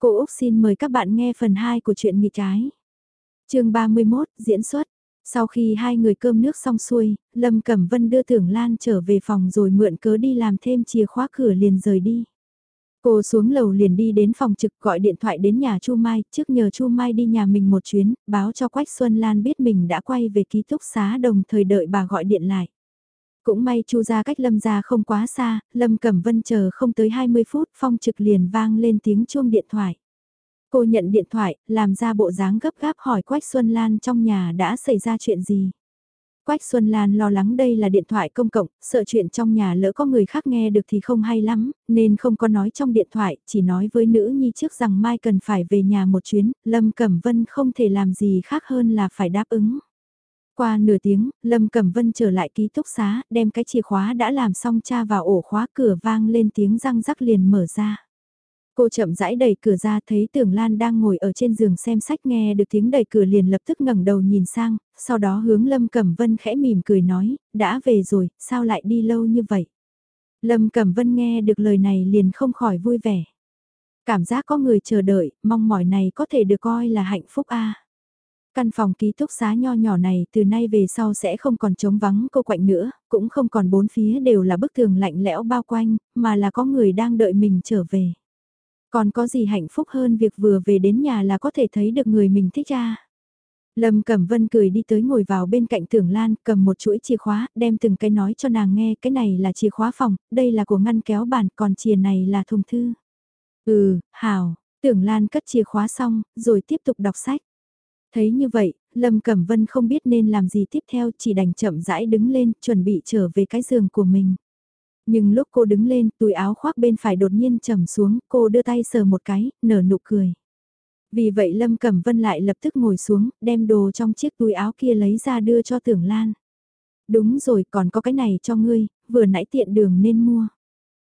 Cô Úc xin mời các bạn nghe phần 2 của truyện nghịch trái. chương 31, diễn xuất. Sau khi hai người cơm nước xong xuôi, Lâm Cẩm Vân đưa Tưởng Lan trở về phòng rồi mượn cớ đi làm thêm chìa khóa cửa liền rời đi. Cô xuống lầu liền đi đến phòng trực gọi điện thoại đến nhà Chu Mai, trước nhờ Chu Mai đi nhà mình một chuyến, báo cho Quách Xuân Lan biết mình đã quay về ký túc xá đồng thời đợi bà gọi điện lại. Cũng may Chu ra cách Lâm ra không quá xa, Lâm Cẩm Vân chờ không tới 20 phút, phong trực liền vang lên tiếng chuông điện thoại. Cô nhận điện thoại, làm ra bộ dáng gấp gáp hỏi Quách Xuân Lan trong nhà đã xảy ra chuyện gì. Quách Xuân Lan lo lắng đây là điện thoại công cộng, sợ chuyện trong nhà lỡ có người khác nghe được thì không hay lắm, nên không có nói trong điện thoại, chỉ nói với nữ nhi trước rằng mai cần phải về nhà một chuyến, Lâm Cẩm Vân không thể làm gì khác hơn là phải đáp ứng. Qua nửa tiếng, Lâm Cẩm Vân trở lại ký túc xá, đem cái chìa khóa đã làm xong tra vào ổ khóa cửa vang lên tiếng răng rắc liền mở ra. Cô chậm rãi đẩy cửa ra thấy Tưởng Lan đang ngồi ở trên giường xem sách nghe được tiếng đẩy cửa liền lập tức ngẩng đầu nhìn sang, sau đó hướng Lâm Cẩm Vân khẽ mỉm cười nói, đã về rồi, sao lại đi lâu như vậy? Lâm Cẩm Vân nghe được lời này liền không khỏi vui vẻ. Cảm giác có người chờ đợi, mong mỏi này có thể được coi là hạnh phúc a. Căn phòng ký túc xá nho nhỏ này từ nay về sau sẽ không còn trống vắng cô quạnh nữa, cũng không còn bốn phía đều là bức tường lạnh lẽo bao quanh, mà là có người đang đợi mình trở về. Còn có gì hạnh phúc hơn việc vừa về đến nhà là có thể thấy được người mình thích ra. Lâm Cẩm Vân cười đi tới ngồi vào bên cạnh Tưởng Lan, cầm một chuỗi chìa khóa, đem từng cái nói cho nàng nghe, cái này là chìa khóa phòng, đây là của ngăn kéo bàn, còn chìa này là thùng thư. Ừ, hào, Tưởng Lan cất chìa khóa xong, rồi tiếp tục đọc sách. Thấy như vậy, Lâm Cẩm Vân không biết nên làm gì tiếp theo, chỉ đành chậm rãi đứng lên, chuẩn bị trở về cái giường của mình. Nhưng lúc cô đứng lên, túi áo khoác bên phải đột nhiên trầm xuống, cô đưa tay sờ một cái, nở nụ cười. Vì vậy Lâm Cẩm Vân lại lập tức ngồi xuống, đem đồ trong chiếc túi áo kia lấy ra đưa cho Tưởng Lan. Đúng rồi, còn có cái này cho ngươi, vừa nãy tiện đường nên mua.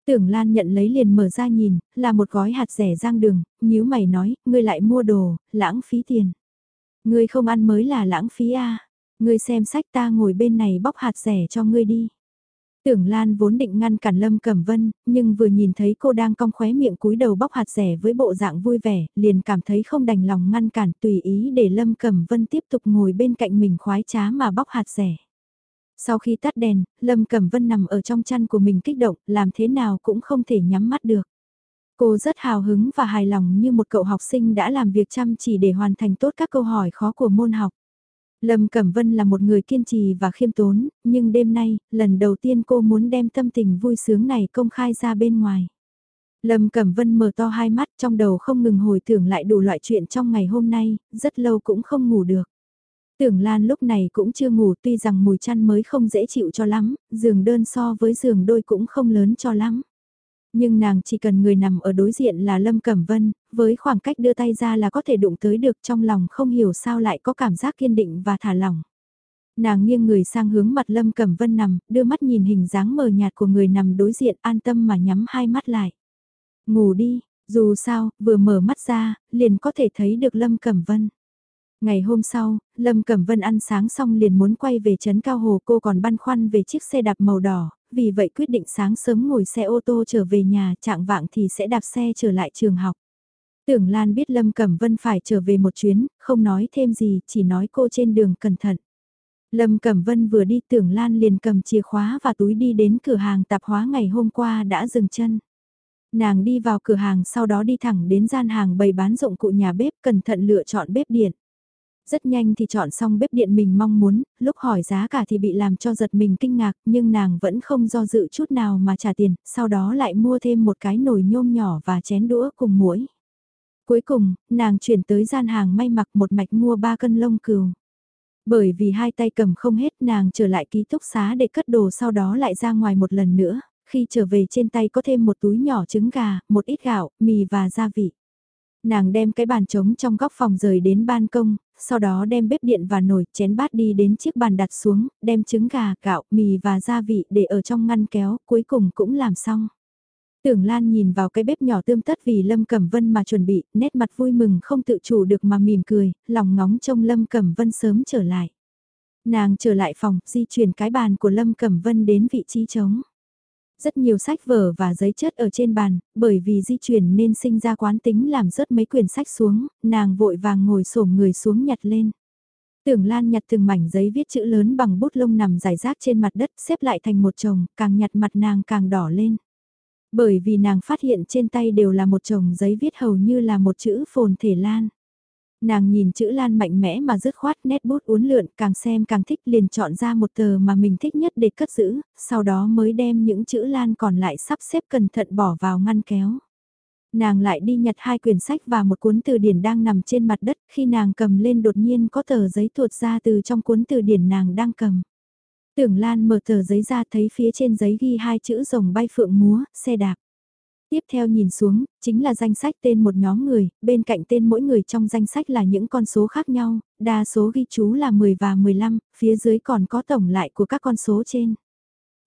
Tưởng Lan nhận lấy liền mở ra nhìn, là một gói hạt rẻ rang đường, nhíu mày nói, ngươi lại mua đồ, lãng phí tiền. Ngươi không ăn mới là lãng phí à. Ngươi xem sách ta ngồi bên này bóc hạt rẻ cho ngươi đi. Tưởng Lan vốn định ngăn cản Lâm Cẩm Vân, nhưng vừa nhìn thấy cô đang cong khóe miệng cúi đầu bóc hạt rẻ với bộ dạng vui vẻ, liền cảm thấy không đành lòng ngăn cản tùy ý để Lâm Cẩm Vân tiếp tục ngồi bên cạnh mình khoái trá mà bóc hạt rẻ. Sau khi tắt đèn, Lâm Cẩm Vân nằm ở trong chăn của mình kích động, làm thế nào cũng không thể nhắm mắt được. Cô rất hào hứng và hài lòng như một cậu học sinh đã làm việc chăm chỉ để hoàn thành tốt các câu hỏi khó của môn học. Lâm Cẩm Vân là một người kiên trì và khiêm tốn, nhưng đêm nay, lần đầu tiên cô muốn đem tâm tình vui sướng này công khai ra bên ngoài. Lâm Cẩm Vân mở to hai mắt trong đầu không ngừng hồi tưởng lại đủ loại chuyện trong ngày hôm nay, rất lâu cũng không ngủ được. Tưởng Lan lúc này cũng chưa ngủ tuy rằng mùi chăn mới không dễ chịu cho lắm, giường đơn so với giường đôi cũng không lớn cho lắm. Nhưng nàng chỉ cần người nằm ở đối diện là Lâm Cẩm Vân, với khoảng cách đưa tay ra là có thể đụng tới được trong lòng không hiểu sao lại có cảm giác kiên định và thả lỏng. Nàng nghiêng người sang hướng mặt Lâm Cẩm Vân nằm, đưa mắt nhìn hình dáng mờ nhạt của người nằm đối diện an tâm mà nhắm hai mắt lại. Ngủ đi, dù sao, vừa mở mắt ra, liền có thể thấy được Lâm Cẩm Vân. Ngày hôm sau, Lâm Cẩm Vân ăn sáng xong liền muốn quay về Trấn Cao Hồ cô còn băn khoăn về chiếc xe đạp màu đỏ, vì vậy quyết định sáng sớm ngồi xe ô tô trở về nhà, trạng vạng thì sẽ đạp xe trở lại trường học. Tưởng Lan biết Lâm Cẩm Vân phải trở về một chuyến, không nói thêm gì, chỉ nói cô trên đường cẩn thận. Lâm Cẩm Vân vừa đi Tưởng Lan liền cầm chìa khóa và túi đi đến cửa hàng tạp hóa ngày hôm qua đã dừng chân. Nàng đi vào cửa hàng sau đó đi thẳng đến gian hàng bày bán dụng cụ nhà bếp cẩn thận lựa chọn bếp điện. Rất nhanh thì chọn xong bếp điện mình mong muốn, lúc hỏi giá cả thì bị làm cho giật mình kinh ngạc nhưng nàng vẫn không do dự chút nào mà trả tiền, sau đó lại mua thêm một cái nồi nhôm nhỏ và chén đũa cùng muỗng. Cuối cùng, nàng chuyển tới gian hàng may mặc một mạch mua ba cân lông cừu. Bởi vì hai tay cầm không hết nàng trở lại ký túc xá để cất đồ sau đó lại ra ngoài một lần nữa, khi trở về trên tay có thêm một túi nhỏ trứng gà, một ít gạo, mì và gia vị. Nàng đem cái bàn trống trong góc phòng rời đến ban công, sau đó đem bếp điện và nồi chén bát đi đến chiếc bàn đặt xuống, đem trứng gà, gạo, mì và gia vị để ở trong ngăn kéo, cuối cùng cũng làm xong. Tưởng Lan nhìn vào cái bếp nhỏ tươm tất vì Lâm Cẩm Vân mà chuẩn bị, nét mặt vui mừng không tự chủ được mà mỉm cười, lòng ngóng trông Lâm Cẩm Vân sớm trở lại. Nàng trở lại phòng, di chuyển cái bàn của Lâm Cẩm Vân đến vị trí trống. Rất nhiều sách vở và giấy chất ở trên bàn, bởi vì di chuyển nên sinh ra quán tính làm rớt mấy quyển sách xuống, nàng vội vàng ngồi xổm người xuống nhặt lên. Tưởng Lan nhặt từng mảnh giấy viết chữ lớn bằng bút lông nằm rải rác trên mặt đất xếp lại thành một chồng, càng nhặt mặt nàng càng đỏ lên. Bởi vì nàng phát hiện trên tay đều là một chồng giấy viết hầu như là một chữ phồn thể lan. Nàng nhìn chữ lan mạnh mẽ mà dứt khoát nét bút uốn lượn càng xem càng thích liền chọn ra một tờ mà mình thích nhất để cất giữ, sau đó mới đem những chữ lan còn lại sắp xếp cẩn thận bỏ vào ngăn kéo. Nàng lại đi nhặt hai quyển sách và một cuốn từ điển đang nằm trên mặt đất khi nàng cầm lên đột nhiên có tờ giấy tuột ra từ trong cuốn từ điển nàng đang cầm. Tưởng Lan mở tờ giấy ra thấy phía trên giấy ghi hai chữ rồng bay phượng múa, xe đạp. Tiếp theo nhìn xuống, chính là danh sách tên một nhóm người, bên cạnh tên mỗi người trong danh sách là những con số khác nhau, đa số ghi chú là 10 và 15, phía dưới còn có tổng lại của các con số trên.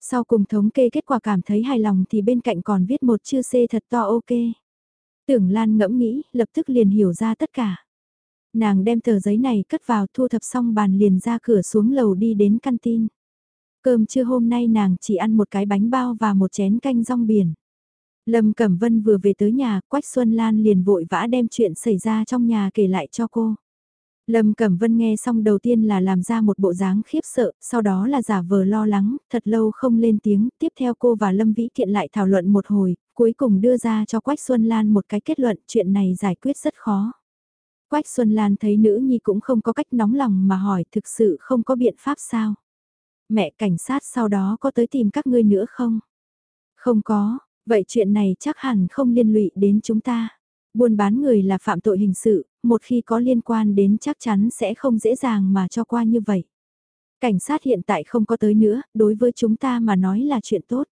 Sau cùng thống kê kết quả cảm thấy hài lòng thì bên cạnh còn viết một chữ C thật to ok. Tưởng Lan ngẫm nghĩ, lập tức liền hiểu ra tất cả. Nàng đem tờ giấy này cất vào thu thập xong bàn liền ra cửa xuống lầu đi đến căn tin. Cơm trưa hôm nay nàng chỉ ăn một cái bánh bao và một chén canh rong biển. Lâm Cẩm Vân vừa về tới nhà, Quách Xuân Lan liền vội vã đem chuyện xảy ra trong nhà kể lại cho cô. Lâm Cẩm Vân nghe xong đầu tiên là làm ra một bộ dáng khiếp sợ, sau đó là giả vờ lo lắng, thật lâu không lên tiếng, tiếp theo cô và Lâm Vĩ thiện lại thảo luận một hồi, cuối cùng đưa ra cho Quách Xuân Lan một cái kết luận chuyện này giải quyết rất khó. Quách Xuân Lan thấy nữ nhi cũng không có cách nóng lòng mà hỏi thực sự không có biện pháp sao. Mẹ cảnh sát sau đó có tới tìm các ngươi nữa không? Không có, vậy chuyện này chắc hẳn không liên lụy đến chúng ta. Buôn bán người là phạm tội hình sự, một khi có liên quan đến chắc chắn sẽ không dễ dàng mà cho qua như vậy. Cảnh sát hiện tại không có tới nữa, đối với chúng ta mà nói là chuyện tốt.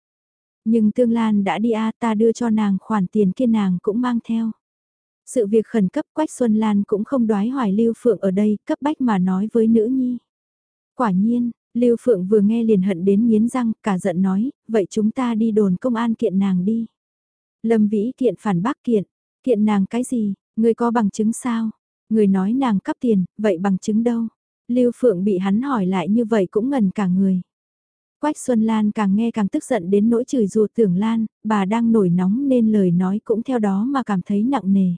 Nhưng Tương Lan đã đi a ta đưa cho nàng khoản tiền kia nàng cũng mang theo. Sự việc khẩn cấp Quách Xuân Lan cũng không đoái hoài Lưu Phượng ở đây, cấp bách mà nói với nữ nhi. Quả nhiên, Lưu Phượng vừa nghe liền hận đến miến răng, cả giận nói, vậy chúng ta đi đồn công an kiện nàng đi. Lâm Vĩ kiện phản bác kiện, kiện nàng cái gì, người có bằng chứng sao? Người nói nàng cắp tiền, vậy bằng chứng đâu? Lưu Phượng bị hắn hỏi lại như vậy cũng ngần cả người. Quách Xuân Lan càng nghe càng tức giận đến nỗi chửi rủa tưởng Lan, bà đang nổi nóng nên lời nói cũng theo đó mà cảm thấy nặng nề.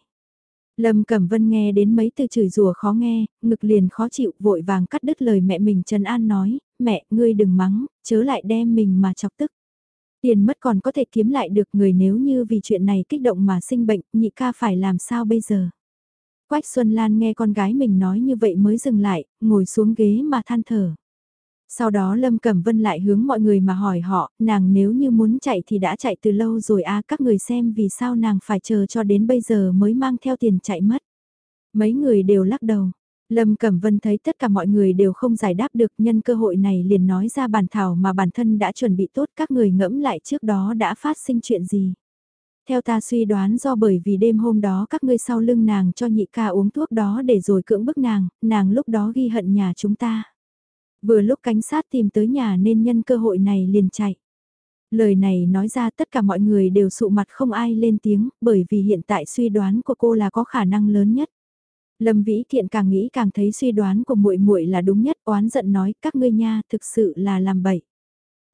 Lâm Cẩm Vân nghe đến mấy từ chửi rủa khó nghe, ngực liền khó chịu vội vàng cắt đứt lời mẹ mình Trần An nói, mẹ, ngươi đừng mắng, chớ lại đem mình mà chọc tức. Tiền mất còn có thể kiếm lại được người nếu như vì chuyện này kích động mà sinh bệnh, nhị ca phải làm sao bây giờ. Quách Xuân Lan nghe con gái mình nói như vậy mới dừng lại, ngồi xuống ghế mà than thở. Sau đó Lâm Cẩm Vân lại hướng mọi người mà hỏi họ, nàng nếu như muốn chạy thì đã chạy từ lâu rồi à các người xem vì sao nàng phải chờ cho đến bây giờ mới mang theo tiền chạy mất. Mấy người đều lắc đầu. Lâm Cẩm Vân thấy tất cả mọi người đều không giải đáp được nhân cơ hội này liền nói ra bản thảo mà bản thân đã chuẩn bị tốt các người ngẫm lại trước đó đã phát sinh chuyện gì. Theo ta suy đoán do bởi vì đêm hôm đó các ngươi sau lưng nàng cho nhị ca uống thuốc đó để rồi cưỡng bức nàng, nàng lúc đó ghi hận nhà chúng ta. Vừa lúc cảnh sát tìm tới nhà nên nhân cơ hội này liền chạy. Lời này nói ra tất cả mọi người đều sụ mặt không ai lên tiếng, bởi vì hiện tại suy đoán của cô là có khả năng lớn nhất. Lâm Vĩ thiện càng nghĩ càng thấy suy đoán của muội muội là đúng nhất, oán giận nói, các ngươi nha, thực sự là làm bậy.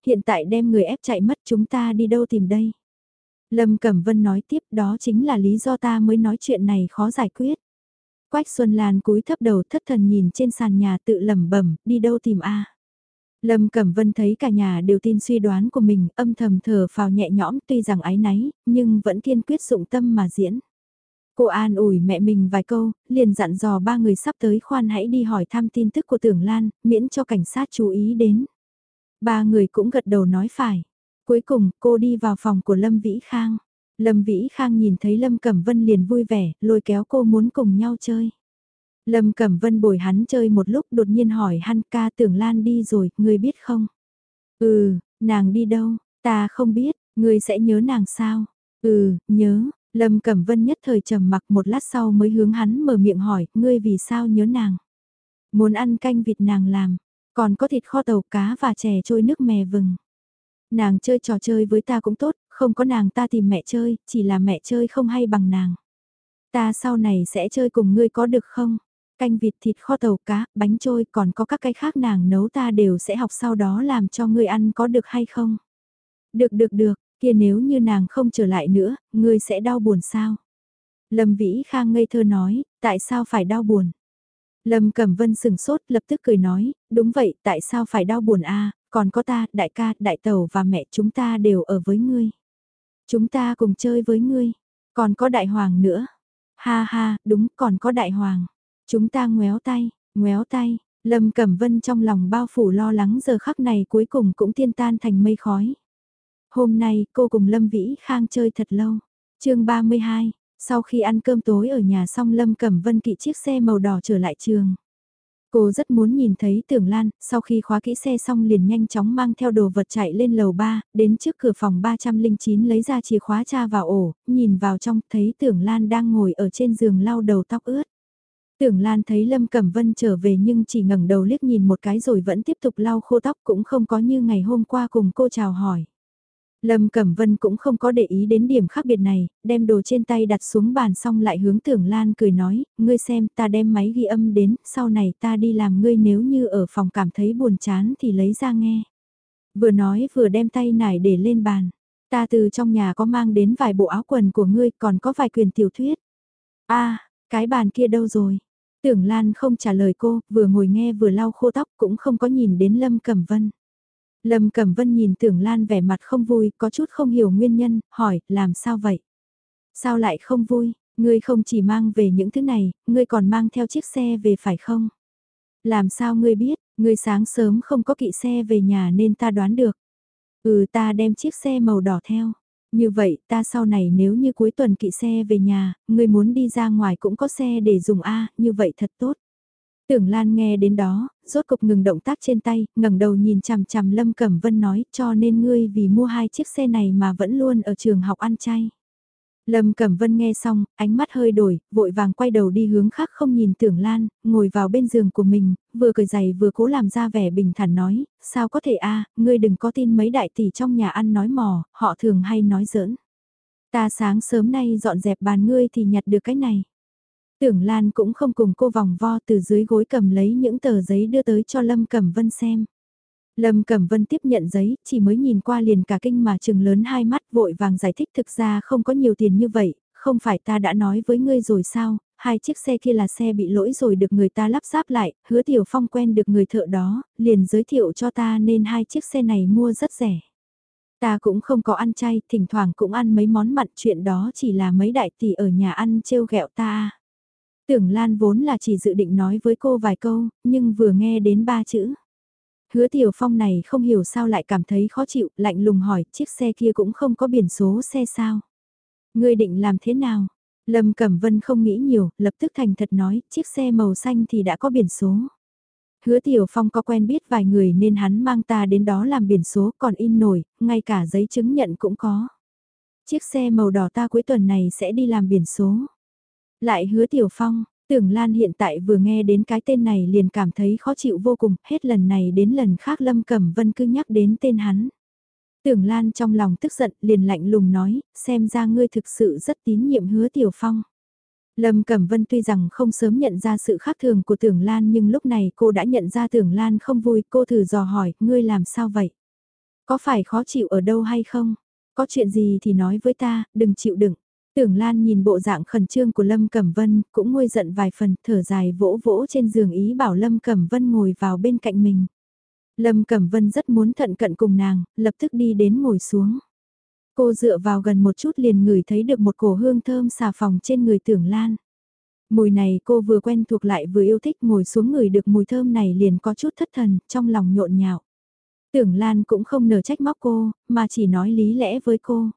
Hiện tại đem người ép chạy mất chúng ta đi đâu tìm đây? Lâm Cẩm Vân nói tiếp đó chính là lý do ta mới nói chuyện này khó giải quyết. Quách Xuân Lan cúi thấp đầu thất thần nhìn trên sàn nhà tự lẩm bẩm đi đâu tìm a Lâm Cẩm Vân thấy cả nhà đều tin suy đoán của mình âm thầm thở phào nhẹ nhõm tuy rằng ái náy, nhưng vẫn kiên quyết dụng tâm mà diễn. Cô an ủi mẹ mình vài câu, liền dặn dò ba người sắp tới khoan hãy đi hỏi thăm tin tức của tưởng Lan, miễn cho cảnh sát chú ý đến. Ba người cũng gật đầu nói phải. Cuối cùng, cô đi vào phòng của Lâm Vĩ Khang. Lâm Vĩ Khang nhìn thấy Lâm Cẩm Vân liền vui vẻ, lôi kéo cô muốn cùng nhau chơi. Lâm Cẩm Vân bồi hắn chơi một lúc đột nhiên hỏi hắn ca tưởng Lan đi rồi, ngươi biết không? Ừ, nàng đi đâu, ta không biết, ngươi sẽ nhớ nàng sao? Ừ, nhớ, Lâm Cẩm Vân nhất thời trầm mặc một lát sau mới hướng hắn mở miệng hỏi, ngươi vì sao nhớ nàng? Muốn ăn canh vịt nàng làm, còn có thịt kho tàu cá và chè trôi nước mè vừng. Nàng chơi trò chơi với ta cũng tốt, không có nàng ta tìm mẹ chơi, chỉ là mẹ chơi không hay bằng nàng. Ta sau này sẽ chơi cùng ngươi có được không? Canh vịt thịt kho tàu cá, bánh trôi còn có các cái khác nàng nấu ta đều sẽ học sau đó làm cho ngươi ăn có được hay không? Được được được, kia nếu như nàng không trở lại nữa, ngươi sẽ đau buồn sao? Lâm Vĩ Khang ngây thơ nói, tại sao phải đau buồn? Lâm Cẩm Vân sừng sốt lập tức cười nói, đúng vậy, tại sao phải đau buồn a còn có ta, đại ca, đại tàu và mẹ chúng ta đều ở với ngươi. Chúng ta cùng chơi với ngươi, còn có đại hoàng nữa. Ha ha, đúng, còn có đại hoàng. Chúng ta ngoéo tay, ngoéo tay, Lâm Cẩm Vân trong lòng bao phủ lo lắng giờ khắc này cuối cùng cũng tiên tan thành mây khói. Hôm nay cô cùng Lâm Vĩ Khang chơi thật lâu. chương 32, sau khi ăn cơm tối ở nhà xong Lâm Cẩm Vân kỵ chiếc xe màu đỏ trở lại trường. Cô rất muốn nhìn thấy Tưởng Lan, sau khi khóa kỹ xe xong liền nhanh chóng mang theo đồ vật chạy lên lầu 3, đến trước cửa phòng 309 lấy ra chìa khóa cha vào ổ, nhìn vào trong thấy Tưởng Lan đang ngồi ở trên giường lau đầu tóc ướt. Tưởng Lan thấy Lâm Cẩm Vân trở về nhưng chỉ ngẩng đầu liếc nhìn một cái rồi vẫn tiếp tục lau khô tóc cũng không có như ngày hôm qua cùng cô chào hỏi. Lâm Cẩm Vân cũng không có để ý đến điểm khác biệt này, đem đồ trên tay đặt xuống bàn xong lại hướng Tưởng Lan cười nói, ngươi xem ta đem máy ghi âm đến, sau này ta đi làm ngươi nếu như ở phòng cảm thấy buồn chán thì lấy ra nghe. Vừa nói vừa đem tay nải để lên bàn, ta từ trong nhà có mang đến vài bộ áo quần của ngươi còn có vài quyền tiểu thuyết. a cái bàn kia đâu rồi? Tưởng Lan không trả lời cô, vừa ngồi nghe vừa lau khô tóc cũng không có nhìn đến Lâm Cẩm Vân. Lâm Cẩm Vân nhìn Tưởng Lan vẻ mặt không vui, có chút không hiểu nguyên nhân, hỏi, làm sao vậy? Sao lại không vui, ngươi không chỉ mang về những thứ này, ngươi còn mang theo chiếc xe về phải không? Làm sao ngươi biết, ngươi sáng sớm không có kỵ xe về nhà nên ta đoán được. Ừ ta đem chiếc xe màu đỏ theo. Như vậy ta sau này nếu như cuối tuần kỵ xe về nhà, ngươi muốn đi ra ngoài cũng có xe để dùng A, như vậy thật tốt. Tưởng Lan nghe đến đó, rốt cục ngừng động tác trên tay, ngẩng đầu nhìn chằm chằm Lâm Cẩm Vân nói cho nên ngươi vì mua hai chiếc xe này mà vẫn luôn ở trường học ăn chay. Lâm Cẩm Vân nghe xong, ánh mắt hơi đổi, vội vàng quay đầu đi hướng khác không nhìn Tưởng Lan, ngồi vào bên giường của mình, vừa cười giày vừa cố làm ra vẻ bình thản nói, sao có thể a ngươi đừng có tin mấy đại tỷ trong nhà ăn nói mò, họ thường hay nói giỡn. Ta sáng sớm nay dọn dẹp bàn ngươi thì nhặt được cái này. Tưởng Lan cũng không cùng cô vòng vo từ dưới gối cầm lấy những tờ giấy đưa tới cho Lâm Cẩm Vân xem. Lâm Cẩm Vân tiếp nhận giấy, chỉ mới nhìn qua liền cả kinh mà trừng lớn hai mắt vội vàng giải thích thực ra không có nhiều tiền như vậy, không phải ta đã nói với ngươi rồi sao, hai chiếc xe kia là xe bị lỗi rồi được người ta lắp ráp lại, hứa Tiểu Phong quen được người thợ đó, liền giới thiệu cho ta nên hai chiếc xe này mua rất rẻ. Ta cũng không có ăn chay, thỉnh thoảng cũng ăn mấy món mặn chuyện đó chỉ là mấy đại tỷ ở nhà ăn trêu ghẹo ta. Tưởng Lan vốn là chỉ dự định nói với cô vài câu, nhưng vừa nghe đến ba chữ. Hứa Tiểu Phong này không hiểu sao lại cảm thấy khó chịu, lạnh lùng hỏi chiếc xe kia cũng không có biển số xe sao. Ngươi định làm thế nào? Lâm Cẩm Vân không nghĩ nhiều, lập tức thành thật nói, chiếc xe màu xanh thì đã có biển số. Hứa Tiểu Phong có quen biết vài người nên hắn mang ta đến đó làm biển số còn in nổi, ngay cả giấy chứng nhận cũng có. Chiếc xe màu đỏ ta cuối tuần này sẽ đi làm biển số. Lại hứa Tiểu Phong, tưởng Lan hiện tại vừa nghe đến cái tên này liền cảm thấy khó chịu vô cùng, hết lần này đến lần khác Lâm Cẩm Vân cứ nhắc đến tên hắn. Tưởng Lan trong lòng tức giận liền lạnh lùng nói, xem ra ngươi thực sự rất tín nhiệm hứa Tiểu Phong. Lâm Cẩm Vân tuy rằng không sớm nhận ra sự khác thường của Tưởng Lan nhưng lúc này cô đã nhận ra Tưởng Lan không vui, cô thử dò hỏi, ngươi làm sao vậy? Có phải khó chịu ở đâu hay không? Có chuyện gì thì nói với ta, đừng chịu đựng. Tưởng Lan nhìn bộ dạng khẩn trương của Lâm Cẩm Vân, cũng nguôi giận vài phần, thở dài vỗ vỗ trên giường ý bảo Lâm Cẩm Vân ngồi vào bên cạnh mình. Lâm Cẩm Vân rất muốn thận cận cùng nàng, lập tức đi đến ngồi xuống. Cô dựa vào gần một chút liền ngửi thấy được một cổ hương thơm xà phòng trên người Tưởng Lan. Mùi này cô vừa quen thuộc lại vừa yêu thích ngồi xuống người được mùi thơm này liền có chút thất thần, trong lòng nhộn nhạo. Tưởng Lan cũng không nở trách móc cô, mà chỉ nói lý lẽ với cô.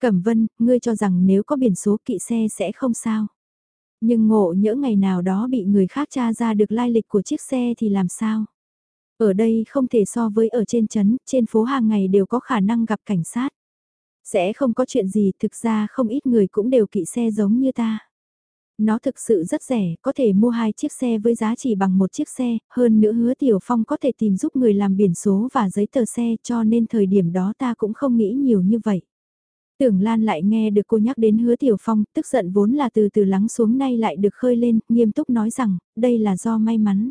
Cẩm Vân, ngươi cho rằng nếu có biển số kỵ xe sẽ không sao. Nhưng ngộ nhỡ ngày nào đó bị người khác tra ra được lai lịch của chiếc xe thì làm sao? Ở đây không thể so với ở trên trấn, trên phố hàng ngày đều có khả năng gặp cảnh sát. Sẽ không có chuyện gì, thực ra không ít người cũng đều kỵ xe giống như ta. Nó thực sự rất rẻ, có thể mua hai chiếc xe với giá chỉ bằng một chiếc xe, hơn nữa hứa Tiểu Phong có thể tìm giúp người làm biển số và giấy tờ xe cho nên thời điểm đó ta cũng không nghĩ nhiều như vậy. Tưởng Lan lại nghe được cô nhắc đến hứa Tiểu Phong, tức giận vốn là từ từ lắng xuống nay lại được khơi lên, nghiêm túc nói rằng, đây là do may mắn.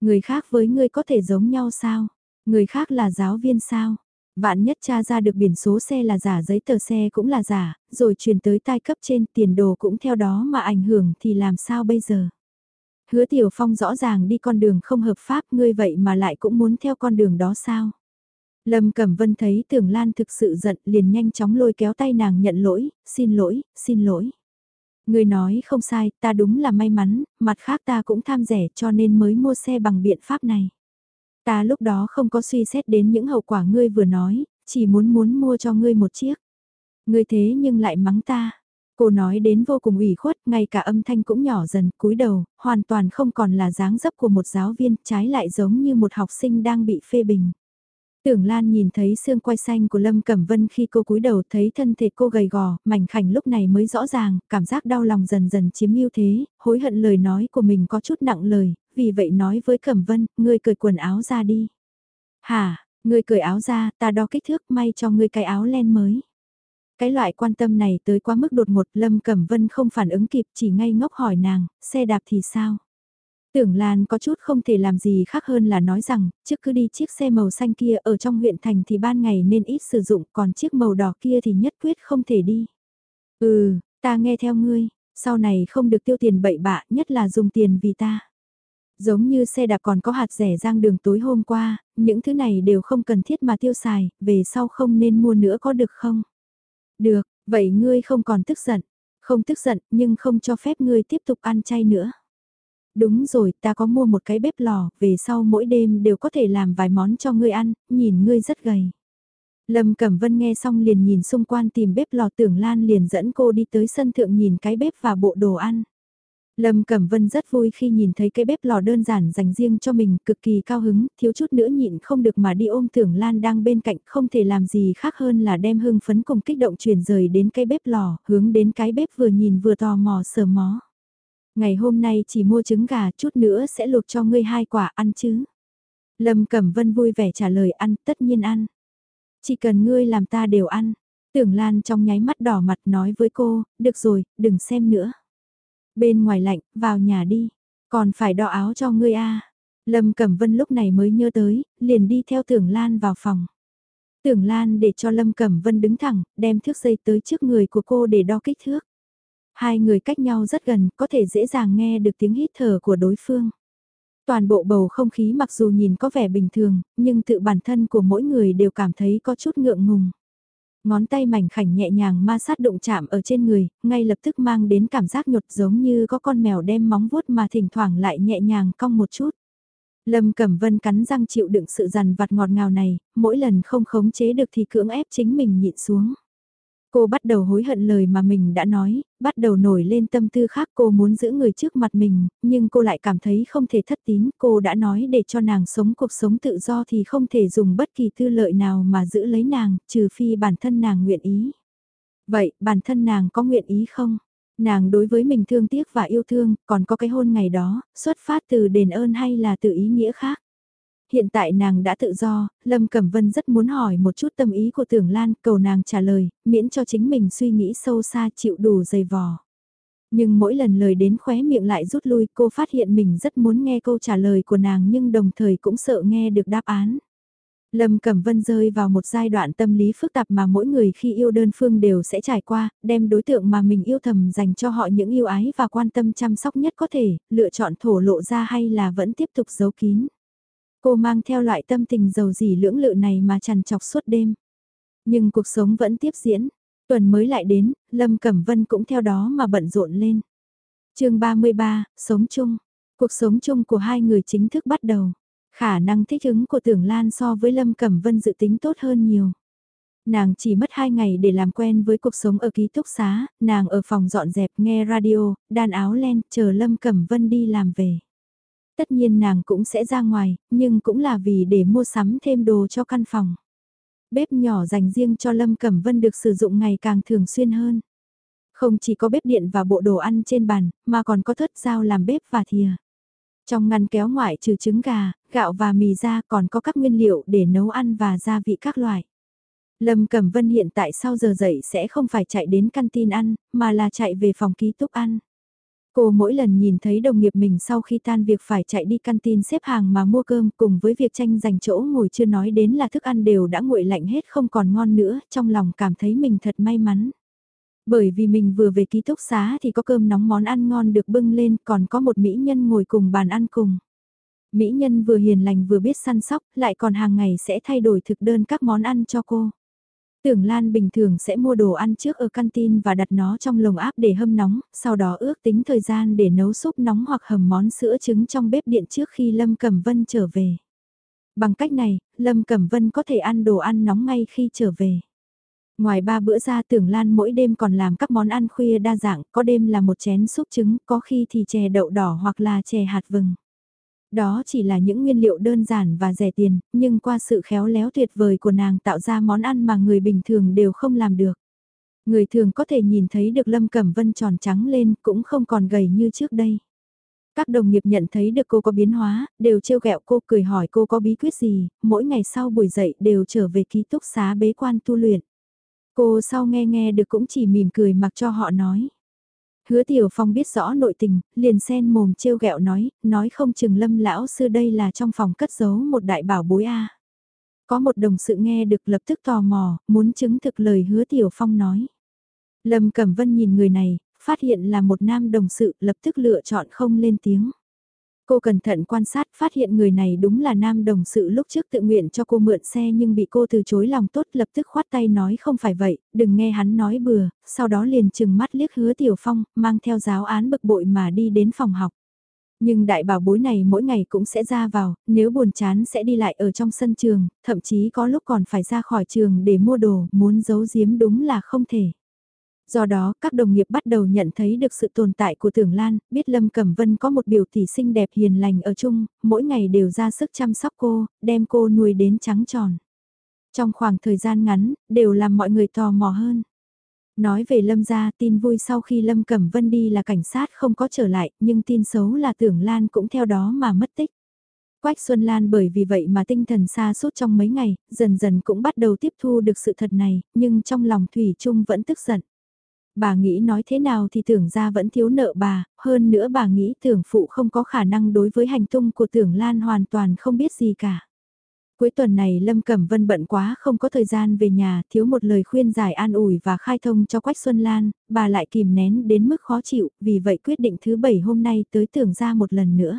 Người khác với ngươi có thể giống nhau sao? Người khác là giáo viên sao? Vạn nhất cha ra được biển số xe là giả giấy tờ xe cũng là giả, rồi truyền tới tai cấp trên tiền đồ cũng theo đó mà ảnh hưởng thì làm sao bây giờ? Hứa Tiểu Phong rõ ràng đi con đường không hợp pháp ngươi vậy mà lại cũng muốn theo con đường đó sao? Lâm Cẩm Vân thấy Tưởng Lan thực sự giận liền nhanh chóng lôi kéo tay nàng nhận lỗi, xin lỗi, xin lỗi. Người nói không sai, ta đúng là may mắn, mặt khác ta cũng tham rẻ cho nên mới mua xe bằng biện pháp này. Ta lúc đó không có suy xét đến những hậu quả ngươi vừa nói, chỉ muốn muốn mua cho ngươi một chiếc. Ngươi thế nhưng lại mắng ta. Cô nói đến vô cùng ủy khuất, ngay cả âm thanh cũng nhỏ dần, cúi đầu, hoàn toàn không còn là dáng dấp của một giáo viên, trái lại giống như một học sinh đang bị phê bình. Tưởng Lan nhìn thấy xương quai xanh của Lâm Cẩm Vân khi cô cúi đầu thấy thân thể cô gầy gò, mảnh khảnh lúc này mới rõ ràng, cảm giác đau lòng dần dần chiếm ưu thế, hối hận lời nói của mình có chút nặng lời, vì vậy nói với Cẩm Vân, ngươi cởi quần áo ra đi. Hả, ngươi cởi áo ra, ta đo kích thước may cho ngươi cái áo len mới. Cái loại quan tâm này tới quá mức đột ngột Lâm Cẩm Vân không phản ứng kịp chỉ ngay ngốc hỏi nàng, xe đạp thì sao? Tưởng Lan có chút không thể làm gì khác hơn là nói rằng, trước cứ đi chiếc xe màu xanh kia ở trong huyện thành thì ban ngày nên ít sử dụng, còn chiếc màu đỏ kia thì nhất quyết không thể đi. Ừ, ta nghe theo ngươi, sau này không được tiêu tiền bậy bạ, nhất là dùng tiền vì ta. Giống như xe đạp còn có hạt rẻ rang đường tối hôm qua, những thứ này đều không cần thiết mà tiêu xài, về sau không nên mua nữa có được không? Được, vậy ngươi không còn tức giận. Không tức giận nhưng không cho phép ngươi tiếp tục ăn chay nữa. Đúng rồi, ta có mua một cái bếp lò, về sau mỗi đêm đều có thể làm vài món cho ngươi ăn, nhìn ngươi rất gầy. Lâm Cẩm Vân nghe xong liền nhìn xung quanh tìm bếp lò tưởng Lan liền dẫn cô đi tới sân thượng nhìn cái bếp và bộ đồ ăn. Lâm Cẩm Vân rất vui khi nhìn thấy cái bếp lò đơn giản dành riêng cho mình, cực kỳ cao hứng, thiếu chút nữa nhịn không được mà đi ôm Tưởng Lan đang bên cạnh, không thể làm gì khác hơn là đem hưng phấn cùng kích động truyền rời đến cái bếp lò, hướng đến cái bếp vừa nhìn vừa tò mò sờ mó. Ngày hôm nay chỉ mua trứng gà, chút nữa sẽ luộc cho ngươi hai quả ăn chứ. Lâm Cẩm Vân vui vẻ trả lời ăn, tất nhiên ăn. Chỉ cần ngươi làm ta đều ăn. Tưởng Lan trong nháy mắt đỏ mặt nói với cô, được rồi, đừng xem nữa. Bên ngoài lạnh, vào nhà đi. Còn phải đo áo cho ngươi a Lâm Cẩm Vân lúc này mới nhớ tới, liền đi theo Tưởng Lan vào phòng. Tưởng Lan để cho Lâm Cẩm Vân đứng thẳng, đem thước dây tới trước người của cô để đo kích thước. Hai người cách nhau rất gần, có thể dễ dàng nghe được tiếng hít thở của đối phương. Toàn bộ bầu không khí mặc dù nhìn có vẻ bình thường, nhưng tự bản thân của mỗi người đều cảm thấy có chút ngượng ngùng. Ngón tay mảnh khảnh nhẹ nhàng ma sát đụng chạm ở trên người, ngay lập tức mang đến cảm giác nhột giống như có con mèo đem móng vuốt mà thỉnh thoảng lại nhẹ nhàng cong một chút. Lâm Cẩm Vân cắn răng chịu đựng sự dằn vặt ngọt ngào này, mỗi lần không khống chế được thì cưỡng ép chính mình nhịn xuống. Cô bắt đầu hối hận lời mà mình đã nói, bắt đầu nổi lên tâm tư khác cô muốn giữ người trước mặt mình, nhưng cô lại cảm thấy không thể thất tín. Cô đã nói để cho nàng sống cuộc sống tự do thì không thể dùng bất kỳ tư lợi nào mà giữ lấy nàng, trừ phi bản thân nàng nguyện ý. Vậy, bản thân nàng có nguyện ý không? Nàng đối với mình thương tiếc và yêu thương, còn có cái hôn ngày đó, xuất phát từ đền ơn hay là từ ý nghĩa khác? Hiện tại nàng đã tự do, Lâm Cẩm Vân rất muốn hỏi một chút tâm ý của Tưởng Lan, cầu nàng trả lời, miễn cho chính mình suy nghĩ sâu xa chịu đủ dày vò. Nhưng mỗi lần lời đến khóe miệng lại rút lui, cô phát hiện mình rất muốn nghe câu trả lời của nàng nhưng đồng thời cũng sợ nghe được đáp án. Lâm Cẩm Vân rơi vào một giai đoạn tâm lý phức tạp mà mỗi người khi yêu đơn phương đều sẽ trải qua, đem đối tượng mà mình yêu thầm dành cho họ những yêu ái và quan tâm chăm sóc nhất có thể, lựa chọn thổ lộ ra hay là vẫn tiếp tục giấu kín. Cô mang theo loại tâm tình giàu dỉ lưỡng lự này mà trằn trọc suốt đêm. Nhưng cuộc sống vẫn tiếp diễn. Tuần mới lại đến, Lâm Cẩm Vân cũng theo đó mà bận rộn lên. chương 33, Sống chung. Cuộc sống chung của hai người chính thức bắt đầu. Khả năng thích ứng của Tưởng Lan so với Lâm Cẩm Vân dự tính tốt hơn nhiều. Nàng chỉ mất 2 ngày để làm quen với cuộc sống ở ký túc xá, nàng ở phòng dọn dẹp nghe radio, đan áo len, chờ Lâm Cẩm Vân đi làm về. Tất nhiên nàng cũng sẽ ra ngoài, nhưng cũng là vì để mua sắm thêm đồ cho căn phòng. Bếp nhỏ dành riêng cho Lâm Cẩm Vân được sử dụng ngày càng thường xuyên hơn. Không chỉ có bếp điện và bộ đồ ăn trên bàn, mà còn có thớt dao làm bếp và thìa. Trong ngăn kéo ngoại trừ trứng gà, gạo và mì ra còn có các nguyên liệu để nấu ăn và gia vị các loại. Lâm Cẩm Vân hiện tại sau giờ dậy sẽ không phải chạy đến tin ăn, mà là chạy về phòng ký túc ăn. Cô mỗi lần nhìn thấy đồng nghiệp mình sau khi tan việc phải chạy đi canteen xếp hàng mà mua cơm cùng với việc tranh giành chỗ ngồi chưa nói đến là thức ăn đều đã nguội lạnh hết không còn ngon nữa, trong lòng cảm thấy mình thật may mắn. Bởi vì mình vừa về ký túc xá thì có cơm nóng món ăn ngon được bưng lên còn có một mỹ nhân ngồi cùng bàn ăn cùng. Mỹ nhân vừa hiền lành vừa biết săn sóc lại còn hàng ngày sẽ thay đổi thực đơn các món ăn cho cô. Tưởng Lan bình thường sẽ mua đồ ăn trước ở canteen và đặt nó trong lồng áp để hâm nóng, sau đó ước tính thời gian để nấu súp nóng hoặc hầm món sữa trứng trong bếp điện trước khi Lâm Cẩm Vân trở về. Bằng cách này, Lâm Cẩm Vân có thể ăn đồ ăn nóng ngay khi trở về. Ngoài ba bữa ra tưởng Lan mỗi đêm còn làm các món ăn khuya đa dạng, có đêm là một chén súp trứng, có khi thì chè đậu đỏ hoặc là chè hạt vừng. Đó chỉ là những nguyên liệu đơn giản và rẻ tiền, nhưng qua sự khéo léo tuyệt vời của nàng tạo ra món ăn mà người bình thường đều không làm được. Người thường có thể nhìn thấy được Lâm Cẩm Vân tròn trắng lên cũng không còn gầy như trước đây. Các đồng nghiệp nhận thấy được cô có biến hóa, đều trêu ghẹo cô cười hỏi cô có bí quyết gì, mỗi ngày sau buổi dậy đều trở về ký túc xá bế quan tu luyện. Cô sau nghe nghe được cũng chỉ mỉm cười mặc cho họ nói. Hứa Tiểu Phong biết rõ nội tình, liền sen mồm trêu ghẹo nói, nói không chừng lâm lão sư đây là trong phòng cất giấu một đại bảo bối a. Có một đồng sự nghe được lập tức tò mò, muốn chứng thực lời hứa Tiểu Phong nói. Lâm Cẩm Vân nhìn người này, phát hiện là một nam đồng sự lập tức lựa chọn không lên tiếng. Cô cẩn thận quan sát phát hiện người này đúng là nam đồng sự lúc trước tự nguyện cho cô mượn xe nhưng bị cô từ chối lòng tốt lập tức khoát tay nói không phải vậy, đừng nghe hắn nói bừa, sau đó liền chừng mắt liếc hứa tiểu phong, mang theo giáo án bực bội mà đi đến phòng học. Nhưng đại bảo bối này mỗi ngày cũng sẽ ra vào, nếu buồn chán sẽ đi lại ở trong sân trường, thậm chí có lúc còn phải ra khỏi trường để mua đồ, muốn giấu giếm đúng là không thể. Do đó, các đồng nghiệp bắt đầu nhận thấy được sự tồn tại của Tưởng Lan, biết Lâm Cẩm Vân có một biểu tỷ xinh đẹp hiền lành ở chung, mỗi ngày đều ra sức chăm sóc cô, đem cô nuôi đến trắng tròn. Trong khoảng thời gian ngắn, đều làm mọi người tò mò hơn. Nói về Lâm gia, tin vui sau khi Lâm Cẩm Vân đi là cảnh sát không có trở lại, nhưng tin xấu là Tưởng Lan cũng theo đó mà mất tích. Quách Xuân Lan bởi vì vậy mà tinh thần xa suốt trong mấy ngày, dần dần cũng bắt đầu tiếp thu được sự thật này, nhưng trong lòng Thủy Trung vẫn tức giận. Bà nghĩ nói thế nào thì tưởng ra vẫn thiếu nợ bà, hơn nữa bà nghĩ tưởng phụ không có khả năng đối với hành tung của tưởng Lan hoàn toàn không biết gì cả. Cuối tuần này Lâm Cẩm Vân bận quá không có thời gian về nhà, thiếu một lời khuyên giải an ủi và khai thông cho Quách Xuân Lan, bà lại kìm nén đến mức khó chịu, vì vậy quyết định thứ bảy hôm nay tới tưởng ra một lần nữa.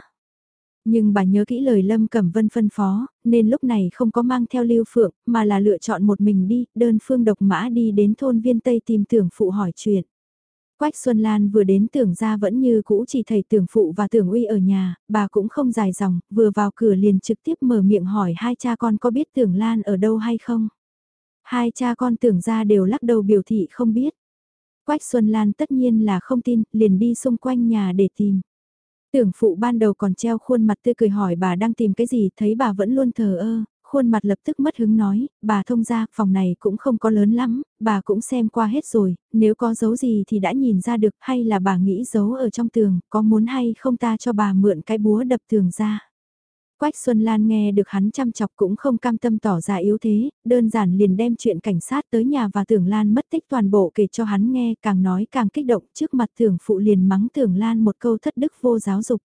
Nhưng bà nhớ kỹ lời Lâm Cẩm Vân phân phó, nên lúc này không có mang theo Lưu Phượng, mà là lựa chọn một mình đi, đơn phương độc mã đi đến thôn viên Tây tìm tưởng phụ hỏi chuyện. Quách Xuân Lan vừa đến tưởng ra vẫn như cũ chỉ thầy tưởng phụ và tưởng uy ở nhà, bà cũng không dài dòng, vừa vào cửa liền trực tiếp mở miệng hỏi hai cha con có biết tưởng Lan ở đâu hay không. Hai cha con tưởng ra đều lắc đầu biểu thị không biết. Quách Xuân Lan tất nhiên là không tin, liền đi xung quanh nhà để tìm. Tưởng phụ ban đầu còn treo khuôn mặt tươi cười hỏi bà đang tìm cái gì, thấy bà vẫn luôn thờ ơ, khuôn mặt lập tức mất hứng nói, bà thông ra, phòng này cũng không có lớn lắm, bà cũng xem qua hết rồi, nếu có dấu gì thì đã nhìn ra được, hay là bà nghĩ giấu ở trong tường, có muốn hay không ta cho bà mượn cái búa đập tường ra. Quách Xuân Lan nghe được hắn chăm chọc cũng không cam tâm tỏ ra yếu thế, đơn giản liền đem chuyện cảnh sát tới nhà và tưởng Lan mất tích toàn bộ kể cho hắn nghe càng nói càng kích động trước mặt tưởng phụ liền mắng tưởng Lan một câu thất đức vô giáo dục.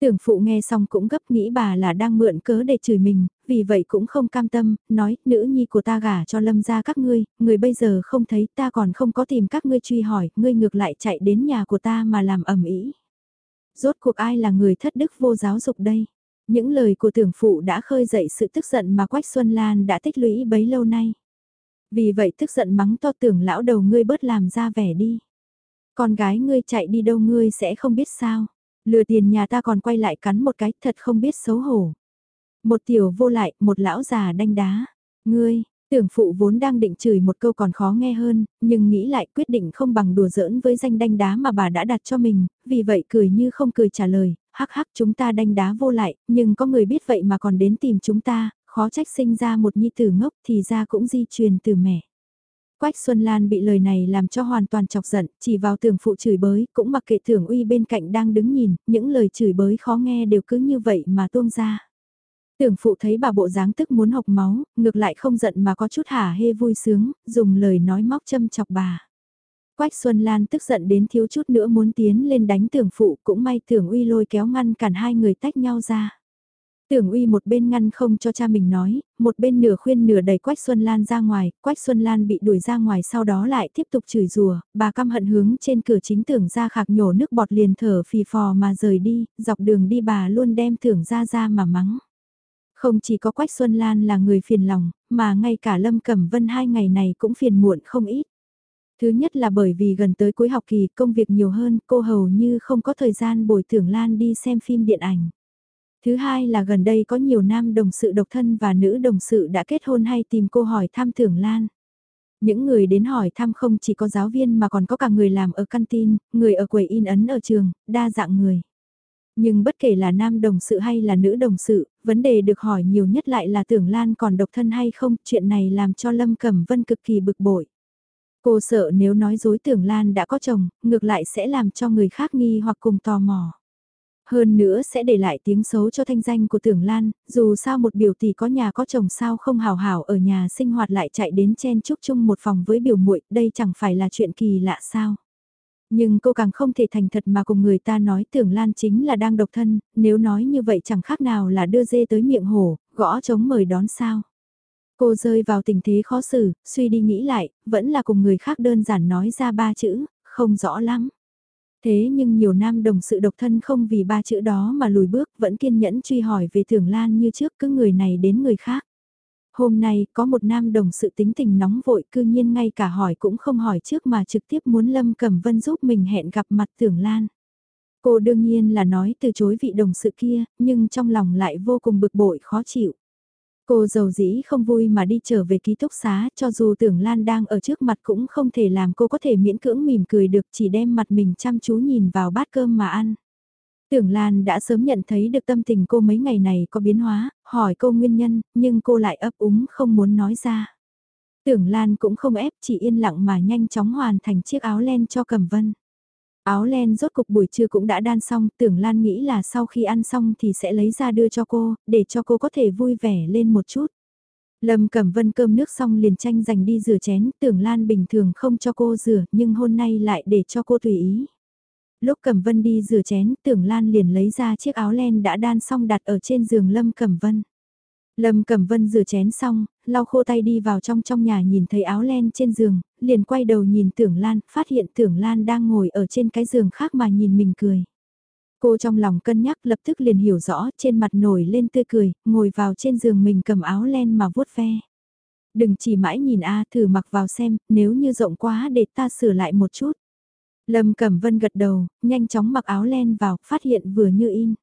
Tưởng phụ nghe xong cũng gấp nghĩ bà là đang mượn cớ để chửi mình, vì vậy cũng không cam tâm, nói, nữ nhi của ta gả cho lâm ra các ngươi, người bây giờ không thấy ta còn không có tìm các ngươi truy hỏi, ngươi ngược lại chạy đến nhà của ta mà làm ẩm ý. Rốt cuộc ai là người thất đức vô giáo dục đây? Những lời của tưởng phụ đã khơi dậy sự tức giận mà Quách Xuân Lan đã tích lũy bấy lâu nay. Vì vậy tức giận mắng to tưởng lão đầu ngươi bớt làm ra vẻ đi. Con gái ngươi chạy đi đâu ngươi sẽ không biết sao. Lừa tiền nhà ta còn quay lại cắn một cái thật không biết xấu hổ. Một tiểu vô lại, một lão già đanh đá. Ngươi, tưởng phụ vốn đang định chửi một câu còn khó nghe hơn, nhưng nghĩ lại quyết định không bằng đùa giỡn với danh đanh đá mà bà đã đặt cho mình, vì vậy cười như không cười trả lời, hắc hắc chúng ta đanh đá vô lại, nhưng có người biết vậy mà còn đến tìm chúng ta, khó trách sinh ra một nhi tử ngốc thì ra cũng di truyền từ mẹ. Quách Xuân Lan bị lời này làm cho hoàn toàn chọc giận, chỉ vào tưởng phụ chửi bới, cũng mặc kệ thưởng uy bên cạnh đang đứng nhìn, những lời chửi bới khó nghe đều cứ như vậy mà tuông ra. Tưởng phụ thấy bà bộ dáng tức muốn học máu, ngược lại không giận mà có chút hả hê vui sướng, dùng lời nói móc châm chọc bà. Quách Xuân Lan tức giận đến thiếu chút nữa muốn tiến lên đánh tưởng phụ cũng may tưởng uy lôi kéo ngăn cản hai người tách nhau ra. Tưởng uy một bên ngăn không cho cha mình nói, một bên nửa khuyên nửa đẩy Quách Xuân Lan ra ngoài, Quách Xuân Lan bị đuổi ra ngoài sau đó lại tiếp tục chửi rủa bà căm hận hướng trên cửa chính tưởng ra khạc nhổ nước bọt liền thở phì phò mà rời đi, dọc đường đi bà luôn đem tưởng ra ra mà mắng. Không chỉ có Quách Xuân Lan là người phiền lòng, mà ngay cả Lâm Cẩm Vân hai ngày này cũng phiền muộn không ít. Thứ nhất là bởi vì gần tới cuối học kỳ công việc nhiều hơn, cô hầu như không có thời gian bồi tưởng Lan đi xem phim điện ảnh. Thứ hai là gần đây có nhiều nam đồng sự độc thân và nữ đồng sự đã kết hôn hay tìm cô hỏi thăm tưởng Lan. Những người đến hỏi thăm không chỉ có giáo viên mà còn có cả người làm ở canteen, người ở quầy in ấn ở trường, đa dạng người. Nhưng bất kể là nam đồng sự hay là nữ đồng sự, vấn đề được hỏi nhiều nhất lại là tưởng Lan còn độc thân hay không, chuyện này làm cho Lâm Cẩm Vân cực kỳ bực bội. Cô sợ nếu nói dối tưởng Lan đã có chồng, ngược lại sẽ làm cho người khác nghi hoặc cùng tò mò. Hơn nữa sẽ để lại tiếng xấu cho thanh danh của tưởng Lan, dù sao một biểu tỷ có nhà có chồng sao không hào hảo ở nhà sinh hoạt lại chạy đến chen chúc chung một phòng với biểu muội đây chẳng phải là chuyện kỳ lạ sao. Nhưng cô càng không thể thành thật mà cùng người ta nói tưởng Lan chính là đang độc thân, nếu nói như vậy chẳng khác nào là đưa dê tới miệng hổ, gõ chống mời đón sao. Cô rơi vào tình thế khó xử, suy đi nghĩ lại, vẫn là cùng người khác đơn giản nói ra ba chữ, không rõ lắm. Thế nhưng nhiều nam đồng sự độc thân không vì ba chữ đó mà lùi bước vẫn kiên nhẫn truy hỏi về tưởng lan như trước cứ người này đến người khác. Hôm nay có một nam đồng sự tính tình nóng vội cư nhiên ngay cả hỏi cũng không hỏi trước mà trực tiếp muốn Lâm Cẩm Vân giúp mình hẹn gặp mặt tưởng lan. Cô đương nhiên là nói từ chối vị đồng sự kia, nhưng trong lòng lại vô cùng bực bội khó chịu. Cô giàu dĩ không vui mà đi trở về ký túc xá, cho dù tưởng Lan đang ở trước mặt cũng không thể làm cô có thể miễn cưỡng mỉm cười được chỉ đem mặt mình chăm chú nhìn vào bát cơm mà ăn. Tưởng Lan đã sớm nhận thấy được tâm tình cô mấy ngày này có biến hóa, hỏi cô nguyên nhân, nhưng cô lại ấp úng không muốn nói ra. Tưởng Lan cũng không ép chỉ yên lặng mà nhanh chóng hoàn thành chiếc áo len cho Cẩm Vân. Áo len rốt cục buổi trưa cũng đã đan xong, tưởng Lan nghĩ là sau khi ăn xong thì sẽ lấy ra đưa cho cô, để cho cô có thể vui vẻ lên một chút. Lâm Cẩm Vân cơm nước xong liền tranh giành đi rửa chén, tưởng Lan bình thường không cho cô rửa, nhưng hôm nay lại để cho cô tùy ý. Lúc Cẩm Vân đi rửa chén, tưởng Lan liền lấy ra chiếc áo len đã đan xong đặt ở trên giường Lâm Cẩm Vân. Lâm Cẩm Vân rửa chén xong, lau khô tay đi vào trong trong nhà nhìn thấy áo len trên giường, liền quay đầu nhìn Tưởng Lan, phát hiện Tưởng Lan đang ngồi ở trên cái giường khác mà nhìn mình cười. Cô trong lòng cân nhắc lập tức liền hiểu rõ, trên mặt nổi lên tươi cười, ngồi vào trên giường mình cầm áo len mà vuốt ve. Đừng chỉ mãi nhìn A thử mặc vào xem, nếu như rộng quá để ta sửa lại một chút. Lâm Cẩm Vân gật đầu, nhanh chóng mặc áo len vào, phát hiện vừa như in.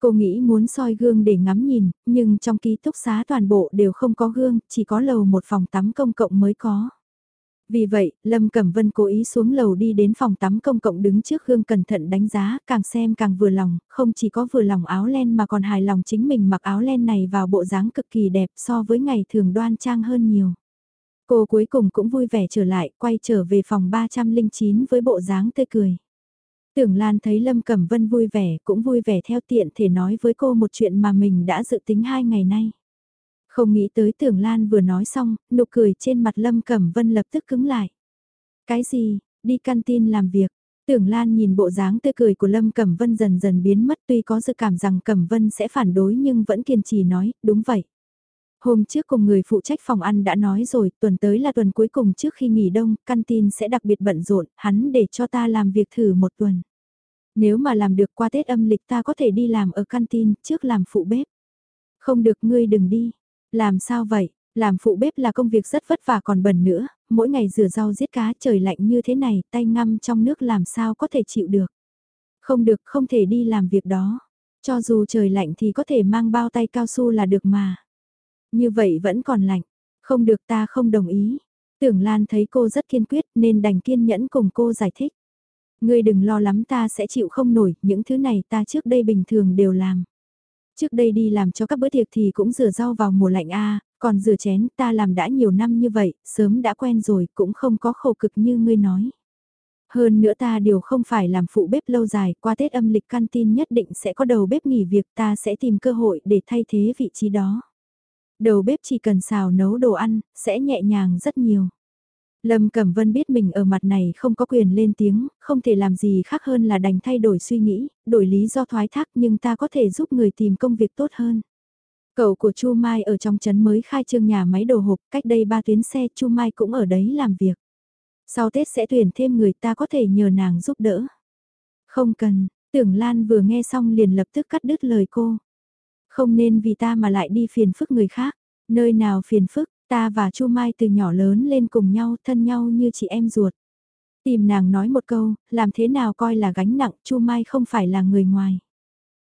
Cô nghĩ muốn soi gương để ngắm nhìn, nhưng trong ký túc xá toàn bộ đều không có gương, chỉ có lầu một phòng tắm công cộng mới có. Vì vậy, Lâm Cẩm Vân cố ý xuống lầu đi đến phòng tắm công cộng đứng trước gương cẩn thận đánh giá, càng xem càng vừa lòng, không chỉ có vừa lòng áo len mà còn hài lòng chính mình mặc áo len này vào bộ dáng cực kỳ đẹp so với ngày thường đoan trang hơn nhiều. Cô cuối cùng cũng vui vẻ trở lại, quay trở về phòng 309 với bộ dáng tươi cười. Tưởng Lan thấy Lâm Cẩm Vân vui vẻ, cũng vui vẻ theo tiện thể nói với cô một chuyện mà mình đã dự tính hai ngày nay. Không nghĩ tới Tưởng Lan vừa nói xong, nụ cười trên mặt Lâm Cẩm Vân lập tức cứng lại. Cái gì, đi tin làm việc. Tưởng Lan nhìn bộ dáng tươi cười của Lâm Cẩm Vân dần dần biến mất tuy có dự cảm rằng Cẩm Vân sẽ phản đối nhưng vẫn kiên trì nói, đúng vậy. Hôm trước cùng người phụ trách phòng ăn đã nói rồi, tuần tới là tuần cuối cùng trước khi nghỉ đông, tin sẽ đặc biệt bận rộn, hắn để cho ta làm việc thử một tuần. Nếu mà làm được qua Tết âm lịch ta có thể đi làm ở tin trước làm phụ bếp. Không được ngươi đừng đi. Làm sao vậy? Làm phụ bếp là công việc rất vất vả còn bẩn nữa, mỗi ngày rửa rau giết cá trời lạnh như thế này, tay ngâm trong nước làm sao có thể chịu được. Không được, không thể đi làm việc đó. Cho dù trời lạnh thì có thể mang bao tay cao su là được mà. Như vậy vẫn còn lạnh. Không được ta không đồng ý. Tưởng Lan thấy cô rất kiên quyết nên đành kiên nhẫn cùng cô giải thích. Ngươi đừng lo lắm ta sẽ chịu không nổi, những thứ này ta trước đây bình thường đều làm. Trước đây đi làm cho các bữa tiệc thì cũng rửa rau vào mùa lạnh a, còn rửa chén ta làm đã nhiều năm như vậy, sớm đã quen rồi, cũng không có khổ cực như ngươi nói. Hơn nữa ta đều không phải làm phụ bếp lâu dài, qua Tết âm lịch canteen nhất định sẽ có đầu bếp nghỉ việc ta sẽ tìm cơ hội để thay thế vị trí đó. Đầu bếp chỉ cần xào nấu đồ ăn, sẽ nhẹ nhàng rất nhiều. Lâm Cẩm Vân biết mình ở mặt này không có quyền lên tiếng, không thể làm gì khác hơn là đành thay đổi suy nghĩ, đổi lý do thoái thác nhưng ta có thể giúp người tìm công việc tốt hơn. Cậu của Chu Mai ở trong trấn mới khai trương nhà máy đồ hộp, cách đây ba tuyến xe Chu Mai cũng ở đấy làm việc. Sau Tết sẽ tuyển thêm người ta có thể nhờ nàng giúp đỡ. Không cần, tưởng Lan vừa nghe xong liền lập tức cắt đứt lời cô. Không nên vì ta mà lại đi phiền phức người khác, nơi nào phiền phức, ta và Chu Mai từ nhỏ lớn lên cùng nhau thân nhau như chị em ruột. Tìm nàng nói một câu, làm thế nào coi là gánh nặng, Chu Mai không phải là người ngoài.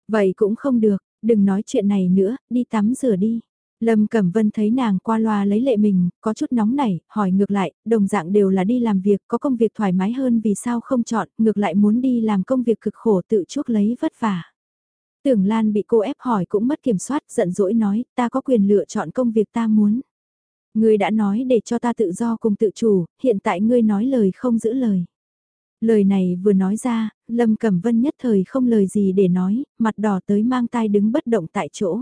Vậy cũng không được, đừng nói chuyện này nữa, đi tắm rửa đi. Lâm Cẩm Vân thấy nàng qua loa lấy lệ mình, có chút nóng nảy, hỏi ngược lại, đồng dạng đều là đi làm việc, có công việc thoải mái hơn vì sao không chọn, ngược lại muốn đi làm công việc cực khổ tự chuốc lấy vất vả. Tưởng Lan bị cô ép hỏi cũng mất kiểm soát, giận dỗi nói, ta có quyền lựa chọn công việc ta muốn. Ngươi đã nói để cho ta tự do cùng tự chủ, hiện tại ngươi nói lời không giữ lời. Lời này vừa nói ra, Lâm Cẩm Vân nhất thời không lời gì để nói, mặt đỏ tới mang tai đứng bất động tại chỗ.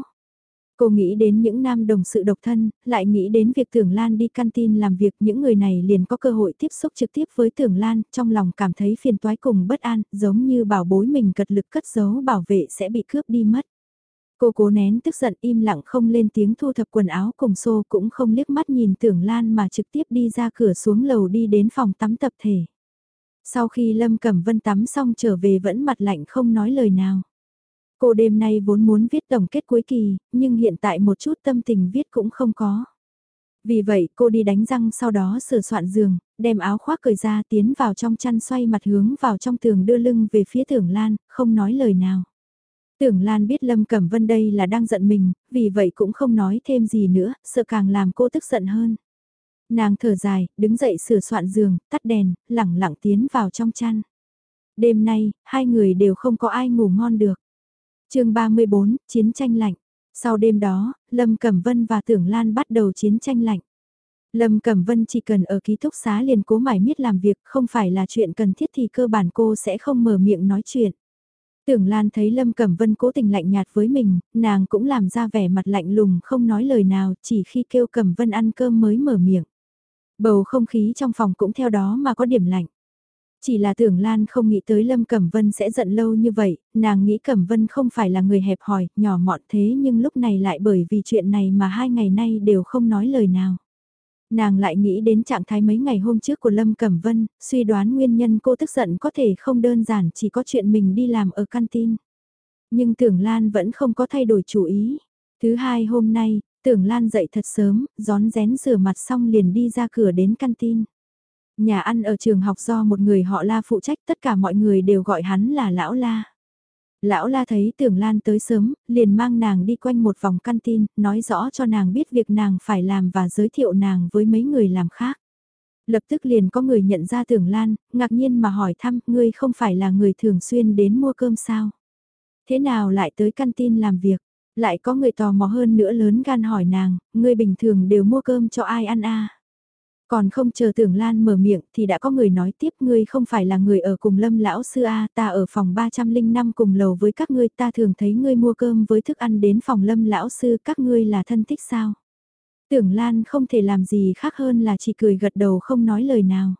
Cô nghĩ đến những nam đồng sự độc thân, lại nghĩ đến việc Tưởng Lan đi canteen làm việc những người này liền có cơ hội tiếp xúc trực tiếp với Tưởng Lan, trong lòng cảm thấy phiền toái cùng bất an, giống như bảo bối mình cật lực cất giấu bảo vệ sẽ bị cướp đi mất. Cô cố nén tức giận im lặng không lên tiếng thu thập quần áo cùng xô cũng không liếc mắt nhìn Tưởng Lan mà trực tiếp đi ra cửa xuống lầu đi đến phòng tắm tập thể. Sau khi Lâm Cẩm Vân tắm xong trở về vẫn mặt lạnh không nói lời nào. Cô đêm nay vốn muốn viết tổng kết cuối kỳ, nhưng hiện tại một chút tâm tình viết cũng không có. Vì vậy cô đi đánh răng sau đó sửa soạn giường, đem áo khoác cởi ra tiến vào trong chăn xoay mặt hướng vào trong tường đưa lưng về phía tưởng Lan, không nói lời nào. Tưởng Lan biết Lâm Cẩm Vân đây là đang giận mình, vì vậy cũng không nói thêm gì nữa, sợ càng làm cô tức giận hơn. Nàng thở dài, đứng dậy sửa soạn giường, tắt đèn, lẳng lặng tiến vào trong chăn. Đêm nay, hai người đều không có ai ngủ ngon được chương 34, Chiến tranh lạnh. Sau đêm đó, Lâm Cẩm Vân và Tưởng Lan bắt đầu chiến tranh lạnh. Lâm Cẩm Vân chỉ cần ở ký túc xá liền cố mải miết làm việc, không phải là chuyện cần thiết thì cơ bản cô sẽ không mở miệng nói chuyện. Tưởng Lan thấy Lâm Cẩm Vân cố tình lạnh nhạt với mình, nàng cũng làm ra vẻ mặt lạnh lùng không nói lời nào chỉ khi kêu Cẩm Vân ăn cơm mới mở miệng. Bầu không khí trong phòng cũng theo đó mà có điểm lạnh. Chỉ là tưởng Lan không nghĩ tới Lâm Cẩm Vân sẽ giận lâu như vậy, nàng nghĩ Cẩm Vân không phải là người hẹp hòi, nhỏ mọn thế nhưng lúc này lại bởi vì chuyện này mà hai ngày nay đều không nói lời nào. Nàng lại nghĩ đến trạng thái mấy ngày hôm trước của Lâm Cẩm Vân, suy đoán nguyên nhân cô tức giận có thể không đơn giản chỉ có chuyện mình đi làm ở canteen. Nhưng tưởng Lan vẫn không có thay đổi chủ ý. Thứ hai hôm nay, tưởng Lan dậy thật sớm, gión rén rửa mặt xong liền đi ra cửa đến canteen. Nhà ăn ở trường học do một người họ La phụ trách tất cả mọi người đều gọi hắn là Lão La. Lão La thấy Tưởng Lan tới sớm, liền mang nàng đi quanh một vòng căn tin, nói rõ cho nàng biết việc nàng phải làm và giới thiệu nàng với mấy người làm khác. Lập tức liền có người nhận ra Tưởng Lan, ngạc nhiên mà hỏi thăm, ngươi không phải là người thường xuyên đến mua cơm sao? Thế nào lại tới căn tin làm việc? Lại có người tò mò hơn nữa lớn gan hỏi nàng, ngươi bình thường đều mua cơm cho ai ăn à? Còn không chờ tưởng Lan mở miệng thì đã có người nói tiếp ngươi không phải là người ở cùng lâm lão sư A ta ở phòng 305 cùng lầu với các ngươi ta thường thấy ngươi mua cơm với thức ăn đến phòng lâm lão sư các ngươi là thân thích sao. Tưởng Lan không thể làm gì khác hơn là chỉ cười gật đầu không nói lời nào.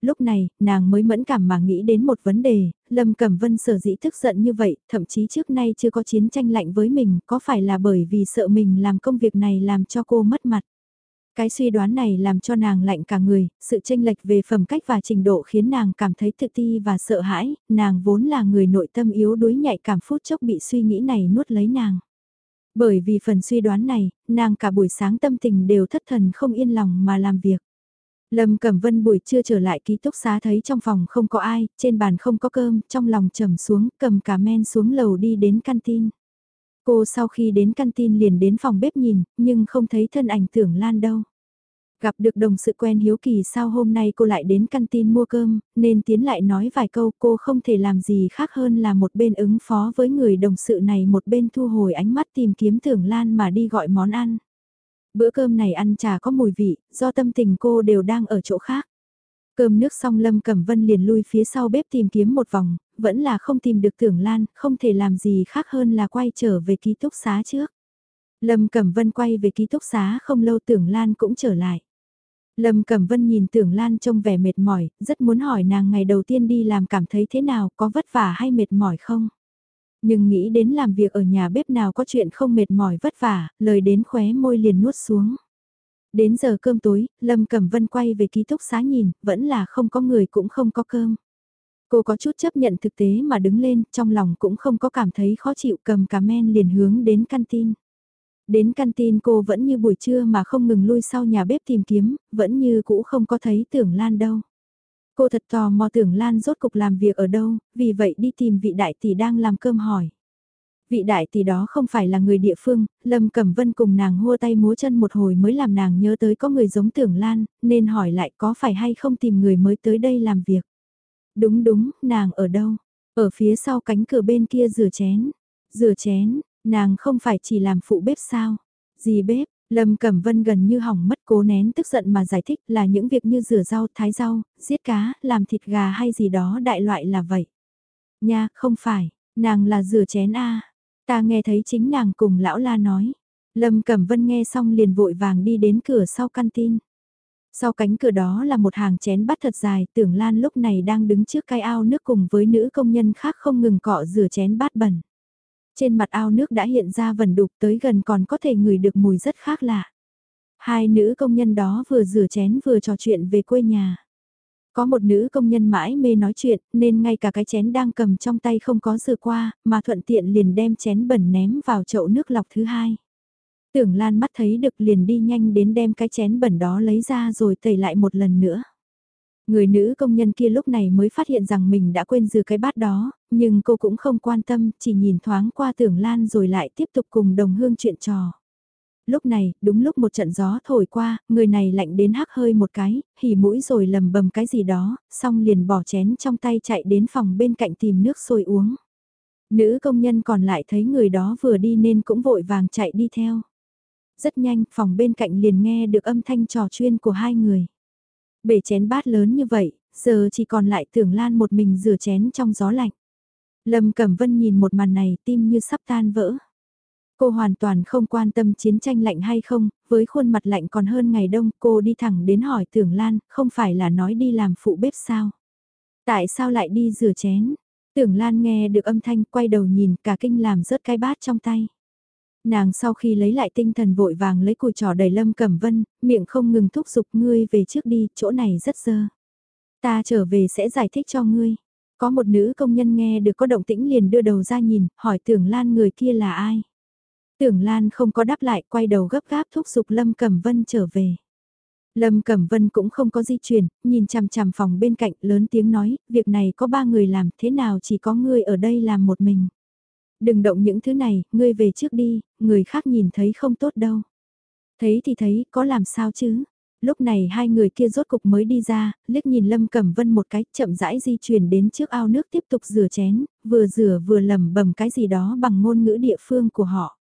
Lúc này, nàng mới mẫn cảm mà nghĩ đến một vấn đề, Lâm Cẩm Vân sở dĩ tức giận như vậy, thậm chí trước nay chưa có chiến tranh lạnh với mình, có phải là bởi vì sợ mình làm công việc này làm cho cô mất mặt. Cái suy đoán này làm cho nàng lạnh cả người, sự tranh lệch về phẩm cách và trình độ khiến nàng cảm thấy tự ti và sợ hãi, nàng vốn là người nội tâm yếu đuối nhạy cảm phút chốc bị suy nghĩ này nuốt lấy nàng. Bởi vì phần suy đoán này, nàng cả buổi sáng tâm tình đều thất thần không yên lòng mà làm việc. Lâm Cẩm Vân buổi trưa trở lại ký túc xá thấy trong phòng không có ai, trên bàn không có cơm, trong lòng trầm xuống, cầm cả men xuống lầu đi đến canteen. Cô sau khi đến căn tin liền đến phòng bếp nhìn, nhưng không thấy thân ảnh tưởng lan đâu. Gặp được đồng sự quen hiếu kỳ sao hôm nay cô lại đến căn tin mua cơm, nên tiến lại nói vài câu cô không thể làm gì khác hơn là một bên ứng phó với người đồng sự này một bên thu hồi ánh mắt tìm kiếm tưởng lan mà đi gọi món ăn. Bữa cơm này ăn chả có mùi vị, do tâm tình cô đều đang ở chỗ khác. Cơm nước xong Lâm Cẩm Vân liền lui phía sau bếp tìm kiếm một vòng, vẫn là không tìm được tưởng lan, không thể làm gì khác hơn là quay trở về ký túc xá trước. Lâm Cẩm Vân quay về ký túc xá không lâu tưởng lan cũng trở lại. Lâm Cẩm Vân nhìn Tưởng Lan trông vẻ mệt mỏi, rất muốn hỏi nàng ngày đầu tiên đi làm cảm thấy thế nào, có vất vả hay mệt mỏi không? Nhưng nghĩ đến làm việc ở nhà bếp nào có chuyện không mệt mỏi vất vả, lời đến khóe môi liền nuốt xuống. Đến giờ cơm tối, Lâm Cẩm Vân quay về ký túc xá nhìn, vẫn là không có người cũng không có cơm. Cô có chút chấp nhận thực tế mà đứng lên, trong lòng cũng không có cảm thấy khó chịu cầm cà men liền hướng đến canteen. Đến canteen cô vẫn như buổi trưa mà không ngừng lui sau nhà bếp tìm kiếm, vẫn như cũ không có thấy tưởng Lan đâu. Cô thật tò mò tưởng Lan rốt cục làm việc ở đâu, vì vậy đi tìm vị đại tỷ đang làm cơm hỏi. Vị đại tỷ đó không phải là người địa phương, Lâm Cẩm Vân cùng nàng hua tay múa chân một hồi mới làm nàng nhớ tới có người giống tưởng Lan, nên hỏi lại có phải hay không tìm người mới tới đây làm việc. Đúng đúng, nàng ở đâu? Ở phía sau cánh cửa bên kia rửa chén. Rửa chén, nàng không phải chỉ làm phụ bếp sao? Gì bếp? Lâm Cẩm Vân gần như hỏng mất cố nén tức giận mà giải thích là những việc như rửa rau, thái rau, giết cá, làm thịt gà hay gì đó đại loại là vậy. Nha, không phải, nàng là rửa chén a Ta nghe thấy chính nàng cùng lão la nói. Lâm Cẩm Vân nghe xong liền vội vàng đi đến cửa sau căn tin. Sau cánh cửa đó là một hàng chén bát thật dài, tưởng Lan lúc này đang đứng trước cái ao nước cùng với nữ công nhân khác không ngừng cọ rửa chén bát bẩn. Trên mặt ao nước đã hiện ra vần đục tới gần còn có thể ngửi được mùi rất khác lạ. Hai nữ công nhân đó vừa rửa chén vừa trò chuyện về quê nhà. Có một nữ công nhân mãi mê nói chuyện nên ngay cả cái chén đang cầm trong tay không có dừa qua mà thuận tiện liền đem chén bẩn ném vào chậu nước lọc thứ hai. Tưởng Lan mắt thấy được liền đi nhanh đến đem cái chén bẩn đó lấy ra rồi tẩy lại một lần nữa. Người nữ công nhân kia lúc này mới phát hiện rằng mình đã quên dừa cái bát đó, nhưng cô cũng không quan tâm, chỉ nhìn thoáng qua tưởng Lan rồi lại tiếp tục cùng đồng hương chuyện trò. Lúc này, đúng lúc một trận gió thổi qua, người này lạnh đến hắc hơi một cái, hỉ mũi rồi lầm bầm cái gì đó, xong liền bỏ chén trong tay chạy đến phòng bên cạnh tìm nước sôi uống. Nữ công nhân còn lại thấy người đó vừa đi nên cũng vội vàng chạy đi theo. Rất nhanh, phòng bên cạnh liền nghe được âm thanh trò chuyên của hai người. Bể chén bát lớn như vậy, giờ chỉ còn lại tưởng lan một mình rửa chén trong gió lạnh. Lâm Cẩm Vân nhìn một màn này tim như sắp tan vỡ. Cô hoàn toàn không quan tâm chiến tranh lạnh hay không, với khuôn mặt lạnh còn hơn ngày đông cô đi thẳng đến hỏi tưởng Lan, không phải là nói đi làm phụ bếp sao? Tại sao lại đi rửa chén? Tưởng Lan nghe được âm thanh quay đầu nhìn cả kinh làm rớt cái bát trong tay. Nàng sau khi lấy lại tinh thần vội vàng lấy cùi trò đầy lâm cẩm vân, miệng không ngừng thúc giục ngươi về trước đi, chỗ này rất dơ. Ta trở về sẽ giải thích cho ngươi. Có một nữ công nhân nghe được có động tĩnh liền đưa đầu ra nhìn, hỏi tưởng Lan người kia là ai. Tưởng Lan không có đáp lại, quay đầu gấp gáp thúc giục Lâm Cẩm Vân trở về. Lâm Cẩm Vân cũng không có di chuyển, nhìn chằm chằm phòng bên cạnh lớn tiếng nói, việc này có ba người làm, thế nào chỉ có ngươi ở đây làm một mình. Đừng động những thứ này, ngươi về trước đi, người khác nhìn thấy không tốt đâu. Thấy thì thấy, có làm sao chứ? Lúc này hai người kia rốt cục mới đi ra, liếc nhìn Lâm Cẩm Vân một cái, chậm rãi di chuyển đến trước ao nước tiếp tục rửa chén, vừa rửa vừa lầm bầm cái gì đó bằng ngôn ngữ địa phương của họ.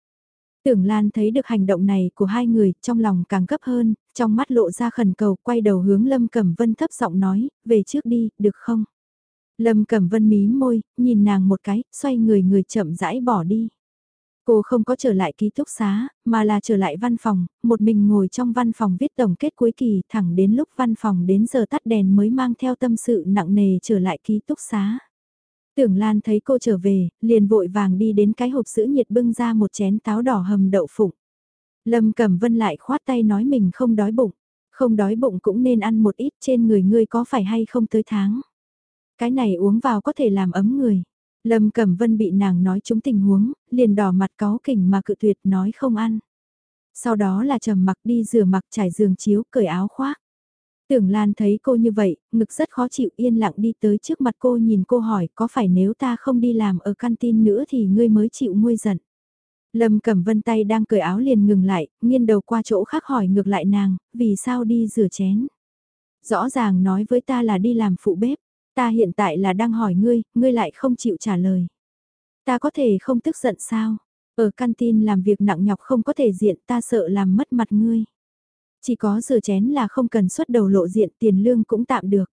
Tưởng Lan thấy được hành động này của hai người, trong lòng càng gấp hơn, trong mắt lộ ra khẩn cầu, quay đầu hướng Lâm Cẩm Vân thấp giọng nói, về trước đi, được không? Lâm Cẩm Vân mí môi, nhìn nàng một cái, xoay người người chậm rãi bỏ đi. Cô không có trở lại ký túc xá, mà là trở lại văn phòng, một mình ngồi trong văn phòng viết tổng kết cuối kỳ thẳng đến lúc văn phòng đến giờ tắt đèn mới mang theo tâm sự nặng nề trở lại ký túc xá. Tưởng Lan thấy cô trở về, liền vội vàng đi đến cái hộp sữa nhiệt bưng ra một chén táo đỏ hầm đậu phụng. Lâm Cẩm Vân lại khoát tay nói mình không đói bụng, không đói bụng cũng nên ăn một ít trên người ngươi có phải hay không tới tháng. Cái này uống vào có thể làm ấm người. Lâm Cẩm Vân bị nàng nói trúng tình huống, liền đỏ mặt có kỉnh mà cự tuyệt nói không ăn. Sau đó là trầm mặc đi rửa mặc trải giường chiếu cởi áo khoác. Tưởng Lan thấy cô như vậy, ngực rất khó chịu yên lặng đi tới trước mặt cô nhìn cô hỏi có phải nếu ta không đi làm ở canteen nữa thì ngươi mới chịu nguôi giận. Lâm Cẩm Vân tay đang cởi áo liền ngừng lại, nghiêng đầu qua chỗ khác hỏi ngược lại nàng, vì sao đi rửa chén. Rõ ràng nói với ta là đi làm phụ bếp, ta hiện tại là đang hỏi ngươi, ngươi lại không chịu trả lời. Ta có thể không tức giận sao? Ở canteen làm việc nặng nhọc không có thể diện ta sợ làm mất mặt ngươi. Chỉ có rửa chén là không cần xuất đầu lộ diện tiền lương cũng tạm được.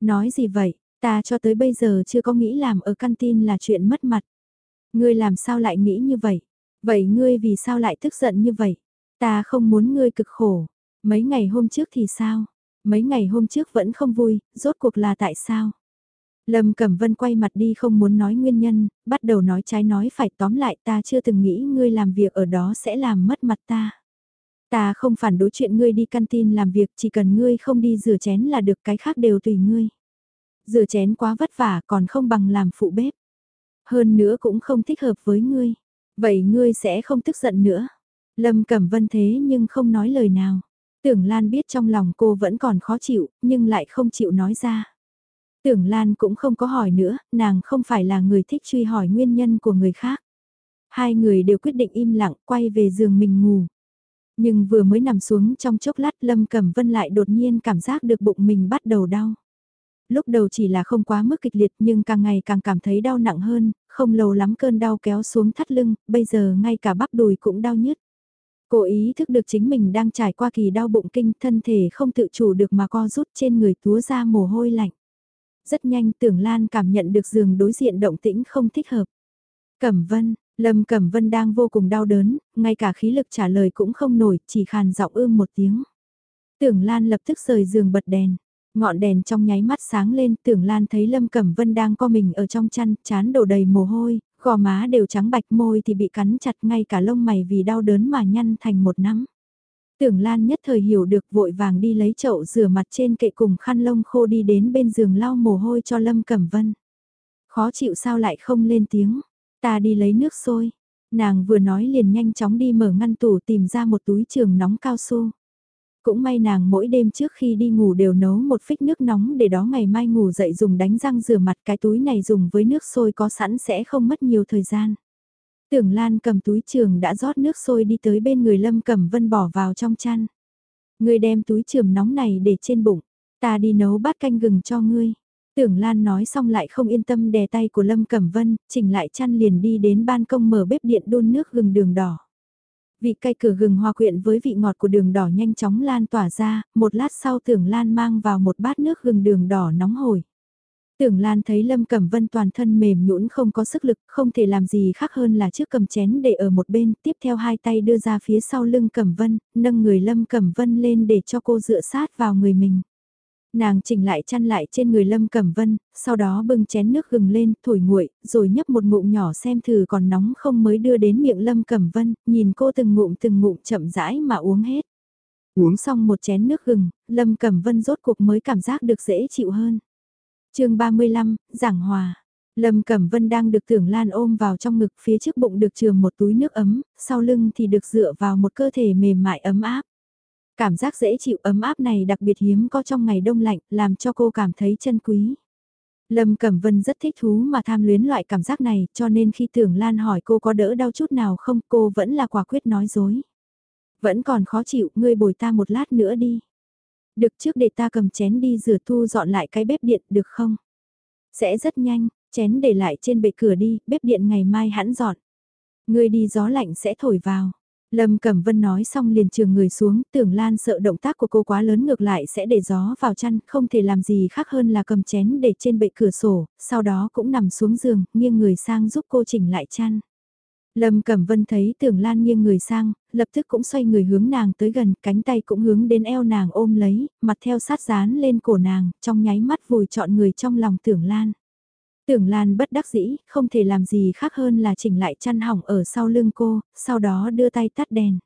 Nói gì vậy, ta cho tới bây giờ chưa có nghĩ làm ở canteen là chuyện mất mặt. Ngươi làm sao lại nghĩ như vậy? Vậy ngươi vì sao lại tức giận như vậy? Ta không muốn ngươi cực khổ. Mấy ngày hôm trước thì sao? Mấy ngày hôm trước vẫn không vui, rốt cuộc là tại sao? Lâm Cẩm Vân quay mặt đi không muốn nói nguyên nhân, bắt đầu nói trái nói phải tóm lại ta chưa từng nghĩ ngươi làm việc ở đó sẽ làm mất mặt ta. Ta không phản đối chuyện ngươi đi canteen làm việc chỉ cần ngươi không đi rửa chén là được cái khác đều tùy ngươi. Rửa chén quá vất vả còn không bằng làm phụ bếp. Hơn nữa cũng không thích hợp với ngươi. Vậy ngươi sẽ không tức giận nữa. Lâm Cẩm Vân thế nhưng không nói lời nào. Tưởng Lan biết trong lòng cô vẫn còn khó chịu, nhưng lại không chịu nói ra. Tưởng Lan cũng không có hỏi nữa, nàng không phải là người thích truy hỏi nguyên nhân của người khác. Hai người đều quyết định im lặng quay về giường mình ngủ. Nhưng vừa mới nằm xuống trong chốc lát Lâm Cẩm Vân lại đột nhiên cảm giác được bụng mình bắt đầu đau. Lúc đầu chỉ là không quá mức kịch liệt nhưng càng ngày càng cảm thấy đau nặng hơn, không lâu lắm cơn đau kéo xuống thắt lưng, bây giờ ngay cả bắp đùi cũng đau nhức. Cô ý thức được chính mình đang trải qua kỳ đau bụng kinh thân thể không tự chủ được mà co rút trên người túa ra mồ hôi lạnh. Rất nhanh tưởng Lan cảm nhận được giường đối diện động tĩnh không thích hợp. Cẩm Vân, Lâm Cẩm Vân đang vô cùng đau đớn, ngay cả khí lực trả lời cũng không nổi, chỉ khàn giọng ưm một tiếng. Tưởng Lan lập tức rời giường bật đèn. Ngọn đèn trong nháy mắt sáng lên, tưởng Lan thấy Lâm Cẩm Vân đang co mình ở trong chăn, chán đổ đầy mồ hôi, gò má đều trắng bạch môi thì bị cắn chặt ngay cả lông mày vì đau đớn mà nhăn thành một nắm. Tưởng Lan nhất thời hiểu được vội vàng đi lấy chậu rửa mặt trên kệ cùng khăn lông khô đi đến bên giường lau mồ hôi cho Lâm Cẩm Vân. Khó chịu sao lại không lên tiếng, ta đi lấy nước sôi. Nàng vừa nói liền nhanh chóng đi mở ngăn tủ tìm ra một túi trường nóng cao su. Cũng may nàng mỗi đêm trước khi đi ngủ đều nấu một phích nước nóng để đó ngày mai ngủ dậy dùng đánh răng rửa mặt cái túi này dùng với nước sôi có sẵn sẽ không mất nhiều thời gian. Tưởng Lan cầm túi trường đã rót nước sôi đi tới bên người Lâm Cẩm Vân bỏ vào trong chăn. Ngươi đem túi trường nóng này để trên bụng, ta đi nấu bát canh gừng cho ngươi. Tưởng Lan nói xong lại không yên tâm đè tay của Lâm Cẩm Vân, chỉnh lại chăn liền đi đến ban công mở bếp điện đun nước gừng đường đỏ. Vị cay cửa gừng hòa quyện với vị ngọt của đường đỏ nhanh chóng lan tỏa ra, một lát sau tưởng Lan mang vào một bát nước gừng đường đỏ nóng hổi. Tưởng Lan thấy Lâm Cẩm Vân toàn thân mềm nhũn không có sức lực, không thể làm gì khác hơn là trước cầm chén để ở một bên, tiếp theo hai tay đưa ra phía sau lưng Cẩm Vân, nâng người Lâm Cẩm Vân lên để cho cô dựa sát vào người mình. Nàng chỉnh lại chăn lại trên người Lâm Cẩm Vân, sau đó bưng chén nước gừng lên, thổi nguội, rồi nhấp một ngụm nhỏ xem thử còn nóng không mới đưa đến miệng Lâm Cẩm Vân, nhìn cô từng ngụm từng ngụm chậm rãi mà uống hết. Uống xong một chén nước gừng, Lâm Cẩm Vân rốt cuộc mới cảm giác được dễ chịu hơn. chương 35, Giảng Hòa. Lâm Cẩm Vân đang được Tưởng Lan ôm vào trong ngực phía trước bụng được trường một túi nước ấm, sau lưng thì được dựa vào một cơ thể mềm mại ấm áp. Cảm giác dễ chịu ấm áp này đặc biệt hiếm có trong ngày đông lạnh, làm cho cô cảm thấy chân quý. Lâm Cẩm Vân rất thích thú mà tham luyến loại cảm giác này, cho nên khi Tưởng Lan hỏi cô có đỡ đau chút nào không, cô vẫn là quả quyết nói dối. Vẫn còn khó chịu, ngươi bồi ta một lát nữa đi. Được trước để ta cầm chén đi rửa thu dọn lại cái bếp điện, được không? Sẽ rất nhanh, chén để lại trên bệ cửa đi, bếp điện ngày mai hãn dọn. Ngươi đi gió lạnh sẽ thổi vào. Lâm Cẩm Vân nói xong liền trường người xuống, tưởng Lan sợ động tác của cô quá lớn ngược lại sẽ để gió vào chăn, không thể làm gì khác hơn là cầm chén để trên bệ cửa sổ, sau đó cũng nằm xuống giường, nghiêng người sang giúp cô chỉnh lại chăn. Lâm Cẩm Vân thấy tưởng Lan nghiêng người sang, lập tức cũng xoay người hướng nàng tới gần, cánh tay cũng hướng đến eo nàng ôm lấy, mặt theo sát dán lên cổ nàng, trong nháy mắt vùi trọn người trong lòng tưởng Lan. Tưởng Lan bất đắc dĩ, không thể làm gì khác hơn là chỉnh lại chăn hỏng ở sau lưng cô, sau đó đưa tay tắt đèn.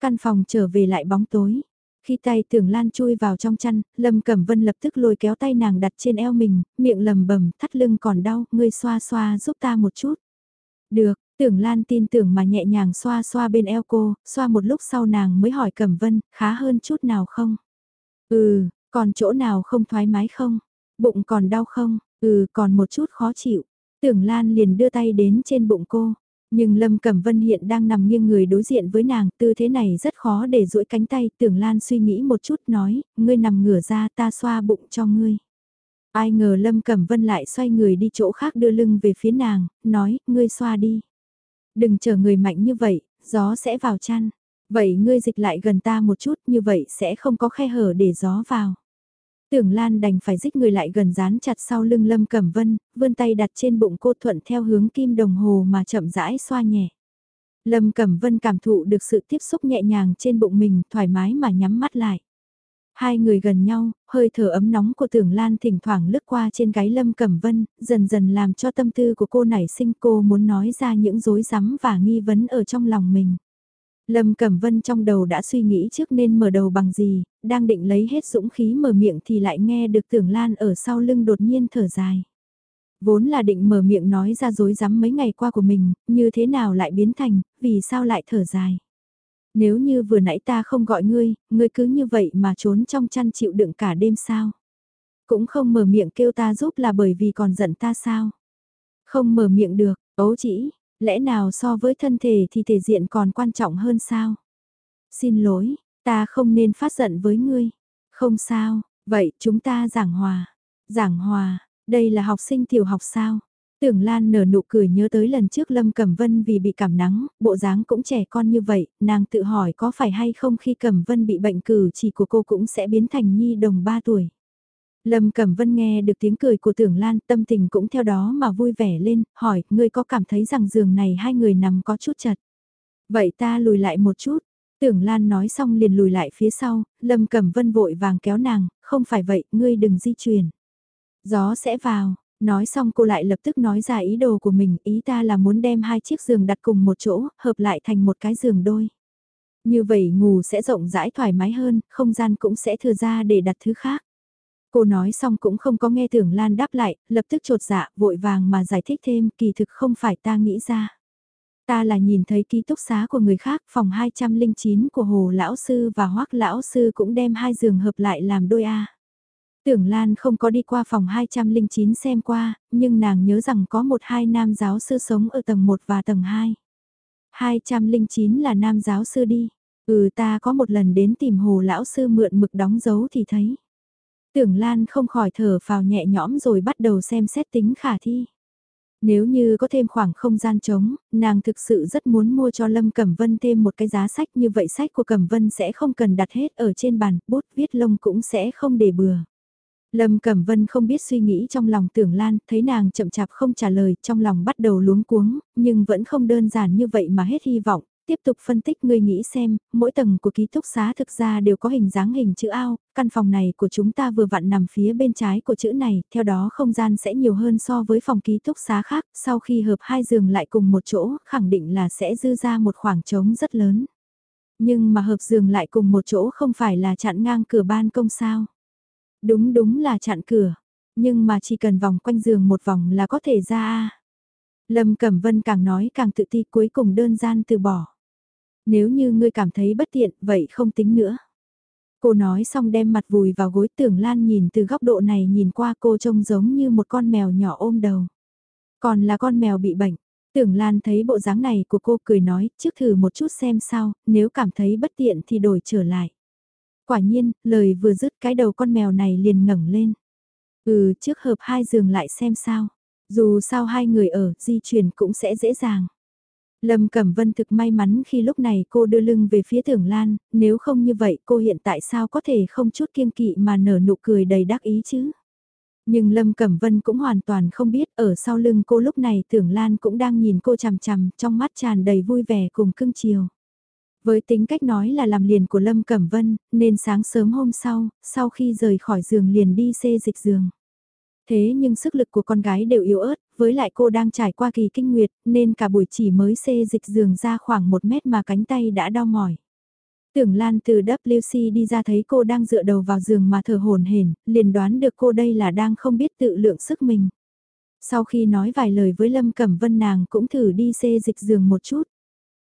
Căn phòng trở về lại bóng tối. Khi tay tưởng Lan chui vào trong chăn, Lâm Cẩm Vân lập tức lôi kéo tay nàng đặt trên eo mình, miệng lầm bầm thắt lưng còn đau, ngươi xoa xoa giúp ta một chút. Được, tưởng Lan tin tưởng mà nhẹ nhàng xoa xoa bên eo cô, xoa một lúc sau nàng mới hỏi Cẩm Vân, khá hơn chút nào không? Ừ, còn chỗ nào không thoải mái không? Bụng còn đau không? Ừ còn một chút khó chịu. Tưởng Lan liền đưa tay đến trên bụng cô. Nhưng Lâm Cẩm Vân hiện đang nằm nghiêng người đối diện với nàng, tư thế này rất khó để duỗi cánh tay, tưởng Lan suy nghĩ một chút nói, ngươi nằm ngửa ra ta xoa bụng cho ngươi. Ai ngờ Lâm Cẩm Vân lại xoay người đi chỗ khác đưa lưng về phía nàng, nói, ngươi xoa đi. Đừng chờ người mạnh như vậy, gió sẽ vào chăn. Vậy ngươi dịch lại gần ta một chút như vậy sẽ không có khe hở để gió vào. Tưởng Lan đành phải dích người lại gần dán chặt sau lưng Lâm Cẩm Vân, vươn tay đặt trên bụng cô thuận theo hướng kim đồng hồ mà chậm rãi xoa nhẹ. Lâm Cẩm Vân cảm thụ được sự tiếp xúc nhẹ nhàng trên bụng mình, thoải mái mà nhắm mắt lại. Hai người gần nhau, hơi thở ấm nóng của tưởng Lan thỉnh thoảng lướt qua trên gáy Lâm Cẩm Vân, dần dần làm cho tâm tư của cô nảy sinh cô muốn nói ra những dối rắm và nghi vấn ở trong lòng mình. Lâm Cẩm Vân trong đầu đã suy nghĩ trước nên mở đầu bằng gì, đang định lấy hết dũng khí mở miệng thì lại nghe được tưởng Lan ở sau lưng đột nhiên thở dài. Vốn là định mở miệng nói ra dối rắm mấy ngày qua của mình, như thế nào lại biến thành, vì sao lại thở dài. Nếu như vừa nãy ta không gọi ngươi, ngươi cứ như vậy mà trốn trong chăn chịu đựng cả đêm sao. Cũng không mở miệng kêu ta giúp là bởi vì còn giận ta sao. Không mở miệng được, ấu chỉ, lẽ nào so với thân thể thì thể diện còn quan trọng hơn sao? Xin lỗi, ta không nên phát giận với ngươi. Không sao, vậy chúng ta giảng hòa. Giảng hòa, đây là học sinh tiểu học sao? Tưởng Lan nở nụ cười nhớ tới lần trước Lâm Cẩm Vân vì bị cảm nắng, bộ dáng cũng trẻ con như vậy, nàng tự hỏi có phải hay không khi Cẩm Vân bị bệnh cử chỉ của cô cũng sẽ biến thành nhi đồng 3 tuổi. Lâm Cẩm Vân nghe được tiếng cười của Tưởng Lan tâm tình cũng theo đó mà vui vẻ lên, hỏi, ngươi có cảm thấy rằng giường này hai người nằm có chút chật. Vậy ta lùi lại một chút. Tưởng Lan nói xong liền lùi lại phía sau, Lâm Cẩm Vân vội vàng kéo nàng, không phải vậy, ngươi đừng di chuyển. Gió sẽ vào, nói xong cô lại lập tức nói ra ý đồ của mình, ý ta là muốn đem hai chiếc giường đặt cùng một chỗ, hợp lại thành một cái giường đôi. Như vậy ngủ sẽ rộng rãi thoải mái hơn, không gian cũng sẽ thừa ra để đặt thứ khác. Cô nói xong cũng không có nghe tưởng Lan đáp lại, lập tức trột dạ, vội vàng mà giải thích thêm, kỳ thực không phải ta nghĩ ra. Ta là nhìn thấy ký túc xá của người khác, phòng 209 của Hồ Lão Sư và Hoác Lão Sư cũng đem hai giường hợp lại làm đôi A. Tưởng Lan không có đi qua phòng 209 xem qua, nhưng nàng nhớ rằng có một hai nam giáo sư sống ở tầng 1 và tầng 2. 209 là nam giáo sư đi. Ừ ta có một lần đến tìm hồ lão sư mượn mực đóng dấu thì thấy. Tưởng Lan không khỏi thở phào nhẹ nhõm rồi bắt đầu xem xét tính khả thi. Nếu như có thêm khoảng không gian trống, nàng thực sự rất muốn mua cho Lâm Cẩm Vân thêm một cái giá sách như vậy sách của Cẩm Vân sẽ không cần đặt hết ở trên bàn, bút viết lông cũng sẽ không để bừa. Lâm Cẩm Vân không biết suy nghĩ trong lòng tưởng Lan, thấy nàng chậm chạp không trả lời, trong lòng bắt đầu luống cuống, nhưng vẫn không đơn giản như vậy mà hết hy vọng. Tiếp tục phân tích người nghĩ xem, mỗi tầng của ký túc xá thực ra đều có hình dáng hình chữ ao, căn phòng này của chúng ta vừa vặn nằm phía bên trái của chữ này, theo đó không gian sẽ nhiều hơn so với phòng ký túc xá khác, sau khi hợp hai giường lại cùng một chỗ, khẳng định là sẽ dư ra một khoảng trống rất lớn. Nhưng mà hợp giường lại cùng một chỗ không phải là chặn ngang cửa ban công sao. Đúng đúng là chặn cửa, nhưng mà chỉ cần vòng quanh giường một vòng là có thể ra a. Lâm Cẩm Vân càng nói càng tự ti cuối cùng đơn gian từ bỏ. Nếu như ngươi cảm thấy bất tiện, vậy không tính nữa. Cô nói xong đem mặt vùi vào gối tưởng Lan nhìn từ góc độ này nhìn qua cô trông giống như một con mèo nhỏ ôm đầu. Còn là con mèo bị bệnh. Tưởng Lan thấy bộ dáng này của cô cười nói, trước thử một chút xem sao, nếu cảm thấy bất tiện thì đổi trở lại. Quả nhiên, lời vừa dứt cái đầu con mèo này liền ngẩng lên. Ừ, trước hợp hai giường lại xem sao. Dù sao hai người ở, di chuyển cũng sẽ dễ dàng. Lâm Cẩm Vân thực may mắn khi lúc này cô đưa lưng về phía Tưởng Lan, nếu không như vậy cô hiện tại sao có thể không chút kiêng kỵ mà nở nụ cười đầy đắc ý chứ. Nhưng Lâm Cẩm Vân cũng hoàn toàn không biết ở sau lưng cô lúc này Tưởng Lan cũng đang nhìn cô chằm chằm trong mắt tràn đầy vui vẻ cùng cưng chiều. Với tính cách nói là làm liền của Lâm Cẩm Vân, nên sáng sớm hôm sau, sau khi rời khỏi giường liền đi xê dịch giường. Thế nhưng sức lực của con gái đều yếu ớt, với lại cô đang trải qua kỳ kinh nguyệt, nên cả buổi chỉ mới xê dịch giường ra khoảng một mét mà cánh tay đã đau mỏi. Tưởng Lan từ WC đi ra thấy cô đang dựa đầu vào giường mà thở hồn hển, liền đoán được cô đây là đang không biết tự lượng sức mình. Sau khi nói vài lời với Lâm Cẩm Vân nàng cũng thử đi xê dịch giường một chút.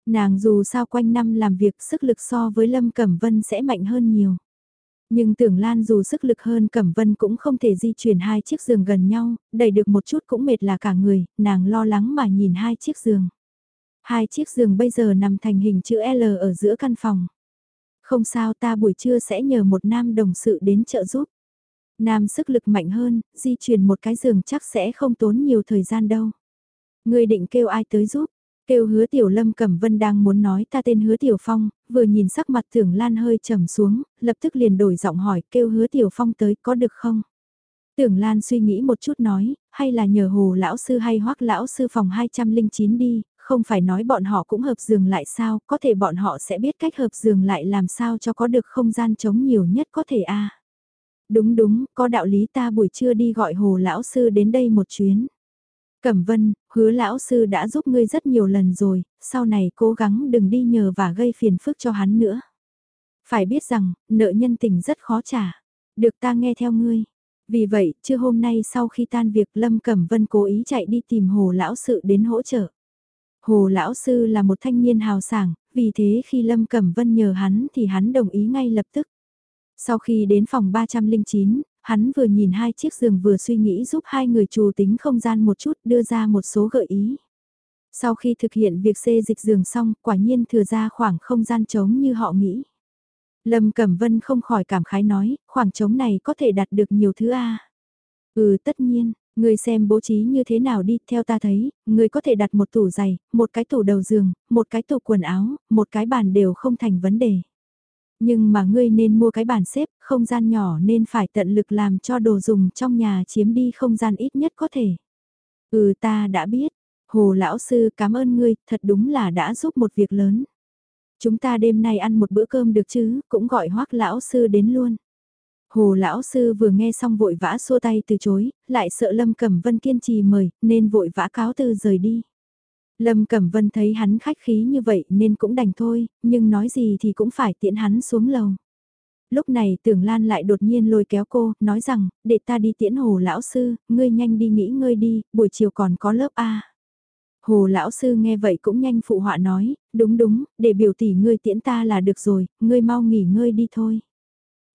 Nàng dù sao quanh năm làm việc sức lực so với Lâm Cẩm Vân sẽ mạnh hơn nhiều. Nhưng tưởng Lan dù sức lực hơn Cẩm Vân cũng không thể di chuyển hai chiếc giường gần nhau, đẩy được một chút cũng mệt là cả người, nàng lo lắng mà nhìn hai chiếc giường. Hai chiếc giường bây giờ nằm thành hình chữ L ở giữa căn phòng. Không sao ta buổi trưa sẽ nhờ một nam đồng sự đến trợ giúp. Nam sức lực mạnh hơn, di chuyển một cái giường chắc sẽ không tốn nhiều thời gian đâu. Người định kêu ai tới giúp, Kêu hứa tiểu lâm cẩm vân đang muốn nói ta tên hứa tiểu phong, vừa nhìn sắc mặt tưởng lan hơi trầm xuống, lập tức liền đổi giọng hỏi kêu hứa tiểu phong tới có được không? Tưởng Lan suy nghĩ một chút nói, hay là nhờ hồ lão sư hay hoắc lão sư phòng 209 đi, không phải nói bọn họ cũng hợp giường lại sao, có thể bọn họ sẽ biết cách hợp giường lại làm sao cho có được không gian trống nhiều nhất có thể a. Đúng đúng, có đạo lý ta buổi trưa đi gọi hồ lão sư đến đây một chuyến. Cẩm vân, hứa lão sư đã giúp ngươi rất nhiều lần rồi, sau này cố gắng đừng đi nhờ và gây phiền phức cho hắn nữa. Phải biết rằng, nợ nhân tình rất khó trả. Được ta nghe theo ngươi. Vì vậy, chưa hôm nay sau khi tan việc Lâm Cẩm Vân cố ý chạy đi tìm Hồ Lão Sư đến hỗ trợ. Hồ Lão Sư là một thanh niên hào sảng, vì thế khi Lâm Cẩm Vân nhờ hắn thì hắn đồng ý ngay lập tức. Sau khi đến phòng 309, hắn vừa nhìn hai chiếc giường vừa suy nghĩ giúp hai người trù tính không gian một chút đưa ra một số gợi ý. Sau khi thực hiện việc xê dịch giường xong, quả nhiên thừa ra khoảng không gian trống như họ nghĩ. Lâm Cẩm Vân không khỏi cảm khái nói, khoảng trống này có thể đặt được nhiều thứ a. Ừ tất nhiên, người xem bố trí như thế nào đi, theo ta thấy, người có thể đặt một tủ giày, một cái tủ đầu giường, một cái tủ quần áo, một cái bàn đều không thành vấn đề. Nhưng mà ngươi nên mua cái bàn xếp, không gian nhỏ nên phải tận lực làm cho đồ dùng trong nhà chiếm đi không gian ít nhất có thể. Ừ ta đã biết, Hồ Lão Sư cảm ơn ngươi, thật đúng là đã giúp một việc lớn. Chúng ta đêm nay ăn một bữa cơm được chứ, cũng gọi hoắc lão sư đến luôn. Hồ lão sư vừa nghe xong vội vã xua tay từ chối, lại sợ Lâm Cẩm Vân kiên trì mời, nên vội vã cáo từ rời đi. Lâm Cẩm Vân thấy hắn khách khí như vậy nên cũng đành thôi, nhưng nói gì thì cũng phải tiễn hắn xuống lầu. Lúc này tưởng Lan lại đột nhiên lôi kéo cô, nói rằng, để ta đi tiễn hồ lão sư, ngươi nhanh đi nghỉ ngơi đi, buổi chiều còn có lớp A. Hồ lão sư nghe vậy cũng nhanh phụ họa nói, đúng đúng, để biểu tỷ ngươi tiễn ta là được rồi, ngươi mau nghỉ ngơi đi thôi.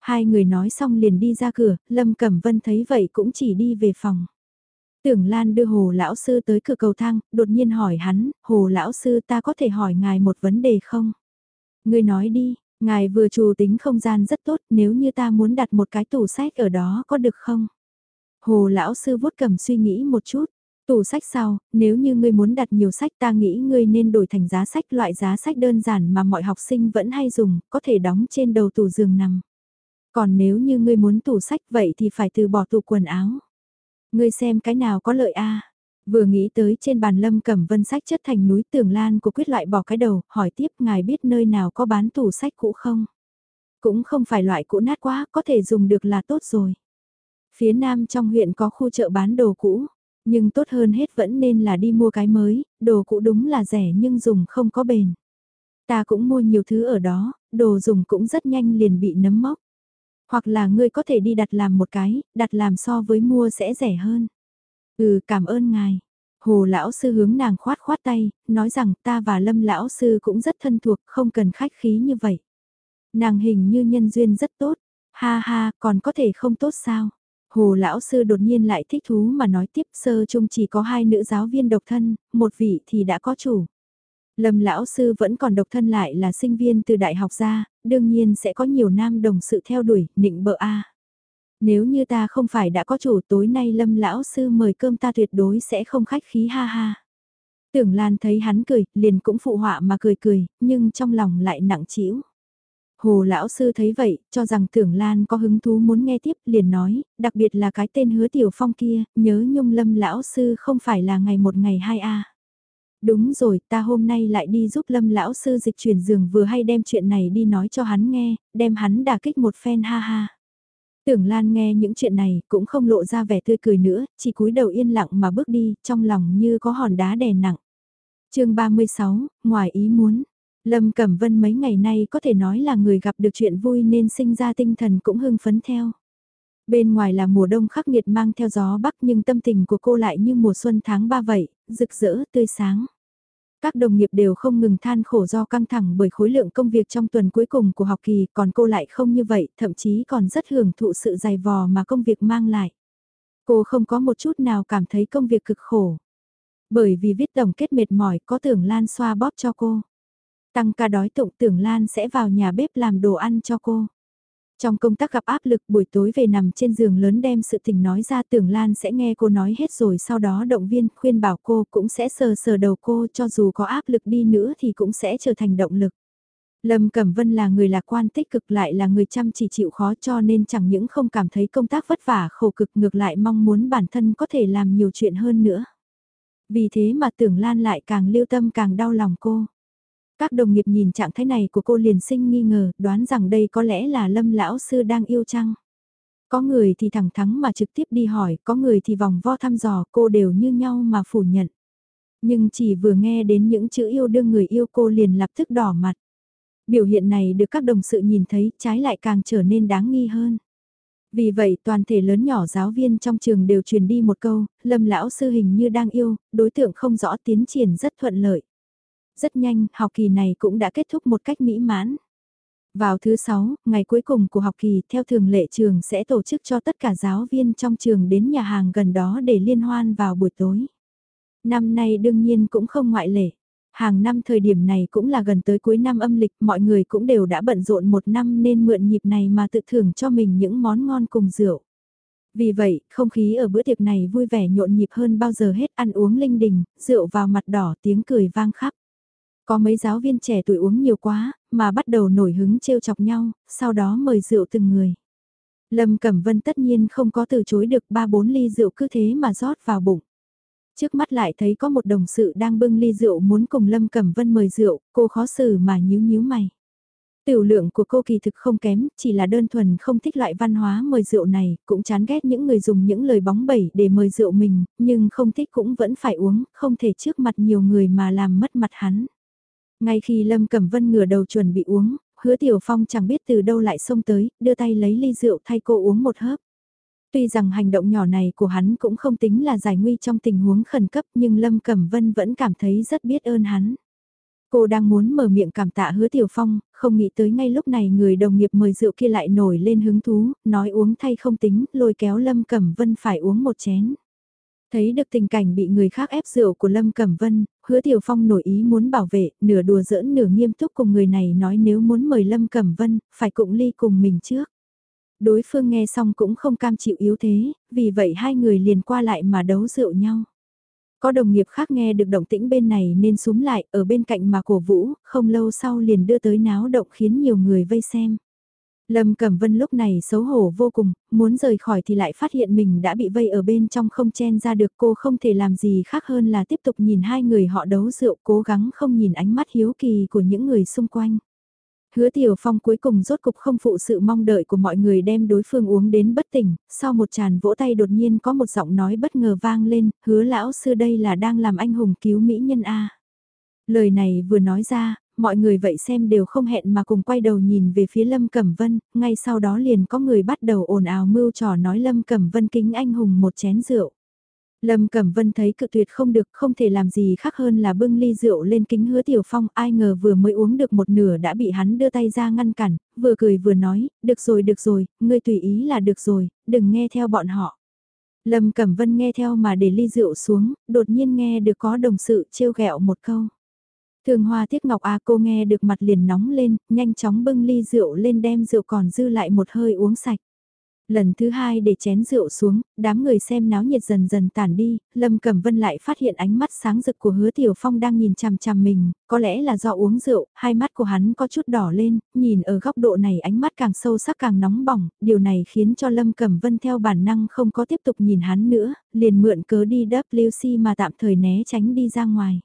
Hai người nói xong liền đi ra cửa, Lâm Cẩm Vân thấy vậy cũng chỉ đi về phòng. Tưởng Lan đưa Hồ lão sư tới cửa cầu thang, đột nhiên hỏi hắn, Hồ lão sư ta có thể hỏi ngài một vấn đề không? Ngươi nói đi, ngài vừa chủ tính không gian rất tốt, nếu như ta muốn đặt một cái tủ sách ở đó có được không? Hồ lão sư vuốt cầm suy nghĩ một chút, Tủ sách sao, nếu như ngươi muốn đặt nhiều sách ta nghĩ ngươi nên đổi thành giá sách loại giá sách đơn giản mà mọi học sinh vẫn hay dùng, có thể đóng trên đầu tủ giường nằm. Còn nếu như ngươi muốn tủ sách vậy thì phải từ bỏ tủ quần áo. Ngươi xem cái nào có lợi a Vừa nghĩ tới trên bàn lâm cẩm vân sách chất thành núi tường lan của quyết loại bỏ cái đầu, hỏi tiếp ngài biết nơi nào có bán tủ sách cũ không? Cũng không phải loại cũ nát quá, có thể dùng được là tốt rồi. Phía nam trong huyện có khu chợ bán đồ cũ, nhưng tốt hơn hết vẫn nên là đi mua cái mới, đồ cũ đúng là rẻ nhưng dùng không có bền. Ta cũng mua nhiều thứ ở đó, đồ dùng cũng rất nhanh liền bị nấm mốc. Hoặc là ngươi có thể đi đặt làm một cái, đặt làm so với mua sẽ rẻ hơn. Ừ cảm ơn ngài. Hồ lão sư hướng nàng khoát khoát tay, nói rằng ta và lâm lão sư cũng rất thân thuộc, không cần khách khí như vậy. Nàng hình như nhân duyên rất tốt, ha ha, còn có thể không tốt sao? Hồ lão sư đột nhiên lại thích thú mà nói tiếp sơ chung chỉ có hai nữ giáo viên độc thân, một vị thì đã có chủ. Lâm lão sư vẫn còn độc thân lại là sinh viên từ đại học ra, đương nhiên sẽ có nhiều nam đồng sự theo đuổi, nịnh bợ a. Nếu như ta không phải đã có chủ tối nay Lâm lão sư mời cơm ta tuyệt đối sẽ không khách khí ha ha. Tưởng Lan thấy hắn cười, liền cũng phụ họa mà cười cười, nhưng trong lòng lại nặng trĩu. Hồ lão sư thấy vậy, cho rằng tưởng Lan có hứng thú muốn nghe tiếp, liền nói, đặc biệt là cái tên hứa tiểu phong kia, nhớ nhung lâm lão sư không phải là ngày một ngày hai a Đúng rồi, ta hôm nay lại đi giúp lâm lão sư dịch chuyển giường vừa hay đem chuyện này đi nói cho hắn nghe, đem hắn đả kích một phen ha ha. Tưởng Lan nghe những chuyện này cũng không lộ ra vẻ tươi cười nữa, chỉ cúi đầu yên lặng mà bước đi, trong lòng như có hòn đá đè nặng. chương 36, ngoài ý muốn. Lâm Cẩm Vân mấy ngày nay có thể nói là người gặp được chuyện vui nên sinh ra tinh thần cũng hưng phấn theo. Bên ngoài là mùa đông khắc nghiệt mang theo gió bắc nhưng tâm tình của cô lại như mùa xuân tháng 3 vậy, rực rỡ, tươi sáng. Các đồng nghiệp đều không ngừng than khổ do căng thẳng bởi khối lượng công việc trong tuần cuối cùng của học kỳ, còn cô lại không như vậy, thậm chí còn rất hưởng thụ sự dày vò mà công việc mang lại. Cô không có một chút nào cảm thấy công việc cực khổ. Bởi vì viết tổng kết mệt mỏi có tưởng Lan xoa bóp cho cô. Tăng ca đói tụng tưởng Lan sẽ vào nhà bếp làm đồ ăn cho cô. Trong công tác gặp áp lực, buổi tối về nằm trên giường lớn đem sự tình nói ra tưởng Lan sẽ nghe cô nói hết rồi sau đó động viên, khuyên bảo cô cũng sẽ sờ sờ đầu cô cho dù có áp lực đi nữa thì cũng sẽ trở thành động lực. Lâm Cẩm Vân là người lạc quan tích cực lại là người chăm chỉ chịu khó cho nên chẳng những không cảm thấy công tác vất vả khổ cực ngược lại mong muốn bản thân có thể làm nhiều chuyện hơn nữa. Vì thế mà tưởng Lan lại càng lưu tâm càng đau lòng cô. Các đồng nghiệp nhìn trạng thái này của cô liền sinh nghi ngờ, đoán rằng đây có lẽ là Lâm lão sư đang yêu chăng. Có người thì thẳng thắn mà trực tiếp đi hỏi, có người thì vòng vo thăm dò, cô đều như nhau mà phủ nhận. Nhưng chỉ vừa nghe đến những chữ yêu đương người yêu cô liền lập tức đỏ mặt. Biểu hiện này được các đồng sự nhìn thấy, trái lại càng trở nên đáng nghi hơn. Vì vậy toàn thể lớn nhỏ giáo viên trong trường đều truyền đi một câu, lâm lão sư hình như đang yêu, đối tượng không rõ tiến triển rất thuận lợi. Rất nhanh, học kỳ này cũng đã kết thúc một cách mỹ mãn. Vào thứ 6, ngày cuối cùng của học kỳ, theo thường lệ trường sẽ tổ chức cho tất cả giáo viên trong trường đến nhà hàng gần đó để liên hoan vào buổi tối. Năm nay đương nhiên cũng không ngoại lệ. Hàng năm thời điểm này cũng là gần tới cuối năm âm lịch, mọi người cũng đều đã bận rộn một năm nên mượn nhịp này mà tự thưởng cho mình những món ngon cùng rượu. Vì vậy, không khí ở bữa tiệc này vui vẻ nhộn nhịp hơn bao giờ hết ăn uống linh đình, rượu vào mặt đỏ tiếng cười vang khắp. Có mấy giáo viên trẻ tuổi uống nhiều quá, mà bắt đầu nổi hứng trêu chọc nhau, sau đó mời rượu từng người. Lâm Cẩm Vân tất nhiên không có từ chối được ba bốn ly rượu cứ thế mà rót vào bụng. Trước mắt lại thấy có một đồng sự đang bưng ly rượu muốn cùng Lâm Cẩm Vân mời rượu, cô khó xử mà nhíu nhíu mày. Tiểu lượng của cô kỳ thực không kém, chỉ là đơn thuần không thích loại văn hóa mời rượu này, cũng chán ghét những người dùng những lời bóng bẩy để mời rượu mình, nhưng không thích cũng vẫn phải uống, không thể trước mặt nhiều người mà làm mất mặt hắn. Ngay khi Lâm Cẩm Vân ngửa đầu chuẩn bị uống, hứa Tiểu Phong chẳng biết từ đâu lại xông tới, đưa tay lấy ly rượu thay cô uống một hớp. Tuy rằng hành động nhỏ này của hắn cũng không tính là giải nguy trong tình huống khẩn cấp nhưng Lâm Cẩm Vân vẫn cảm thấy rất biết ơn hắn. Cô đang muốn mở miệng cảm tạ hứa Tiểu Phong, không nghĩ tới ngay lúc này người đồng nghiệp mời rượu kia lại nổi lên hứng thú, nói uống thay không tính, lôi kéo Lâm Cẩm Vân phải uống một chén. Thấy được tình cảnh bị người khác ép rượu của Lâm Cẩm Vân, hứa Tiểu Phong nổi ý muốn bảo vệ, nửa đùa giỡn nửa nghiêm túc cùng người này nói nếu muốn mời Lâm Cẩm Vân, phải cụng ly cùng mình trước. Đối phương nghe xong cũng không cam chịu yếu thế, vì vậy hai người liền qua lại mà đấu rượu nhau. Có đồng nghiệp khác nghe được động tĩnh bên này nên súng lại ở bên cạnh mà cổ vũ, không lâu sau liền đưa tới náo động khiến nhiều người vây xem. Lâm Cẩm Vân lúc này xấu hổ vô cùng, muốn rời khỏi thì lại phát hiện mình đã bị vây ở bên trong không chen ra được cô không thể làm gì khác hơn là tiếp tục nhìn hai người họ đấu rượu cố gắng không nhìn ánh mắt hiếu kỳ của những người xung quanh. Hứa Tiểu Phong cuối cùng rốt cục không phụ sự mong đợi của mọi người đem đối phương uống đến bất tỉnh, sau một tràn vỗ tay đột nhiên có một giọng nói bất ngờ vang lên, hứa lão sư đây là đang làm anh hùng cứu mỹ nhân A. Lời này vừa nói ra, mọi người vậy xem đều không hẹn mà cùng quay đầu nhìn về phía Lâm Cẩm Vân, ngay sau đó liền có người bắt đầu ồn ào mưu trò nói Lâm Cẩm Vân kính anh hùng một chén rượu. Lâm Cẩm Vân thấy cự tuyệt không được, không thể làm gì khác hơn là bưng ly rượu lên kính hứa Tiểu Phong, ai ngờ vừa mới uống được một nửa đã bị hắn đưa tay ra ngăn cản, vừa cười vừa nói, được rồi được rồi, ngươi tùy ý là được rồi, đừng nghe theo bọn họ. Lâm Cẩm Vân nghe theo mà để ly rượu xuống, đột nhiên nghe được có đồng sự trêu ghẹo một câu. Thường hoa tiếc ngọc a cô nghe được mặt liền nóng lên, nhanh chóng bưng ly rượu lên đem rượu còn dư lại một hơi uống sạch. Lần thứ hai để chén rượu xuống, đám người xem náo nhiệt dần dần tản đi, Lâm Cẩm Vân lại phát hiện ánh mắt sáng rực của hứa Tiểu Phong đang nhìn chằm chằm mình, có lẽ là do uống rượu, hai mắt của hắn có chút đỏ lên, nhìn ở góc độ này ánh mắt càng sâu sắc càng nóng bỏng, điều này khiến cho Lâm Cẩm Vân theo bản năng không có tiếp tục nhìn hắn nữa, liền mượn cớ đi WC mà tạm thời né tránh đi ra ngoài.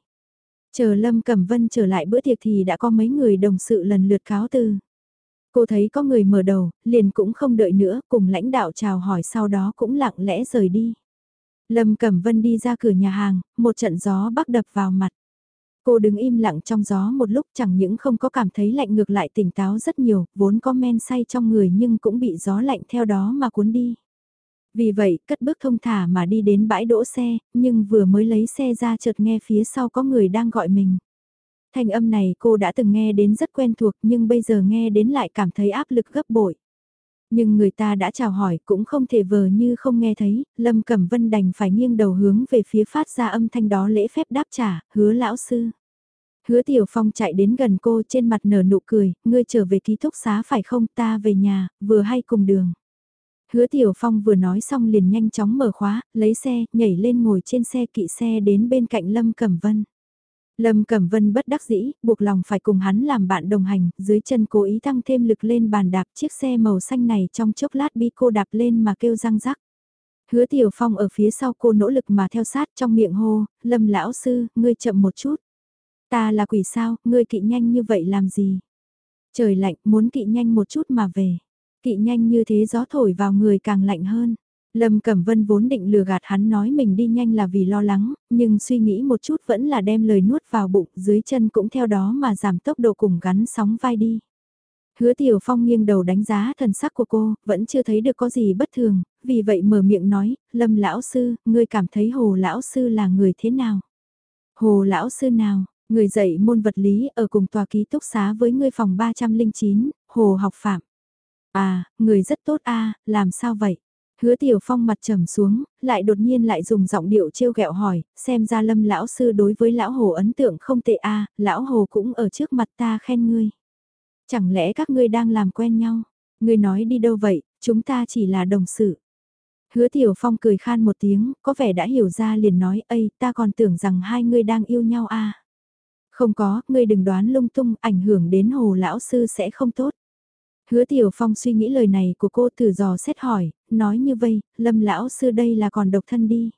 Chờ Lâm Cẩm Vân trở lại bữa tiệc thì đã có mấy người đồng sự lần lượt cáo từ. Cô thấy có người mở đầu, liền cũng không đợi nữa, cùng lãnh đạo chào hỏi sau đó cũng lặng lẽ rời đi. Lâm Cẩm Vân đi ra cửa nhà hàng, một trận gió bắc đập vào mặt. Cô đứng im lặng trong gió một lúc chẳng những không có cảm thấy lạnh ngược lại tỉnh táo rất nhiều, vốn có men say trong người nhưng cũng bị gió lạnh theo đó mà cuốn đi. Vì vậy, cất bước thông thả mà đi đến bãi đỗ xe, nhưng vừa mới lấy xe ra chợt nghe phía sau có người đang gọi mình. Thanh âm này cô đã từng nghe đến rất quen thuộc nhưng bây giờ nghe đến lại cảm thấy áp lực gấp bội. Nhưng người ta đã chào hỏi cũng không thể vờ như không nghe thấy, Lâm Cẩm Vân đành phải nghiêng đầu hướng về phía phát ra âm thanh đó lễ phép đáp trả, hứa lão sư. Hứa Tiểu Phong chạy đến gần cô trên mặt nở nụ cười, ngươi trở về ký túc xá phải không ta về nhà, vừa hay cùng đường. Hứa Tiểu Phong vừa nói xong liền nhanh chóng mở khóa, lấy xe, nhảy lên ngồi trên xe kỵ xe đến bên cạnh Lâm Cẩm Vân. Lâm Cẩm Vân bất đắc dĩ, buộc lòng phải cùng hắn làm bạn đồng hành, dưới chân cố ý tăng thêm lực lên bàn đạp chiếc xe màu xanh này trong chốc lát bi cô đạp lên mà kêu răng rắc. Hứa Tiểu Phong ở phía sau cô nỗ lực mà theo sát trong miệng hô, Lâm lão sư, ngươi chậm một chút. Ta là quỷ sao, ngươi kỵ nhanh như vậy làm gì? Trời lạnh, muốn kỵ nhanh một chút mà về. Kỵ nhanh như thế gió thổi vào người càng lạnh hơn. Lâm Cẩm Vân vốn định lừa gạt hắn nói mình đi nhanh là vì lo lắng, nhưng suy nghĩ một chút vẫn là đem lời nuốt vào bụng, dưới chân cũng theo đó mà giảm tốc độ cùng gắn sóng vai đi. Hứa Tiểu Phong nghiêng đầu đánh giá thần sắc của cô, vẫn chưa thấy được có gì bất thường, vì vậy mở miệng nói, Lâm Lão Sư, ngươi cảm thấy Hồ Lão Sư là người thế nào? Hồ Lão Sư nào? Người dạy môn vật lý ở cùng tòa ký túc xá với ngươi phòng 309, Hồ học phạm. À, người rất tốt a làm sao vậy? Hứa Tiểu Phong mặt trầm xuống, lại đột nhiên lại dùng giọng điệu trêu ghẹo hỏi, xem ra lâm lão sư đối với lão hồ ấn tượng không tệ a lão hồ cũng ở trước mặt ta khen ngươi. Chẳng lẽ các ngươi đang làm quen nhau? Ngươi nói đi đâu vậy, chúng ta chỉ là đồng sự. Hứa Tiểu Phong cười khan một tiếng, có vẻ đã hiểu ra liền nói, ây, ta còn tưởng rằng hai ngươi đang yêu nhau a Không có, ngươi đừng đoán lung tung, ảnh hưởng đến hồ lão sư sẽ không tốt. Hứa Tiểu Phong suy nghĩ lời này của cô từ dò xét hỏi, nói như vậy, Lâm lão sư đây là còn độc thân đi.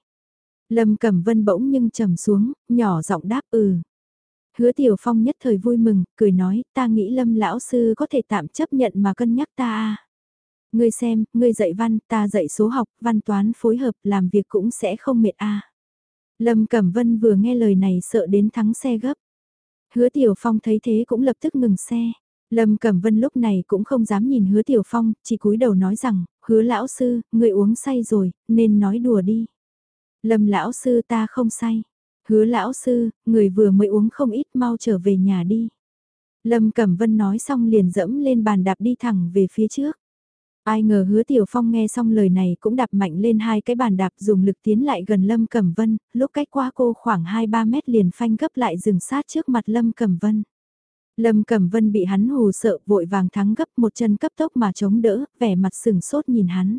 Lâm Cẩm Vân bỗng nhưng trầm xuống, nhỏ giọng đáp ừ. Hứa Tiểu Phong nhất thời vui mừng, cười nói, ta nghĩ Lâm lão sư có thể tạm chấp nhận mà cân nhắc ta a. Ngươi xem, ngươi dạy văn, ta dạy số học, văn toán phối hợp, làm việc cũng sẽ không mệt a. Lâm Cẩm Vân vừa nghe lời này sợ đến thắng xe gấp. Hứa Tiểu Phong thấy thế cũng lập tức ngừng xe. Lâm Cẩm Vân lúc này cũng không dám nhìn hứa Tiểu Phong, chỉ cúi đầu nói rằng, hứa lão sư, người uống say rồi, nên nói đùa đi. Lâm lão sư ta không say. Hứa lão sư, người vừa mới uống không ít mau trở về nhà đi. Lâm Cẩm Vân nói xong liền dẫm lên bàn đạp đi thẳng về phía trước. Ai ngờ hứa Tiểu Phong nghe xong lời này cũng đạp mạnh lên hai cái bàn đạp dùng lực tiến lại gần Lâm Cẩm Vân, lúc cách qua cô khoảng 2-3 mét liền phanh gấp lại dừng sát trước mặt Lâm Cẩm Vân. Lâm Cẩm Vân bị hắn hù sợ vội vàng thắng gấp một chân cấp tốc mà chống đỡ, vẻ mặt sừng sốt nhìn hắn.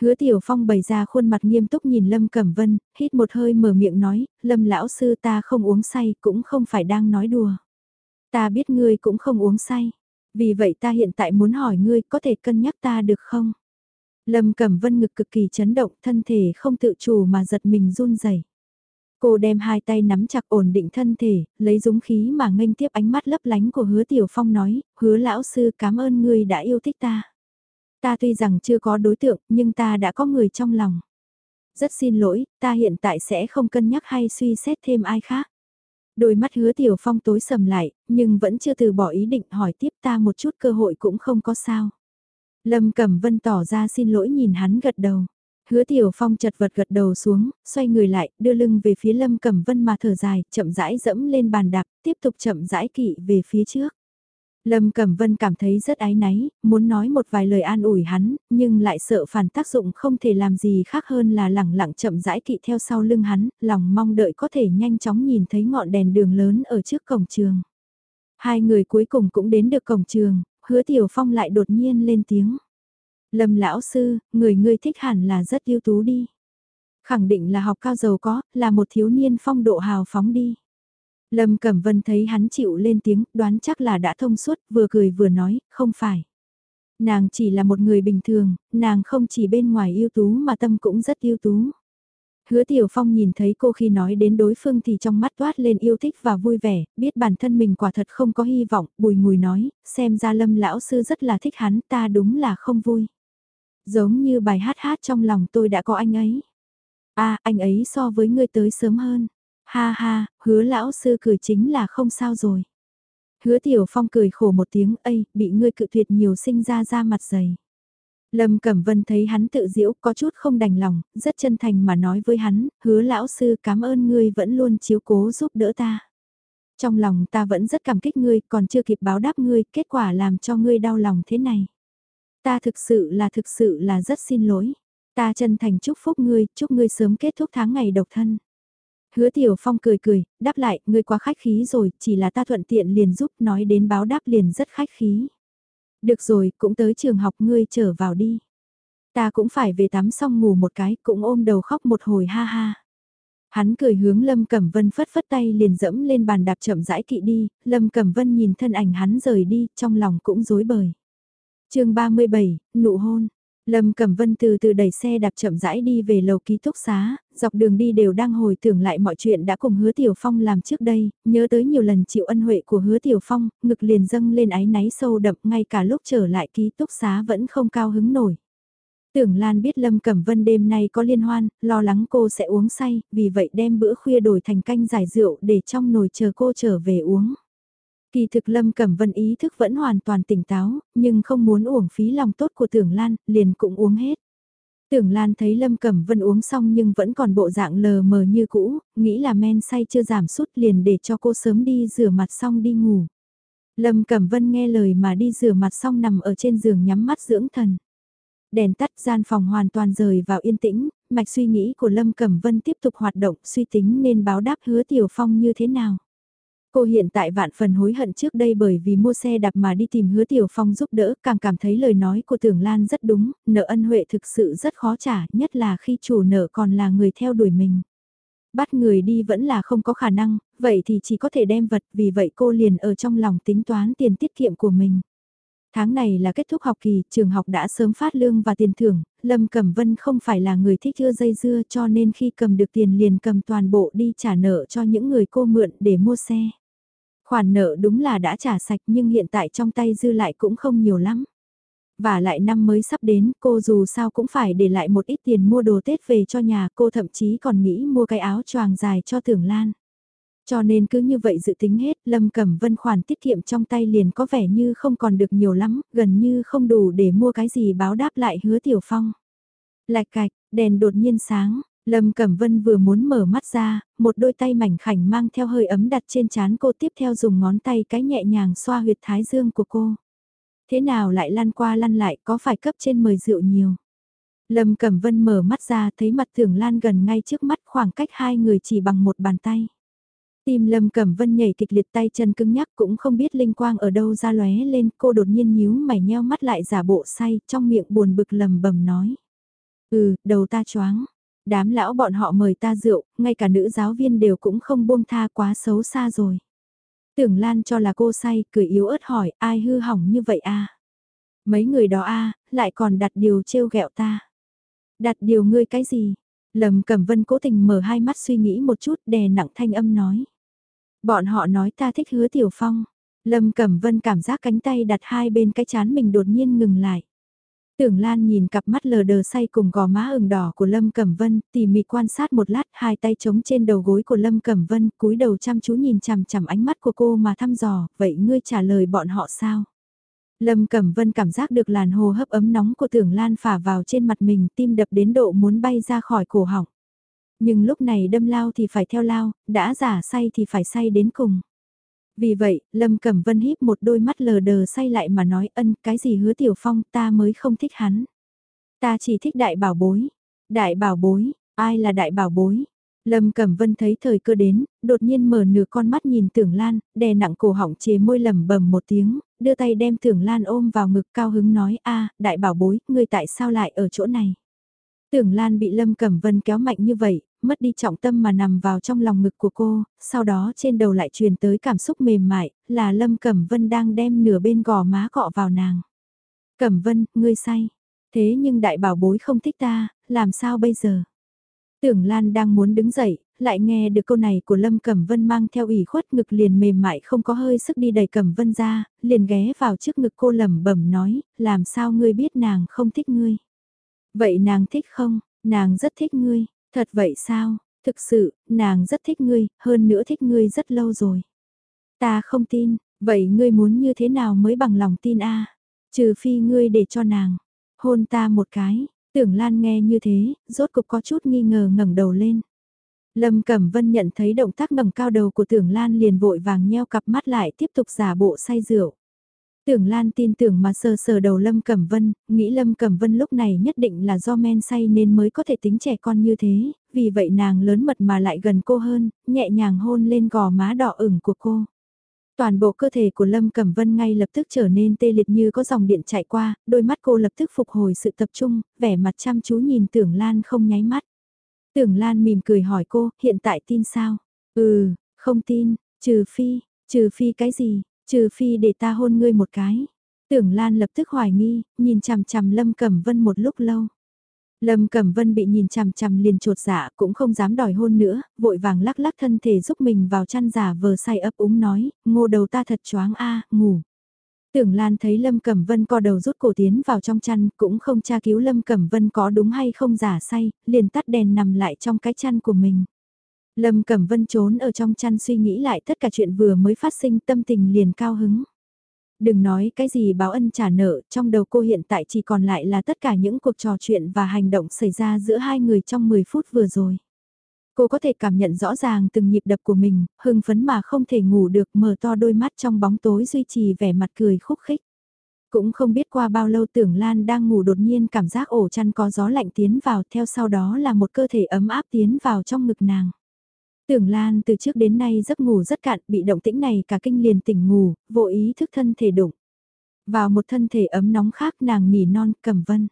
Hứa Tiểu Phong bày ra khuôn mặt nghiêm túc nhìn Lâm Cẩm Vân, hít một hơi mở miệng nói, Lâm lão sư ta không uống say cũng không phải đang nói đùa. Ta biết ngươi cũng không uống say, vì vậy ta hiện tại muốn hỏi ngươi có thể cân nhắc ta được không? Lâm Cẩm Vân ngực cực kỳ chấn động thân thể không tự chủ mà giật mình run rẩy. Cô đem hai tay nắm chặt ổn định thân thể, lấy dũng khí mà nghênh tiếp ánh mắt lấp lánh của hứa Tiểu Phong nói, hứa lão sư cảm ơn ngươi đã yêu thích ta. Ta tuy rằng chưa có đối tượng, nhưng ta đã có người trong lòng. Rất xin lỗi, ta hiện tại sẽ không cân nhắc hay suy xét thêm ai khác. Đôi mắt hứa Tiểu Phong tối sầm lại, nhưng vẫn chưa từ bỏ ý định hỏi tiếp ta một chút cơ hội cũng không có sao. Lâm Cẩm Vân tỏ ra xin lỗi nhìn hắn gật đầu. Hứa Tiểu Phong chật vật gật đầu xuống, xoay người lại, đưa lưng về phía Lâm Cẩm Vân mà thở dài, chậm rãi dẫm lên bàn đạp, tiếp tục chậm rãi kỵ về phía trước. Lâm Cẩm Vân cảm thấy rất áy náy, muốn nói một vài lời an ủi hắn, nhưng lại sợ phản tác dụng không thể làm gì khác hơn là lẳng lặng chậm rãi kỵ theo sau lưng hắn, lòng mong đợi có thể nhanh chóng nhìn thấy ngọn đèn đường lớn ở trước cổng trường. Hai người cuối cùng cũng đến được cổng trường, hứa Tiểu Phong lại đột nhiên lên tiếng. Lâm lão sư, người ngươi thích hẳn là rất ưu tú đi. Khẳng định là học cao giàu có, là một thiếu niên phong độ hào phóng đi. Lâm Cẩm Vân thấy hắn chịu lên tiếng, đoán chắc là đã thông suốt, vừa cười vừa nói, không phải. Nàng chỉ là một người bình thường, nàng không chỉ bên ngoài ưu tú mà tâm cũng rất ưu tú. Hứa Tiểu Phong nhìn thấy cô khi nói đến đối phương thì trong mắt toát lên yêu thích và vui vẻ, biết bản thân mình quả thật không có hy vọng, bùi ngùi nói, xem ra lâm lão sư rất là thích hắn, ta đúng là không vui. Giống như bài hát hát trong lòng tôi đã có anh ấy. a anh ấy so với ngươi tới sớm hơn. Ha ha, hứa lão sư cười chính là không sao rồi. Hứa tiểu phong cười khổ một tiếng, ây, bị ngươi cự tuyệt nhiều sinh ra ra mặt dày. Lâm Cẩm Vân thấy hắn tự diễu có chút không đành lòng, rất chân thành mà nói với hắn, hứa lão sư cảm ơn ngươi vẫn luôn chiếu cố giúp đỡ ta. Trong lòng ta vẫn rất cảm kích ngươi, còn chưa kịp báo đáp ngươi, kết quả làm cho ngươi đau lòng thế này. Ta thực sự là thực sự là rất xin lỗi. Ta chân thành chúc phúc ngươi, chúc ngươi sớm kết thúc tháng ngày độc thân. Hứa Tiểu Phong cười cười, đáp lại, ngươi quá khách khí rồi, chỉ là ta thuận tiện liền giúp nói đến báo đáp liền rất khách khí. Được rồi, cũng tới trường học ngươi trở vào đi. Ta cũng phải về tắm xong ngủ một cái, cũng ôm đầu khóc một hồi ha ha. Hắn cười hướng Lâm Cẩm Vân phất phất tay liền dẫm lên bàn đạp chậm rãi kỵ đi, Lâm Cẩm Vân nhìn thân ảnh hắn rời đi, trong lòng cũng rối bời chương 37, nụ hôn. Lâm Cẩm Vân từ từ đẩy xe đạp chậm rãi đi về lầu ký túc xá, dọc đường đi đều đang hồi tưởng lại mọi chuyện đã cùng Hứa Tiểu Phong làm trước đây, nhớ tới nhiều lần chịu ân huệ của Hứa Tiểu Phong, ngực liền dâng lên áy náy sâu đậm ngay cả lúc trở lại ký túc xá vẫn không cao hứng nổi. Tưởng Lan biết Lâm Cẩm Vân đêm nay có liên hoan, lo lắng cô sẽ uống say, vì vậy đem bữa khuya đổi thành canh giải rượu để trong nồi chờ cô trở về uống. Kỳ thực Lâm Cẩm Vân ý thức vẫn hoàn toàn tỉnh táo, nhưng không muốn uổng phí lòng tốt của Tưởng Lan, liền cũng uống hết. Tưởng Lan thấy Lâm Cẩm Vân uống xong nhưng vẫn còn bộ dạng lờ mờ như cũ, nghĩ là men say chưa giảm sút liền để cho cô sớm đi rửa mặt xong đi ngủ. Lâm Cẩm Vân nghe lời mà đi rửa mặt xong nằm ở trên giường nhắm mắt dưỡng thần. Đèn tắt gian phòng hoàn toàn rời vào yên tĩnh, mạch suy nghĩ của Lâm Cẩm Vân tiếp tục hoạt động suy tính nên báo đáp hứa Tiểu Phong như thế nào. Cô hiện tại vạn phần hối hận trước đây bởi vì mua xe đạp mà đi tìm hứa Tiểu Phong giúp đỡ, càng cảm thấy lời nói của Tưởng Lan rất đúng, nợ ân huệ thực sự rất khó trả, nhất là khi chủ nợ còn là người theo đuổi mình. Bắt người đi vẫn là không có khả năng, vậy thì chỉ có thể đem vật, vì vậy cô liền ở trong lòng tính toán tiền tiết kiệm của mình. Tháng này là kết thúc học kỳ, trường học đã sớm phát lương và tiền thưởng, Lâm Cẩm Vân không phải là người thích chưa dây dưa cho nên khi cầm được tiền liền cầm toàn bộ đi trả nợ cho những người cô mượn để mua xe. Khoản nợ đúng là đã trả sạch nhưng hiện tại trong tay dư lại cũng không nhiều lắm. Và lại năm mới sắp đến, cô dù sao cũng phải để lại một ít tiền mua đồ Tết về cho nhà, cô thậm chí còn nghĩ mua cái áo choàng dài cho Tưởng Lan. Cho nên cứ như vậy dự tính hết, Lâm Cẩm Vân khoản tiết kiệm trong tay liền có vẻ như không còn được nhiều lắm, gần như không đủ để mua cái gì báo đáp lại hứa Tiểu Phong. Lạch cạch, đèn đột nhiên sáng, Lâm Cẩm Vân vừa muốn mở mắt ra, một đôi tay mảnh khảnh mang theo hơi ấm đặt trên chán cô tiếp theo dùng ngón tay cái nhẹ nhàng xoa huyệt thái dương của cô. Thế nào lại lăn qua lăn lại có phải cấp trên mời rượu nhiều. Lâm Cẩm Vân mở mắt ra thấy mặt Thường Lan gần ngay trước mắt khoảng cách hai người chỉ bằng một bàn tay. Tim Lâm Cẩm Vân nhảy kịch liệt tay chân cứng nhắc cũng không biết linh quang ở đâu ra lóe lên, cô đột nhiên nhíu mày nheo mắt lại giả bộ say, trong miệng buồn bực lầm bầm nói. Ừ, đầu ta choáng. Đám lão bọn họ mời ta rượu, ngay cả nữ giáo viên đều cũng không buông tha quá xấu xa rồi. Tưởng Lan cho là cô say, cười yếu ớt hỏi, ai hư hỏng như vậy a? Mấy người đó a, lại còn đặt điều trêu ghẹo ta. Đặt điều ngươi cái gì? Lâm Cẩm Vân cố tình mở hai mắt suy nghĩ một chút, đè nặng thanh âm nói. Bọn họ nói ta thích hứa Tiểu Phong. Lâm Cẩm Vân cảm giác cánh tay đặt hai bên cái chán mình đột nhiên ngừng lại. Tưởng Lan nhìn cặp mắt lờ đờ say cùng gò má ửng đỏ của Lâm Cẩm Vân, tỉ mỉ quan sát một lát, hai tay chống trên đầu gối của Lâm Cẩm Vân, cúi đầu chăm chú nhìn chằm chằm ánh mắt của cô mà thăm dò, vậy ngươi trả lời bọn họ sao? Lâm Cẩm Vân cảm giác được làn hồ hấp ấm nóng của Tưởng Lan phả vào trên mặt mình, tim đập đến độ muốn bay ra khỏi cổ họng. Nhưng lúc này đâm lao thì phải theo lao, đã giả say thì phải say đến cùng. Vì vậy, Lâm Cẩm Vân híp một đôi mắt lờ đờ say lại mà nói ân cái gì hứa tiểu phong ta mới không thích hắn. Ta chỉ thích đại bảo bối. Đại bảo bối, ai là đại bảo bối? Lâm Cẩm Vân thấy thời cơ đến, đột nhiên mở nửa con mắt nhìn Tưởng Lan, đè nặng cổ họng chế môi lẩm bẩm một tiếng, đưa tay đem Tưởng Lan ôm vào ngực cao hứng nói a, đại bảo bối, ngươi tại sao lại ở chỗ này? Tưởng Lan bị Lâm Cẩm Vân kéo mạnh như vậy, mất đi trọng tâm mà nằm vào trong lòng ngực của cô, sau đó trên đầu lại truyền tới cảm xúc mềm mại, là Lâm Cẩm Vân đang đem nửa bên gò má cọ vào nàng. Cẩm Vân, ngươi say. Thế nhưng đại bảo bối không thích ta, làm sao bây giờ? Tưởng Lan đang muốn đứng dậy, lại nghe được câu này của Lâm Cẩm Vân mang theo ủy khuất ngực liền mềm mại không có hơi sức đi đẩy Cẩm Vân ra, liền ghé vào trước ngực cô lẩm bẩm nói, làm sao ngươi biết nàng không thích ngươi? Vậy nàng thích không? Nàng rất thích ngươi. Thật vậy sao? Thực sự, nàng rất thích ngươi, hơn nữa thích ngươi rất lâu rồi. Ta không tin, vậy ngươi muốn như thế nào mới bằng lòng tin a? Trừ phi ngươi để cho nàng hôn ta một cái. Tưởng Lan nghe như thế, rốt cục có chút nghi ngờ ngẩng đầu lên. Lâm Cẩm Vân nhận thấy động tác ngẩng cao đầu của Tưởng Lan liền vội vàng nheo cặp mắt lại tiếp tục giả bộ say rượu. Tưởng Lan tin tưởng mà sờ sờ đầu Lâm Cẩm Vân, nghĩ Lâm Cẩm Vân lúc này nhất định là do men say nên mới có thể tính trẻ con như thế, vì vậy nàng lớn mật mà lại gần cô hơn, nhẹ nhàng hôn lên gò má đỏ ửng của cô. Toàn bộ cơ thể của Lâm Cẩm Vân ngay lập tức trở nên tê liệt như có dòng điện chạy qua, đôi mắt cô lập tức phục hồi sự tập trung, vẻ mặt chăm chú nhìn Tưởng Lan không nháy mắt. Tưởng Lan mỉm cười hỏi cô, hiện tại tin sao? Ừ, không tin, trừ phi, trừ phi cái gì, Trừ phi để ta hôn ngươi một cái. Tưởng Lan lập tức hoài nghi, nhìn chằm chằm Lâm Cẩm Vân một lúc lâu. Lâm Cẩm Vân bị nhìn chằm chằm liền trột dạ cũng không dám đòi hôn nữa, vội vàng lắc lắc thân thể giúp mình vào chăn giả vờ say ấp úng nói, ngô đầu ta thật choáng a ngủ. Tưởng Lan thấy Lâm Cẩm Vân co đầu rút cổ tiến vào trong chăn, cũng không tra cứu Lâm Cẩm Vân có đúng hay không giả say, liền tắt đèn nằm lại trong cái chăn của mình. Lâm Cẩm Vân trốn ở trong chăn suy nghĩ lại tất cả chuyện vừa mới phát sinh tâm tình liền cao hứng. Đừng nói cái gì báo ân trả nợ, trong đầu cô hiện tại chỉ còn lại là tất cả những cuộc trò chuyện và hành động xảy ra giữa hai người trong 10 phút vừa rồi. Cô có thể cảm nhận rõ ràng từng nhịp đập của mình, hưng phấn mà không thể ngủ được mở to đôi mắt trong bóng tối duy trì vẻ mặt cười khúc khích. Cũng không biết qua bao lâu tưởng Lan đang ngủ đột nhiên cảm giác ổ chăn có gió lạnh tiến vào theo sau đó là một cơ thể ấm áp tiến vào trong ngực nàng. Tưởng Lan từ trước đến nay giấc ngủ rất cạn, bị động tĩnh này cả kinh liền tỉnh ngủ, vô ý thức thân thể đụng. Vào một thân thể ấm nóng khác nàng nỉ non cầm vân.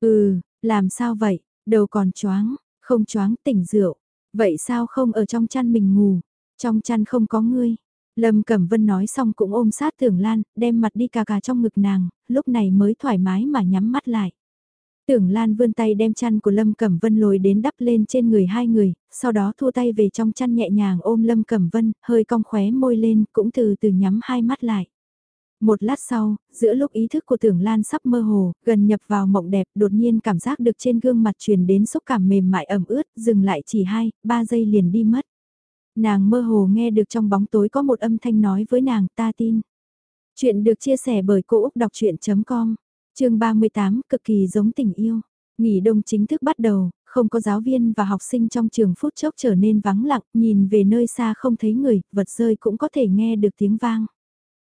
Ừ, làm sao vậy, đầu còn choáng, không choáng tỉnh rượu. Vậy sao không ở trong chăn mình ngủ, trong chăn không có ngươi. Lâm Cẩm Vân nói xong cũng ôm sát Tưởng Lan, đem mặt đi cà cà trong ngực nàng, lúc này mới thoải mái mà nhắm mắt lại. Tưởng Lan vươn tay đem chăn của Lâm Cẩm Vân lồi đến đắp lên trên người hai người, sau đó thua tay về trong chăn nhẹ nhàng ôm Lâm Cẩm Vân, hơi cong khóe môi lên, cũng từ từ nhắm hai mắt lại. Một lát sau, giữa lúc ý thức của tưởng Lan sắp mơ hồ, gần nhập vào mộng đẹp, đột nhiên cảm giác được trên gương mặt truyền đến xúc cảm mềm mại ẩm ướt, dừng lại chỉ hai, ba giây liền đi mất. Nàng mơ hồ nghe được trong bóng tối có một âm thanh nói với nàng ta tin. Chuyện được chia sẻ bởi Cô Úc Đọc Chuyện.com chương 38 cực kỳ giống tình yêu. Nghỉ đông chính thức bắt đầu, không có giáo viên và học sinh trong trường phút chốc trở nên vắng lặng, nhìn về nơi xa không thấy người, vật rơi cũng có thể nghe được tiếng vang.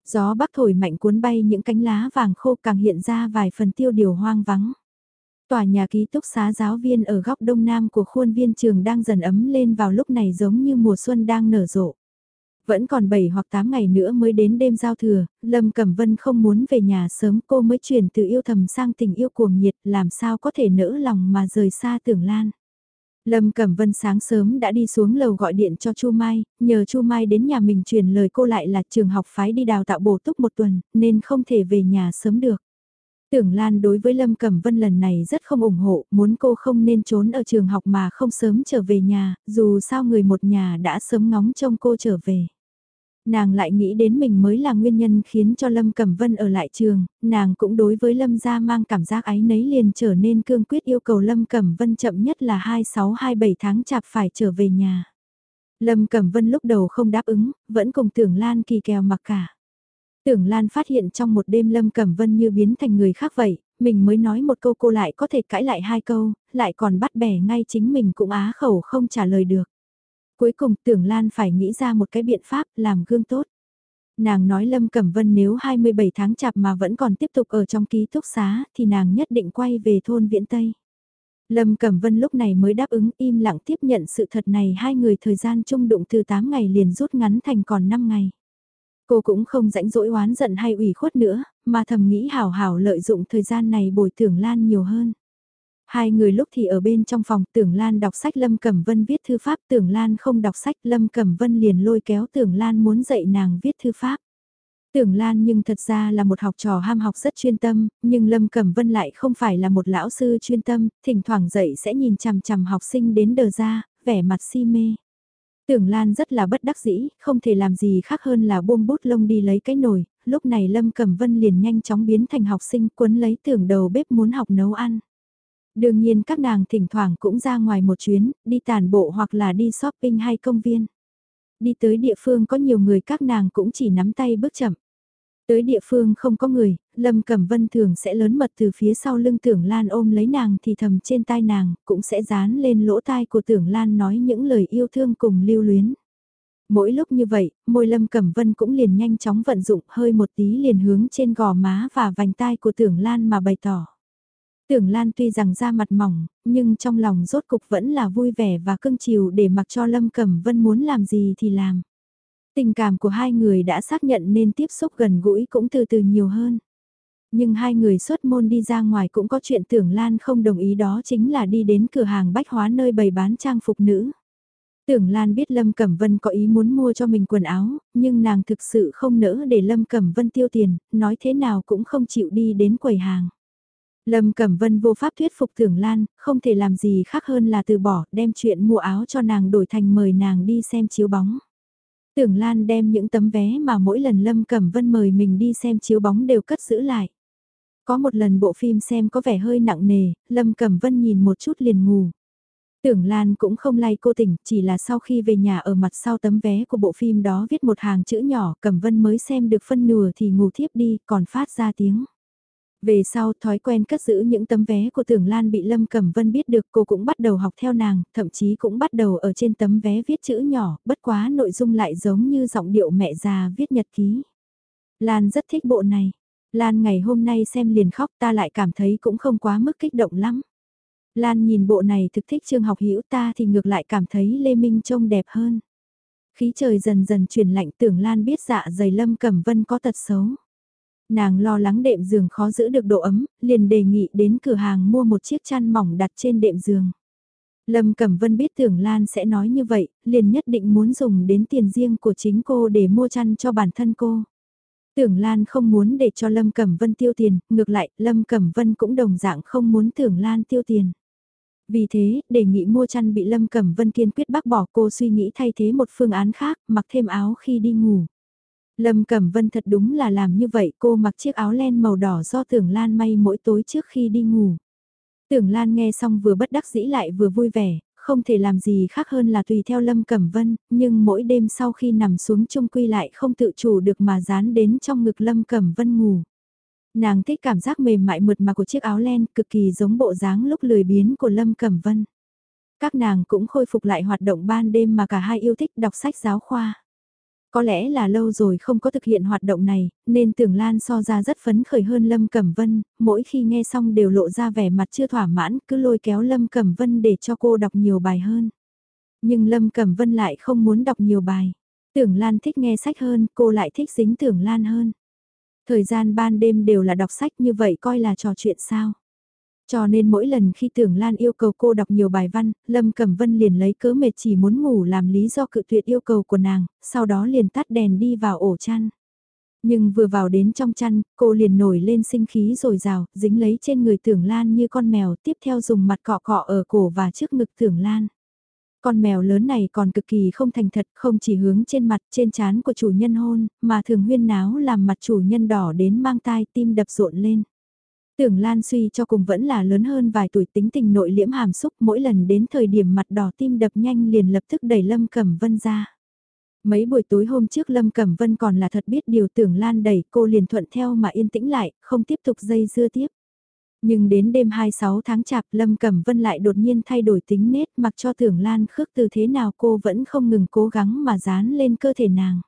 Gió bắc thổi mạnh cuốn bay những cánh lá vàng khô càng hiện ra vài phần tiêu điều hoang vắng. Tòa nhà ký túc xá giáo viên ở góc đông nam của khuôn viên trường đang dần ấm lên vào lúc này giống như mùa xuân đang nở rộ. Vẫn còn 7 hoặc 8 ngày nữa mới đến đêm giao thừa, Lâm Cẩm Vân không muốn về nhà sớm cô mới chuyển từ yêu thầm sang tình yêu cuồng nhiệt làm sao có thể nỡ lòng mà rời xa tưởng lan. Lâm Cẩm Vân sáng sớm đã đi xuống lầu gọi điện cho Chu Mai, nhờ Chu Mai đến nhà mình truyền lời cô lại là trường học phái đi đào tạo bổ túc một tuần, nên không thể về nhà sớm được. Tưởng Lan đối với Lâm Cẩm Vân lần này rất không ủng hộ, muốn cô không nên trốn ở trường học mà không sớm trở về nhà, dù sao người một nhà đã sớm ngóng trông cô trở về. Nàng lại nghĩ đến mình mới là nguyên nhân khiến cho Lâm Cẩm Vân ở lại trường, nàng cũng đối với Lâm gia mang cảm giác ái nấy liền trở nên cương quyết yêu cầu Lâm Cẩm Vân chậm nhất là 26-27 tháng chạp phải trở về nhà. Lâm Cẩm Vân lúc đầu không đáp ứng, vẫn cùng tưởng Lan kỳ kèo mặc cả. Tưởng Lan phát hiện trong một đêm Lâm Cẩm Vân như biến thành người khác vậy, mình mới nói một câu cô lại có thể cãi lại hai câu, lại còn bắt bẻ ngay chính mình cũng á khẩu không trả lời được. Cuối cùng tưởng Lan phải nghĩ ra một cái biện pháp làm gương tốt. Nàng nói Lâm Cẩm Vân nếu 27 tháng chạp mà vẫn còn tiếp tục ở trong ký túc xá thì nàng nhất định quay về thôn Viễn Tây. Lâm Cẩm Vân lúc này mới đáp ứng im lặng tiếp nhận sự thật này hai người thời gian chung đụng từ 8 ngày liền rút ngắn thành còn 5 ngày. Cô cũng không rãnh rỗi oán giận hay ủy khuất nữa, mà thầm nghĩ hảo hảo lợi dụng thời gian này bồi tưởng Lan nhiều hơn. Hai người lúc thì ở bên trong phòng tưởng Lan đọc sách Lâm Cẩm Vân viết thư pháp tưởng Lan không đọc sách Lâm Cẩm Vân liền lôi kéo tưởng Lan muốn dạy nàng viết thư pháp. Tưởng Lan nhưng thật ra là một học trò ham học rất chuyên tâm, nhưng Lâm Cẩm Vân lại không phải là một lão sư chuyên tâm, thỉnh thoảng dạy sẽ nhìn chằm chằm học sinh đến đờ ra, vẻ mặt si mê. Tưởng Lan rất là bất đắc dĩ, không thể làm gì khác hơn là buông bút lông đi lấy cái nồi, lúc này Lâm Cẩm Vân liền nhanh chóng biến thành học sinh cuốn lấy tưởng đầu bếp muốn học nấu ăn. Đương nhiên các nàng thỉnh thoảng cũng ra ngoài một chuyến, đi tàn bộ hoặc là đi shopping hay công viên. Đi tới địa phương có nhiều người các nàng cũng chỉ nắm tay bước chậm. Tới địa phương không có người, Lâm Cẩm Vân thường sẽ lớn mật từ phía sau lưng tưởng Lan ôm lấy nàng thì thầm trên tai nàng, cũng sẽ dán lên lỗ tai của tưởng Lan nói những lời yêu thương cùng lưu luyến. Mỗi lúc như vậy, môi Lâm Cẩm Vân cũng liền nhanh chóng vận dụng hơi một tí liền hướng trên gò má và vành tai của tưởng Lan mà bày tỏ. Tưởng Lan tuy rằng da mặt mỏng, nhưng trong lòng rốt cục vẫn là vui vẻ và cưng chiều để mặc cho Lâm Cẩm Vân muốn làm gì thì làm. Tình cảm của hai người đã xác nhận nên tiếp xúc gần gũi cũng từ từ nhiều hơn. Nhưng hai người xuất môn đi ra ngoài cũng có chuyện tưởng Lan không đồng ý đó chính là đi đến cửa hàng bách hóa nơi bày bán trang phục nữ. Tưởng Lan biết Lâm Cẩm Vân có ý muốn mua cho mình quần áo, nhưng nàng thực sự không nỡ để Lâm Cẩm Vân tiêu tiền, nói thế nào cũng không chịu đi đến quầy hàng. Lâm Cẩm Vân vô pháp thuyết phục Tưởng Lan, không thể làm gì khác hơn là từ bỏ, đem chuyện mua áo cho nàng đổi thành mời nàng đi xem chiếu bóng. Tưởng Lan đem những tấm vé mà mỗi lần Lâm Cẩm Vân mời mình đi xem chiếu bóng đều cất giữ lại. Có một lần bộ phim xem có vẻ hơi nặng nề, Lâm Cẩm Vân nhìn một chút liền ngủ. Tưởng Lan cũng không lay cô tỉnh, chỉ là sau khi về nhà ở mặt sau tấm vé của bộ phim đó viết một hàng chữ nhỏ, Cẩm Vân mới xem được phân nửa thì ngủ thiếp đi, còn phát ra tiếng. Về sau thói quen cất giữ những tấm vé của Tưởng Lan bị Lâm Cẩm Vân biết được cô cũng bắt đầu học theo nàng, thậm chí cũng bắt đầu ở trên tấm vé viết chữ nhỏ, bất quá nội dung lại giống như giọng điệu mẹ già viết nhật ký. Lan rất thích bộ này. Lan ngày hôm nay xem liền khóc ta lại cảm thấy cũng không quá mức kích động lắm. Lan nhìn bộ này thực thích trường học hữu ta thì ngược lại cảm thấy Lê Minh trông đẹp hơn. Khí trời dần dần chuyển lạnh tưởng Lan biết dạ dày Lâm Cẩm Vân có tật xấu. Nàng lo lắng đệm giường khó giữ được độ ấm, liền đề nghị đến cửa hàng mua một chiếc chăn mỏng đặt trên đệm giường. Lâm Cẩm Vân biết tưởng Lan sẽ nói như vậy, liền nhất định muốn dùng đến tiền riêng của chính cô để mua chăn cho bản thân cô. Tưởng Lan không muốn để cho Lâm Cẩm Vân tiêu tiền, ngược lại, Lâm Cẩm Vân cũng đồng dạng không muốn tưởng Lan tiêu tiền. Vì thế, đề nghị mua chăn bị Lâm Cẩm Vân kiên quyết bác bỏ cô suy nghĩ thay thế một phương án khác, mặc thêm áo khi đi ngủ. Lâm Cẩm Vân thật đúng là làm như vậy, cô mặc chiếc áo len màu đỏ do Tưởng Lan may mỗi tối trước khi đi ngủ. Tưởng Lan nghe xong vừa bất đắc dĩ lại vừa vui vẻ, không thể làm gì khác hơn là tùy theo Lâm Cẩm Vân, nhưng mỗi đêm sau khi nằm xuống chung quy lại không tự chủ được mà dán đến trong ngực Lâm Cẩm Vân ngủ. Nàng thích cảm giác mềm mại mượt mà của chiếc áo len cực kỳ giống bộ dáng lúc lười biến của Lâm Cẩm Vân. Các nàng cũng khôi phục lại hoạt động ban đêm mà cả hai yêu thích đọc sách giáo khoa. Có lẽ là lâu rồi không có thực hiện hoạt động này, nên tưởng Lan so ra rất phấn khởi hơn Lâm Cẩm Vân, mỗi khi nghe xong đều lộ ra vẻ mặt chưa thỏa mãn, cứ lôi kéo Lâm Cẩm Vân để cho cô đọc nhiều bài hơn. Nhưng Lâm Cẩm Vân lại không muốn đọc nhiều bài. Tưởng Lan thích nghe sách hơn, cô lại thích dính Tưởng Lan hơn. Thời gian ban đêm đều là đọc sách như vậy coi là trò chuyện sao. Cho nên mỗi lần khi Tưởng Lan yêu cầu cô đọc nhiều bài văn, Lâm Cẩm Vân liền lấy cớ mệt chỉ muốn ngủ làm lý do cự tuyệt yêu cầu của nàng, sau đó liền tắt đèn đi vào ổ chăn. Nhưng vừa vào đến trong chăn, cô liền nổi lên sinh khí rồi rào, dính lấy trên người Tưởng Lan như con mèo, tiếp theo dùng mặt cọ cọ ở cổ và trước ngực Tưởng Lan. Con mèo lớn này còn cực kỳ không thành thật, không chỉ hướng trên mặt, trên trán của chủ nhân hôn, mà thường huyên náo làm mặt chủ nhân đỏ đến mang tai tim đập rộn lên. Tưởng Lan suy cho cùng vẫn là lớn hơn vài tuổi tính tình nội liễm hàm xúc mỗi lần đến thời điểm mặt đỏ tim đập nhanh liền lập tức đẩy Lâm Cẩm Vân ra. Mấy buổi tối hôm trước Lâm Cẩm Vân còn là thật biết điều tưởng Lan đẩy cô liền thuận theo mà yên tĩnh lại, không tiếp tục dây dưa tiếp. Nhưng đến đêm 26 tháng chạp Lâm Cẩm Vân lại đột nhiên thay đổi tính nết mặc cho tưởng Lan khước từ thế nào cô vẫn không ngừng cố gắng mà dán lên cơ thể nàng.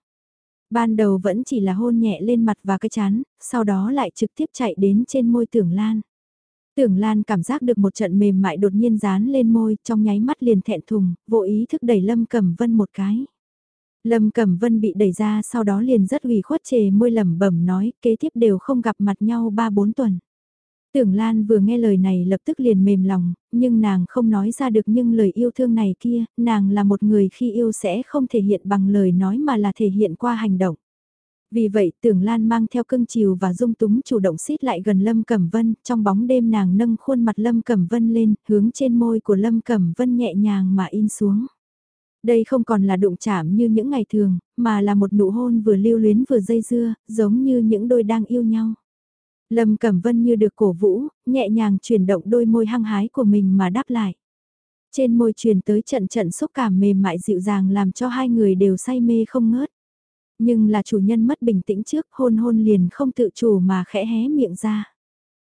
Ban đầu vẫn chỉ là hôn nhẹ lên mặt và cái chán, sau đó lại trực tiếp chạy đến trên môi tưởng Lan. Tưởng Lan cảm giác được một trận mềm mại đột nhiên dán lên môi, trong nháy mắt liền thẹn thùng, vô ý thức đẩy Lâm Cẩm Vân một cái. Lâm Cẩm Vân bị đẩy ra sau đó liền rất ủy khuất chề môi lẩm bẩm nói, kế tiếp đều không gặp mặt nhau 3-4 tuần. Tưởng Lan vừa nghe lời này lập tức liền mềm lòng, nhưng nàng không nói ra được nhưng lời yêu thương này kia, nàng là một người khi yêu sẽ không thể hiện bằng lời nói mà là thể hiện qua hành động. Vì vậy tưởng Lan mang theo cưng chiều và dung túng chủ động xít lại gần Lâm Cẩm Vân, trong bóng đêm nàng nâng khuôn mặt Lâm Cẩm Vân lên, hướng trên môi của Lâm Cẩm Vân nhẹ nhàng mà in xuống. Đây không còn là đụng chạm như những ngày thường, mà là một nụ hôn vừa lưu luyến vừa dây dưa, giống như những đôi đang yêu nhau. Lâm Cẩm Vân như được cổ vũ, nhẹ nhàng chuyển động đôi môi hăng hái của mình mà đáp lại. Trên môi truyền tới trận trận xúc cảm mềm mại dịu dàng làm cho hai người đều say mê không ngớt. Nhưng là chủ nhân mất bình tĩnh trước hôn hôn liền không tự chủ mà khẽ hé miệng ra.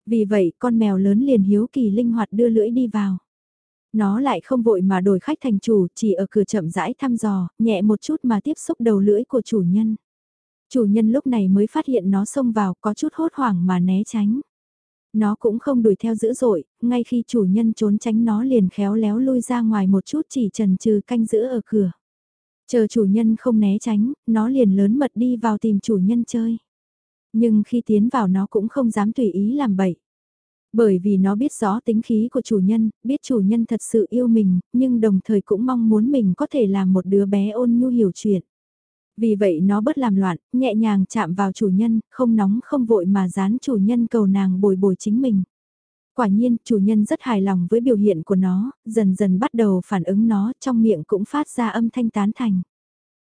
Vì vậy con mèo lớn liền hiếu kỳ linh hoạt đưa lưỡi đi vào. Nó lại không vội mà đổi khách thành chủ chỉ ở cửa chậm rãi thăm dò, nhẹ một chút mà tiếp xúc đầu lưỡi của chủ nhân. Chủ nhân lúc này mới phát hiện nó xông vào có chút hốt hoảng mà né tránh. Nó cũng không đuổi theo dữ dội, ngay khi chủ nhân trốn tránh nó liền khéo léo lui ra ngoài một chút chỉ trần trừ canh giữ ở cửa. Chờ chủ nhân không né tránh, nó liền lớn mật đi vào tìm chủ nhân chơi. Nhưng khi tiến vào nó cũng không dám tùy ý làm bậy. Bởi vì nó biết rõ tính khí của chủ nhân, biết chủ nhân thật sự yêu mình, nhưng đồng thời cũng mong muốn mình có thể làm một đứa bé ôn nhu hiểu chuyện. Vì vậy nó bớt làm loạn, nhẹ nhàng chạm vào chủ nhân, không nóng không vội mà dán chủ nhân cầu nàng bồi bồi chính mình. Quả nhiên, chủ nhân rất hài lòng với biểu hiện của nó, dần dần bắt đầu phản ứng nó, trong miệng cũng phát ra âm thanh tán thành.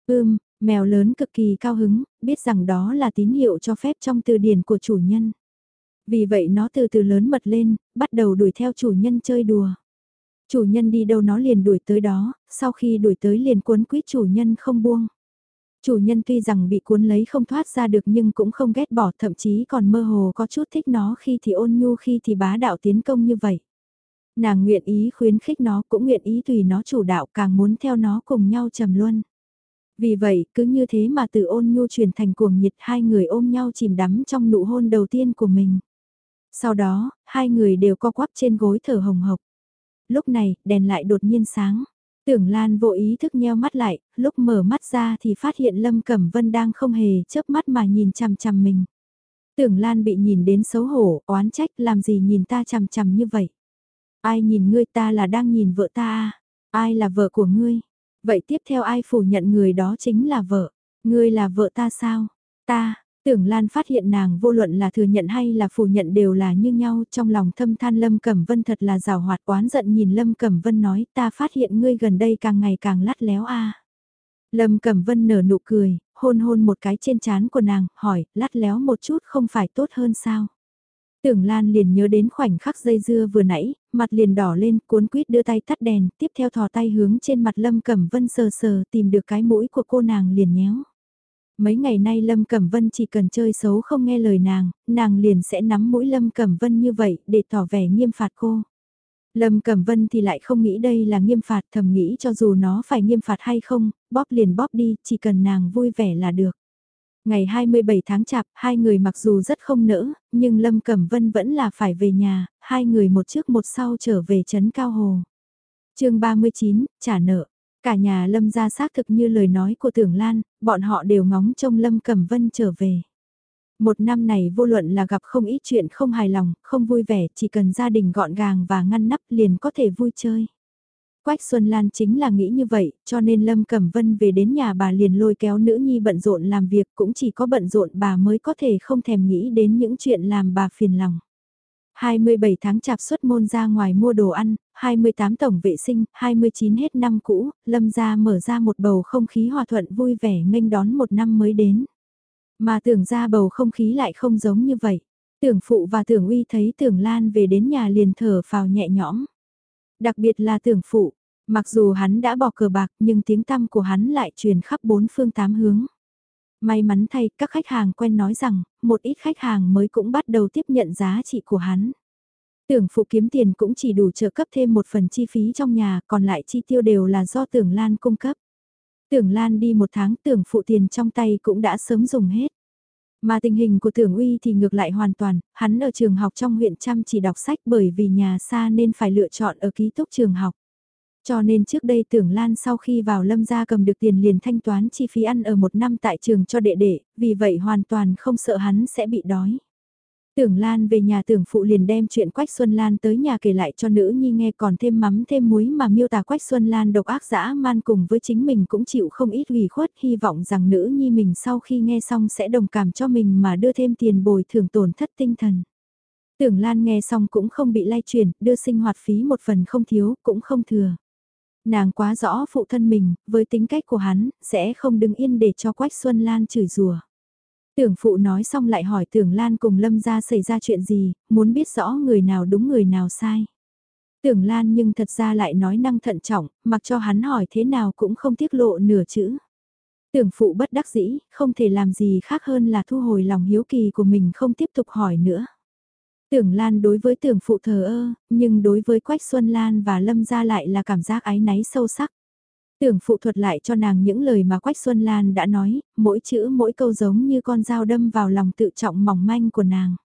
Ưm, mèo lớn cực kỳ cao hứng, biết rằng đó là tín hiệu cho phép trong từ điển của chủ nhân. Vì vậy nó từ từ lớn mật lên, bắt đầu đuổi theo chủ nhân chơi đùa. Chủ nhân đi đâu nó liền đuổi tới đó, sau khi đuổi tới liền cuốn quýt chủ nhân không buông. Chủ nhân tuy rằng bị cuốn lấy không thoát ra được nhưng cũng không ghét bỏ thậm chí còn mơ hồ có chút thích nó khi thì ôn nhu khi thì bá đạo tiến công như vậy. Nàng nguyện ý khuyến khích nó cũng nguyện ý tùy nó chủ đạo càng muốn theo nó cùng nhau trầm luân. Vì vậy, cứ như thế mà từ ôn nhu chuyển thành cuồng nhiệt hai người ôm nhau chìm đắm trong nụ hôn đầu tiên của mình. Sau đó, hai người đều co quắp trên gối thở hồng hộc. Lúc này, đèn lại đột nhiên sáng. Tưởng Lan vô ý thức nheo mắt lại, lúc mở mắt ra thì phát hiện Lâm Cẩm Vân đang không hề chớp mắt mà nhìn chằm chằm mình. Tưởng Lan bị nhìn đến xấu hổ, oán trách làm gì nhìn ta chằm chằm như vậy. Ai nhìn ngươi ta là đang nhìn vợ ta à? Ai là vợ của ngươi? Vậy tiếp theo ai phủ nhận người đó chính là vợ? Ngươi là vợ ta sao? Ta, Tưởng Lan phát hiện nàng vô luận là thừa nhận hay là phủ nhận đều là như nhau, trong lòng thâm than Lâm Cẩm Vân thật là rào hoạt oán giận nhìn Lâm Cẩm Vân nói ta phát hiện ngươi gần đây càng ngày càng lắt léo a. Lâm Cẩm Vân nở nụ cười, hôn hôn một cái trên trán của nàng, hỏi, lắt léo một chút không phải tốt hơn sao? Tưởng Lan liền nhớ đến khoảnh khắc dây dưa vừa nãy, mặt liền đỏ lên, cuốn quýt đưa tay tắt đèn, tiếp theo thò tay hướng trên mặt Lâm Cẩm Vân sờ sờ tìm được cái mũi của cô nàng liền nhéo. Mấy ngày nay Lâm Cẩm Vân chỉ cần chơi xấu không nghe lời nàng, nàng liền sẽ nắm mũi Lâm Cẩm Vân như vậy để tỏ vẻ nghiêm phạt cô. Lâm Cẩm Vân thì lại không nghĩ đây là nghiêm phạt thầm nghĩ cho dù nó phải nghiêm phạt hay không, bóp liền bóp đi, chỉ cần nàng vui vẻ là được. Ngày 27 tháng chạp, hai người mặc dù rất không nỡ, nhưng Lâm Cẩm Vân vẫn là phải về nhà, hai người một trước một sau trở về Trấn Cao Hồ. chương 39, trả nợ. Cả nhà Lâm ra xác thực như lời nói của Tưởng Lan, bọn họ đều ngóng trông Lâm Cẩm Vân trở về. Một năm này vô luận là gặp không ít chuyện không hài lòng, không vui vẻ, chỉ cần gia đình gọn gàng và ngăn nắp liền có thể vui chơi. Quách Xuân Lan chính là nghĩ như vậy, cho nên Lâm Cẩm Vân về đến nhà bà liền lôi kéo nữ nhi bận rộn làm việc cũng chỉ có bận rộn bà mới có thể không thèm nghĩ đến những chuyện làm bà phiền lòng. 27 tháng chạp xuất môn ra ngoài mua đồ ăn, 28 tổng vệ sinh, 29 hết năm cũ, lâm gia mở ra một bầu không khí hòa thuận vui vẻ nghênh đón một năm mới đến. Mà tưởng ra bầu không khí lại không giống như vậy. Tưởng phụ và tưởng uy thấy tưởng lan về đến nhà liền thở phào nhẹ nhõm. Đặc biệt là tưởng phụ, mặc dù hắn đã bỏ cờ bạc nhưng tiếng tăm của hắn lại truyền khắp bốn phương tám hướng. May mắn thay các khách hàng quen nói rằng, một ít khách hàng mới cũng bắt đầu tiếp nhận giá trị của hắn. Tưởng phụ kiếm tiền cũng chỉ đủ trợ cấp thêm một phần chi phí trong nhà, còn lại chi tiêu đều là do tưởng Lan cung cấp. Tưởng Lan đi một tháng tưởng phụ tiền trong tay cũng đã sớm dùng hết. Mà tình hình của tưởng uy thì ngược lại hoàn toàn, hắn ở trường học trong huyện chăm chỉ đọc sách bởi vì nhà xa nên phải lựa chọn ở ký túc trường học. Cho nên trước đây tưởng Lan sau khi vào lâm gia cầm được tiền liền thanh toán chi phí ăn ở một năm tại trường cho đệ đệ, vì vậy hoàn toàn không sợ hắn sẽ bị đói. Tưởng Lan về nhà tưởng phụ liền đem chuyện Quách Xuân Lan tới nhà kể lại cho nữ nhi nghe còn thêm mắm thêm muối mà miêu tả Quách Xuân Lan độc ác dã man cùng với chính mình cũng chịu không ít ủy khuất hy vọng rằng nữ nhi mình sau khi nghe xong sẽ đồng cảm cho mình mà đưa thêm tiền bồi thường tổn thất tinh thần. Tưởng Lan nghe xong cũng không bị lay chuyển, đưa sinh hoạt phí một phần không thiếu, cũng không thừa. Nàng quá rõ phụ thân mình, với tính cách của hắn, sẽ không đứng yên để cho Quách Xuân Lan chửi rủa. Tưởng phụ nói xong lại hỏi tưởng Lan cùng Lâm ra xảy ra chuyện gì, muốn biết rõ người nào đúng người nào sai. Tưởng Lan nhưng thật ra lại nói năng thận trọng, mặc cho hắn hỏi thế nào cũng không tiết lộ nửa chữ. Tưởng phụ bất đắc dĩ, không thể làm gì khác hơn là thu hồi lòng hiếu kỳ của mình không tiếp tục hỏi nữa. Tưởng Lan đối với tưởng phụ thờ ơ, nhưng đối với Quách Xuân Lan và Lâm gia lại là cảm giác ái náy sâu sắc. Tưởng phụ thuật lại cho nàng những lời mà Quách Xuân Lan đã nói, mỗi chữ mỗi câu giống như con dao đâm vào lòng tự trọng mỏng manh của nàng.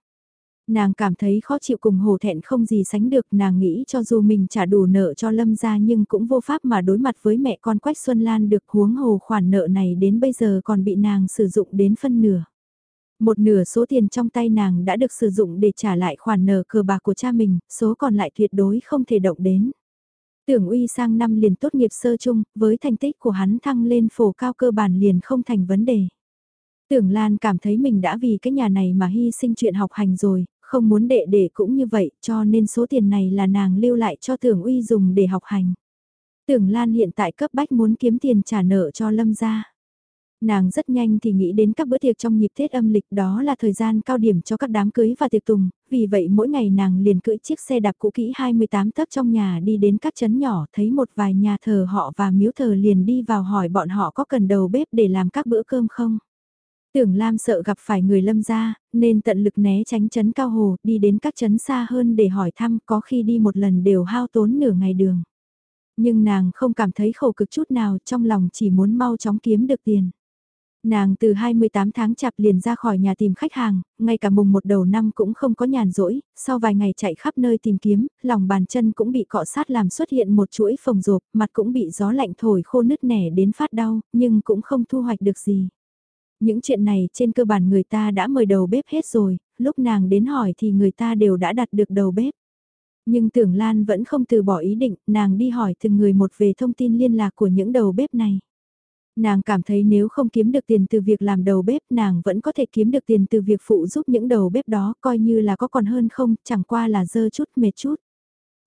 Nàng cảm thấy khó chịu cùng hồ thẹn không gì sánh được, nàng nghĩ cho dù mình trả đủ nợ cho Lâm gia nhưng cũng vô pháp mà đối mặt với mẹ con Quách Xuân Lan được huống hồ khoản nợ này đến bây giờ còn bị nàng sử dụng đến phân nửa. Một nửa số tiền trong tay nàng đã được sử dụng để trả lại khoản nợ cờ bạc của cha mình, số còn lại tuyệt đối không thể động đến. Tưởng uy sang năm liền tốt nghiệp sơ chung, với thành tích của hắn thăng lên phổ cao cơ bản liền không thành vấn đề. Tưởng Lan cảm thấy mình đã vì cái nhà này mà hy sinh chuyện học hành rồi, không muốn đệ đệ cũng như vậy cho nên số tiền này là nàng lưu lại cho tưởng uy dùng để học hành. Tưởng Lan hiện tại cấp bách muốn kiếm tiền trả nợ cho Lâm gia. Nàng rất nhanh thì nghĩ đến các bữa tiệc trong nhịp Tết âm lịch đó là thời gian cao điểm cho các đám cưới và tiệc tùng, vì vậy mỗi ngày nàng liền cưỡi chiếc xe đạp cũ kỹ 28 tấc trong nhà đi đến các chấn nhỏ thấy một vài nhà thờ họ và miếu thờ liền đi vào hỏi bọn họ có cần đầu bếp để làm các bữa cơm không. Tưởng Lam sợ gặp phải người lâm gia, nên tận lực né tránh chấn cao hồ, đi đến các chấn xa hơn để hỏi thăm có khi đi một lần đều hao tốn nửa ngày đường. Nhưng nàng không cảm thấy khổ cực chút nào trong lòng chỉ muốn mau chóng kiếm được tiền. Nàng từ 28 tháng chạp liền ra khỏi nhà tìm khách hàng, ngay cả mùng một đầu năm cũng không có nhàn rỗi, sau vài ngày chạy khắp nơi tìm kiếm, lòng bàn chân cũng bị cọ sát làm xuất hiện một chuỗi phồng rộp, mặt cũng bị gió lạnh thổi khô nứt nẻ đến phát đau, nhưng cũng không thu hoạch được gì. Những chuyện này trên cơ bản người ta đã mời đầu bếp hết rồi, lúc nàng đến hỏi thì người ta đều đã đặt được đầu bếp. Nhưng tưởng Lan vẫn không từ bỏ ý định, nàng đi hỏi từng người một về thông tin liên lạc của những đầu bếp này. Nàng cảm thấy nếu không kiếm được tiền từ việc làm đầu bếp nàng vẫn có thể kiếm được tiền từ việc phụ giúp những đầu bếp đó coi như là có còn hơn không, chẳng qua là dơ chút mệt chút.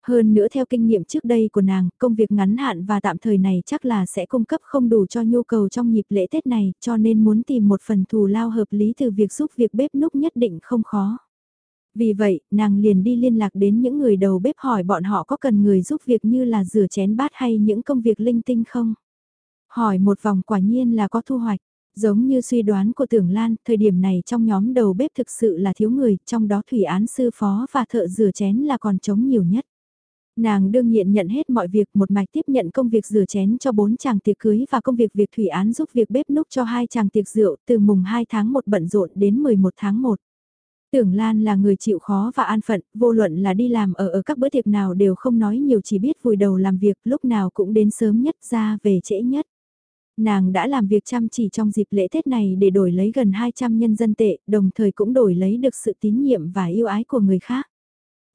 Hơn nữa theo kinh nghiệm trước đây của nàng, công việc ngắn hạn và tạm thời này chắc là sẽ cung cấp không đủ cho nhu cầu trong nhịp lễ Tết này, cho nên muốn tìm một phần thù lao hợp lý từ việc giúp việc bếp núc nhất định không khó. Vì vậy, nàng liền đi liên lạc đến những người đầu bếp hỏi bọn họ có cần người giúp việc như là rửa chén bát hay những công việc linh tinh không. Hỏi một vòng quả nhiên là có thu hoạch. Giống như suy đoán của Tưởng Lan, thời điểm này trong nhóm đầu bếp thực sự là thiếu người, trong đó thủy án sư phó và thợ rửa chén là còn trống nhiều nhất. Nàng đương nhiên nhận hết mọi việc một mạch tiếp nhận công việc rửa chén cho bốn chàng tiệc cưới và công việc việc thủy án giúp việc bếp núc cho hai chàng tiệc rượu từ mùng 2 tháng 1 bận rộn đến 11 tháng 1. Tưởng Lan là người chịu khó và an phận, vô luận là đi làm ở ở các bữa tiệc nào đều không nói nhiều chỉ biết vùi đầu làm việc lúc nào cũng đến sớm nhất ra về trễ nhất. Nàng đã làm việc chăm chỉ trong dịp lễ Tết này để đổi lấy gần 200 nhân dân tệ, đồng thời cũng đổi lấy được sự tín nhiệm và yêu ái của người khác.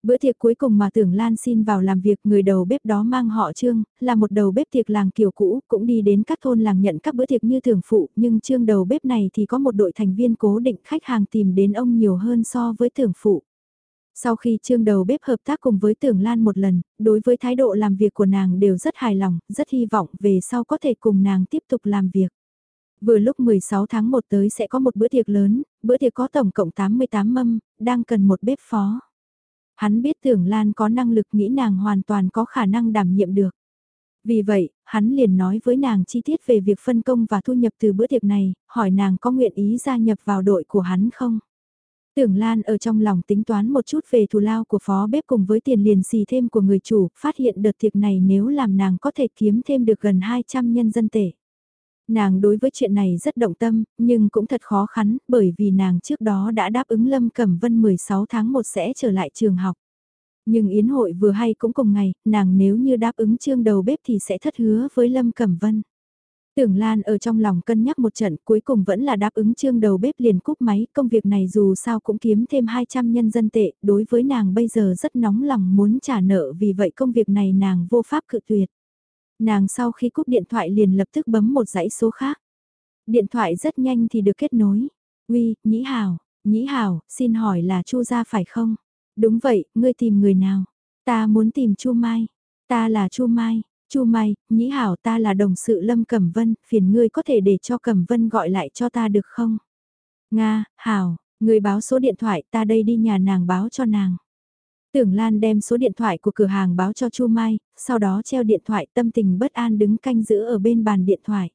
Bữa tiệc cuối cùng mà Tưởng Lan xin vào làm việc người đầu bếp đó mang họ Trương, là một đầu bếp tiệc làng kiểu cũ, cũng đi đến các thôn làng nhận các bữa tiệc như thường phụ, nhưng Trương đầu bếp này thì có một đội thành viên cố định khách hàng tìm đến ông nhiều hơn so với thường phụ. Sau khi Trương đầu bếp hợp tác cùng với Tưởng Lan một lần, đối với thái độ làm việc của nàng đều rất hài lòng, rất hy vọng về sau có thể cùng nàng tiếp tục làm việc. Vừa lúc 16 tháng 1 tới sẽ có một bữa tiệc lớn, bữa tiệc có tổng cộng 88 mâm, đang cần một bếp phó. Hắn biết tưởng Lan có năng lực nghĩ nàng hoàn toàn có khả năng đảm nhiệm được. Vì vậy, hắn liền nói với nàng chi tiết về việc phân công và thu nhập từ bữa tiệc này, hỏi nàng có nguyện ý gia nhập vào đội của hắn không. Tưởng Lan ở trong lòng tính toán một chút về thù lao của phó bếp cùng với tiền liền xì thêm của người chủ, phát hiện đợt tiệc này nếu làm nàng có thể kiếm thêm được gần 200 nhân dân tệ. Nàng đối với chuyện này rất động tâm, nhưng cũng thật khó khăn, bởi vì nàng trước đó đã đáp ứng Lâm Cẩm Vân 16 tháng 1 sẽ trở lại trường học. Nhưng yến hội vừa hay cũng cùng ngày, nàng nếu như đáp ứng trương đầu bếp thì sẽ thất hứa với Lâm Cẩm Vân. Tưởng Lan ở trong lòng cân nhắc một trận cuối cùng vẫn là đáp ứng trương đầu bếp liền cúp máy, công việc này dù sao cũng kiếm thêm 200 nhân dân tệ, đối với nàng bây giờ rất nóng lòng muốn trả nợ vì vậy công việc này nàng vô pháp cự tuyệt. Nàng sau khi cúp điện thoại liền lập tức bấm một dãy số khác. Điện thoại rất nhanh thì được kết nối. Uy, Nhĩ Hảo, Nhĩ Hảo, xin hỏi là Chu gia phải không? Đúng vậy, ngươi tìm người nào? Ta muốn tìm Chu Mai. Ta là Chu Mai. Chu Mai, Nhĩ Hảo ta là đồng sự Lâm Cẩm Vân, phiền ngươi có thể để cho Cẩm Vân gọi lại cho ta được không? Nga, Hảo, ngươi báo số điện thoại ta đây đi nhà nàng báo cho nàng. Tưởng Lan đem số điện thoại của cửa hàng báo cho Chu Mai, sau đó treo điện thoại tâm tình bất an đứng canh giữ ở bên bàn điện thoại.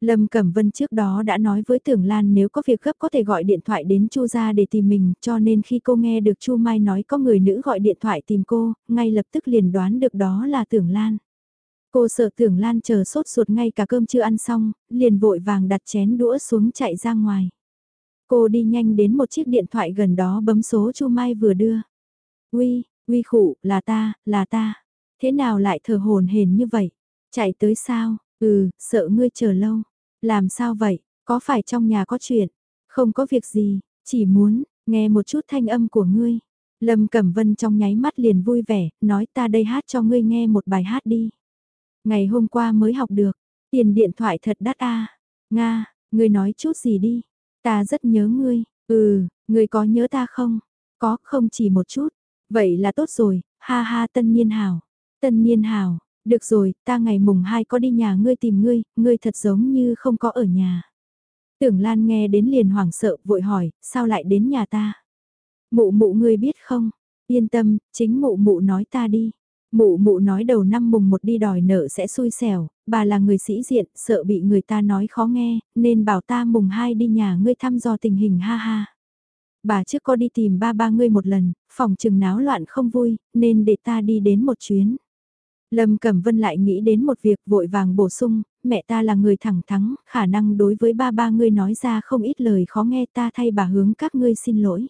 Lâm Cẩm Vân trước đó đã nói với Tưởng Lan nếu có việc gấp có thể gọi điện thoại đến Chu gia để tìm mình, cho nên khi cô nghe được Chu Mai nói có người nữ gọi điện thoại tìm cô, ngay lập tức liền đoán được đó là Tưởng Lan. Cô sợ Tưởng Lan chờ sốt ruột ngay cả cơm chưa ăn xong, liền vội vàng đặt chén đũa xuống chạy ra ngoài. Cô đi nhanh đến một chiếc điện thoại gần đó bấm số Chu Mai vừa đưa. Uy, uy khụ, là ta, là ta. Thế nào lại thở hồn hển như vậy? Chạy tới sao? Ừ, sợ ngươi chờ lâu. Làm sao vậy? Có phải trong nhà có chuyện? Không có việc gì, chỉ muốn, nghe một chút thanh âm của ngươi. Lâm Cẩm Vân trong nháy mắt liền vui vẻ, nói ta đây hát cho ngươi nghe một bài hát đi. Ngày hôm qua mới học được, tiền điện thoại thật đắt a Nga, ngươi nói chút gì đi. Ta rất nhớ ngươi, ừ, ngươi có nhớ ta không? Có, không chỉ một chút. Vậy là tốt rồi, ha ha tân nhiên hào. Tân nhiên hào, được rồi, ta ngày mùng 2 có đi nhà ngươi tìm ngươi, ngươi thật giống như không có ở nhà. Tưởng Lan nghe đến liền hoảng sợ, vội hỏi, sao lại đến nhà ta? Mụ mụ ngươi biết không? Yên tâm, chính mụ mụ nói ta đi. Mụ mụ nói đầu năm mùng một đi đòi nợ sẽ xui xẻo, bà là người sĩ diện, sợ bị người ta nói khó nghe, nên bảo ta mùng hai đi nhà ngươi thăm dò tình hình ha ha. Bà trước có đi tìm ba ba ngươi một lần, phòng trừng náo loạn không vui, nên để ta đi đến một chuyến. Lâm Cẩm Vân lại nghĩ đến một việc vội vàng bổ sung, mẹ ta là người thẳng thắng, khả năng đối với ba ba ngươi nói ra không ít lời khó nghe ta thay bà hướng các ngươi xin lỗi.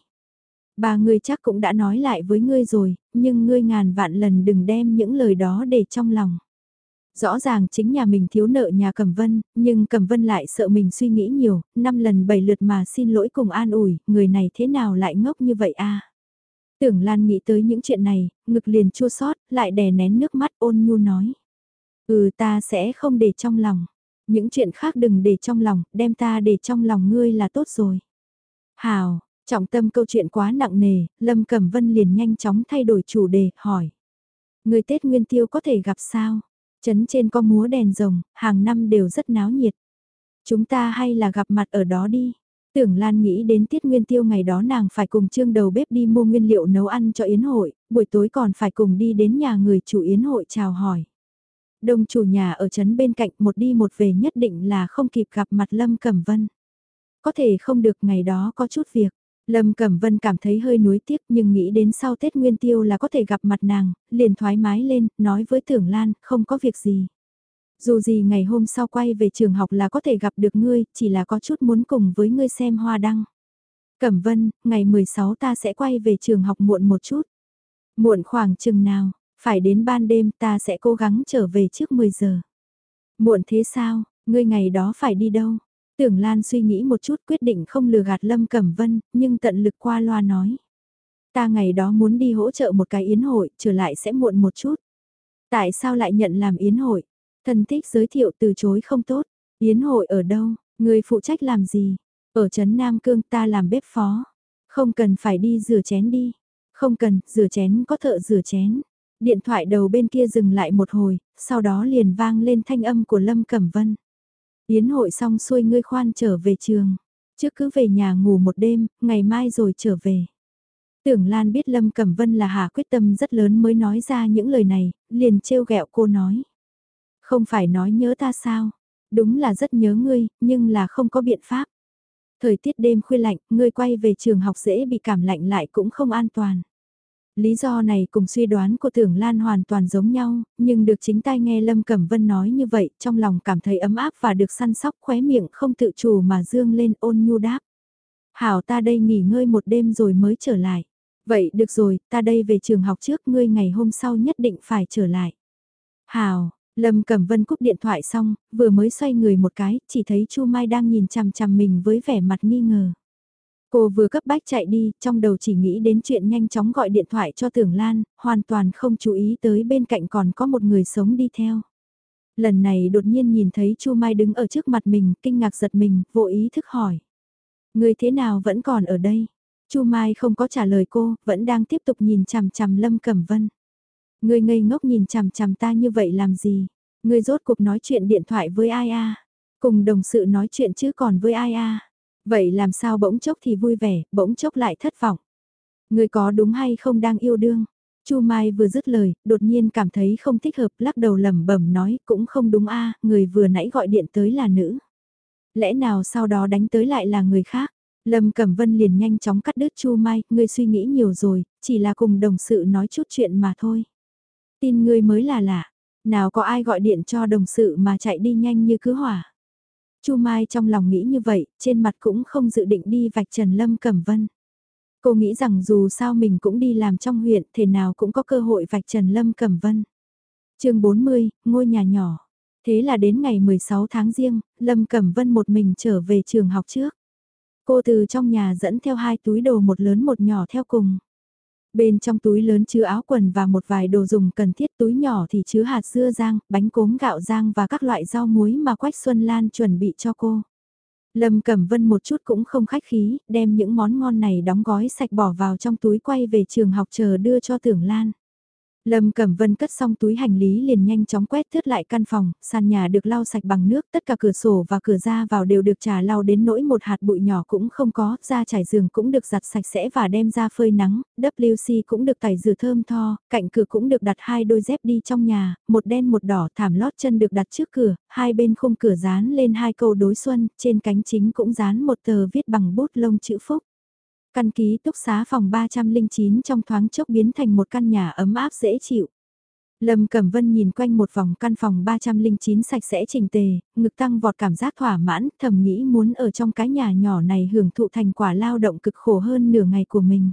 Ba ngươi chắc cũng đã nói lại với ngươi rồi, nhưng ngươi ngàn vạn lần đừng đem những lời đó để trong lòng. Rõ ràng chính nhà mình thiếu nợ nhà Cẩm Vân, nhưng Cẩm Vân lại sợ mình suy nghĩ nhiều, năm lần bảy lượt mà xin lỗi cùng an ủi, người này thế nào lại ngốc như vậy a? Tưởng Lan nghĩ tới những chuyện này, ngực liền chua xót, lại đè nén nước mắt ôn nhu nói. Ừ ta sẽ không để trong lòng. Những chuyện khác đừng để trong lòng, đem ta để trong lòng ngươi là tốt rồi. Hào, trọng tâm câu chuyện quá nặng nề, Lâm Cẩm Vân liền nhanh chóng thay đổi chủ đề, hỏi. Người Tết Nguyên Tiêu có thể gặp sao? Trấn trên có múa đèn rồng, hàng năm đều rất náo nhiệt. Chúng ta hay là gặp mặt ở đó đi. Tưởng Lan nghĩ đến tiết nguyên tiêu ngày đó nàng phải cùng trương đầu bếp đi mua nguyên liệu nấu ăn cho yến hội, buổi tối còn phải cùng đi đến nhà người chủ yến hội chào hỏi. Đông chủ nhà ở trấn bên cạnh một đi một về nhất định là không kịp gặp mặt Lâm Cẩm Vân. Có thể không được ngày đó có chút việc. Lâm Cẩm Vân cảm thấy hơi nuối tiếc nhưng nghĩ đến sau Tết Nguyên Tiêu là có thể gặp mặt nàng, liền thoải mái lên, nói với Tưởng Lan, không có việc gì. Dù gì ngày hôm sau quay về trường học là có thể gặp được ngươi, chỉ là có chút muốn cùng với ngươi xem hoa đăng. Cẩm Vân, ngày 16 ta sẽ quay về trường học muộn một chút. Muộn khoảng chừng nào, phải đến ban đêm ta sẽ cố gắng trở về trước 10 giờ. Muộn thế sao, ngươi ngày đó phải đi đâu? Tưởng Lan suy nghĩ một chút quyết định không lừa gạt Lâm Cẩm Vân, nhưng tận lực qua loa nói. Ta ngày đó muốn đi hỗ trợ một cái yến hội, trở lại sẽ muộn một chút. Tại sao lại nhận làm yến hội? Thân thích giới thiệu từ chối không tốt. Yến hội ở đâu? Người phụ trách làm gì? Ở Trấn Nam Cương ta làm bếp phó. Không cần phải đi rửa chén đi. Không cần, rửa chén có thợ rửa chén. Điện thoại đầu bên kia dừng lại một hồi, sau đó liền vang lên thanh âm của Lâm Cẩm Vân. Yến hội xong xuôi ngươi khoan trở về trường. Trước cứ về nhà ngủ một đêm, ngày mai rồi trở về. Tưởng Lan biết Lâm Cẩm Vân là hà quyết tâm rất lớn mới nói ra những lời này, liền trêu ghẹo cô nói. Không phải nói nhớ ta sao? Đúng là rất nhớ ngươi, nhưng là không có biện pháp. Thời tiết đêm khuya lạnh, ngươi quay về trường học dễ bị cảm lạnh lại cũng không an toàn. Lý do này cùng suy đoán của Tưởng Lan hoàn toàn giống nhau, nhưng được chính tai nghe Lâm Cẩm Vân nói như vậy, trong lòng cảm thấy ấm áp và được săn sóc khóe miệng không tự chủ mà dương lên ôn nhu đáp. Hảo ta đây nghỉ ngơi một đêm rồi mới trở lại. Vậy được rồi, ta đây về trường học trước ngươi ngày hôm sau nhất định phải trở lại. Hảo, Lâm Cẩm Vân cúp điện thoại xong, vừa mới xoay người một cái, chỉ thấy Chu Mai đang nhìn chằm chằm mình với vẻ mặt nghi ngờ. Cô vừa cấp bách chạy đi, trong đầu chỉ nghĩ đến chuyện nhanh chóng gọi điện thoại cho Tưởng Lan, hoàn toàn không chú ý tới bên cạnh còn có một người sống đi theo. Lần này đột nhiên nhìn thấy Chu Mai đứng ở trước mặt mình, kinh ngạc giật mình, vô ý thức hỏi. Người thế nào vẫn còn ở đây? Chu Mai không có trả lời cô, vẫn đang tiếp tục nhìn chằm chằm Lâm Cẩm Vân. người ngây ngốc nhìn chằm chằm ta như vậy làm gì? người rốt cuộc nói chuyện điện thoại với ai a? Cùng đồng sự nói chuyện chứ còn với ai a? Vậy làm sao bỗng chốc thì vui vẻ, bỗng chốc lại thất vọng? người có đúng hay không đang yêu đương? Chu Mai vừa dứt lời, đột nhiên cảm thấy không thích hợp, lắc đầu lẩm bẩm nói, cũng không đúng a, người vừa nãy gọi điện tới là nữ. Lẽ nào sau đó đánh tới lại là người khác? Lâm Cẩm Vân liền nhanh chóng cắt đứt Chu Mai, ngươi suy nghĩ nhiều rồi, chỉ là cùng đồng sự nói chút chuyện mà thôi. Tin ngươi mới là lạ, nào có ai gọi điện cho đồng sự mà chạy đi nhanh như cứ hỏa. Chu Mai trong lòng nghĩ như vậy, trên mặt cũng không dự định đi vạch trần Lâm Cẩm Vân. Cô nghĩ rằng dù sao mình cũng đi làm trong huyện, thế nào cũng có cơ hội vạch trần Lâm Cẩm Vân. chương 40, ngôi nhà nhỏ. Thế là đến ngày 16 tháng riêng, Lâm Cẩm Vân một mình trở về trường học trước. Cô từ trong nhà dẫn theo hai túi đồ một lớn một nhỏ theo cùng. Bên trong túi lớn chứa áo quần và một vài đồ dùng cần thiết túi nhỏ thì chứa hạt dưa rang, bánh cốm gạo rang và các loại rau muối mà Quách Xuân Lan chuẩn bị cho cô. Lâm Cẩm Vân một chút cũng không khách khí, đem những món ngon này đóng gói sạch bỏ vào trong túi quay về trường học chờ đưa cho Tưởng Lan. Lâm Cẩm Vân cất xong túi hành lý liền nhanh chóng quét thước lại căn phòng, sàn nhà được lau sạch bằng nước, tất cả cửa sổ và cửa ra vào đều được trà lau đến nỗi một hạt bụi nhỏ cũng không có, da trải giường cũng được giặt sạch sẽ và đem ra phơi nắng, WC cũng được tẩy rửa thơm tho, cạnh cửa cũng được đặt hai đôi dép đi trong nhà, một đen một đỏ thảm lót chân được đặt trước cửa, hai bên khung cửa dán lên hai câu đối xuân, trên cánh chính cũng dán một tờ viết bằng bút lông chữ phúc. Căn ký túc xá phòng 309 trong thoáng chốc biến thành một căn nhà ấm áp dễ chịu. Lâm Cẩm Vân nhìn quanh một vòng căn phòng 309 sạch sẽ chỉnh tề, ngực tăng vọt cảm giác thỏa mãn, thầm nghĩ muốn ở trong cái nhà nhỏ này hưởng thụ thành quả lao động cực khổ hơn nửa ngày của mình.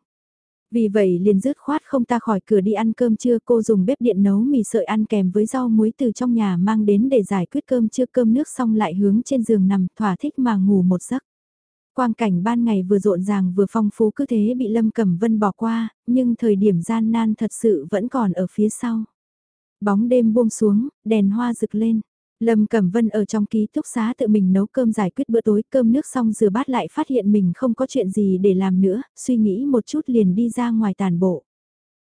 Vì vậy liền dứt khoát không ta khỏi cửa đi ăn cơm trưa cô dùng bếp điện nấu mì sợi ăn kèm với rau muối từ trong nhà mang đến để giải quyết cơm trưa cơm nước xong lại hướng trên giường nằm thỏa thích mà ngủ một giấc. Quang cảnh ban ngày vừa rộn ràng vừa phong phú cứ thế bị Lâm Cẩm Vân bỏ qua, nhưng thời điểm gian nan thật sự vẫn còn ở phía sau. Bóng đêm buông xuống, đèn hoa rực lên. Lâm Cẩm Vân ở trong ký túc xá tự mình nấu cơm giải quyết bữa tối cơm nước xong rửa bát lại phát hiện mình không có chuyện gì để làm nữa, suy nghĩ một chút liền đi ra ngoài tàn bộ.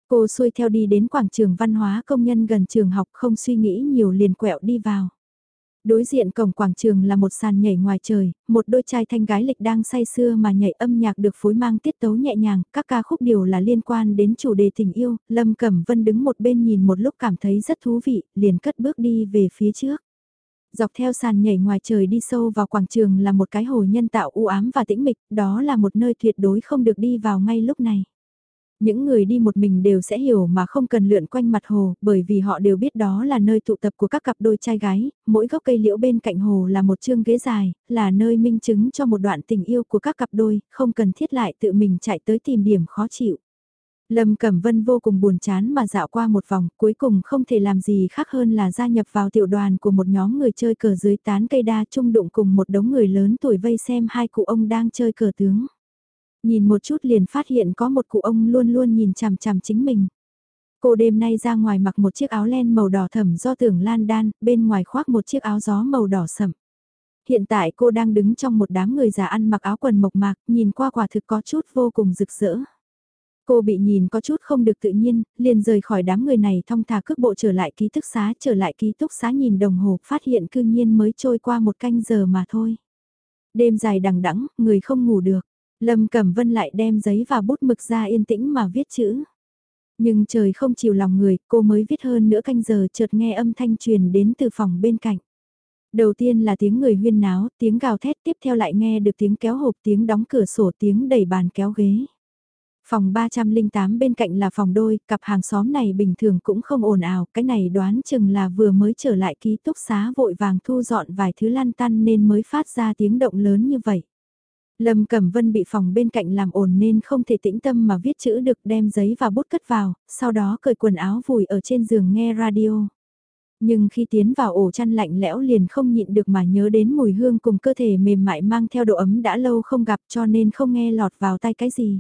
Cô xuôi theo đi đến quảng trường văn hóa công nhân gần trường học không suy nghĩ nhiều liền quẹo đi vào. Đối diện cổng quảng trường là một sàn nhảy ngoài trời, một đôi trai thanh gái lịch đang say sưa mà nhảy âm nhạc được phối mang tiết tấu nhẹ nhàng, các ca khúc đều là liên quan đến chủ đề tình yêu, Lâm Cẩm Vân đứng một bên nhìn một lúc cảm thấy rất thú vị, liền cất bước đi về phía trước. Dọc theo sàn nhảy ngoài trời đi sâu vào quảng trường là một cái hồ nhân tạo u ám và tĩnh mịch, đó là một nơi tuyệt đối không được đi vào ngay lúc này. Những người đi một mình đều sẽ hiểu mà không cần lượn quanh mặt hồ, bởi vì họ đều biết đó là nơi tụ tập của các cặp đôi trai gái, mỗi gốc cây liễu bên cạnh hồ là một chương ghế dài, là nơi minh chứng cho một đoạn tình yêu của các cặp đôi, không cần thiết lại tự mình chạy tới tìm điểm khó chịu. Lâm Cẩm Vân vô cùng buồn chán mà dạo qua một vòng, cuối cùng không thể làm gì khác hơn là gia nhập vào tiểu đoàn của một nhóm người chơi cờ dưới tán cây đa chung đụng cùng một đống người lớn tuổi vây xem hai cụ ông đang chơi cờ tướng. Nhìn một chút liền phát hiện có một cụ ông luôn luôn nhìn chằm chằm chính mình. Cô đêm nay ra ngoài mặc một chiếc áo len màu đỏ thẫm do tưởng lan đan, bên ngoài khoác một chiếc áo gió màu đỏ sậm. Hiện tại cô đang đứng trong một đám người già ăn mặc áo quần mộc mạc, nhìn qua quả thực có chút vô cùng rực rỡ. Cô bị nhìn có chút không được tự nhiên, liền rời khỏi đám người này thong thả cước bộ trở lại ký túc xá, trở lại ký túc xá nhìn đồng hồ, phát hiện cư nhiên mới trôi qua một canh giờ mà thôi. Đêm dài đằng đẵng, người không ngủ được. Lâm Cẩm Vân lại đem giấy và bút mực ra yên tĩnh mà viết chữ. Nhưng trời không chịu lòng người, cô mới viết hơn nửa canh giờ chợt nghe âm thanh truyền đến từ phòng bên cạnh. Đầu tiên là tiếng người huyên náo, tiếng gào thét tiếp theo lại nghe được tiếng kéo hộp tiếng đóng cửa sổ tiếng đẩy bàn kéo ghế. Phòng 308 bên cạnh là phòng đôi, cặp hàng xóm này bình thường cũng không ồn ào, cái này đoán chừng là vừa mới trở lại ký túc xá vội vàng thu dọn vài thứ lăn tăn nên mới phát ra tiếng động lớn như vậy. Lâm Cẩm Vân bị phòng bên cạnh làm ồn nên không thể tĩnh tâm mà viết chữ được đem giấy và bút cất vào, sau đó cởi quần áo vùi ở trên giường nghe radio. Nhưng khi tiến vào ổ chăn lạnh lẽo liền không nhịn được mà nhớ đến mùi hương cùng cơ thể mềm mại mang theo độ ấm đã lâu không gặp cho nên không nghe lọt vào tay cái gì.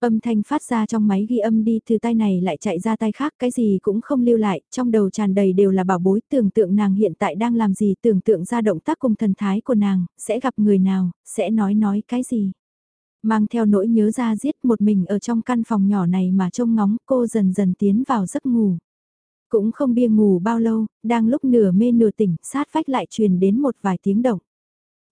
Âm thanh phát ra trong máy ghi âm đi từ tay này lại chạy ra tay khác cái gì cũng không lưu lại, trong đầu tràn đầy đều là bảo bối tưởng tượng nàng hiện tại đang làm gì tưởng tượng ra động tác cùng thần thái của nàng, sẽ gặp người nào, sẽ nói nói cái gì. Mang theo nỗi nhớ ra giết một mình ở trong căn phòng nhỏ này mà trông ngóng cô dần dần tiến vào giấc ngủ. Cũng không bia ngủ bao lâu, đang lúc nửa mê nửa tỉnh, sát vách lại truyền đến một vài tiếng động.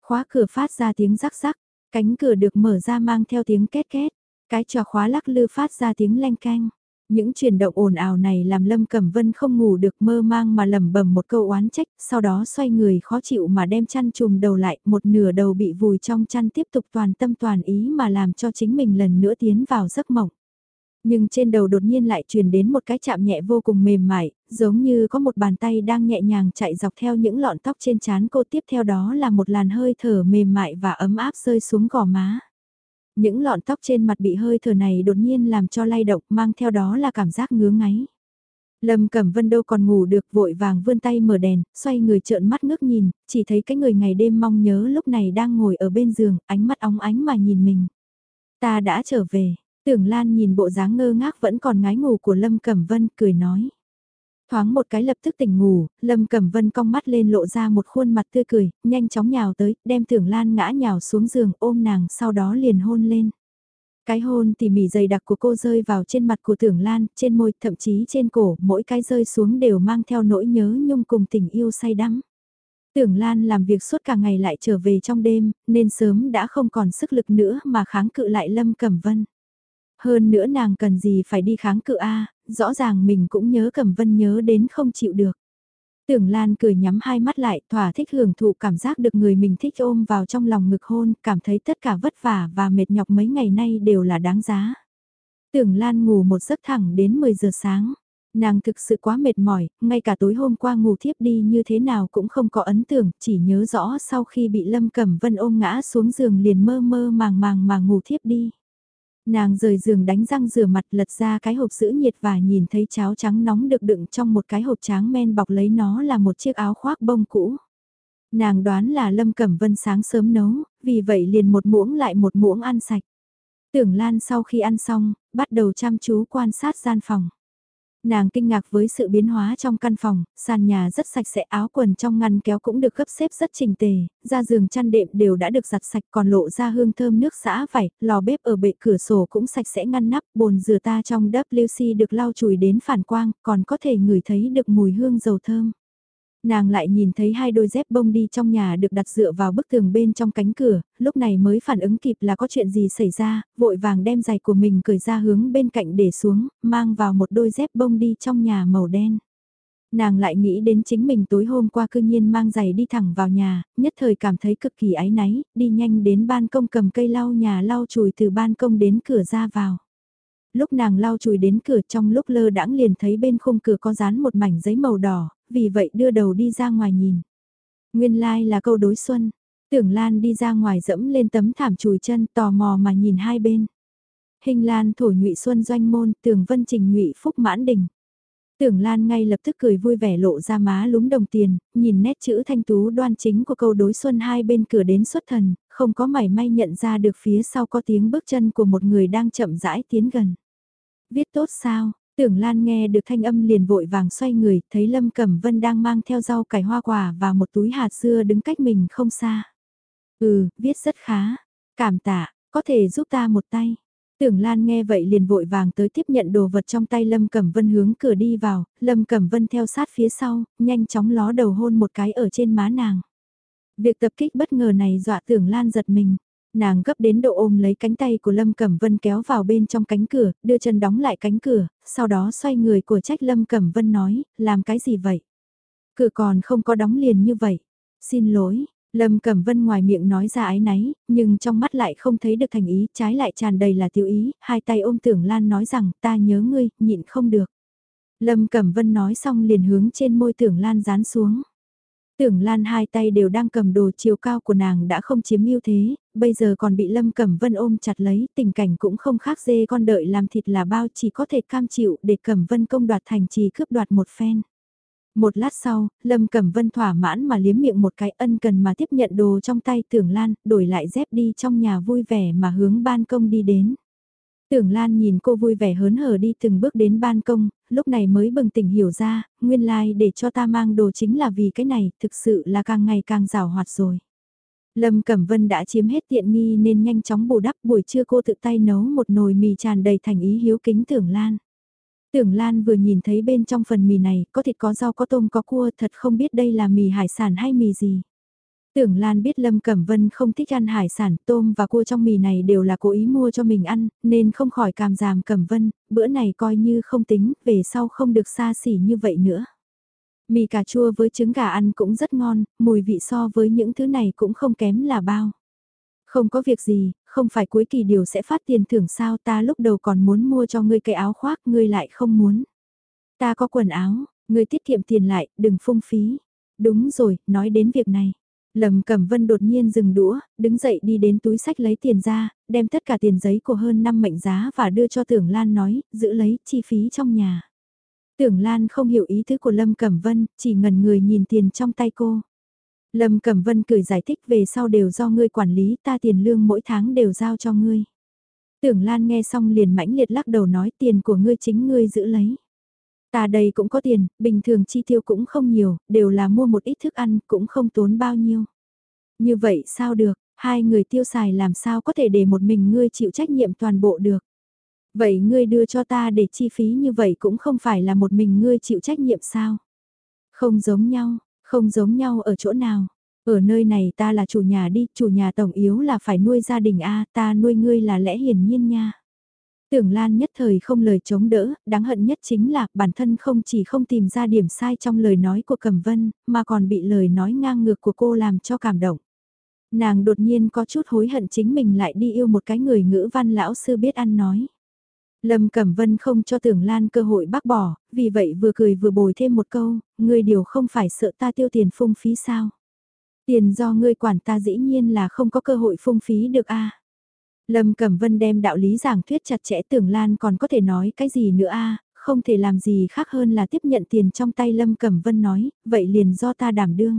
Khóa cửa phát ra tiếng rắc rắc, cánh cửa được mở ra mang theo tiếng két két. Cái trò khóa lắc lư phát ra tiếng leng canh. Những chuyển động ồn ào này làm Lâm Cẩm Vân không ngủ được mơ mang mà lẩm bẩm một câu oán trách, sau đó xoay người khó chịu mà đem chăn chùm đầu lại, một nửa đầu bị vùi trong chăn tiếp tục toàn tâm toàn ý mà làm cho chính mình lần nữa tiến vào giấc mộng. Nhưng trên đầu đột nhiên lại truyền đến một cái chạm nhẹ vô cùng mềm mại, giống như có một bàn tay đang nhẹ nhàng chạy dọc theo những lọn tóc trên trán cô tiếp theo đó là một làn hơi thở mềm mại và ấm áp rơi xuống gò má. Những lọn tóc trên mặt bị hơi thở này đột nhiên làm cho lay động mang theo đó là cảm giác ngứa ngáy. Lâm Cẩm Vân đâu còn ngủ được vội vàng vươn tay mở đèn, xoay người trợn mắt ngước nhìn, chỉ thấy cái người ngày đêm mong nhớ lúc này đang ngồi ở bên giường, ánh mắt óng ánh mà nhìn mình. Ta đã trở về, tưởng Lan nhìn bộ dáng ngơ ngác vẫn còn ngái ngủ của Lâm Cẩm Vân, cười nói. Thoáng một cái lập tức tỉnh ngủ, Lâm Cẩm Vân cong mắt lên lộ ra một khuôn mặt tươi cười, nhanh chóng nhào tới, đem tưởng Lan ngã nhào xuống giường ôm nàng sau đó liền hôn lên. Cái hôn tỉ mỉ dày đặc của cô rơi vào trên mặt của tưởng Lan, trên môi, thậm chí trên cổ, mỗi cái rơi xuống đều mang theo nỗi nhớ nhung cùng tình yêu say đắm. Tưởng Lan làm việc suốt cả ngày lại trở về trong đêm, nên sớm đã không còn sức lực nữa mà kháng cự lại Lâm Cẩm Vân. Hơn nữa nàng cần gì phải đi kháng cự A, rõ ràng mình cũng nhớ Cẩm Vân nhớ đến không chịu được. Tưởng Lan cười nhắm hai mắt lại, thỏa thích hưởng thụ cảm giác được người mình thích ôm vào trong lòng ngực hôn, cảm thấy tất cả vất vả và mệt nhọc mấy ngày nay đều là đáng giá. Tưởng Lan ngủ một giấc thẳng đến 10 giờ sáng. Nàng thực sự quá mệt mỏi, ngay cả tối hôm qua ngủ thiếp đi như thế nào cũng không có ấn tượng, chỉ nhớ rõ sau khi bị Lâm Cẩm Vân ôm ngã xuống giường liền mơ mơ màng màng mà ngủ thiếp đi. Nàng rời giường đánh răng rửa mặt lật ra cái hộp giữ nhiệt và nhìn thấy cháo trắng nóng được đựng trong một cái hộp tráng men bọc lấy nó là một chiếc áo khoác bông cũ. Nàng đoán là Lâm Cẩm Vân sáng sớm nấu, vì vậy liền một muỗng lại một muỗng ăn sạch. Tưởng Lan sau khi ăn xong, bắt đầu chăm chú quan sát gian phòng. Nàng kinh ngạc với sự biến hóa trong căn phòng, sàn nhà rất sạch sẽ áo quần trong ngăn kéo cũng được gấp xếp rất chỉnh tề, ra giường chăn đệm đều đã được giặt sạch còn lộ ra hương thơm nước xã vải, lò bếp ở bệ cửa sổ cũng sạch sẽ ngăn nắp, bồn rửa ta trong WC được lau chùi đến phản quang, còn có thể ngửi thấy được mùi hương dầu thơm. Nàng lại nhìn thấy hai đôi dép bông đi trong nhà được đặt dựa vào bức tường bên trong cánh cửa, lúc này mới phản ứng kịp là có chuyện gì xảy ra, vội vàng đem giày của mình cởi ra hướng bên cạnh để xuống, mang vào một đôi dép bông đi trong nhà màu đen. Nàng lại nghĩ đến chính mình tối hôm qua cư nhiên mang giày đi thẳng vào nhà, nhất thời cảm thấy cực kỳ áy náy, đi nhanh đến ban công cầm cây lau nhà lau chùi từ ban công đến cửa ra vào. Lúc nàng lau chùi đến cửa trong lúc lơ đãng liền thấy bên khung cửa có dán một mảnh giấy màu đỏ, vì vậy đưa đầu đi ra ngoài nhìn. Nguyên lai like là câu đối xuân, tưởng Lan đi ra ngoài dẫm lên tấm thảm chùi chân tò mò mà nhìn hai bên. Hình Lan thổi nhụy xuân doanh môn, tường vân trình nhụy phúc mãn đình. Tưởng Lan ngay lập tức cười vui vẻ lộ ra má lúm đồng tiền, nhìn nét chữ thanh tú đoan chính của câu đối xuân hai bên cửa đến xuất thần, không có mảy may nhận ra được phía sau có tiếng bước chân của một người đang chậm rãi tiến gần. Viết tốt sao, tưởng Lan nghe được thanh âm liền vội vàng xoay người, thấy Lâm Cẩm Vân đang mang theo rau cải hoa quả và một túi hạt dưa đứng cách mình không xa. Ừ, viết rất khá, cảm tạ, có thể giúp ta một tay. Tưởng Lan nghe vậy liền vội vàng tới tiếp nhận đồ vật trong tay Lâm Cẩm Vân hướng cửa đi vào, Lâm Cẩm Vân theo sát phía sau, nhanh chóng ló đầu hôn một cái ở trên má nàng. Việc tập kích bất ngờ này dọa Tưởng Lan giật mình. Nàng gấp đến độ ôm lấy cánh tay của Lâm Cẩm Vân kéo vào bên trong cánh cửa, đưa chân đóng lại cánh cửa, sau đó xoay người của trách Lâm Cẩm Vân nói, làm cái gì vậy? Cửa còn không có đóng liền như vậy. Xin lỗi, Lâm Cẩm Vân ngoài miệng nói ra ái náy, nhưng trong mắt lại không thấy được thành ý, trái lại tràn đầy là tiêu ý, hai tay ôm tưởng Lan nói rằng ta nhớ ngươi, nhịn không được. Lâm Cẩm Vân nói xong liền hướng trên môi tưởng Lan dán xuống. Tưởng Lan hai tay đều đang cầm đồ chiều cao của nàng đã không chiếm ưu thế, bây giờ còn bị Lâm Cẩm Vân ôm chặt lấy, tình cảnh cũng không khác dê con đợi làm thịt là bao chỉ có thể cam chịu để Cẩm Vân công đoạt thành trì cướp đoạt một phen. Một lát sau, Lâm Cẩm Vân thỏa mãn mà liếm miệng một cái ân cần mà tiếp nhận đồ trong tay tưởng Lan, đổi lại dép đi trong nhà vui vẻ mà hướng ban công đi đến. Tưởng Lan nhìn cô vui vẻ hớn hở đi từng bước đến ban công, lúc này mới bừng tỉnh hiểu ra, nguyên lai like để cho ta mang đồ chính là vì cái này, thực sự là càng ngày càng rào hoạt rồi. Lâm Cẩm Vân đã chiếm hết tiện nghi nên nhanh chóng bù đắp buổi trưa cô tự tay nấu một nồi mì tràn đầy thành ý hiếu kính Tưởng Lan. Tưởng Lan vừa nhìn thấy bên trong phần mì này có thịt có rau có tôm có cua thật không biết đây là mì hải sản hay mì gì. Tưởng Lan biết Lâm Cẩm Vân không thích ăn hải sản, tôm và cua trong mì này đều là cố ý mua cho mình ăn, nên không khỏi cảm giảm Cẩm Vân, bữa này coi như không tính, về sau không được xa xỉ như vậy nữa. Mì cà chua với trứng gà ăn cũng rất ngon, mùi vị so với những thứ này cũng không kém là bao. Không có việc gì, không phải cuối kỳ điều sẽ phát tiền thưởng sao ta lúc đầu còn muốn mua cho ngươi cái áo khoác, ngươi lại không muốn. Ta có quần áo, ngươi tiết kiệm tiền lại, đừng phung phí. Đúng rồi, nói đến việc này. Lâm Cẩm Vân đột nhiên dừng đũa, đứng dậy đi đến túi sách lấy tiền ra, đem tất cả tiền giấy của hơn năm mệnh giá và đưa cho Tưởng Lan nói, giữ lấy chi phí trong nhà. Tưởng Lan không hiểu ý thứ của Lâm Cẩm Vân, chỉ ngần người nhìn tiền trong tay cô. Lâm Cẩm Vân cười giải thích về sau đều do ngươi quản lý ta tiền lương mỗi tháng đều giao cho ngươi. Tưởng Lan nghe xong liền mãnh liệt lắc đầu nói tiền của ngươi chính ngươi giữ lấy. Ta đây cũng có tiền, bình thường chi tiêu cũng không nhiều, đều là mua một ít thức ăn, cũng không tốn bao nhiêu. Như vậy sao được, hai người tiêu xài làm sao có thể để một mình ngươi chịu trách nhiệm toàn bộ được. Vậy ngươi đưa cho ta để chi phí như vậy cũng không phải là một mình ngươi chịu trách nhiệm sao? Không giống nhau, không giống nhau ở chỗ nào? Ở nơi này ta là chủ nhà đi, chủ nhà tổng yếu là phải nuôi gia đình A, ta nuôi ngươi là lẽ hiển nhiên nha. Tưởng Lan nhất thời không lời chống đỡ, đáng hận nhất chính là bản thân không chỉ không tìm ra điểm sai trong lời nói của Cẩm Vân, mà còn bị lời nói ngang ngược của cô làm cho cảm động. Nàng đột nhiên có chút hối hận chính mình lại đi yêu một cái người ngữ văn lão sư biết ăn nói. Lâm Cẩm Vân không cho Tưởng Lan cơ hội bác bỏ, vì vậy vừa cười vừa bồi thêm một câu, ngươi điều không phải sợ ta tiêu tiền phung phí sao. Tiền do ngươi quản ta dĩ nhiên là không có cơ hội phung phí được a. Lâm Cẩm Vân đem đạo lý giảng thuyết chặt chẽ Tưởng Lan còn có thể nói cái gì nữa a, không thể làm gì khác hơn là tiếp nhận tiền trong tay Lâm Cẩm Vân nói, vậy liền do ta đảm đương.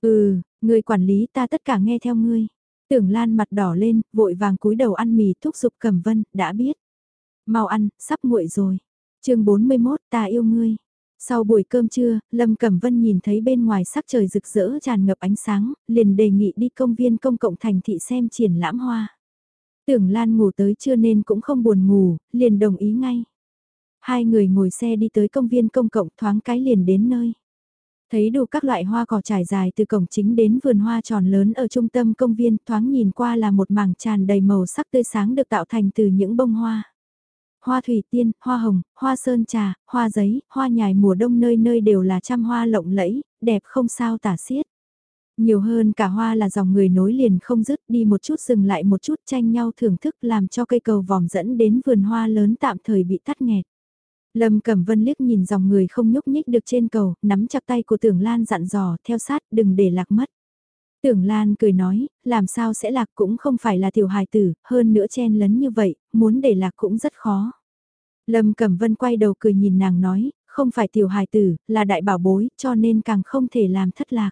Ừ, người quản lý ta tất cả nghe theo ngươi. Tưởng Lan mặt đỏ lên, vội vàng cúi đầu ăn mì thúc giục Cẩm Vân, đã biết. Mau ăn, sắp nguội rồi. chương 41 ta yêu ngươi. Sau buổi cơm trưa, Lâm Cẩm Vân nhìn thấy bên ngoài sắc trời rực rỡ tràn ngập ánh sáng, liền đề nghị đi công viên công cộng thành thị xem triển lãm hoa. Tưởng Lan ngủ tới chưa nên cũng không buồn ngủ, liền đồng ý ngay. Hai người ngồi xe đi tới công viên công cộng thoáng cái liền đến nơi. Thấy đủ các loại hoa cỏ trải dài từ cổng chính đến vườn hoa tròn lớn ở trung tâm công viên thoáng nhìn qua là một mảng tràn đầy màu sắc tươi sáng được tạo thành từ những bông hoa hoa thủy tiên, hoa hồng, hoa sơn trà, hoa giấy, hoa nhài mùa đông nơi nơi đều là trăm hoa lộng lẫy, đẹp không sao tả xiết. Nhiều hơn cả hoa là dòng người nối liền không dứt đi một chút dừng lại một chút tranh nhau thưởng thức làm cho cây cầu vòng dẫn đến vườn hoa lớn tạm thời bị tắt nghẹt. Lâm Cẩm Vân liếc nhìn dòng người không nhúc nhích được trên cầu, nắm chặt tay của Tưởng Lan dặn dò, theo sát, đừng để lạc mất. Tưởng Lan cười nói, làm sao sẽ lạc cũng không phải là tiểu hài tử, hơn nữa chen lấn như vậy, muốn để lạc cũng rất khó. Lâm Cẩm Vân quay đầu cười nhìn nàng nói, không phải tiểu hài tử, là đại bảo bối, cho nên càng không thể làm thất lạc.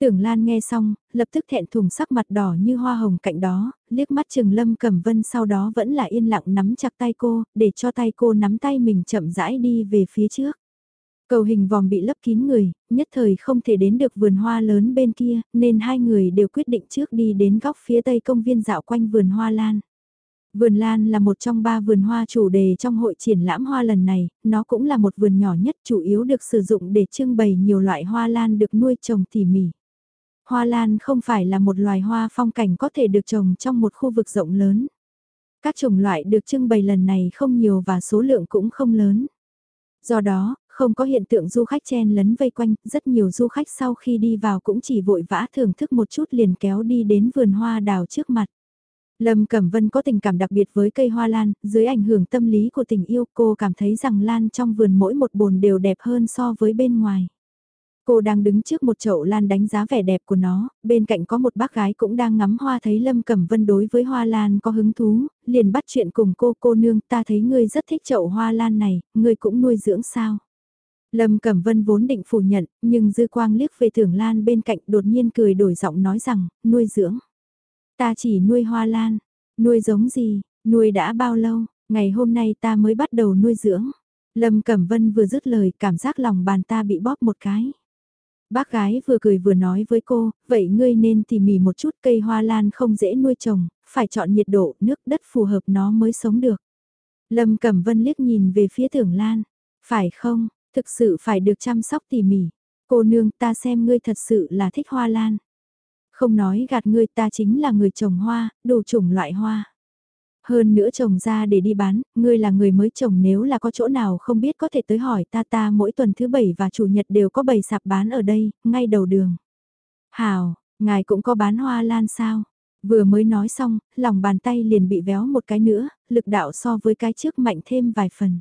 Tưởng Lan nghe xong, lập tức thẹn thùng sắc mặt đỏ như hoa hồng cạnh đó, liếc mắt trường Lâm Cẩm Vân sau đó vẫn là yên lặng nắm chặt tay cô, để cho tay cô nắm tay mình chậm rãi đi về phía trước. Cầu hình vòm bị lấp kín người, nhất thời không thể đến được vườn hoa lớn bên kia, nên hai người đều quyết định trước đi đến góc phía tây công viên dạo quanh vườn hoa lan. Vườn lan là một trong ba vườn hoa chủ đề trong hội triển lãm hoa lần này, nó cũng là một vườn nhỏ nhất chủ yếu được sử dụng để trưng bày nhiều loại hoa lan được nuôi trồng tỉ mỉ. Hoa lan không phải là một loài hoa phong cảnh có thể được trồng trong một khu vực rộng lớn. Các chủng loại được trưng bày lần này không nhiều và số lượng cũng không lớn. Do đó, không có hiện tượng du khách chen lấn vây quanh, rất nhiều du khách sau khi đi vào cũng chỉ vội vã thưởng thức một chút liền kéo đi đến vườn hoa đào trước mặt. Lâm Cẩm Vân có tình cảm đặc biệt với cây hoa lan, dưới ảnh hưởng tâm lý của tình yêu cô cảm thấy rằng lan trong vườn mỗi một bồn đều đẹp hơn so với bên ngoài. Cô đang đứng trước một chậu lan đánh giá vẻ đẹp của nó, bên cạnh có một bác gái cũng đang ngắm hoa thấy Lâm Cẩm Vân đối với hoa lan có hứng thú, liền bắt chuyện cùng cô cô nương ta thấy ngươi rất thích chậu hoa lan này, ngươi cũng nuôi dưỡng sao. Lâm Cẩm Vân vốn định phủ nhận, nhưng dư quang liếc về thưởng lan bên cạnh đột nhiên cười đổi giọng nói rằng, nuôi dưỡng. Ta chỉ nuôi hoa lan, nuôi giống gì, nuôi đã bao lâu, ngày hôm nay ta mới bắt đầu nuôi dưỡng. Lâm Cẩm Vân vừa dứt lời cảm giác lòng bàn ta bị bóp một cái. Bác gái vừa cười vừa nói với cô, vậy ngươi nên tỉ mỉ một chút cây hoa lan không dễ nuôi trồng, phải chọn nhiệt độ, nước đất phù hợp nó mới sống được. Lâm Cẩm Vân liếc nhìn về phía tưởng lan, phải không, thực sự phải được chăm sóc tỉ mỉ. Cô nương ta xem ngươi thật sự là thích hoa lan. Không nói gạt ngươi ta chính là người trồng hoa, đủ chủng loại hoa. Hơn nữa trồng ra để đi bán, ngươi là người mới trồng nếu là có chỗ nào không biết có thể tới hỏi ta ta mỗi tuần thứ bảy và chủ nhật đều có bày sạp bán ở đây, ngay đầu đường. Hào, ngài cũng có bán hoa lan sao? Vừa mới nói xong, lòng bàn tay liền bị véo một cái nữa, lực đạo so với cái trước mạnh thêm vài phần.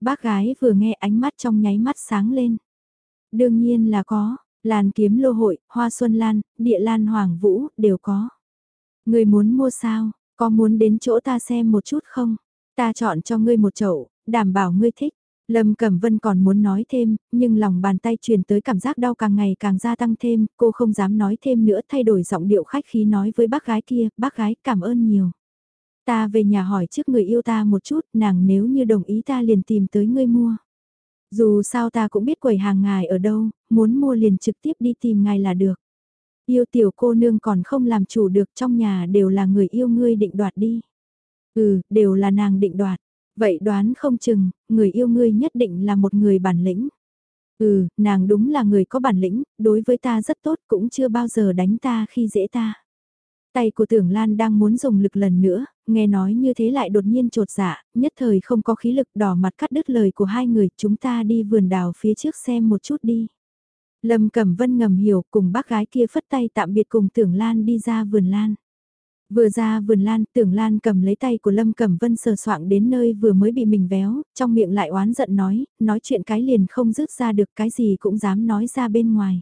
Bác gái vừa nghe ánh mắt trong nháy mắt sáng lên. Đương nhiên là có, Lan kiếm lô hội, hoa xuân lan, địa lan hoàng vũ, đều có. Người muốn mua sao, có muốn đến chỗ ta xem một chút không? Ta chọn cho ngươi một chậu, đảm bảo ngươi thích. Lâm Cẩm Vân còn muốn nói thêm, nhưng lòng bàn tay truyền tới cảm giác đau càng ngày càng gia tăng thêm, cô không dám nói thêm nữa thay đổi giọng điệu khách khí nói với bác gái kia, bác gái cảm ơn nhiều. Ta về nhà hỏi trước người yêu ta một chút, nàng nếu như đồng ý ta liền tìm tới ngươi mua. Dù sao ta cũng biết quầy hàng ngài ở đâu, muốn mua liền trực tiếp đi tìm ngài là được. Yêu tiểu cô nương còn không làm chủ được trong nhà đều là người yêu ngươi định đoạt đi. Ừ, đều là nàng định đoạt. Vậy đoán không chừng, người yêu ngươi nhất định là một người bản lĩnh. Ừ, nàng đúng là người có bản lĩnh, đối với ta rất tốt cũng chưa bao giờ đánh ta khi dễ ta. Tay của tưởng Lan đang muốn dùng lực lần nữa, nghe nói như thế lại đột nhiên trột dạ, nhất thời không có khí lực đỏ mặt cắt đứt lời của hai người, chúng ta đi vườn đào phía trước xem một chút đi. Lâm Cẩm Vân ngầm hiểu cùng bác gái kia phất tay tạm biệt cùng tưởng Lan đi ra vườn lan. Vừa ra vườn lan, tưởng lan cầm lấy tay của Lâm Cẩm Vân sờ soạng đến nơi vừa mới bị mình véo, trong miệng lại oán giận nói, nói chuyện cái liền không dứt ra được cái gì cũng dám nói ra bên ngoài.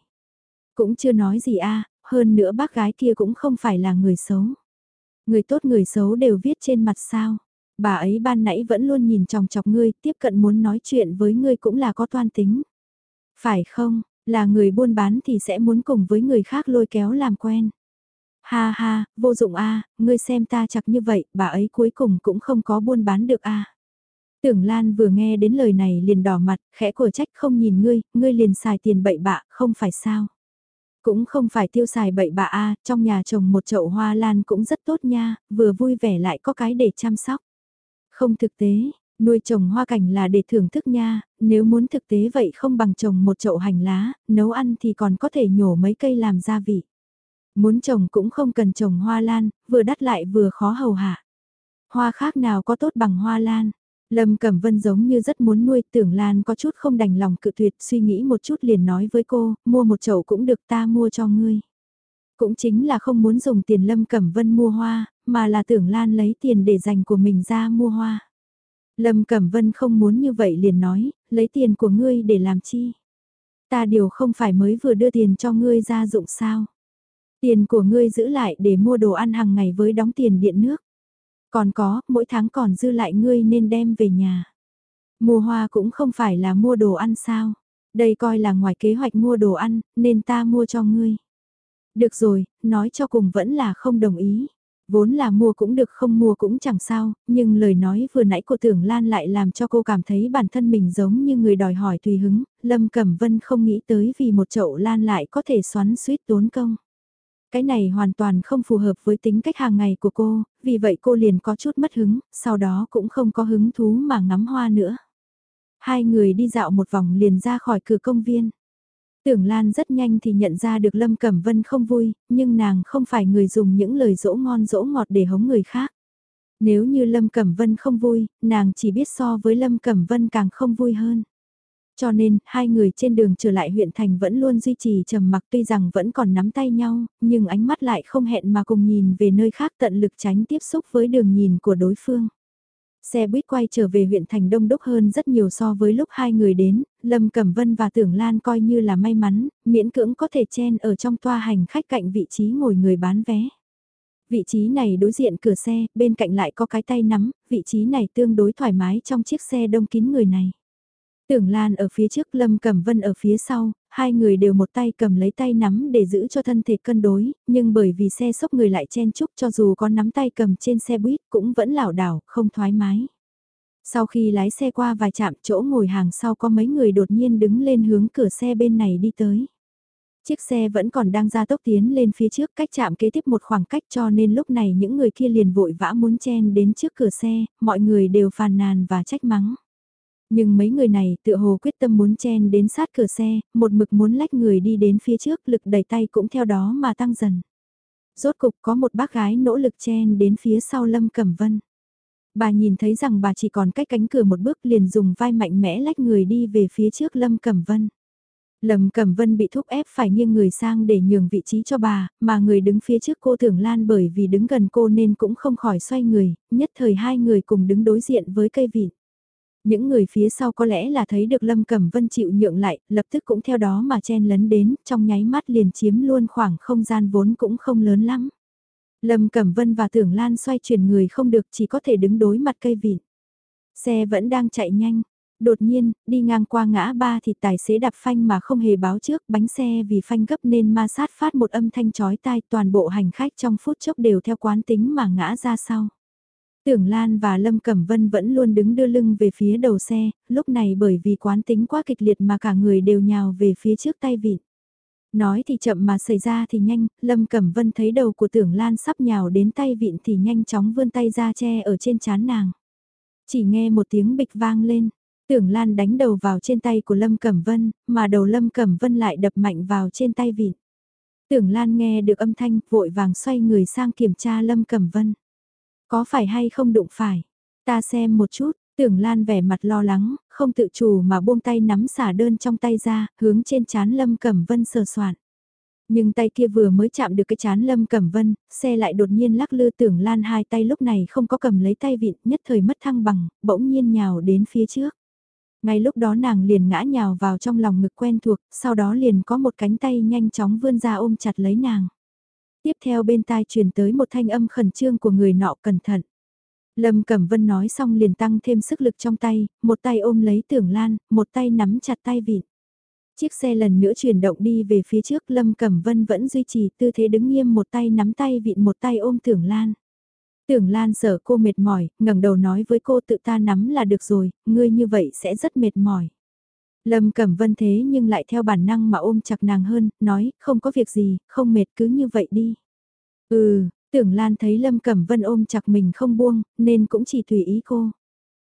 Cũng chưa nói gì a hơn nữa bác gái kia cũng không phải là người xấu. Người tốt người xấu đều viết trên mặt sao. Bà ấy ban nãy vẫn luôn nhìn chòng chọc ngươi, tiếp cận muốn nói chuyện với ngươi cũng là có toan tính. Phải không, là người buôn bán thì sẽ muốn cùng với người khác lôi kéo làm quen. Ha ha, vô dụng a, ngươi xem ta chặt như vậy, bà ấy cuối cùng cũng không có buôn bán được a. Tưởng Lan vừa nghe đến lời này liền đỏ mặt, khẽ của trách không nhìn ngươi, ngươi liền xài tiền bậy bạ, không phải sao. Cũng không phải tiêu xài bậy bạ a, trong nhà trồng một chậu hoa lan cũng rất tốt nha, vừa vui vẻ lại có cái để chăm sóc. Không thực tế, nuôi trồng hoa cảnh là để thưởng thức nha, nếu muốn thực tế vậy không bằng trồng một chậu hành lá, nấu ăn thì còn có thể nhổ mấy cây làm gia vị. Muốn trồng cũng không cần trồng hoa lan, vừa đắt lại vừa khó hầu hạ. Hoa khác nào có tốt bằng hoa lan. Lâm Cẩm Vân giống như rất muốn nuôi tưởng Lan có chút không đành lòng cự tuyệt suy nghĩ một chút liền nói với cô, mua một chậu cũng được ta mua cho ngươi. Cũng chính là không muốn dùng tiền Lâm Cẩm Vân mua hoa, mà là tưởng Lan lấy tiền để dành của mình ra mua hoa. Lâm Cẩm Vân không muốn như vậy liền nói, lấy tiền của ngươi để làm chi? Ta điều không phải mới vừa đưa tiền cho ngươi ra dụng sao? Tiền của ngươi giữ lại để mua đồ ăn hàng ngày với đóng tiền điện nước. Còn có, mỗi tháng còn dư lại ngươi nên đem về nhà. Mua hoa cũng không phải là mua đồ ăn sao. Đây coi là ngoài kế hoạch mua đồ ăn, nên ta mua cho ngươi. Được rồi, nói cho cùng vẫn là không đồng ý. Vốn là mua cũng được không mua cũng chẳng sao, nhưng lời nói vừa nãy của tưởng Lan lại làm cho cô cảm thấy bản thân mình giống như người đòi hỏi tùy hứng, Lâm Cẩm Vân không nghĩ tới vì một chậu Lan lại có thể xoắn suýt tốn công. Cái này hoàn toàn không phù hợp với tính cách hàng ngày của cô, vì vậy cô liền có chút mất hứng, sau đó cũng không có hứng thú mà ngắm hoa nữa. Hai người đi dạo một vòng liền ra khỏi cửa công viên. Tưởng Lan rất nhanh thì nhận ra được Lâm Cẩm Vân không vui, nhưng nàng không phải người dùng những lời dỗ ngon dỗ ngọt để hống người khác. Nếu như Lâm Cẩm Vân không vui, nàng chỉ biết so với Lâm Cẩm Vân càng không vui hơn. Cho nên, hai người trên đường trở lại huyện thành vẫn luôn duy trì trầm mặc tuy rằng vẫn còn nắm tay nhau, nhưng ánh mắt lại không hẹn mà cùng nhìn về nơi khác tận lực tránh tiếp xúc với đường nhìn của đối phương. Xe buýt quay trở về huyện thành đông đúc hơn rất nhiều so với lúc hai người đến, Lâm Cẩm Vân và Tưởng Lan coi như là may mắn, miễn cưỡng có thể chen ở trong toa hành khách cạnh vị trí ngồi người bán vé. Vị trí này đối diện cửa xe, bên cạnh lại có cái tay nắm, vị trí này tương đối thoải mái trong chiếc xe đông kín người này. Tưởng Lan ở phía trước Lâm Cẩm Vân ở phía sau, hai người đều một tay cầm lấy tay nắm để giữ cho thân thể cân đối, nhưng bởi vì xe sốc người lại chen chúc cho dù có nắm tay cầm trên xe buýt cũng vẫn lảo đảo, không thoải mái. Sau khi lái xe qua vài chạm chỗ ngồi hàng sau có mấy người đột nhiên đứng lên hướng cửa xe bên này đi tới. Chiếc xe vẫn còn đang ra tốc tiến lên phía trước cách chạm kế tiếp một khoảng cách cho nên lúc này những người kia liền vội vã muốn chen đến trước cửa xe, mọi người đều phàn nàn và trách mắng. Nhưng mấy người này tự hồ quyết tâm muốn chen đến sát cửa xe, một mực muốn lách người đi đến phía trước lực đẩy tay cũng theo đó mà tăng dần. Rốt cục có một bác gái nỗ lực chen đến phía sau Lâm Cẩm Vân. Bà nhìn thấy rằng bà chỉ còn cách cánh cửa một bước liền dùng vai mạnh mẽ lách người đi về phía trước Lâm Cẩm Vân. Lâm Cẩm Vân bị thúc ép phải nghiêng người sang để nhường vị trí cho bà, mà người đứng phía trước cô Tưởng Lan bởi vì đứng gần cô nên cũng không khỏi xoay người, nhất thời hai người cùng đứng đối diện với cây vịt những người phía sau có lẽ là thấy được Lâm Cẩm Vân chịu nhượng lại, lập tức cũng theo đó mà chen lấn đến, trong nháy mắt liền chiếm luôn khoảng không gian vốn cũng không lớn lắm. Lâm Cẩm Vân và Tưởng Lan xoay chuyển người không được chỉ có thể đứng đối mặt cây vịn. Xe vẫn đang chạy nhanh, Đột nhiên, đi ngang qua ngã ba thì tài xế đạp phanh mà không hề báo trước, bánh xe vì phanh gấp nên ma sát phát một âm thanh chói tai toàn bộ hành khách trong phút chốc đều theo quán tính mà ngã ra sau. Tưởng Lan và Lâm Cẩm Vân vẫn luôn đứng đưa lưng về phía đầu xe, lúc này bởi vì quán tính quá kịch liệt mà cả người đều nhào về phía trước tay vịn. Nói thì chậm mà xảy ra thì nhanh, Lâm Cẩm Vân thấy đầu của Tưởng Lan sắp nhào đến tay vịn thì nhanh chóng vươn tay ra che ở trên chán nàng. Chỉ nghe một tiếng bịch vang lên, Tưởng Lan đánh đầu vào trên tay của Lâm Cẩm Vân, mà đầu Lâm Cẩm Vân lại đập mạnh vào trên tay vịn. Tưởng Lan nghe được âm thanh, vội vàng xoay người sang kiểm tra Lâm Cẩm Vân. Có phải hay không đụng phải? Ta xem một chút, tưởng Lan vẻ mặt lo lắng, không tự chủ mà buông tay nắm xả đơn trong tay ra, hướng trên chán Lâm Cẩm Vân sờ soạn. Nhưng tay kia vừa mới chạm được cái chán Lâm Cẩm Vân, xe lại đột nhiên lắc lư tưởng Lan hai tay lúc này không có cầm lấy tay vịn, nhất thời mất thăng bằng, bỗng nhiên nhào đến phía trước. Ngay lúc đó nàng liền ngã nhào vào trong lòng ngực quen thuộc, sau đó liền có một cánh tay nhanh chóng vươn ra ôm chặt lấy nàng. Tiếp theo bên tai truyền tới một thanh âm khẩn trương của người nọ cẩn thận. Lâm Cẩm Vân nói xong liền tăng thêm sức lực trong tay, một tay ôm lấy tưởng lan, một tay nắm chặt tay vịn. Chiếc xe lần nữa chuyển động đi về phía trước Lâm Cẩm Vân vẫn duy trì tư thế đứng nghiêm một tay nắm tay vịn một tay ôm tưởng lan. Tưởng Lan sợ cô mệt mỏi, ngẩng đầu nói với cô tự ta nắm là được rồi, ngươi như vậy sẽ rất mệt mỏi. Lâm Cẩm Vân thế nhưng lại theo bản năng mà ôm chặt nàng hơn, nói, không có việc gì, không mệt cứ như vậy đi. Ừ, tưởng Lan thấy Lâm Cẩm Vân ôm chặt mình không buông, nên cũng chỉ tùy ý cô.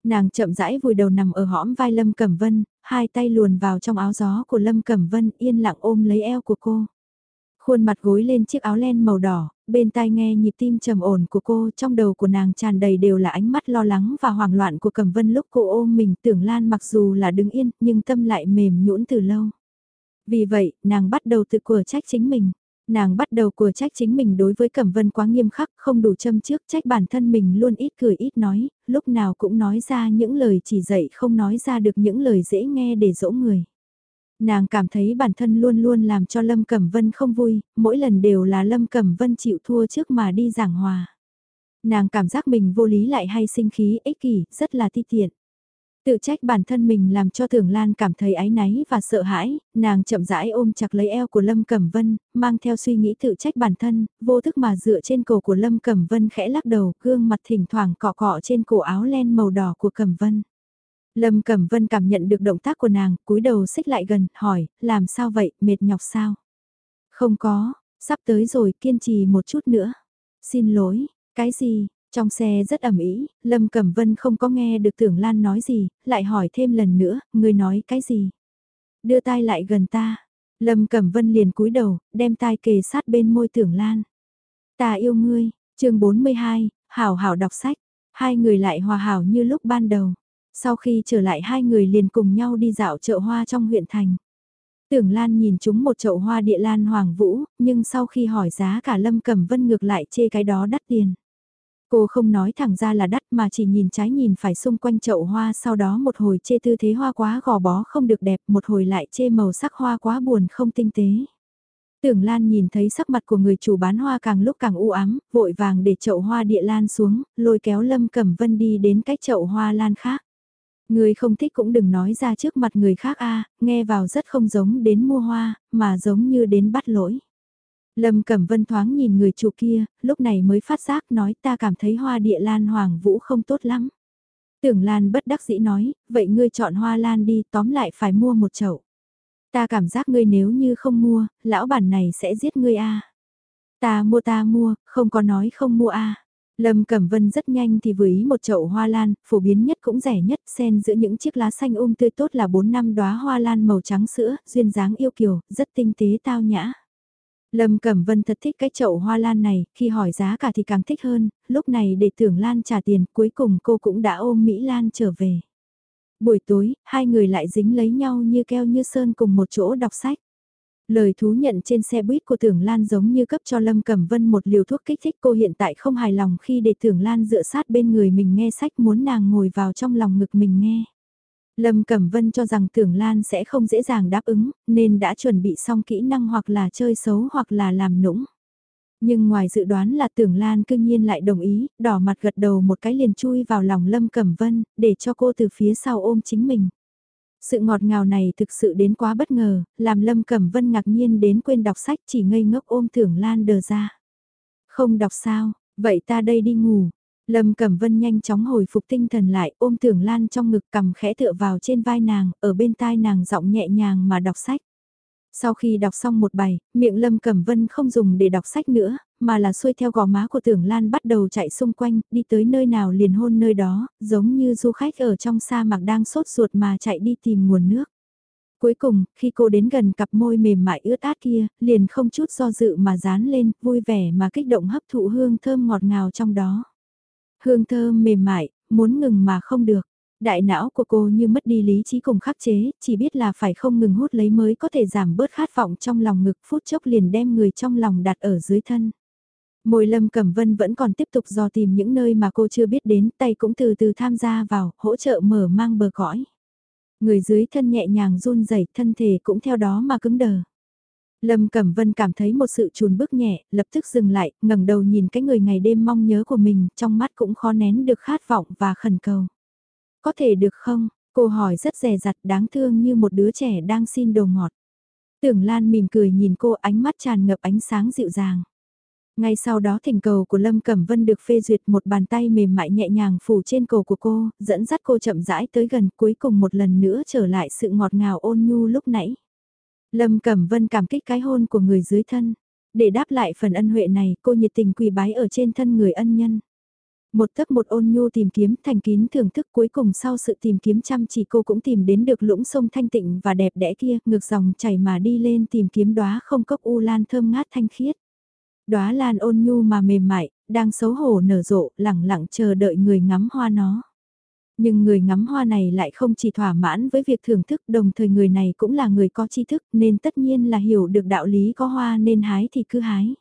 Nàng chậm rãi vùi đầu nằm ở hõm vai Lâm Cẩm Vân, hai tay luồn vào trong áo gió của Lâm Cẩm Vân yên lặng ôm lấy eo của cô. Khuôn mặt gối lên chiếc áo len màu đỏ, bên tai nghe nhịp tim trầm ổn của cô trong đầu của nàng tràn đầy đều là ánh mắt lo lắng và hoảng loạn của Cẩm Vân lúc cô ôm mình tưởng Lan mặc dù là đứng yên nhưng tâm lại mềm nhũn từ lâu. Vì vậy, nàng bắt đầu tự của trách chính mình. Nàng bắt đầu của trách chính mình đối với Cẩm Vân quá nghiêm khắc, không đủ châm trước trách bản thân mình luôn ít cười ít nói, lúc nào cũng nói ra những lời chỉ dạy không nói ra được những lời dễ nghe để dỗ người. Nàng cảm thấy bản thân luôn luôn làm cho Lâm Cẩm Vân không vui, mỗi lần đều là Lâm Cẩm Vân chịu thua trước mà đi giảng hòa. Nàng cảm giác mình vô lý lại hay sinh khí ích kỷ, rất là ti tiện. Tự trách bản thân mình làm cho Thường Lan cảm thấy áy náy và sợ hãi, nàng chậm rãi ôm chặt lấy eo của Lâm Cẩm Vân, mang theo suy nghĩ tự trách bản thân, vô thức mà dựa trên cổ của Lâm Cẩm Vân khẽ lắc đầu, gương mặt thỉnh thoảng cọ cọ trên cổ áo len màu đỏ của Cẩm Vân. Lâm Cẩm Vân cảm nhận được động tác của nàng, cúi đầu xích lại gần, hỏi, làm sao vậy, mệt nhọc sao? Không có, sắp tới rồi, kiên trì một chút nữa. Xin lỗi, cái gì? Trong xe rất ẩm ý, Lâm Cẩm Vân không có nghe được Tưởng Lan nói gì, lại hỏi thêm lần nữa, người nói cái gì? Đưa tay lại gần ta. Lâm Cẩm Vân liền cúi đầu, đem tai kề sát bên môi Tưởng Lan. Ta yêu ngươi, chương 42, hảo hảo đọc sách. Hai người lại hòa hảo như lúc ban đầu. Sau khi trở lại hai người liền cùng nhau đi dạo chợ hoa trong huyện thành. Tưởng Lan nhìn chúng một chậu hoa địa lan hoàng vũ, nhưng sau khi hỏi giá cả Lâm Cẩm Vân ngược lại chê cái đó đắt tiền. Cô không nói thẳng ra là đắt mà chỉ nhìn trái nhìn phải xung quanh chậu hoa sau đó một hồi chê tư thế hoa quá gò bó không được đẹp một hồi lại chê màu sắc hoa quá buồn không tinh tế. Tưởng Lan nhìn thấy sắc mặt của người chủ bán hoa càng lúc càng u ám, vội vàng để chậu hoa địa lan xuống, lôi kéo Lâm Cẩm Vân đi đến cách chậu hoa lan khác. Người không thích cũng đừng nói ra trước mặt người khác a nghe vào rất không giống đến mua hoa, mà giống như đến bắt lỗi. Lâm Cẩm Vân thoáng nhìn người chủ kia, lúc này mới phát giác nói ta cảm thấy hoa địa lan hoàng vũ không tốt lắm. Tưởng Lan bất đắc dĩ nói, vậy ngươi chọn hoa lan đi tóm lại phải mua một chậu. Ta cảm giác ngươi nếu như không mua, lão bản này sẽ giết ngươi a. Ta mua ta mua, không có nói không mua a. Lâm Cẩm Vân rất nhanh thì vừa ý một chậu hoa lan, phổ biến nhất cũng rẻ nhất, xen giữa những chiếc lá xanh um tươi tốt là 4 năm đóa hoa lan màu trắng sữa, duyên dáng yêu kiều, rất tinh tế tao nhã. Lâm Cẩm Vân thật thích cái chậu hoa lan này, khi hỏi giá cả thì càng thích hơn, lúc này để tưởng Lan trả tiền, cuối cùng cô cũng đã ôm Mỹ Lan trở về. Buổi tối, hai người lại dính lấy nhau như keo như sơn cùng một chỗ đọc sách. Lời thú nhận trên xe buýt của Tưởng Lan giống như cấp cho Lâm Cẩm Vân một liều thuốc kích thích cô hiện tại không hài lòng khi để Tưởng Lan dựa sát bên người mình nghe sách muốn nàng ngồi vào trong lòng ngực mình nghe. Lâm Cẩm Vân cho rằng Tưởng Lan sẽ không dễ dàng đáp ứng, nên đã chuẩn bị xong kỹ năng hoặc là chơi xấu hoặc là làm nũng. Nhưng ngoài dự đoán là tưởng Lan cương nhiên lại đồng ý, đỏ mặt gật đầu một cái liền chui vào lòng Lâm Cẩm Vân, để cho cô từ phía sau ôm chính mình. Sự ngọt ngào này thực sự đến quá bất ngờ, làm Lâm Cẩm Vân ngạc nhiên đến quên đọc sách chỉ ngây ngốc ôm Thưởng Lan đờ ra. Không đọc sao, vậy ta đây đi ngủ. Lâm Cẩm Vân nhanh chóng hồi phục tinh thần lại ôm Thưởng Lan trong ngực cầm khẽ tựa vào trên vai nàng, ở bên tai nàng giọng nhẹ nhàng mà đọc sách. Sau khi đọc xong một bài, miệng Lâm Cẩm Vân không dùng để đọc sách nữa, mà là xuôi theo gò má của tưởng Lan bắt đầu chạy xung quanh, đi tới nơi nào liền hôn nơi đó, giống như du khách ở trong sa mạc đang sốt ruột mà chạy đi tìm nguồn nước. Cuối cùng, khi cô đến gần cặp môi mềm mại ướt át kia, liền không chút do dự mà dán lên, vui vẻ mà kích động hấp thụ hương thơm ngọt ngào trong đó. Hương thơm mềm mại, muốn ngừng mà không được. Đại não của cô như mất đi lý trí cùng khắc chế, chỉ biết là phải không ngừng hút lấy mới có thể giảm bớt khát vọng trong lòng ngực phút chốc liền đem người trong lòng đặt ở dưới thân. Môi lâm cẩm vân vẫn còn tiếp tục dò tìm những nơi mà cô chưa biết đến, tay cũng từ từ tham gia vào, hỗ trợ mở mang bờ cõi. Người dưới thân nhẹ nhàng run rẩy thân thể cũng theo đó mà cứng đờ. Lâm Cẩm Vân cảm thấy một sự chùn bước nhẹ, lập tức dừng lại, ngẩng đầu nhìn cái người ngày đêm mong nhớ của mình, trong mắt cũng khó nén được khát vọng và khẩn cầu. Có thể được không? Cô hỏi rất rè rặt đáng thương như một đứa trẻ đang xin đồ ngọt. Tưởng Lan mỉm cười nhìn cô ánh mắt tràn ngập ánh sáng dịu dàng. Ngay sau đó thỉnh cầu của Lâm Cẩm Vân được phê duyệt một bàn tay mềm mại nhẹ nhàng phủ trên cổ của cô, dẫn dắt cô chậm rãi tới gần cuối cùng một lần nữa trở lại sự ngọt ngào ôn nhu lúc nãy. Lâm Cẩm Vân cảm kích cái hôn của người dưới thân. Để đáp lại phần ân huệ này, cô nhiệt tình quỳ bái ở trên thân người ân nhân. Một tấc một ôn nhu tìm kiếm thành kín thưởng thức cuối cùng sau sự tìm kiếm chăm chỉ cô cũng tìm đến được lũng sông thanh tịnh và đẹp đẽ kia, ngược dòng chảy mà đi lên tìm kiếm đóa không cốc u lan thơm ngát thanh khiết. Đóa lan ôn nhu mà mềm mại, đang xấu hổ nở rộ, lẳng lặng chờ đợi người ngắm hoa nó. Nhưng người ngắm hoa này lại không chỉ thỏa mãn với việc thưởng thức đồng thời người này cũng là người có tri thức nên tất nhiên là hiểu được đạo lý có hoa nên hái thì cứ hái.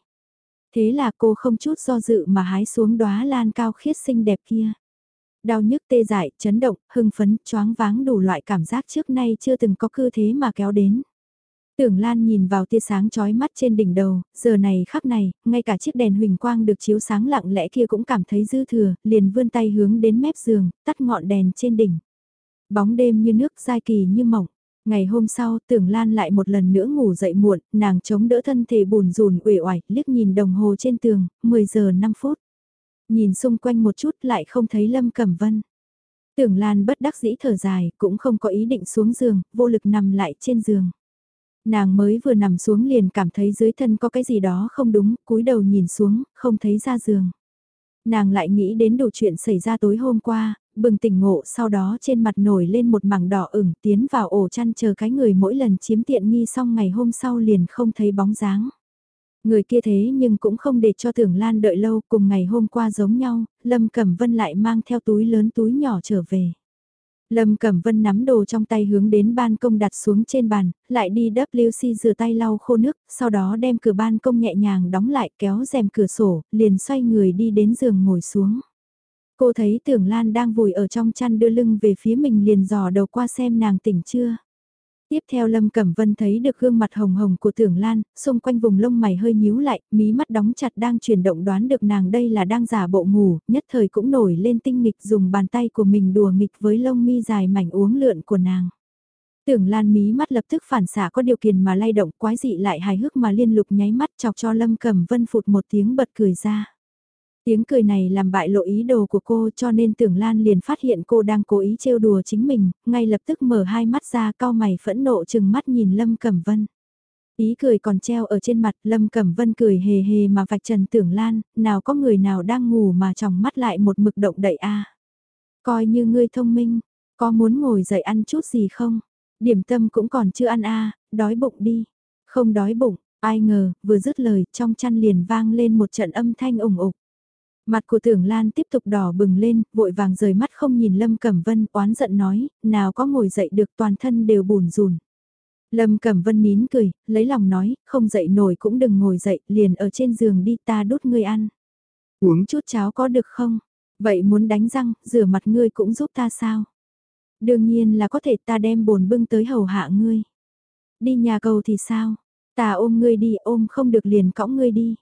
Thế là cô không chút do dự mà hái xuống đóa lan cao khiết xinh đẹp kia. Đau nhức tê dại, chấn động, hưng phấn, choáng váng đủ loại cảm giác trước nay chưa từng có cư thế mà kéo đến. Tưởng Lan nhìn vào tia sáng chói mắt trên đỉnh đầu, giờ này khắc này, ngay cả chiếc đèn huỳnh quang được chiếu sáng lặng lẽ kia cũng cảm thấy dư thừa, liền vươn tay hướng đến mép giường, tắt ngọn đèn trên đỉnh. Bóng đêm như nước dai kỳ như mỏng. Ngày hôm sau, Tưởng Lan lại một lần nữa ngủ dậy muộn, nàng chống đỡ thân thể bùn rùn uể oải, liếc nhìn đồng hồ trên tường, 10 giờ 5 phút. Nhìn xung quanh một chút lại không thấy Lâm Cẩm Vân. Tưởng Lan bất đắc dĩ thở dài, cũng không có ý định xuống giường, vô lực nằm lại trên giường. Nàng mới vừa nằm xuống liền cảm thấy dưới thân có cái gì đó không đúng, cúi đầu nhìn xuống, không thấy ra giường. Nàng lại nghĩ đến đủ chuyện xảy ra tối hôm qua, bừng tỉnh ngộ sau đó trên mặt nổi lên một mảng đỏ ửng tiến vào ổ chăn chờ cái người mỗi lần chiếm tiện nghi xong ngày hôm sau liền không thấy bóng dáng. Người kia thế nhưng cũng không để cho tưởng Lan đợi lâu cùng ngày hôm qua giống nhau, Lâm Cẩm Vân lại mang theo túi lớn túi nhỏ trở về. Lâm Cẩm Vân nắm đồ trong tay hướng đến ban công đặt xuống trên bàn, lại đi WC rửa tay lau khô nước, sau đó đem cửa ban công nhẹ nhàng đóng lại kéo rèm cửa sổ, liền xoay người đi đến giường ngồi xuống. Cô thấy tưởng Lan đang vùi ở trong chăn đưa lưng về phía mình liền dò đầu qua xem nàng tỉnh chưa. Tiếp theo Lâm Cẩm Vân thấy được gương mặt hồng hồng của Tưởng Lan, xung quanh vùng lông mày hơi nhíu lại, mí mắt đóng chặt đang chuyển động đoán được nàng đây là đang giả bộ ngủ, nhất thời cũng nổi lên tinh nghịch dùng bàn tay của mình đùa nghịch với lông mi dài mảnh uống lượn của nàng. Tưởng Lan mí mắt lập tức phản xạ có điều kiện mà lay động quái dị lại hài hước mà liên lục nháy mắt chọc cho Lâm Cẩm Vân phụt một tiếng bật cười ra. Tiếng cười này làm bại lộ ý đồ của cô cho nên tưởng Lan liền phát hiện cô đang cố ý trêu đùa chính mình, ngay lập tức mở hai mắt ra cao mày phẫn nộ chừng mắt nhìn Lâm Cẩm Vân. Ý cười còn treo ở trên mặt Lâm Cẩm Vân cười hề hề mà vạch trần tưởng Lan, nào có người nào đang ngủ mà tròng mắt lại một mực động đậy a Coi như ngươi thông minh, có muốn ngồi dậy ăn chút gì không? Điểm tâm cũng còn chưa ăn a đói bụng đi. Không đói bụng, ai ngờ, vừa dứt lời, trong chăn liền vang lên một trận âm thanh ủng ục. Mặt của tưởng Lan tiếp tục đỏ bừng lên, vội vàng rời mắt không nhìn Lâm Cẩm Vân, oán giận nói, nào có ngồi dậy được toàn thân đều bùn rùn. Lâm Cẩm Vân nín cười, lấy lòng nói, không dậy nổi cũng đừng ngồi dậy, liền ở trên giường đi ta đút ngươi ăn. Uống chút cháo có được không? Vậy muốn đánh răng, rửa mặt ngươi cũng giúp ta sao? Đương nhiên là có thể ta đem bồn bưng tới hầu hạ ngươi. Đi nhà cầu thì sao? Ta ôm ngươi đi, ôm không được liền cõng ngươi đi.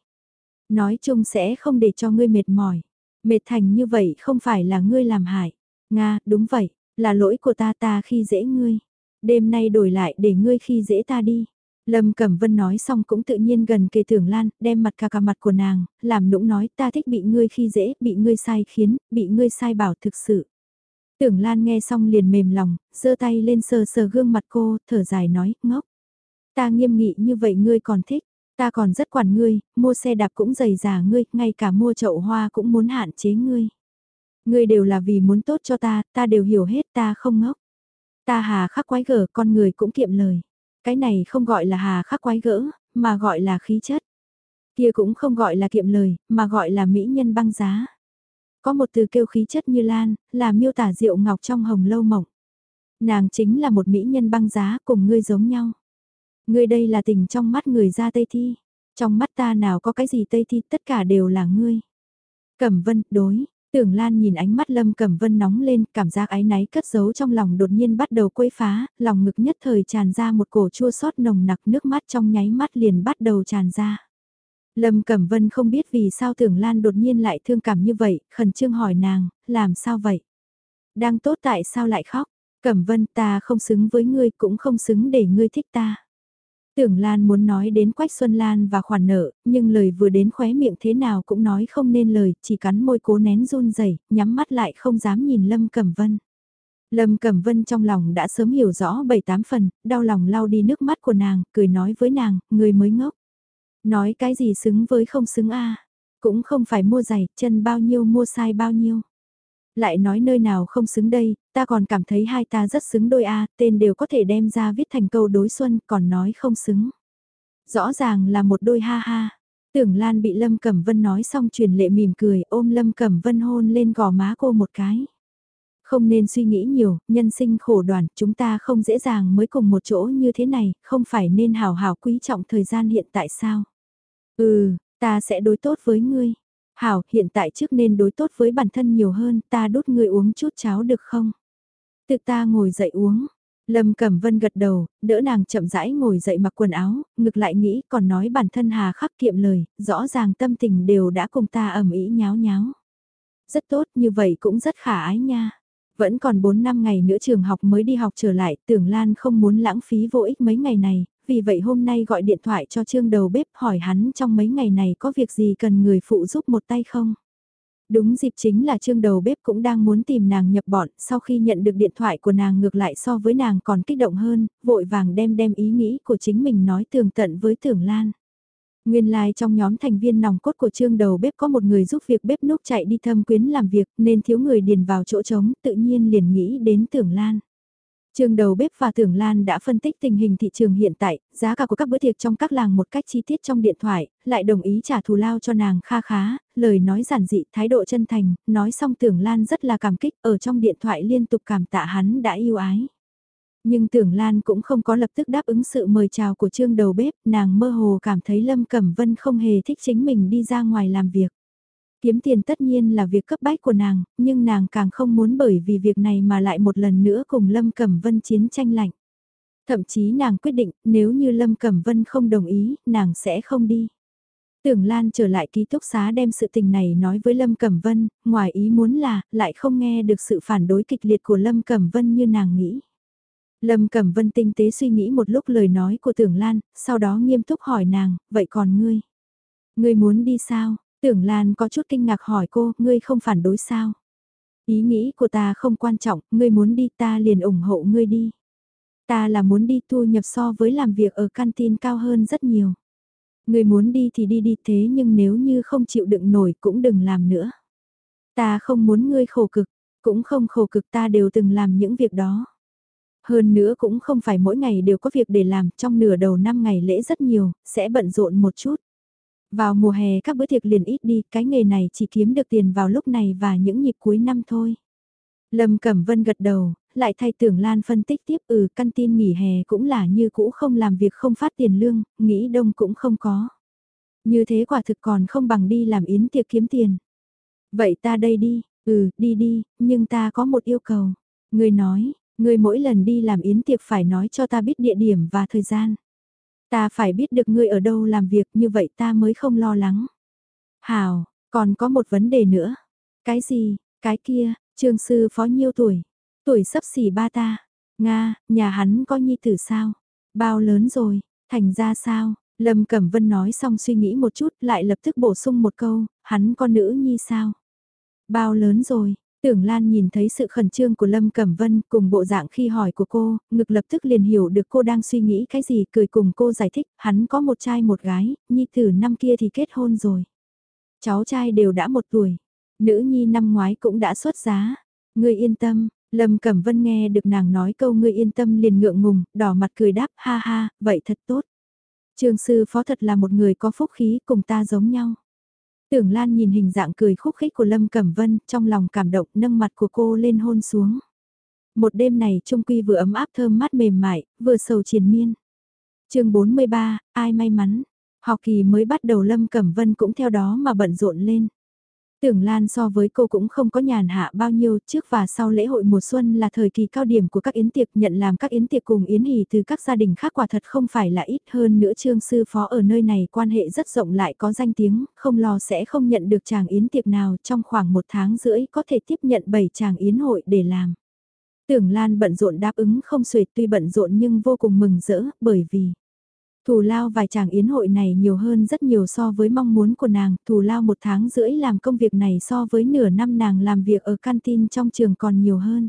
Nói chung sẽ không để cho ngươi mệt mỏi. Mệt thành như vậy không phải là ngươi làm hại. Nga, đúng vậy, là lỗi của ta ta khi dễ ngươi. Đêm nay đổi lại để ngươi khi dễ ta đi. Lâm Cẩm Vân nói xong cũng tự nhiên gần kề tưởng lan, đem mặt cả cả mặt của nàng, làm nũng nói ta thích bị ngươi khi dễ, bị ngươi sai khiến, bị ngươi sai bảo thực sự. Tưởng Lan nghe xong liền mềm lòng, giơ tay lên sờ sờ gương mặt cô, thở dài nói, ngốc. Ta nghiêm nghị như vậy ngươi còn thích, ta còn rất quản ngươi, mua xe đạp cũng dày dà ngươi, ngay cả mua chậu hoa cũng muốn hạn chế ngươi. Ngươi đều là vì muốn tốt cho ta, ta đều hiểu hết ta không ngốc. Ta hà khắc quái gở con người cũng kiệm lời. Cái này không gọi là hà khắc quái gỡ, mà gọi là khí chất. Kia cũng không gọi là kiệm lời, mà gọi là mỹ nhân băng giá. Có một từ kêu khí chất như lan, là miêu tả rượu ngọc trong hồng lâu mộng. Nàng chính là một mỹ nhân băng giá cùng ngươi giống nhau. Ngươi đây là tình trong mắt người ra Tây Thi. Trong mắt ta nào có cái gì Tây Thi, tất cả đều là ngươi. Cẩm vân, đối, Tưởng Lan nhìn ánh mắt Lâm Cẩm Vân nóng lên, cảm giác ái náy cất giấu trong lòng đột nhiên bắt đầu quấy phá, lòng ngực nhất thời tràn ra một cổ chua xót nồng nặc nước mắt trong nháy mắt liền bắt đầu tràn ra. Lâm Cẩm Vân không biết vì sao Tưởng Lan đột nhiên lại thương cảm như vậy, khẩn trương hỏi nàng, làm sao vậy? Đang tốt tại sao lại khóc? Cẩm Vân ta không xứng với ngươi cũng không xứng để ngươi thích ta. Tưởng Lan muốn nói đến Quách Xuân Lan và khoản nợ, nhưng lời vừa đến khóe miệng thế nào cũng nói không nên lời, chỉ cắn môi cố nén run rẩy, nhắm mắt lại không dám nhìn Lâm Cẩm Vân. Lâm Cẩm Vân trong lòng đã sớm hiểu rõ bảy tám phần, đau lòng lau đi nước mắt của nàng, cười nói với nàng, người mới ngốc. Nói cái gì xứng với không xứng a cũng không phải mua giày, chân bao nhiêu mua sai bao nhiêu lại nói nơi nào không xứng đây, ta còn cảm thấy hai ta rất xứng đôi a, tên đều có thể đem ra viết thành câu đối xuân, còn nói không xứng. Rõ ràng là một đôi ha ha. Tưởng Lan bị Lâm Cẩm Vân nói xong truyền lệ mỉm cười ôm Lâm Cẩm Vân hôn lên gò má cô một cái. Không nên suy nghĩ nhiều, nhân sinh khổ đoàn, chúng ta không dễ dàng mới cùng một chỗ như thế này, không phải nên hào hào quý trọng thời gian hiện tại sao? Ừ, ta sẽ đối tốt với ngươi. Hảo, hiện tại trước nên đối tốt với bản thân nhiều hơn, ta đốt người uống chút cháo được không? Tự ta ngồi dậy uống. Lâm Cẩm Vân gật đầu, đỡ nàng chậm rãi ngồi dậy mặc quần áo, ngực lại nghĩ còn nói bản thân hà khắc kiệm lời, rõ ràng tâm tình đều đã cùng ta ẩm ý nháo nháo. Rất tốt, như vậy cũng rất khả ái nha. Vẫn còn 4 năm ngày nữa trường học mới đi học trở lại, tưởng Lan không muốn lãng phí vô ích mấy ngày này, vì vậy hôm nay gọi điện thoại cho trương đầu bếp hỏi hắn trong mấy ngày này có việc gì cần người phụ giúp một tay không. Đúng dịp chính là trương đầu bếp cũng đang muốn tìm nàng nhập bọn, sau khi nhận được điện thoại của nàng ngược lại so với nàng còn kích động hơn, vội vàng đem đem ý nghĩ của chính mình nói tường tận với tưởng lan. Nguyên lai like trong nhóm thành viên nòng cốt của trương đầu bếp có một người giúp việc bếp núc chạy đi thâm quyến làm việc nên thiếu người điền vào chỗ trống tự nhiên liền nghĩ đến tưởng lan. Trường đầu bếp và tưởng Lan đã phân tích tình hình thị trường hiện tại, giá cả của các bữa tiệc trong các làng một cách chi tiết trong điện thoại, lại đồng ý trả thù lao cho nàng kha khá, lời nói giản dị, thái độ chân thành, nói xong tưởng Lan rất là cảm kích, ở trong điện thoại liên tục cảm tạ hắn đã yêu ái. Nhưng tưởng Lan cũng không có lập tức đáp ứng sự mời chào của trương đầu bếp, nàng mơ hồ cảm thấy Lâm Cẩm Vân không hề thích chính mình đi ra ngoài làm việc. Kiếm tiền tất nhiên là việc cấp bách của nàng, nhưng nàng càng không muốn bởi vì việc này mà lại một lần nữa cùng Lâm Cẩm Vân chiến tranh lạnh. Thậm chí nàng quyết định, nếu như Lâm Cẩm Vân không đồng ý, nàng sẽ không đi. Tưởng Lan trở lại ký túc xá đem sự tình này nói với Lâm Cẩm Vân, ngoài ý muốn là, lại không nghe được sự phản đối kịch liệt của Lâm Cẩm Vân như nàng nghĩ. Lâm Cẩm Vân tinh tế suy nghĩ một lúc lời nói của Tưởng Lan, sau đó nghiêm túc hỏi nàng, vậy còn ngươi? Ngươi muốn đi sao? Tưởng Lan có chút kinh ngạc hỏi cô, ngươi không phản đối sao? Ý nghĩ của ta không quan trọng, ngươi muốn đi ta liền ủng hộ ngươi đi. Ta là muốn đi thu nhập so với làm việc ở canteen cao hơn rất nhiều. Ngươi muốn đi thì đi đi thế nhưng nếu như không chịu đựng nổi cũng đừng làm nữa. Ta không muốn ngươi khổ cực, cũng không khổ cực ta đều từng làm những việc đó. Hơn nữa cũng không phải mỗi ngày đều có việc để làm, trong nửa đầu năm ngày lễ rất nhiều, sẽ bận rộn một chút. Vào mùa hè các bữa tiệc liền ít đi, cái nghề này chỉ kiếm được tiền vào lúc này và những nhịp cuối năm thôi. Lâm Cẩm Vân gật đầu, lại thay tưởng Lan phân tích tiếp ừ căn tin nghỉ hè cũng là như cũ không làm việc không phát tiền lương, nghĩ đông cũng không có. Như thế quả thực còn không bằng đi làm yến tiệc kiếm tiền. Vậy ta đây đi, ừ đi đi, nhưng ta có một yêu cầu. Người nói, người mỗi lần đi làm yến tiệc phải nói cho ta biết địa điểm và thời gian. Ta phải biết được ngươi ở đâu làm việc như vậy ta mới không lo lắng. Hào, còn có một vấn đề nữa. Cái gì, cái kia, trương sư phó nhiêu tuổi? Tuổi sắp xỉ ba ta. Nga, nhà hắn có nhi tử sao? Bao lớn rồi, thành ra sao? Lâm Cẩm Vân nói xong suy nghĩ một chút lại lập tức bổ sung một câu, hắn có nữ nhi sao? Bao lớn rồi, Tưởng Lan nhìn thấy sự khẩn trương của Lâm Cẩm Vân cùng bộ dạng khi hỏi của cô, ngực lập tức liền hiểu được cô đang suy nghĩ cái gì, cười cùng cô giải thích, hắn có một trai một gái, nhi tử năm kia thì kết hôn rồi. Cháu trai đều đã một tuổi, nữ nhi năm ngoái cũng đã xuất giá. Ngươi yên tâm, Lâm Cẩm Vân nghe được nàng nói câu ngươi yên tâm liền ngượng ngùng, đỏ mặt cười đáp ha ha, vậy thật tốt. Trường sư phó thật là một người có phúc khí cùng ta giống nhau. Tưởng Lan nhìn hình dạng cười khúc khích của Lâm Cẩm Vân, trong lòng cảm động nâng mặt của cô lên hôn xuống. Một đêm này trung quy vừa ấm áp thơm mát mềm mại, vừa sầu triền miên. chương 43, ai may mắn, học kỳ mới bắt đầu Lâm Cẩm Vân cũng theo đó mà bận rộn lên. Tưởng Lan so với cô cũng không có nhàn hạ bao nhiêu trước và sau lễ hội mùa xuân là thời kỳ cao điểm của các yến tiệc nhận làm các yến tiệc cùng yến hỉ từ các gia đình khác quả thật không phải là ít hơn nữa trương sư phó ở nơi này quan hệ rất rộng lại có danh tiếng, không lo sẽ không nhận được chàng yến tiệc nào trong khoảng một tháng rưỡi có thể tiếp nhận 7 chàng yến hội để làm. Tưởng Lan bận rộn đáp ứng không xuể tuy bận rộn nhưng vô cùng mừng rỡ bởi vì Thù lao vài chàng yến hội này nhiều hơn rất nhiều so với mong muốn của nàng, thù lao một tháng rưỡi làm công việc này so với nửa năm nàng làm việc ở canteen trong trường còn nhiều hơn.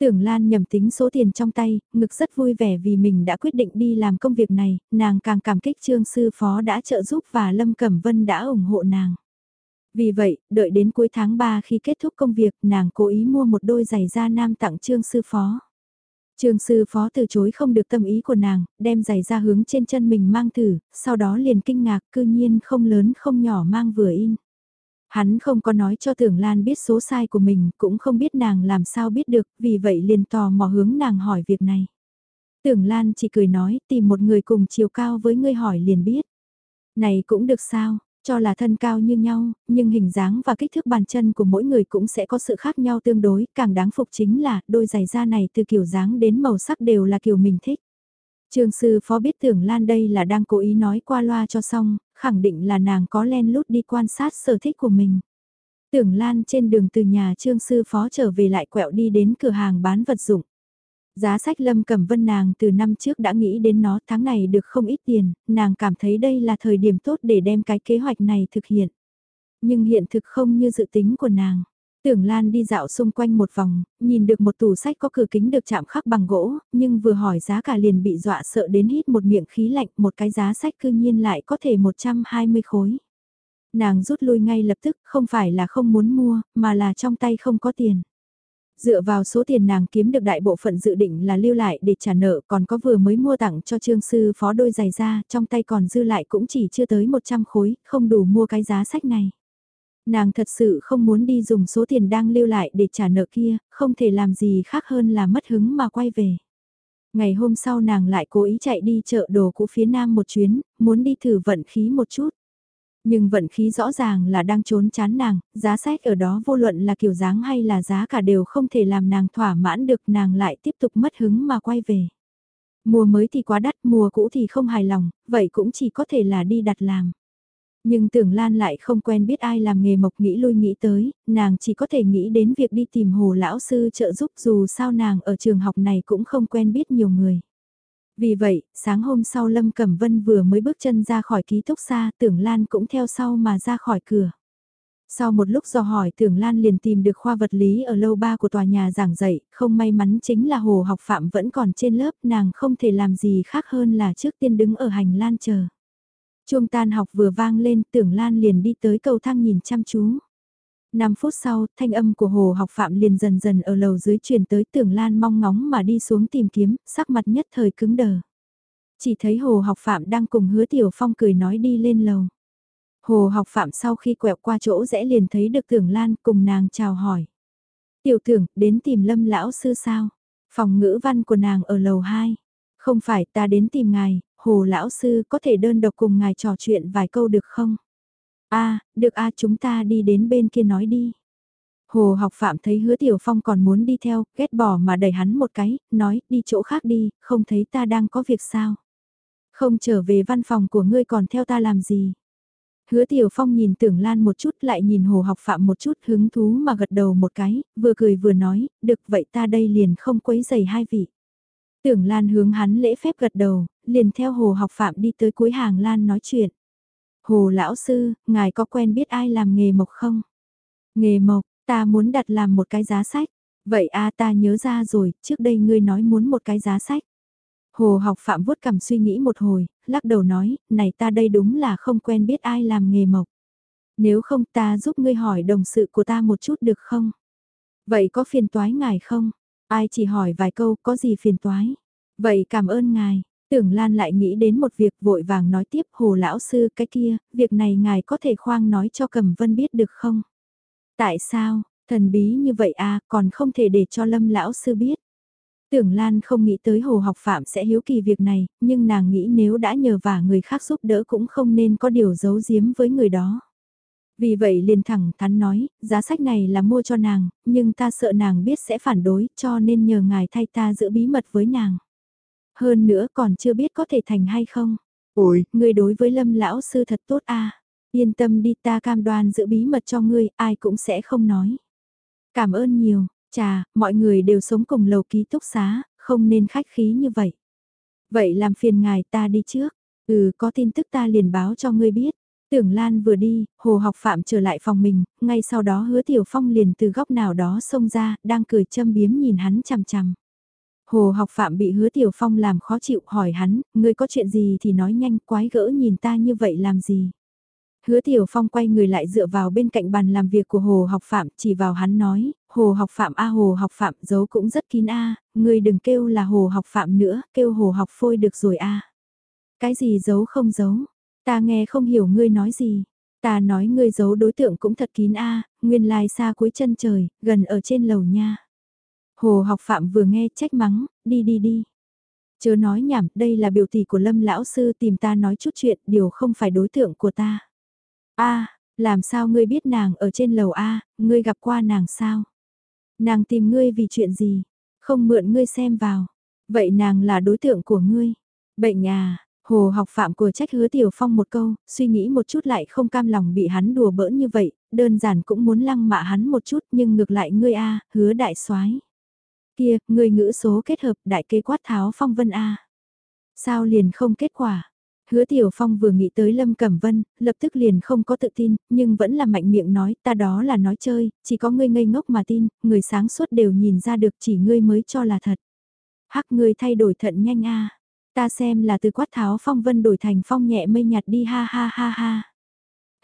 Tưởng Lan nhầm tính số tiền trong tay, ngực rất vui vẻ vì mình đã quyết định đi làm công việc này, nàng càng cảm kích trương sư phó đã trợ giúp và Lâm Cẩm Vân đã ủng hộ nàng. Vì vậy, đợi đến cuối tháng 3 khi kết thúc công việc, nàng cố ý mua một đôi giày da nam tặng trương sư phó. Trường sư phó từ chối không được tâm ý của nàng, đem giày ra hướng trên chân mình mang thử, sau đó liền kinh ngạc cư nhiên không lớn không nhỏ mang vừa in. Hắn không có nói cho tưởng Lan biết số sai của mình, cũng không biết nàng làm sao biết được, vì vậy liền tò mò hướng nàng hỏi việc này. Tưởng Lan chỉ cười nói tìm một người cùng chiều cao với ngươi hỏi liền biết. Này cũng được sao, cho là thân cao như nhau, nhưng hình dáng và kích thước bàn chân của mỗi người cũng sẽ có sự khác nhau tương đối, càng đáng phục chính là đôi giày da này từ kiểu dáng đến màu sắc đều là kiểu mình thích. Trường sư phó biết tưởng Lan đây là đang cố ý nói qua loa cho xong, khẳng định là nàng có len lút đi quan sát sở thích của mình. Tưởng Lan trên đường từ nhà trương sư phó trở về lại quẹo đi đến cửa hàng bán vật dụng. Giá sách Lâm Cẩm Vân nàng từ năm trước đã nghĩ đến nó tháng này được không ít tiền, nàng cảm thấy đây là thời điểm tốt để đem cái kế hoạch này thực hiện. Nhưng hiện thực không như dự tính của nàng. Tưởng Lan đi dạo xung quanh một vòng, nhìn được một tủ sách có cửa kính được chạm khắc bằng gỗ, nhưng vừa hỏi giá cả liền bị dọa sợ đến hít một miệng khí lạnh, một cái giá sách cư nhiên lại có thể 120 khối. Nàng rút lui ngay lập tức, không phải là không muốn mua, mà là trong tay không có tiền. Dựa vào số tiền nàng kiếm được đại bộ phận dự định là lưu lại để trả nợ còn có vừa mới mua tặng cho trương sư phó đôi giày da, trong tay còn dư lại cũng chỉ chưa tới 100 khối, không đủ mua cái giá sách này. Nàng thật sự không muốn đi dùng số tiền đang lưu lại để trả nợ kia, không thể làm gì khác hơn là mất hứng mà quay về. Ngày hôm sau nàng lại cố ý chạy đi chợ đồ cũ phía nam một chuyến, muốn đi thử vận khí một chút. Nhưng vận khí rõ ràng là đang trốn chán nàng, giá sách ở đó vô luận là kiểu dáng hay là giá cả đều không thể làm nàng thỏa mãn được nàng lại tiếp tục mất hứng mà quay về. Mùa mới thì quá đắt, mùa cũ thì không hài lòng, vậy cũng chỉ có thể là đi đặt làm. Nhưng tưởng Lan lại không quen biết ai làm nghề mộc nghĩ lui nghĩ tới, nàng chỉ có thể nghĩ đến việc đi tìm hồ lão sư trợ giúp dù sao nàng ở trường học này cũng không quen biết nhiều người. Vì vậy, sáng hôm sau Lâm Cẩm Vân vừa mới bước chân ra khỏi ký túc xa, tưởng Lan cũng theo sau mà ra khỏi cửa. Sau một lúc dò hỏi tưởng Lan liền tìm được khoa vật lý ở lâu ba của tòa nhà giảng dạy, không may mắn chính là hồ học phạm vẫn còn trên lớp nàng không thể làm gì khác hơn là trước tiên đứng ở hành lan chờ. Chuông tan học vừa vang lên tưởng Lan liền đi tới cầu thang nhìn chăm chú. 5 phút sau, thanh âm của Hồ học phạm liền dần dần ở lầu dưới truyền tới tưởng Lan mong ngóng mà đi xuống tìm kiếm, sắc mặt nhất thời cứng đờ. Chỉ thấy Hồ học phạm đang cùng hứa Tiểu Phong cười nói đi lên lầu. Hồ học phạm sau khi quẹo qua chỗ rẽ liền thấy được tưởng Lan cùng nàng chào hỏi. Tiểu tưởng, đến tìm lâm lão sư sao? Phòng ngữ văn của nàng ở lầu 2. Không phải ta đến tìm ngài, hồ lão sư có thể đơn độc cùng ngài trò chuyện vài câu được không? A được a chúng ta đi đến bên kia nói đi. Hồ học phạm thấy hứa tiểu phong còn muốn đi theo, ghét bỏ mà đẩy hắn một cái, nói đi chỗ khác đi, không thấy ta đang có việc sao. Không trở về văn phòng của ngươi còn theo ta làm gì. Hứa Tiểu Phong nhìn Tưởng Lan một chút lại nhìn Hồ học phạm một chút hứng thú mà gật đầu một cái, vừa cười vừa nói, được vậy ta đây liền không quấy giày hai vị. Tưởng Lan hướng hắn lễ phép gật đầu, liền theo Hồ học phạm đi tới cuối hàng Lan nói chuyện. Hồ lão sư, ngài có quen biết ai làm nghề mộc không? Nghề mộc, ta muốn đặt làm một cái giá sách. Vậy a ta nhớ ra rồi, trước đây ngươi nói muốn một cái giá sách. Hồ học phạm vuốt cầm suy nghĩ một hồi, lắc đầu nói, này ta đây đúng là không quen biết ai làm nghề mộc. Nếu không ta giúp ngươi hỏi đồng sự của ta một chút được không? Vậy có phiền toái ngài không? Ai chỉ hỏi vài câu có gì phiền toái? Vậy cảm ơn ngài. Tưởng Lan lại nghĩ đến một việc vội vàng nói tiếp hồ lão sư cái kia, việc này ngài có thể khoang nói cho Cẩm Vân biết được không? Tại sao, thần bí như vậy à, còn không thể để cho Lâm lão sư biết? Tưởng Lan không nghĩ tới Hồ học phạm sẽ hiếu kỳ việc này, nhưng nàng nghĩ nếu đã nhờ vả người khác giúp đỡ cũng không nên có điều giấu giếm với người đó. Vì vậy liền thẳng thắn nói, giá sách này là mua cho nàng, nhưng ta sợ nàng biết sẽ phản đối, cho nên nhờ ngài thay ta giữ bí mật với nàng. Hơn nữa còn chưa biết có thể thành hay không. Ôi, người đối với lâm lão sư thật tốt a Yên tâm đi ta cam đoan giữ bí mật cho ngươi, ai cũng sẽ không nói. Cảm ơn nhiều, Chà, mọi người đều sống cùng lầu ký túc xá, không nên khách khí như vậy. Vậy làm phiền ngài ta đi trước. Ừ, có tin tức ta liền báo cho ngươi biết. Tưởng Lan vừa đi, Hồ học phạm trở lại phòng mình, ngay sau đó hứa Tiểu Phong liền từ góc nào đó xông ra, đang cười châm biếm nhìn hắn chằm chằm. Hồ học phạm bị hứa Tiểu Phong làm khó chịu hỏi hắn, ngươi có chuyện gì thì nói nhanh quái gỡ nhìn ta như vậy làm gì. Hứa Tiểu Phong quay người lại dựa vào bên cạnh bàn làm việc của Hồ học phạm chỉ vào hắn nói, Hồ học phạm A Hồ học phạm giấu cũng rất kín A, ngươi đừng kêu là Hồ học phạm nữa, kêu Hồ học phôi được rồi A. Cái gì giấu không giấu, ta nghe không hiểu ngươi nói gì. Ta nói ngươi giấu đối tượng cũng thật kín A, nguyên lai xa cuối chân trời, gần ở trên lầu nha. Hồ học phạm vừa nghe trách mắng, đi đi đi. Chớ nói nhảm, đây là biểu tỷ của Lâm lão sư tìm ta nói chút chuyện, điều không phải đối tượng của ta. A, làm sao ngươi biết nàng ở trên lầu A, ngươi gặp qua nàng sao? Nàng tìm ngươi vì chuyện gì? Không mượn ngươi xem vào. Vậy nàng là đối tượng của ngươi. Bệnh à, Hồ học phạm của trách hứa Tiểu Phong một câu, suy nghĩ một chút lại không cam lòng bị hắn đùa bỡn như vậy, đơn giản cũng muốn lăng mạ hắn một chút nhưng ngược lại ngươi a hứa đại soái Kia, người ngữ số kết hợp đại kế quát tháo phong vân a Sao liền không kết quả? Hứa Tiểu Phong vừa nghĩ tới Lâm Cẩm Vân, lập tức liền không có tự tin, nhưng vẫn là mạnh miệng nói, ta đó là nói chơi, chỉ có ngươi ngây ngốc mà tin, người sáng suốt đều nhìn ra được chỉ ngươi mới cho là thật. Hắc ngươi thay đổi thận nhanh a ta xem là từ quát tháo phong vân đổi thành phong nhẹ mây nhạt đi ha ha ha ha.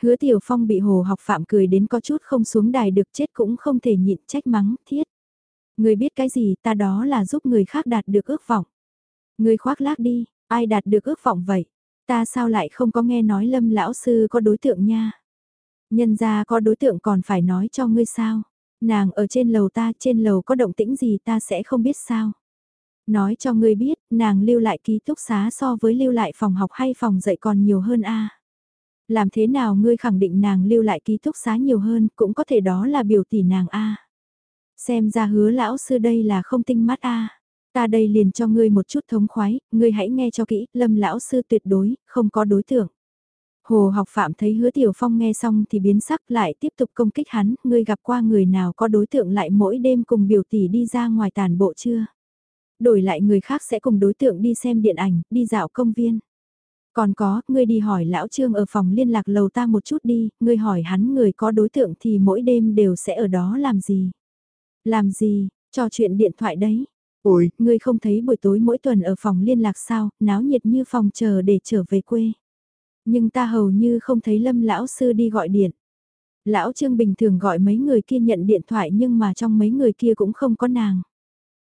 Hứa Tiểu Phong bị hồ học phạm cười đến có chút không xuống đài được chết cũng không thể nhịn trách mắng, thiết. Ngươi biết cái gì ta đó là giúp người khác đạt được ước vọng. Ngươi khoác lác đi, ai đạt được ước vọng vậy? Ta sao lại không có nghe nói lâm lão sư có đối tượng nha. Nhân ra có đối tượng còn phải nói cho ngươi sao. Nàng ở trên lầu ta trên lầu có động tĩnh gì ta sẽ không biết sao. Nói cho ngươi biết, nàng lưu lại ký túc xá so với lưu lại phòng học hay phòng dạy còn nhiều hơn a. Làm thế nào ngươi khẳng định nàng lưu lại ký túc xá nhiều hơn, cũng có thể đó là biểu tỷ nàng a. Xem ra hứa lão sư đây là không tinh mắt a. Ta đây liền cho ngươi một chút thống khoái, ngươi hãy nghe cho kỹ, lâm lão sư tuyệt đối, không có đối tượng. Hồ học phạm thấy hứa tiểu phong nghe xong thì biến sắc lại tiếp tục công kích hắn, ngươi gặp qua người nào có đối tượng lại mỗi đêm cùng biểu tỷ đi ra ngoài tàn bộ chưa? Đổi lại người khác sẽ cùng đối tượng đi xem điện ảnh, đi dạo công viên. Còn có, ngươi đi hỏi lão trương ở phòng liên lạc lầu ta một chút đi, ngươi hỏi hắn người có đối tượng thì mỗi đêm đều sẽ ở đó làm gì? Làm gì, trò chuyện điện thoại đấy, Ôi, ngươi không thấy buổi tối mỗi tuần ở phòng liên lạc sao, náo nhiệt như phòng chờ để trở về quê. Nhưng ta hầu như không thấy lâm lão sư đi gọi điện. Lão Trương bình thường gọi mấy người kia nhận điện thoại nhưng mà trong mấy người kia cũng không có nàng.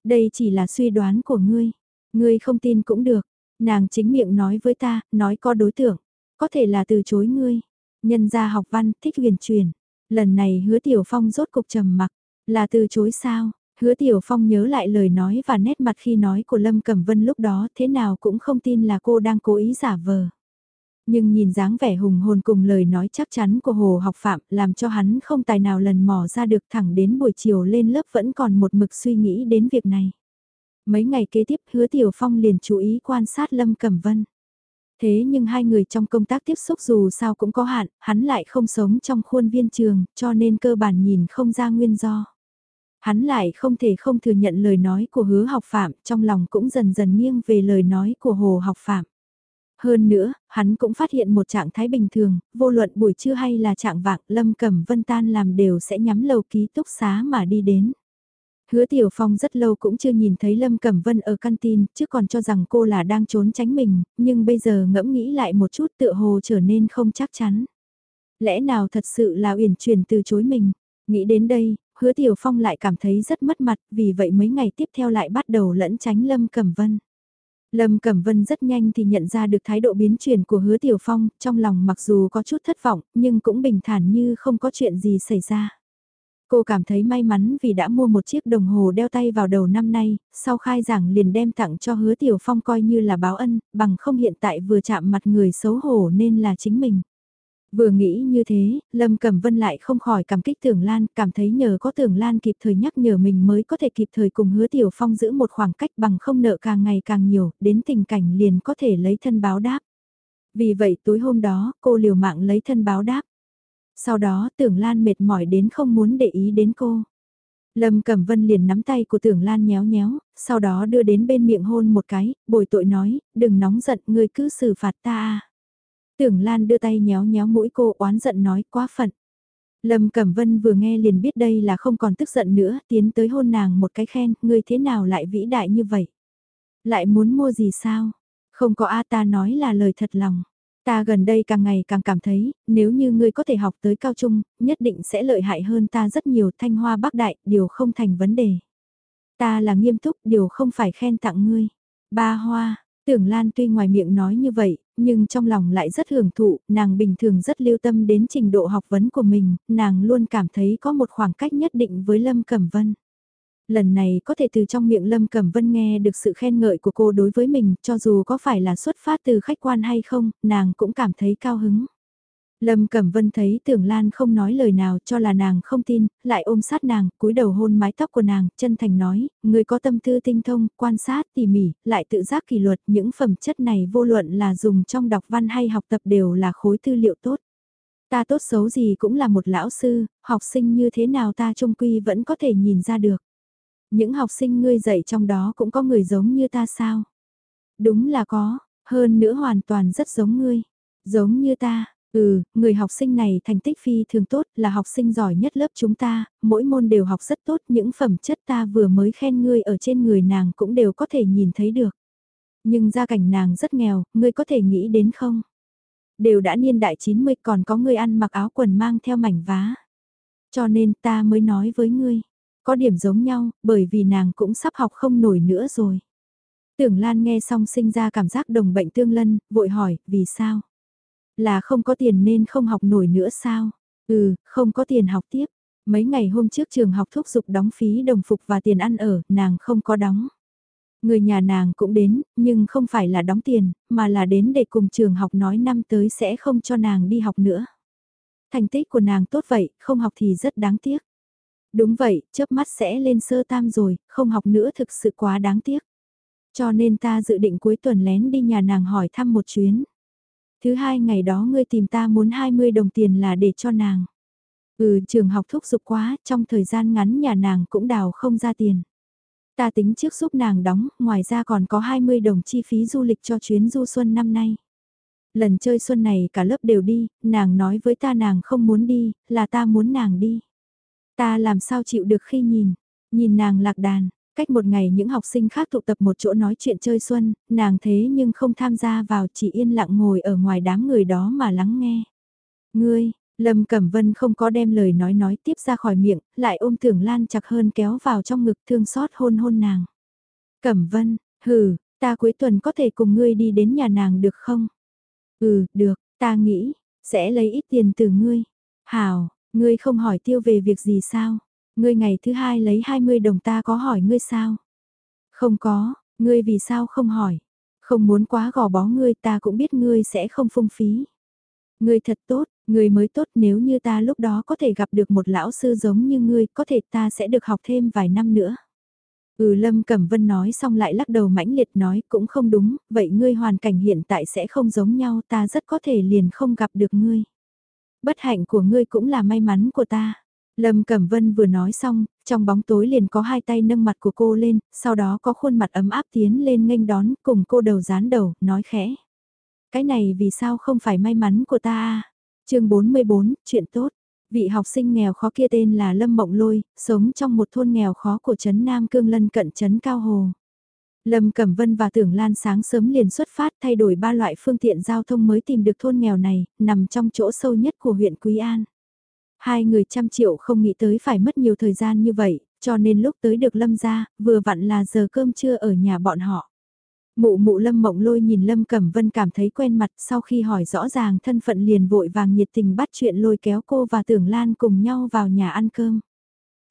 Đây chỉ là suy đoán của ngươi. Ngươi không tin cũng được. Nàng chính miệng nói với ta, nói có đối tượng. Có thể là từ chối ngươi. Nhân gia học văn, thích huyền truyền. Lần này hứa tiểu phong rốt cục trầm mặc. Là từ chối sao? Hứa Tiểu Phong nhớ lại lời nói và nét mặt khi nói của Lâm Cẩm Vân lúc đó thế nào cũng không tin là cô đang cố ý giả vờ. Nhưng nhìn dáng vẻ hùng hồn cùng lời nói chắc chắn của Hồ học phạm làm cho hắn không tài nào lần mò ra được thẳng đến buổi chiều lên lớp vẫn còn một mực suy nghĩ đến việc này. Mấy ngày kế tiếp hứa Tiểu Phong liền chú ý quan sát Lâm Cẩm Vân. Thế nhưng hai người trong công tác tiếp xúc dù sao cũng có hạn, hắn lại không sống trong khuôn viên trường, cho nên cơ bản nhìn không ra nguyên do. Hắn lại không thể không thừa nhận lời nói của hứa học phạm, trong lòng cũng dần dần nghiêng về lời nói của hồ học phạm. Hơn nữa, hắn cũng phát hiện một trạng thái bình thường, vô luận buổi trưa hay là trạng vạng, Lâm Cẩm Vân tan làm đều sẽ nhắm lầu ký túc xá mà đi đến. Hứa Tiểu Phong rất lâu cũng chưa nhìn thấy Lâm Cẩm Vân ở canteen, chứ còn cho rằng cô là đang trốn tránh mình, nhưng bây giờ ngẫm nghĩ lại một chút tựa hồ trở nên không chắc chắn. Lẽ nào thật sự là uyển chuyển từ chối mình? Nghĩ đến đây, Hứa Tiểu Phong lại cảm thấy rất mất mặt, vì vậy mấy ngày tiếp theo lại bắt đầu lẫn tránh Lâm Cẩm Vân. Lâm Cẩm Vân rất nhanh thì nhận ra được thái độ biến chuyển của hứa Tiểu Phong, trong lòng mặc dù có chút thất vọng, nhưng cũng bình thản như không có chuyện gì xảy ra. Cô cảm thấy may mắn vì đã mua một chiếc đồng hồ đeo tay vào đầu năm nay, sau khai giảng liền đem tặng cho hứa Tiểu Phong coi như là báo ân, bằng không hiện tại vừa chạm mặt người xấu hổ nên là chính mình. Vừa nghĩ như thế, Lâm Cẩm Vân lại không khỏi cảm kích Tưởng Lan, cảm thấy nhờ có Tưởng Lan kịp thời nhắc nhở mình mới có thể kịp thời cùng hứa Tiểu Phong giữ một khoảng cách bằng không nợ càng ngày càng nhiều, đến tình cảnh liền có thể lấy thân báo đáp. Vì vậy tối hôm đó, cô liều mạng lấy thân báo đáp. Sau đó Tưởng Lan mệt mỏi đến không muốn để ý đến cô. Lâm Cẩm Vân liền nắm tay của Tưởng Lan nhéo nhéo, sau đó đưa đến bên miệng hôn một cái, bồi tội nói, đừng nóng giận, ngươi cứ xử phạt ta à. Tưởng Lan đưa tay nhéo nhéo mũi cô oán giận nói quá phận. Lâm Cẩm Vân vừa nghe liền biết đây là không còn tức giận nữa, tiến tới hôn nàng một cái khen, ngươi thế nào lại vĩ đại như vậy? Lại muốn mua gì sao? Không có A ta nói là lời thật lòng. Ta gần đây càng ngày càng cảm thấy, nếu như ngươi có thể học tới cao trung, nhất định sẽ lợi hại hơn ta rất nhiều thanh hoa bắc đại, điều không thành vấn đề. Ta là nghiêm túc, điều không phải khen tặng ngươi. Ba hoa, tưởng Lan tuy ngoài miệng nói như vậy, nhưng trong lòng lại rất hưởng thụ, nàng bình thường rất lưu tâm đến trình độ học vấn của mình, nàng luôn cảm thấy có một khoảng cách nhất định với Lâm Cẩm Vân. Lần này có thể từ trong miệng Lâm Cẩm Vân nghe được sự khen ngợi của cô đối với mình, cho dù có phải là xuất phát từ khách quan hay không, nàng cũng cảm thấy cao hứng. Lâm Cẩm Vân thấy Tưởng Lan không nói lời nào cho là nàng không tin, lại ôm sát nàng, cúi đầu hôn mái tóc của nàng, chân thành nói, người có tâm tư tinh thông, quan sát tỉ mỉ, lại tự giác kỷ luật, những phẩm chất này vô luận là dùng trong đọc văn hay học tập đều là khối tư liệu tốt. Ta tốt xấu gì cũng là một lão sư, học sinh như thế nào ta trung quy vẫn có thể nhìn ra được. Những học sinh ngươi dạy trong đó cũng có người giống như ta sao? Đúng là có, hơn nữa hoàn toàn rất giống ngươi. Giống như ta, ừ, người học sinh này thành tích phi thường tốt là học sinh giỏi nhất lớp chúng ta, mỗi môn đều học rất tốt, những phẩm chất ta vừa mới khen ngươi ở trên người nàng cũng đều có thể nhìn thấy được. Nhưng gia cảnh nàng rất nghèo, ngươi có thể nghĩ đến không? Đều đã niên đại 90 còn có người ăn mặc áo quần mang theo mảnh vá. Cho nên ta mới nói với ngươi, có điểm giống nhau, bởi vì nàng cũng sắp học không nổi nữa rồi. Tưởng Lan nghe xong sinh ra cảm giác đồng bệnh tương lân, vội hỏi, vì sao? Là không có tiền nên không học nổi nữa sao? Ừ, không có tiền học tiếp. Mấy ngày hôm trước trường học thúc giục đóng phí đồng phục và tiền ăn ở, nàng không có đóng. Người nhà nàng cũng đến, nhưng không phải là đóng tiền, mà là đến để cùng trường học nói năm tới sẽ không cho nàng đi học nữa. Thành tích của nàng tốt vậy, không học thì rất đáng tiếc. Đúng vậy, chớp mắt sẽ lên sơ tam rồi, không học nữa thực sự quá đáng tiếc. Cho nên ta dự định cuối tuần lén đi nhà nàng hỏi thăm một chuyến. Thứ hai ngày đó ngươi tìm ta muốn 20 đồng tiền là để cho nàng. Ừ, trường học thúc giục quá, trong thời gian ngắn nhà nàng cũng đào không ra tiền. Ta tính trước giúp nàng đóng, ngoài ra còn có 20 đồng chi phí du lịch cho chuyến du xuân năm nay. Lần chơi xuân này cả lớp đều đi, nàng nói với ta nàng không muốn đi, là ta muốn nàng đi. Ta làm sao chịu được khi nhìn, nhìn nàng lạc đàn, cách một ngày những học sinh khác tụ tập một chỗ nói chuyện chơi xuân, nàng thế nhưng không tham gia vào chỉ yên lặng ngồi ở ngoài đám người đó mà lắng nghe. Ngươi, Lâm Cẩm Vân không có đem lời nói nói tiếp ra khỏi miệng, lại ôm Tưởng Lan chặt hơn kéo vào trong ngực thương xót hôn hôn nàng. Cẩm Vân, hừ, ta cuối tuần có thể cùng ngươi đi đến nhà nàng được không? Ừ, được, ta nghĩ, sẽ lấy ít tiền từ ngươi. Hào, Ngươi không hỏi tiêu về việc gì sao? Ngươi ngày thứ hai lấy 20 đồng ta có hỏi ngươi sao? Không có, ngươi vì sao không hỏi? Không muốn quá gò bó ngươi ta cũng biết ngươi sẽ không phung phí. Ngươi thật tốt, ngươi mới tốt nếu như ta lúc đó có thể gặp được một lão sư giống như ngươi, có thể ta sẽ được học thêm vài năm nữa. Ừ Lâm Cẩm Vân nói xong lại lắc đầu mãnh liệt nói cũng không đúng, vậy ngươi hoàn cảnh hiện tại sẽ không giống nhau ta rất có thể liền không gặp được ngươi. Bất hạnh của ngươi cũng là may mắn của ta. Lâm Cẩm Vân vừa nói xong, trong bóng tối liền có hai tay nâng mặt của cô lên, sau đó có khuôn mặt ấm áp tiến lên nghênh đón cùng cô đầu dán đầu, nói khẽ. Cái này vì sao không phải may mắn của ta à? chương 44, chuyện tốt. Vị học sinh nghèo khó kia tên là Lâm Mộng Lôi, sống trong một thôn nghèo khó của Trấn Nam Cương lân cận Trấn Cao Hồ. Lâm Cẩm Vân và Tưởng Lan sáng sớm liền xuất phát thay đổi ba loại phương tiện giao thông mới tìm được thôn nghèo này, nằm trong chỗ sâu nhất của huyện Quý An. Hai người trăm triệu không nghĩ tới phải mất nhiều thời gian như vậy, cho nên lúc tới được Lâm ra, vừa vặn là giờ cơm trưa ở nhà bọn họ. Mụ mụ Lâm Mộng Lôi nhìn Lâm Cẩm Vân cảm thấy quen mặt sau khi hỏi rõ ràng thân phận liền vội vàng nhiệt tình bắt chuyện lôi kéo cô và Tưởng Lan cùng nhau vào nhà ăn cơm.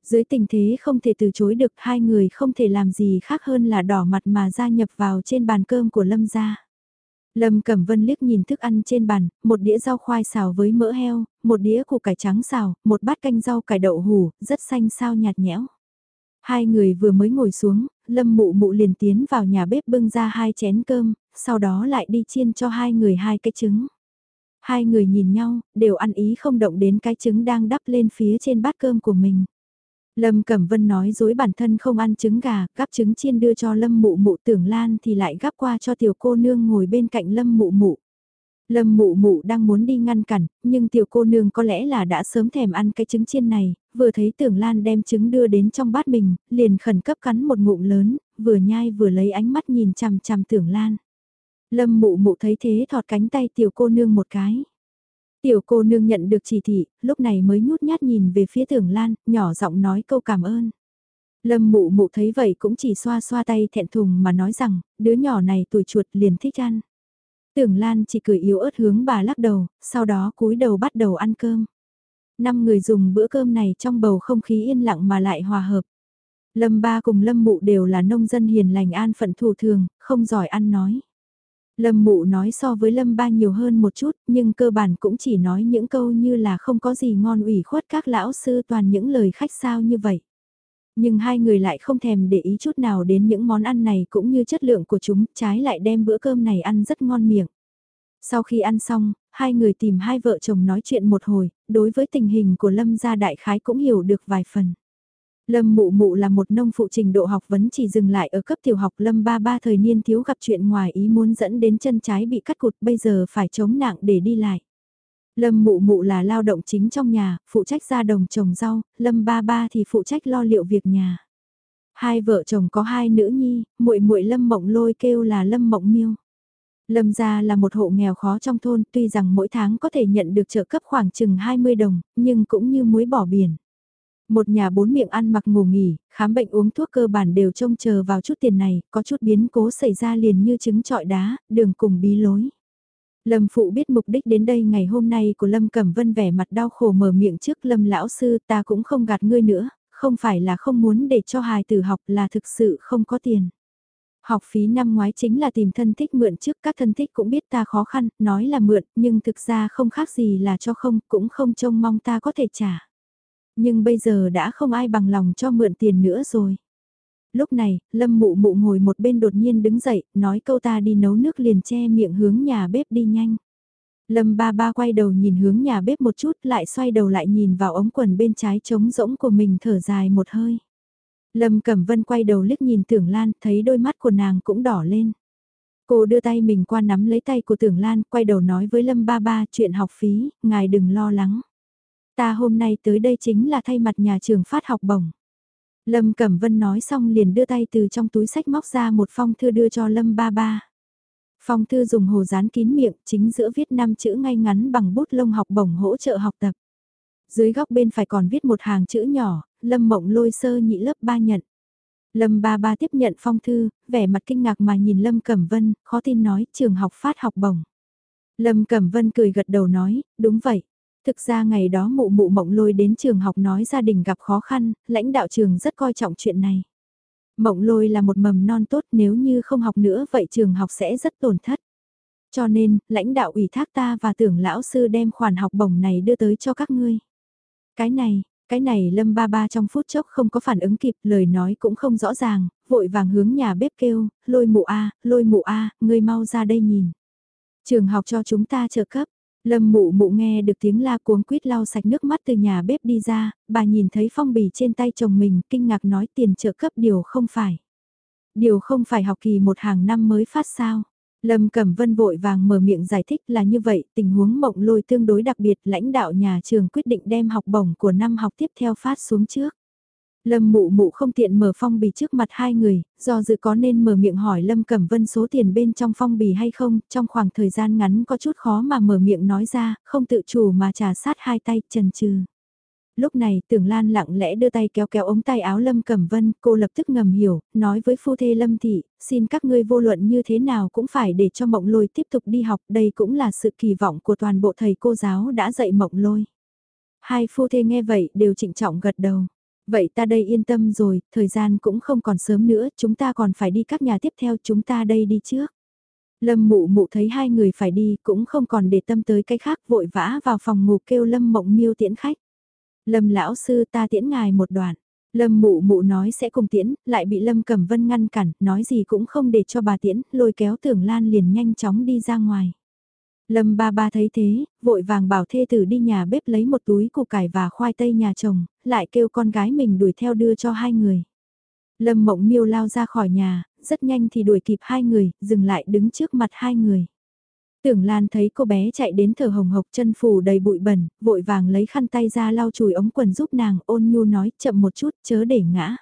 Dưới tình thế không thể từ chối được hai người không thể làm gì khác hơn là đỏ mặt mà gia nhập vào trên bàn cơm của Lâm gia. Lâm Cẩm Vân liếc nhìn thức ăn trên bàn, một đĩa rau khoai xào với mỡ heo, một đĩa củ cải trắng xào, một bát canh rau cải đậu hủ, rất xanh sao nhạt nhẽo. Hai người vừa mới ngồi xuống, Lâm Mụ Mụ liền tiến vào nhà bếp bưng ra hai chén cơm, sau đó lại đi chiên cho hai người hai cái trứng. Hai người nhìn nhau, đều ăn ý không động đến cái trứng đang đắp lên phía trên bát cơm của mình. Lâm Cẩm Vân nói dối bản thân không ăn trứng gà, gắp trứng chiên đưa cho Lâm Mụ Mụ tưởng Lan thì lại gắp qua cho tiểu cô nương ngồi bên cạnh Lâm Mụ Mụ. Lâm Mụ Mụ đang muốn đi ngăn cản, nhưng tiểu cô nương có lẽ là đã sớm thèm ăn cái trứng chiên này, vừa thấy tưởng Lan đem trứng đưa đến trong bát mình, liền khẩn cấp cắn một ngụm lớn, vừa nhai vừa lấy ánh mắt nhìn chằm chằm tưởng Lan. Lâm Mụ Mụ thấy thế thọt cánh tay tiểu cô nương một cái. Tiểu cô nương nhận được chỉ thị, lúc này mới nhút nhát nhìn về phía tưởng lan, nhỏ giọng nói câu cảm ơn. Lâm mụ mụ thấy vậy cũng chỉ xoa xoa tay thẹn thùng mà nói rằng, đứa nhỏ này tuổi chuột liền thích ăn. Tưởng Lan chỉ cười yếu ớt hướng bà lắc đầu, sau đó cúi đầu bắt đầu ăn cơm. Năm người dùng bữa cơm này trong bầu không khí yên lặng mà lại hòa hợp. Lâm ba cùng Lâm mụ đều là nông dân hiền lành an phận thủ thường, không giỏi ăn nói. Lâm mụ nói so với Lâm ba nhiều hơn một chút, nhưng cơ bản cũng chỉ nói những câu như là không có gì ngon ủy khuất các lão sư toàn những lời khách sao như vậy. Nhưng hai người lại không thèm để ý chút nào đến những món ăn này cũng như chất lượng của chúng, trái lại đem bữa cơm này ăn rất ngon miệng. Sau khi ăn xong, hai người tìm hai vợ chồng nói chuyện một hồi, đối với tình hình của Lâm gia đại khái cũng hiểu được vài phần. Lâm Mụ Mụ là một nông phụ trình độ học vấn chỉ dừng lại ở cấp tiểu học Lâm Ba Ba thời niên thiếu gặp chuyện ngoài ý muốn dẫn đến chân trái bị cắt cụt bây giờ phải chống nặng để đi lại. Lâm Mụ Mụ là lao động chính trong nhà, phụ trách ra đồng trồng rau, Lâm Ba Ba thì phụ trách lo liệu việc nhà. Hai vợ chồng có hai nữ nhi, muội muội Lâm Mộng Lôi kêu là Lâm Mộng Miêu. Lâm gia là một hộ nghèo khó trong thôn, tuy rằng mỗi tháng có thể nhận được trợ cấp khoảng chừng 20 đồng, nhưng cũng như muối bỏ biển. Một nhà bốn miệng ăn mặc ngủ nghỉ, khám bệnh uống thuốc cơ bản đều trông chờ vào chút tiền này, có chút biến cố xảy ra liền như trứng trọi đá, đường cùng bí lối. Lâm Phụ biết mục đích đến đây ngày hôm nay của Lâm Cẩm Vân vẻ mặt đau khổ mở miệng trước Lâm Lão Sư ta cũng không gạt ngươi nữa, không phải là không muốn để cho hài tử học là thực sự không có tiền. Học phí năm ngoái chính là tìm thân thích mượn trước các thân thích cũng biết ta khó khăn, nói là mượn nhưng thực ra không khác gì là cho không, cũng không trông mong ta có thể trả. Nhưng bây giờ đã không ai bằng lòng cho mượn tiền nữa rồi. Lúc này, Lâm Mụ Mụ ngồi một bên đột nhiên đứng dậy, nói câu ta đi nấu nước liền che miệng hướng nhà bếp đi nhanh. Lâm ba ba quay đầu nhìn hướng nhà bếp một chút lại xoay đầu lại nhìn vào ống quần bên trái trống rỗng của mình thở dài một hơi. Lâm Cẩm Vân quay đầu liếc nhìn Tưởng Lan, thấy đôi mắt của nàng cũng đỏ lên. Cô đưa tay mình qua nắm lấy tay của Tưởng Lan, quay đầu nói với Lâm ba ba chuyện học phí, ngài đừng lo lắng. Ta hôm nay tới đây chính là thay mặt nhà trường phát học bổng. Lâm Cẩm Vân nói xong liền đưa tay từ trong túi sách móc ra một phong thư đưa cho Lâm ba ba. Phong thư dùng hồ dán kín miệng, chính giữa viết năm chữ ngay ngắn bằng bút lông học bổng hỗ trợ học tập. Dưới góc bên phải còn viết một hàng chữ nhỏ, Lâm Mộng lôi sơ nhị lớp ba nhận. Lâm ba ba tiếp nhận phong thư, vẻ mặt kinh ngạc mà nhìn Lâm Cẩm Vân, khó tin nói trường học phát học bổng. Lâm Cẩm Vân cười gật đầu nói, đúng vậy. Thực ra ngày đó mụ mụ mộng lôi đến trường học nói gia đình gặp khó khăn, lãnh đạo trường rất coi trọng chuyện này. Mộng lôi là một mầm non tốt nếu như không học nữa vậy trường học sẽ rất tổn thất. Cho nên, lãnh đạo ủy thác ta và tưởng lão sư đem khoản học bổng này đưa tới cho các ngươi. Cái này, Cái này lâm ba ba trong phút chốc không có phản ứng kịp, lời nói cũng không rõ ràng, vội vàng hướng nhà bếp kêu, lôi mụ a, lôi mụ a, ngươi mau ra đây nhìn. Trường học cho chúng ta trợ cấp. Lâm mụ mụ nghe được tiếng la cuống quýt lau sạch nước mắt từ nhà bếp đi ra, bà nhìn thấy phong bì trên tay chồng mình, kinh ngạc nói tiền trợ cấp điều không phải. Điều không phải học kỳ một hàng năm mới phát sao. Lâm Cẩm Vân vội vàng mở miệng giải thích là như vậy, tình huống mộng lôi tương đối đặc biệt, lãnh đạo nhà trường quyết định đem học bổng của năm học tiếp theo phát xuống trước. Lâm mụ mụ không tiện mở phong bì trước mặt hai người, do dự có nên mở miệng hỏi Lâm Cẩm Vân số tiền bên trong phong bì hay không, trong khoảng thời gian ngắn có chút khó mà mở miệng nói ra, không tự chủ mà trà sát hai tay, trần trừ. Lúc này tưởng Lan lặng lẽ đưa tay kéo kéo ống tay áo Lâm Cẩm Vân, cô lập tức ngầm hiểu, nói với phu thê Lâm Thị, xin các ngươi vô luận như thế nào cũng phải để cho mộng lôi tiếp tục đi học, đây cũng là sự kỳ vọng của toàn bộ thầy cô giáo đã dạy mộng lôi. Hai phu thê nghe vậy đều trịnh trọng gật đầu. Vậy ta đây yên tâm rồi, thời gian cũng không còn sớm nữa, chúng ta còn phải đi các nhà tiếp theo, chúng ta đây đi trước. Lâm mụ mụ thấy hai người phải đi, cũng không còn để tâm tới cái khác, vội vã vào phòng ngủ kêu Lâm mộng miêu tiễn khách. Lâm lão sư ta tiễn ngài một đoạn. Lâm mụ mụ nói sẽ cùng tiễn, lại bị Lâm Cẩm Vân ngăn cản, nói gì cũng không để cho bà tiễn, lôi kéo tưởng Lan liền nhanh chóng đi ra ngoài. Lâm ba ba thấy thế, vội vàng bảo thê tử đi nhà bếp lấy một túi củ cải và khoai tây nhà chồng, lại kêu con gái mình đuổi theo đưa cho hai người. Lâm mộng miêu lao ra khỏi nhà, rất nhanh thì đuổi kịp hai người, dừng lại đứng trước mặt hai người. Tưởng Lan thấy cô bé chạy đến thở hồng hộc chân phủ đầy bụi bẩn, vội vàng lấy khăn tay ra lau chùi ống quần giúp nàng ôn nhu nói chậm một chút chớ để ngã.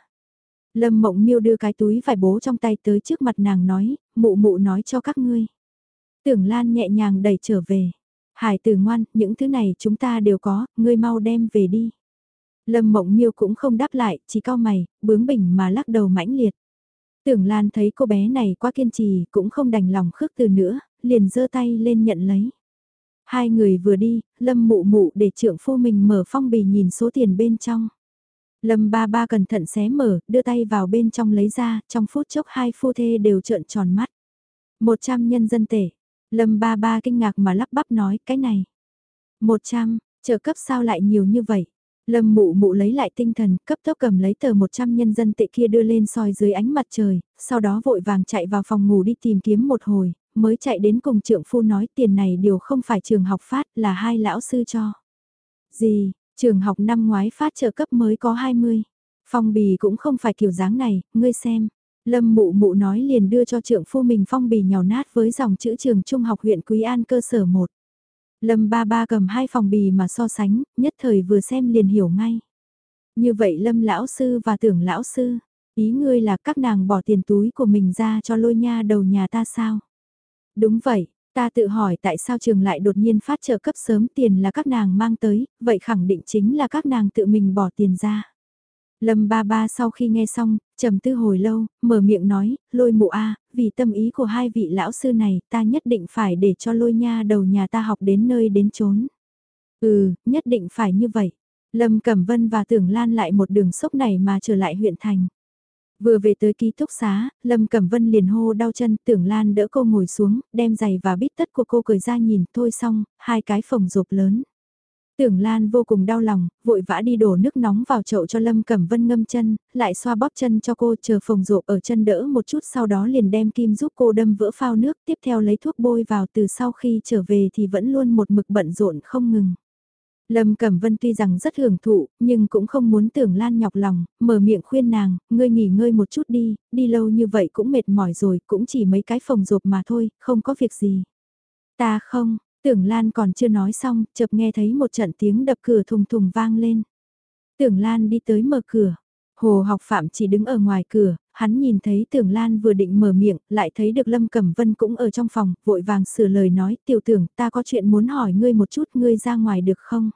Lâm mộng miêu đưa cái túi vải bố trong tay tới trước mặt nàng nói, mụ mụ nói cho các ngươi. Tưởng Lan nhẹ nhàng đẩy trở về. Hải tử ngoan, những thứ này chúng ta đều có, ngươi mau đem về đi. Lâm mộng miêu cũng không đáp lại, chỉ cao mày, bướng bỉnh mà lắc đầu mãnh liệt. Tưởng Lan thấy cô bé này quá kiên trì, cũng không đành lòng khước từ nữa, liền giơ tay lên nhận lấy. Hai người vừa đi, Lâm mụ mụ để trưởng phu mình mở phong bì nhìn số tiền bên trong. Lâm ba ba cẩn thận xé mở, đưa tay vào bên trong lấy ra, trong phút chốc hai phu thê đều trợn tròn mắt. Một trăm nhân dân tệ. Lâm ba ba kinh ngạc mà lắp bắp nói cái này. Một trăm, trợ cấp sao lại nhiều như vậy? Lâm mụ mụ lấy lại tinh thần, cấp tốc cầm lấy tờ 100 nhân dân tệ kia đưa lên soi dưới ánh mặt trời, sau đó vội vàng chạy vào phòng ngủ đi tìm kiếm một hồi, mới chạy đến cùng trưởng phu nói tiền này điều không phải trường học phát là hai lão sư cho. Gì, trường học năm ngoái phát trợ cấp mới có 20. Phong bì cũng không phải kiểu dáng này, ngươi xem. Lâm mụ mụ nói liền đưa cho trưởng phu mình phong bì nhào nát với dòng chữ trường trung học huyện Quý An cơ sở 1. Lâm ba ba cầm hai phòng bì mà so sánh, nhất thời vừa xem liền hiểu ngay. Như vậy Lâm lão sư và tưởng lão sư, ý ngươi là các nàng bỏ tiền túi của mình ra cho lôi nha đầu nhà ta sao? Đúng vậy, ta tự hỏi tại sao trường lại đột nhiên phát trợ cấp sớm tiền là các nàng mang tới, vậy khẳng định chính là các nàng tự mình bỏ tiền ra. Lâm ba ba sau khi nghe xong, trầm tư hồi lâu, mở miệng nói, lôi mụ a vì tâm ý của hai vị lão sư này, ta nhất định phải để cho lôi nha đầu nhà ta học đến nơi đến chốn. Ừ, nhất định phải như vậy. Lâm Cẩm Vân và Tưởng Lan lại một đường sốc này mà trở lại huyện thành. Vừa về tới ký túc xá, Lâm Cẩm Vân liền hô đau chân, Tưởng Lan đỡ cô ngồi xuống, đem giày và bít tất của cô cởi ra nhìn, thôi xong, hai cái phòng rộp lớn. Tưởng Lan vô cùng đau lòng, vội vã đi đổ nước nóng vào chậu cho Lâm Cẩm Vân ngâm chân, lại xoa bóp chân cho cô chờ phòng rộp ở chân đỡ một chút sau đó liền đem kim giúp cô đâm vỡ phao nước, tiếp theo lấy thuốc bôi vào từ sau khi trở về thì vẫn luôn một mực bận rộn không ngừng. Lâm Cẩm Vân tuy rằng rất hưởng thụ, nhưng cũng không muốn tưởng Lan nhọc lòng, mở miệng khuyên nàng, ngươi nghỉ ngơi một chút đi, đi lâu như vậy cũng mệt mỏi rồi, cũng chỉ mấy cái phòng rộp mà thôi, không có việc gì. Ta không, Tưởng Lan còn chưa nói xong, chợt nghe thấy một trận tiếng đập cửa thùng thùng vang lên. Tưởng Lan đi tới mở cửa. Hồ học phạm chỉ đứng ở ngoài cửa, hắn nhìn thấy tưởng Lan vừa định mở miệng, lại thấy được Lâm Cẩm Vân cũng ở trong phòng, vội vàng sửa lời nói, tiểu tưởng, ta có chuyện muốn hỏi ngươi một chút, ngươi ra ngoài được không?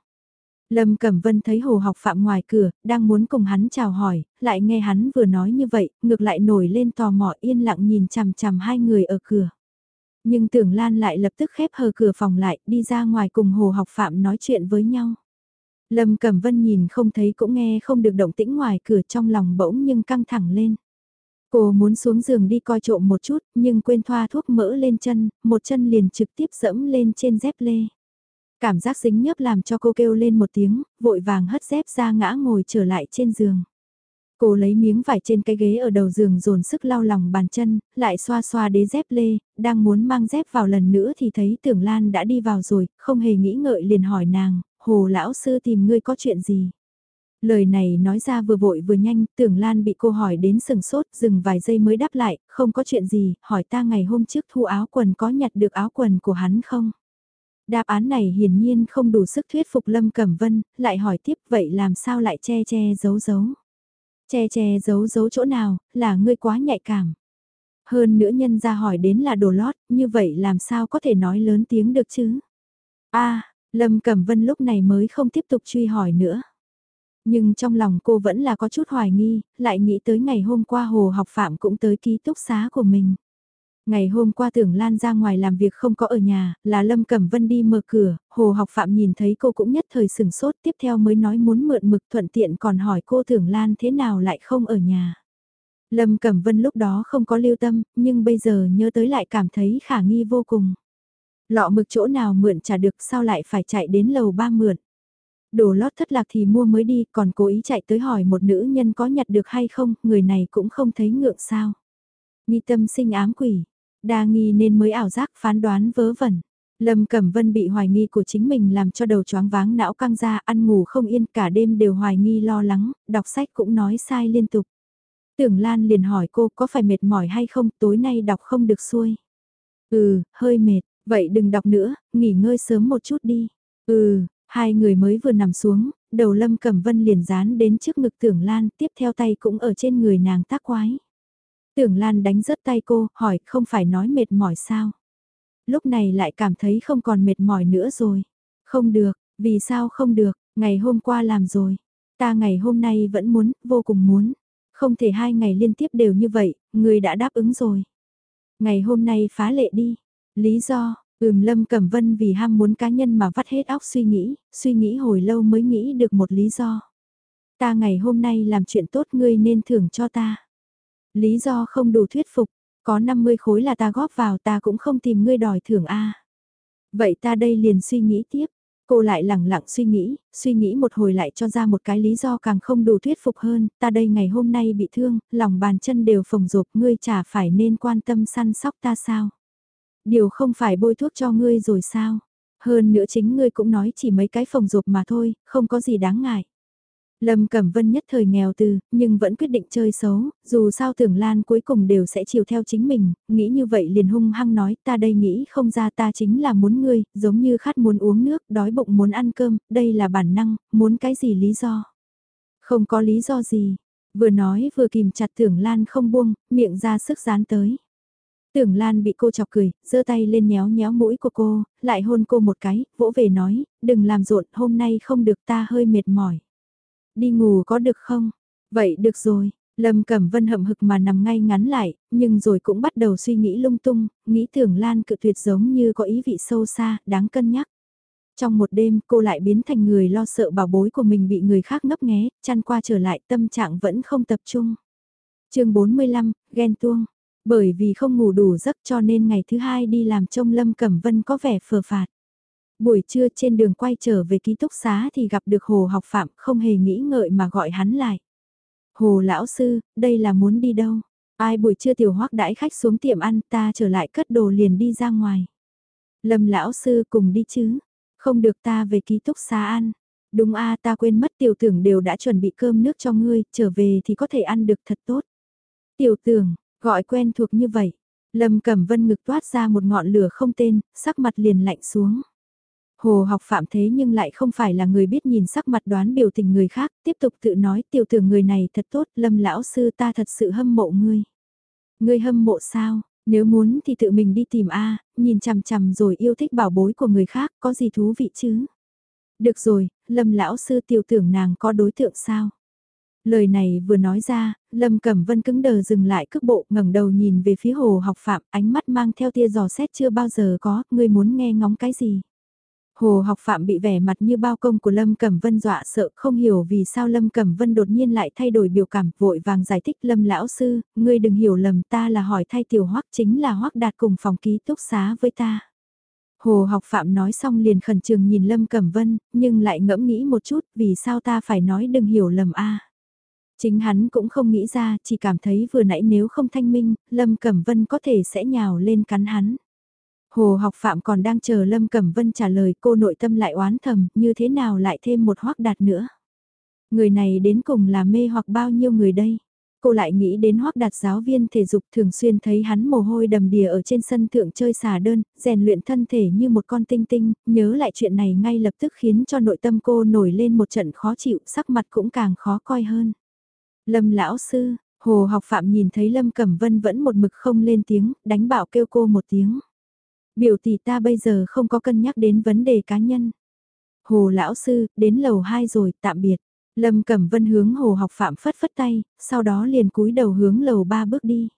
Lâm Cẩm Vân thấy hồ học phạm ngoài cửa, đang muốn cùng hắn chào hỏi, lại nghe hắn vừa nói như vậy, ngược lại nổi lên tò mò yên lặng nhìn chằm chằm hai người ở cửa. Nhưng tưởng Lan lại lập tức khép hờ cửa phòng lại, đi ra ngoài cùng Hồ học phạm nói chuyện với nhau. Lâm Cẩm Vân nhìn không thấy cũng nghe không được động tĩnh ngoài cửa trong lòng bỗng nhưng căng thẳng lên. Cô muốn xuống giường đi coi trộm một chút, nhưng quên thoa thuốc mỡ lên chân, một chân liền trực tiếp dẫm lên trên dép lê. Cảm giác dính nhớp làm cho cô kêu lên một tiếng, vội vàng hất dép ra ngã ngồi trở lại trên giường. Cô lấy miếng vải trên cái ghế ở đầu giường dồn sức lau lòng bàn chân, lại xoa xoa đế dép lê, đang muốn mang dép vào lần nữa thì thấy tưởng Lan đã đi vào rồi, không hề nghĩ ngợi liền hỏi nàng, hồ lão sư tìm ngươi có chuyện gì. Lời này nói ra vừa vội vừa nhanh, tưởng Lan bị cô hỏi đến sừng sốt, dừng vài giây mới đáp lại, không có chuyện gì, hỏi ta ngày hôm trước thu áo quần có nhặt được áo quần của hắn không? Đáp án này hiển nhiên không đủ sức thuyết phục Lâm Cẩm Vân, lại hỏi tiếp vậy làm sao lại che che giấu giấu? Che che giấu giấu chỗ nào, là ngươi quá nhạy cảm. Hơn nữa nhân ra hỏi đến là đồ lót, như vậy làm sao có thể nói lớn tiếng được chứ? a Lâm Cẩm Vân lúc này mới không tiếp tục truy hỏi nữa. Nhưng trong lòng cô vẫn là có chút hoài nghi, lại nghĩ tới ngày hôm qua Hồ học phạm cũng tới ký túc xá của mình. Ngày hôm qua tưởng Lan ra ngoài làm việc không có ở nhà, là Lâm Cẩm Vân đi mở cửa, Hồ học phạm nhìn thấy cô cũng nhất thời sừng sốt tiếp theo mới nói muốn mượn mực thuận tiện còn hỏi cô tưởng Lan thế nào lại không ở nhà. Lâm Cẩm Vân lúc đó không có lưu tâm, nhưng bây giờ nhớ tới lại cảm thấy khả nghi vô cùng. Lọ mực chỗ nào mượn trả được sao lại phải chạy đến lầu ba mượn. Đồ lót thất lạc thì mua mới đi, còn cố ý chạy tới hỏi một nữ nhân có nhặt được hay không, người này cũng không thấy ngượng sao. Nghi tâm sinh ám quỷ, đa nghi nên mới ảo giác phán đoán vớ vẩn. Lâm Cẩm Vân bị hoài nghi của chính mình làm cho đầu choáng váng não căng ra, ăn ngủ không yên cả đêm đều hoài nghi lo lắng, đọc sách cũng nói sai liên tục. Tưởng Lan liền hỏi cô có phải mệt mỏi hay không, tối nay đọc không được xuôi. Ừ, hơi mệt, vậy đừng đọc nữa, nghỉ ngơi sớm một chút đi. Ừ, Hai người mới vừa nằm xuống, đầu Lâm Cẩm Vân liền dán đến trước ngực Tưởng Lan, tiếp theo tay cũng ở trên người nàng tác quái. Tưởng Lan đánh rớt tay cô, hỏi không phải nói mệt mỏi sao? Lúc này lại cảm thấy không còn mệt mỏi nữa rồi. Không được, vì sao không được, ngày hôm qua làm rồi. Ta ngày hôm nay vẫn muốn, vô cùng muốn. Không thể hai ngày liên tiếp đều như vậy, người đã đáp ứng rồi. Ngày hôm nay phá lệ đi. Lý do, Ừm Lâm Cẩm Vân vì ham muốn cá nhân mà vắt hết óc suy nghĩ, suy nghĩ hồi lâu mới nghĩ được một lý do. Ta ngày hôm nay làm chuyện tốt ngươi nên thưởng cho ta. Lý do không đủ thuyết phục, có 50 khối là ta góp vào ta cũng không tìm ngươi đòi thưởng A. Vậy ta đây liền suy nghĩ tiếp. Cô lại lẳng lặng suy nghĩ, suy nghĩ một hồi lại cho ra một cái lý do càng không đủ thuyết phục hơn, ta đây ngày hôm nay bị thương, lòng bàn chân đều phồng rộp, ngươi chả phải nên quan tâm săn sóc ta sao. Điều không phải bôi thuốc cho ngươi rồi sao? Hơn nữa chính ngươi cũng nói chỉ mấy cái phồng rộp mà thôi, không có gì đáng ngại. Lâm Cẩm Vân nhất thời nghèo từ, nhưng vẫn quyết định chơi xấu, dù sao tưởng Lan cuối cùng đều sẽ chiều theo chính mình, nghĩ như vậy liền hung hăng nói ta đây nghĩ không ra ta chính là muốn ngươi, giống như khát muốn uống nước, đói bụng muốn ăn cơm, đây là bản năng, muốn cái gì lý do. Không có lý do gì, vừa nói vừa kìm chặt tưởng Lan không buông, miệng ra sức dán tới. Tưởng Lan bị cô chọc cười, giơ tay lên nhéo nhéo mũi của cô, lại hôn cô một cái, vỗ về nói, đừng làm rộn, hôm nay không được ta hơi mệt mỏi. Đi ngủ có được không? Vậy được rồi, Lâm Cẩm Vân hậm hực mà nằm ngay ngắn lại, nhưng rồi cũng bắt đầu suy nghĩ lung tung, nghĩ tưởng Lan cự tuyệt giống như có ý vị sâu xa, đáng cân nhắc. Trong một đêm cô lại biến thành người lo sợ bảo bối của mình bị người khác ngấp nghé, chăn qua trở lại tâm trạng vẫn không tập trung. chương 45, ghen tuông. Bởi vì không ngủ đủ giấc cho nên ngày thứ hai đi làm trông Lâm Cẩm Vân có vẻ phờ phạt. Buổi trưa trên đường quay trở về ký túc xá thì gặp được Hồ học phạm không hề nghĩ ngợi mà gọi hắn lại. Hồ lão sư, đây là muốn đi đâu? Ai buổi trưa tiểu hoắc đãi khách xuống tiệm ăn ta trở lại cất đồ liền đi ra ngoài. Lâm lão sư cùng đi chứ? Không được ta về ký túc xá ăn. Đúng a ta quên mất tiểu tưởng đều đã chuẩn bị cơm nước cho ngươi, trở về thì có thể ăn được thật tốt. Tiểu tưởng, Gọi quen thuộc như vậy, Lâm Cẩm Vân ngực toát ra một ngọn lửa không tên, sắc mặt liền lạnh xuống. Hồ học phạm thế nhưng lại không phải là người biết nhìn sắc mặt đoán biểu tình người khác, tiếp tục tự nói tiểu tưởng người này thật tốt, lâm lão sư ta thật sự hâm mộ ngươi. Ngươi hâm mộ sao, nếu muốn thì tự mình đi tìm A, nhìn chằm chằm rồi yêu thích bảo bối của người khác, có gì thú vị chứ? Được rồi, lâm lão sư tiểu tưởng nàng có đối tượng sao? Lời này vừa nói ra, Lâm Cẩm Vân cứng đờ dừng lại cước bộ ngẩng đầu nhìn về phía hồ học phạm, ánh mắt mang theo tia giò xét chưa bao giờ có, ngươi muốn nghe ngóng cái gì. Hồ học phạm bị vẻ mặt như bao công của Lâm Cẩm Vân dọa sợ không hiểu vì sao Lâm Cẩm Vân đột nhiên lại thay đổi biểu cảm vội vàng giải thích Lâm lão sư, ngươi đừng hiểu lầm ta là hỏi thay tiểu hoắc chính là hoắc đạt cùng phòng ký túc xá với ta. Hồ học phạm nói xong liền khẩn trương nhìn Lâm Cẩm Vân, nhưng lại ngẫm nghĩ một chút vì sao ta phải nói đừng hiểu lầm a Chính hắn cũng không nghĩ ra, chỉ cảm thấy vừa nãy nếu không thanh minh, Lâm Cẩm Vân có thể sẽ nhào lên cắn hắn. Hồ học phạm còn đang chờ Lâm Cẩm Vân trả lời cô nội tâm lại oán thầm, như thế nào lại thêm một hoắc đạt nữa. Người này đến cùng là mê hoặc bao nhiêu người đây. Cô lại nghĩ đến hoắc đạt giáo viên thể dục thường xuyên thấy hắn mồ hôi đầm đìa ở trên sân thượng chơi xà đơn, rèn luyện thân thể như một con tinh tinh, nhớ lại chuyện này ngay lập tức khiến cho nội tâm cô nổi lên một trận khó chịu, sắc mặt cũng càng khó coi hơn. Lâm lão sư, hồ học phạm nhìn thấy Lâm Cẩm Vân vẫn một mực không lên tiếng, đánh bảo kêu cô một tiếng. Biểu tỷ ta bây giờ không có cân nhắc đến vấn đề cá nhân. Hồ lão sư, đến lầu 2 rồi, tạm biệt. Lâm Cẩm Vân hướng Hồ học phạm phất phất tay, sau đó liền cúi đầu hướng lầu 3 bước đi.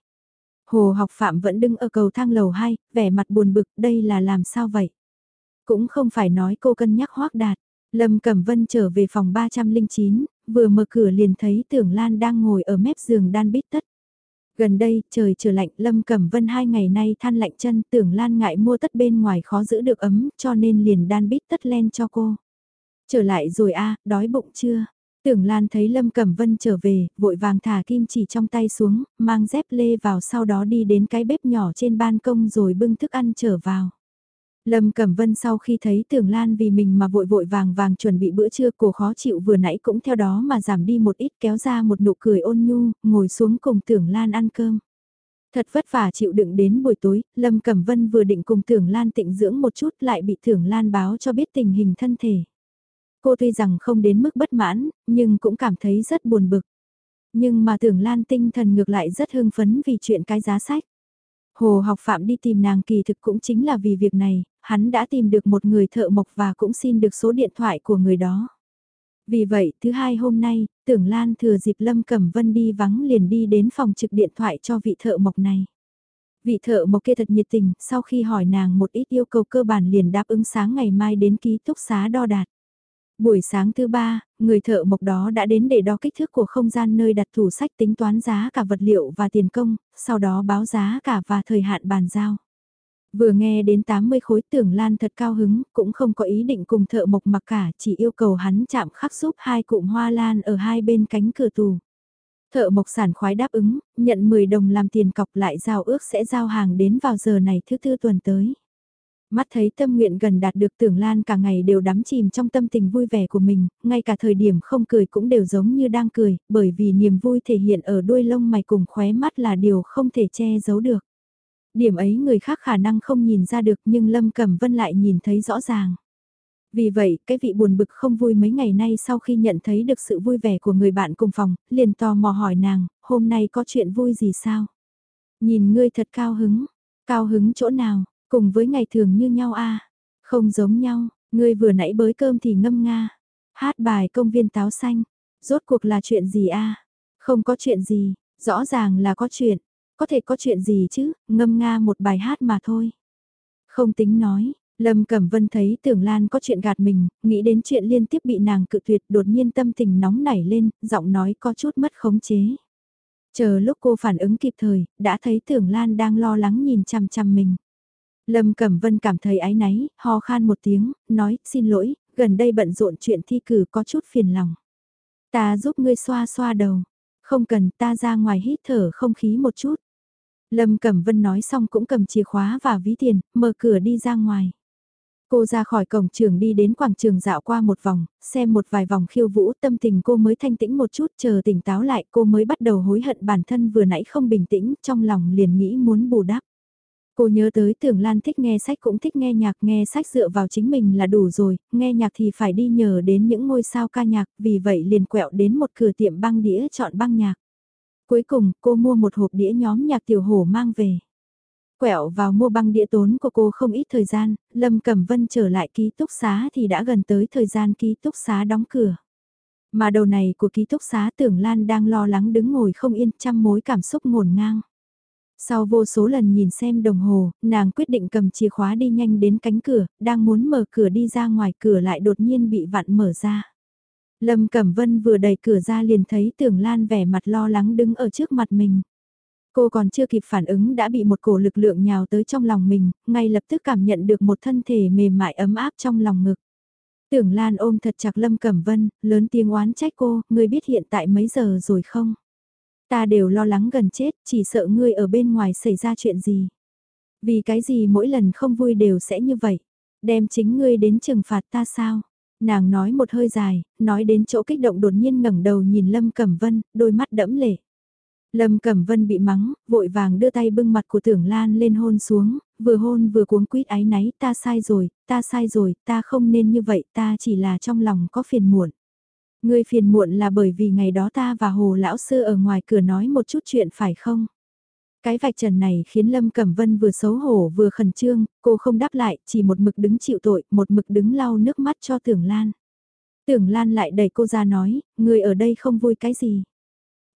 Hồ học phạm vẫn đứng ở cầu thang lầu 2, vẻ mặt buồn bực, đây là làm sao vậy? Cũng không phải nói cô cân nhắc hoác đạt. Lâm Cẩm Vân trở về phòng 309, vừa mở cửa liền thấy Tưởng Lan đang ngồi ở mép giường đan bít tất. Gần đây, trời trở lạnh, Lâm Cẩm Vân hai ngày nay than lạnh chân, Tưởng Lan ngại mua tất bên ngoài khó giữ được ấm, cho nên liền đan bít tất len cho cô. Trở lại rồi a đói bụng chưa? Tưởng Lan thấy Lâm Cẩm Vân trở về, vội vàng thả kim chỉ trong tay xuống, mang dép lê vào sau đó đi đến cái bếp nhỏ trên ban công rồi bưng thức ăn trở vào. Lâm Cẩm Vân sau khi thấy Tưởng Lan vì mình mà vội vội vàng vàng chuẩn bị bữa trưa cổ khó chịu vừa nãy cũng theo đó mà giảm đi một ít kéo ra một nụ cười ôn nhu, ngồi xuống cùng Tưởng Lan ăn cơm. Thật vất vả chịu đựng đến buổi tối, Lâm Cẩm Vân vừa định cùng Tưởng Lan tịnh dưỡng một chút lại bị Tưởng Lan báo cho biết tình hình thân thể. Cô tuy rằng không đến mức bất mãn, nhưng cũng cảm thấy rất buồn bực. Nhưng mà Tưởng Lan tinh thần ngược lại rất hưng phấn vì chuyện cái giá sách. Hồ học phạm đi tìm nàng kỳ thực cũng chính là vì việc này, hắn đã tìm được một người thợ mộc và cũng xin được số điện thoại của người đó. Vì vậy, thứ hai hôm nay, tưởng Lan thừa dịp Lâm Cẩm Vân đi vắng liền đi đến phòng trực điện thoại cho vị thợ mộc này. Vị thợ mộc kia thật nhiệt tình, sau khi hỏi nàng một ít yêu cầu cơ bản liền đáp ứng sáng ngày mai đến ký túc xá đo đạt. Buổi sáng thứ ba, người thợ mộc đó đã đến để đo kích thước của không gian nơi đặt thủ sách tính toán giá cả vật liệu và tiền công, sau đó báo giá cả và thời hạn bàn giao. Vừa nghe đến 80 khối tưởng Lan thật cao hứng, cũng không có ý định cùng thợ mộc mặc cả, chỉ yêu cầu hắn chạm khắc giúp hai cụm hoa lan ở hai bên cánh cửa tù. Thợ mộc sản khoái đáp ứng, nhận 10 đồng làm tiền cọc lại giao ước sẽ giao hàng đến vào giờ này thứ tư tuần tới. Mắt thấy tâm nguyện gần đạt được tưởng Lan cả ngày đều đắm chìm trong tâm tình vui vẻ của mình, ngay cả thời điểm không cười cũng đều giống như đang cười, bởi vì niềm vui thể hiện ở đuôi lông mày cùng khóe mắt là điều không thể che giấu được. Điểm ấy người khác khả năng không nhìn ra được nhưng Lâm Cẩm Vân lại nhìn thấy rõ ràng. Vì vậy, cái vị buồn bực không vui mấy ngày nay sau khi nhận thấy được sự vui vẻ của người bạn cùng phòng, liền tò mò hỏi nàng, hôm nay có chuyện vui gì sao? Nhìn ngươi thật cao hứng, cao hứng chỗ nào, cùng với ngày thường như nhau a à? Không giống nhau, ngươi vừa nãy bới cơm thì ngâm nga, hát bài công viên táo xanh, rốt cuộc là chuyện gì a Không có chuyện gì, rõ ràng là có chuyện, có thể có chuyện gì chứ, ngâm nga một bài hát mà thôi. Không tính nói, Lâm Cẩm Vân thấy Tưởng Lan có chuyện gạt mình, nghĩ đến chuyện liên tiếp bị nàng cự tuyệt đột nhiên tâm tình nóng nảy lên, giọng nói có chút mất khống chế. Chờ lúc cô phản ứng kịp thời, đã thấy Tưởng Lan đang lo lắng nhìn chằm chằm mình. Lâm Cẩm Vân cảm thấy ái náy, ho khan một tiếng, nói, xin lỗi, gần đây bận rộn chuyện thi cử có chút phiền lòng. Ta giúp ngươi xoa xoa đầu, không cần ta ra ngoài hít thở không khí một chút. Lâm Cẩm Vân nói xong cũng cầm chìa khóa và ví tiền, mở cửa đi ra ngoài. Cô ra khỏi cổng trường đi đến quảng trường dạo qua một vòng, xem một vài vòng khiêu vũ tâm tình cô mới thanh tĩnh một chút chờ tỉnh táo lại cô mới bắt đầu hối hận bản thân vừa nãy không bình tĩnh trong lòng liền nghĩ muốn bù đắp. Cô nhớ tới tưởng Lan thích nghe sách cũng thích nghe nhạc nghe sách dựa vào chính mình là đủ rồi, nghe nhạc thì phải đi nhờ đến những ngôi sao ca nhạc vì vậy liền quẹo đến một cửa tiệm băng đĩa chọn băng nhạc. Cuối cùng, cô mua một hộp đĩa nhóm nhạc tiểu hổ mang về. Quẹo vào mua băng đĩa tốn của cô không ít thời gian, Lâm Cẩm Vân trở lại ký túc xá thì đã gần tới thời gian ký túc xá đóng cửa. Mà đầu này của ký túc xá tưởng Lan đang lo lắng đứng ngồi không yên trăm mối cảm xúc ngổn ngang. Sau vô số lần nhìn xem đồng hồ, nàng quyết định cầm chìa khóa đi nhanh đến cánh cửa, đang muốn mở cửa đi ra ngoài cửa lại đột nhiên bị vặn mở ra. Lâm Cẩm Vân vừa đẩy cửa ra liền thấy Tưởng Lan vẻ mặt lo lắng đứng ở trước mặt mình. Cô còn chưa kịp phản ứng đã bị một cổ lực lượng nhào tới trong lòng mình, ngay lập tức cảm nhận được một thân thể mềm mại ấm áp trong lòng ngực. Tưởng Lan ôm thật chặt Lâm Cẩm Vân, lớn tiếng oán trách cô, người biết hiện tại mấy giờ rồi không? Ta đều lo lắng gần chết, chỉ sợ ngươi ở bên ngoài xảy ra chuyện gì. Vì cái gì mỗi lần không vui đều sẽ như vậy, đem chính ngươi đến trừng phạt ta sao? Nàng nói một hơi dài, nói đến chỗ kích động đột nhiên ngẩng đầu nhìn Lâm Cẩm Vân, đôi mắt đẫm lệ. Lâm Cẩm Vân bị mắng, vội vàng đưa tay bưng mặt của Tưởng Lan lên hôn xuống, vừa hôn vừa cuống quýt ái náy, ta sai rồi, ta sai rồi, ta không nên như vậy, ta chỉ là trong lòng có phiền muộn. Người phiền muộn là bởi vì ngày đó ta và Hồ Lão Sư ở ngoài cửa nói một chút chuyện phải không? Cái vạch trần này khiến Lâm Cẩm Vân vừa xấu hổ vừa khẩn trương, cô không đáp lại, chỉ một mực đứng chịu tội, một mực đứng lau nước mắt cho Tưởng Lan. Tưởng Lan lại đẩy cô ra nói, người ở đây không vui cái gì.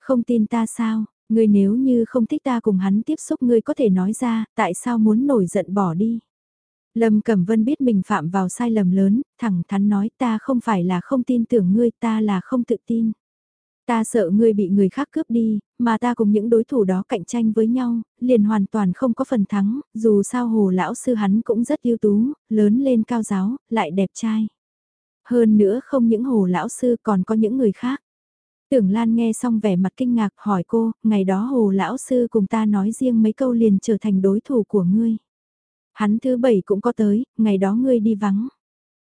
Không tin ta sao, ngươi nếu như không thích ta cùng hắn tiếp xúc ngươi có thể nói ra, tại sao muốn nổi giận bỏ đi. Lâm Cẩm Vân biết mình phạm vào sai lầm lớn, thẳng thắn nói ta không phải là không tin tưởng ngươi ta là không tự tin. Ta sợ ngươi bị người khác cướp đi, mà ta cùng những đối thủ đó cạnh tranh với nhau, liền hoàn toàn không có phần thắng, dù sao hồ lão sư hắn cũng rất ưu tú, lớn lên cao giáo, lại đẹp trai. Hơn nữa không những hồ lão sư còn có những người khác. Tưởng Lan nghe xong vẻ mặt kinh ngạc hỏi cô, ngày đó hồ lão sư cùng ta nói riêng mấy câu liền trở thành đối thủ của ngươi. Hắn thứ bảy cũng có tới, ngày đó ngươi đi vắng.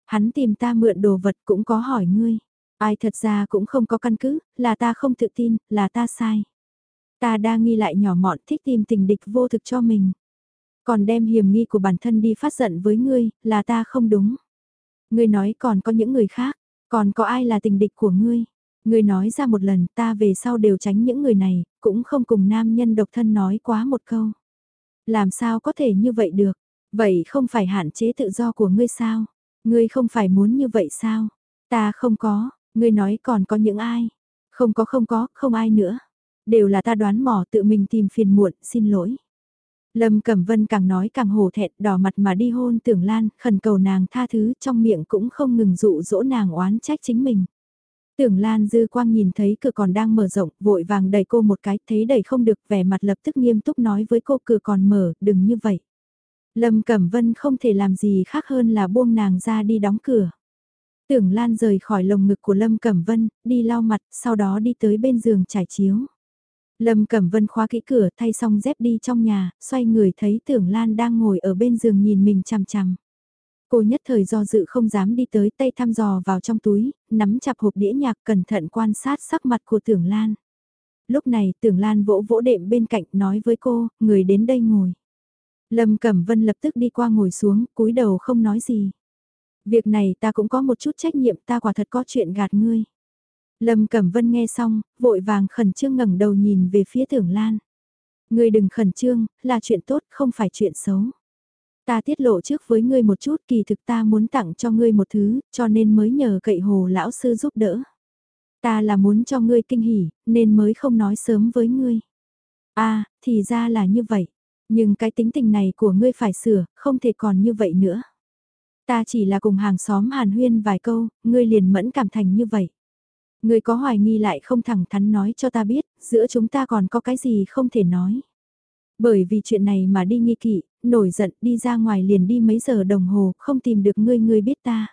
Hắn tìm ta mượn đồ vật cũng có hỏi ngươi. Ai thật ra cũng không có căn cứ, là ta không tự tin, là ta sai. Ta đa nghi lại nhỏ mọn thích tìm tình địch vô thực cho mình. Còn đem hiểm nghi của bản thân đi phát giận với ngươi, là ta không đúng. Ngươi nói còn có những người khác, còn có ai là tình địch của ngươi. Ngươi nói ra một lần ta về sau đều tránh những người này, cũng không cùng nam nhân độc thân nói quá một câu. Làm sao có thể như vậy được? Vậy không phải hạn chế tự do của ngươi sao? Ngươi không phải muốn như vậy sao? Ta không có, ngươi nói còn có những ai? Không có không có, không ai nữa. Đều là ta đoán mò tự mình tìm phiền muộn, xin lỗi. Lâm Cẩm Vân càng nói càng hổ thẹn, đỏ mặt mà đi hôn Tưởng Lan, khẩn cầu nàng tha thứ, trong miệng cũng không ngừng dụ dỗ nàng oán trách chính mình. Tưởng Lan dư quang nhìn thấy cửa còn đang mở rộng, vội vàng đẩy cô một cái, thấy đẩy không được, vẻ mặt lập tức nghiêm túc nói với cô cửa còn mở, đừng như vậy. Lâm Cẩm Vân không thể làm gì khác hơn là buông nàng ra đi đóng cửa. Tưởng Lan rời khỏi lồng ngực của Lâm Cẩm Vân, đi lau mặt, sau đó đi tới bên giường trải chiếu. Lâm Cẩm Vân khóa kỹ cửa thay xong dép đi trong nhà, xoay người thấy Tưởng Lan đang ngồi ở bên giường nhìn mình chằm chằm. Cô nhất thời do dự không dám đi tới tay thăm dò vào trong túi, nắm chặt hộp đĩa nhạc cẩn thận quan sát sắc mặt của Tưởng Lan. Lúc này Tưởng Lan vỗ vỗ đệm bên cạnh nói với cô, người đến đây ngồi. Lâm Cẩm Vân lập tức đi qua ngồi xuống, cúi đầu không nói gì. Việc này ta cũng có một chút trách nhiệm ta quả thật có chuyện gạt ngươi. Lâm Cẩm Vân nghe xong, vội vàng khẩn trương ngẩng đầu nhìn về phía Tưởng Lan. Ngươi đừng khẩn trương, là chuyện tốt, không phải chuyện xấu. Ta tiết lộ trước với ngươi một chút kỳ thực ta muốn tặng cho ngươi một thứ, cho nên mới nhờ cậy hồ lão sư giúp đỡ. Ta là muốn cho ngươi kinh hỉ, nên mới không nói sớm với ngươi. a thì ra là như vậy. Nhưng cái tính tình này của ngươi phải sửa, không thể còn như vậy nữa. Ta chỉ là cùng hàng xóm hàn huyên vài câu, ngươi liền mẫn cảm thành như vậy. Ngươi có hoài nghi lại không thẳng thắn nói cho ta biết, giữa chúng ta còn có cái gì không thể nói. Bởi vì chuyện này mà đi nghi kỵ, nổi giận đi ra ngoài liền đi mấy giờ đồng hồ, không tìm được ngươi ngươi biết ta.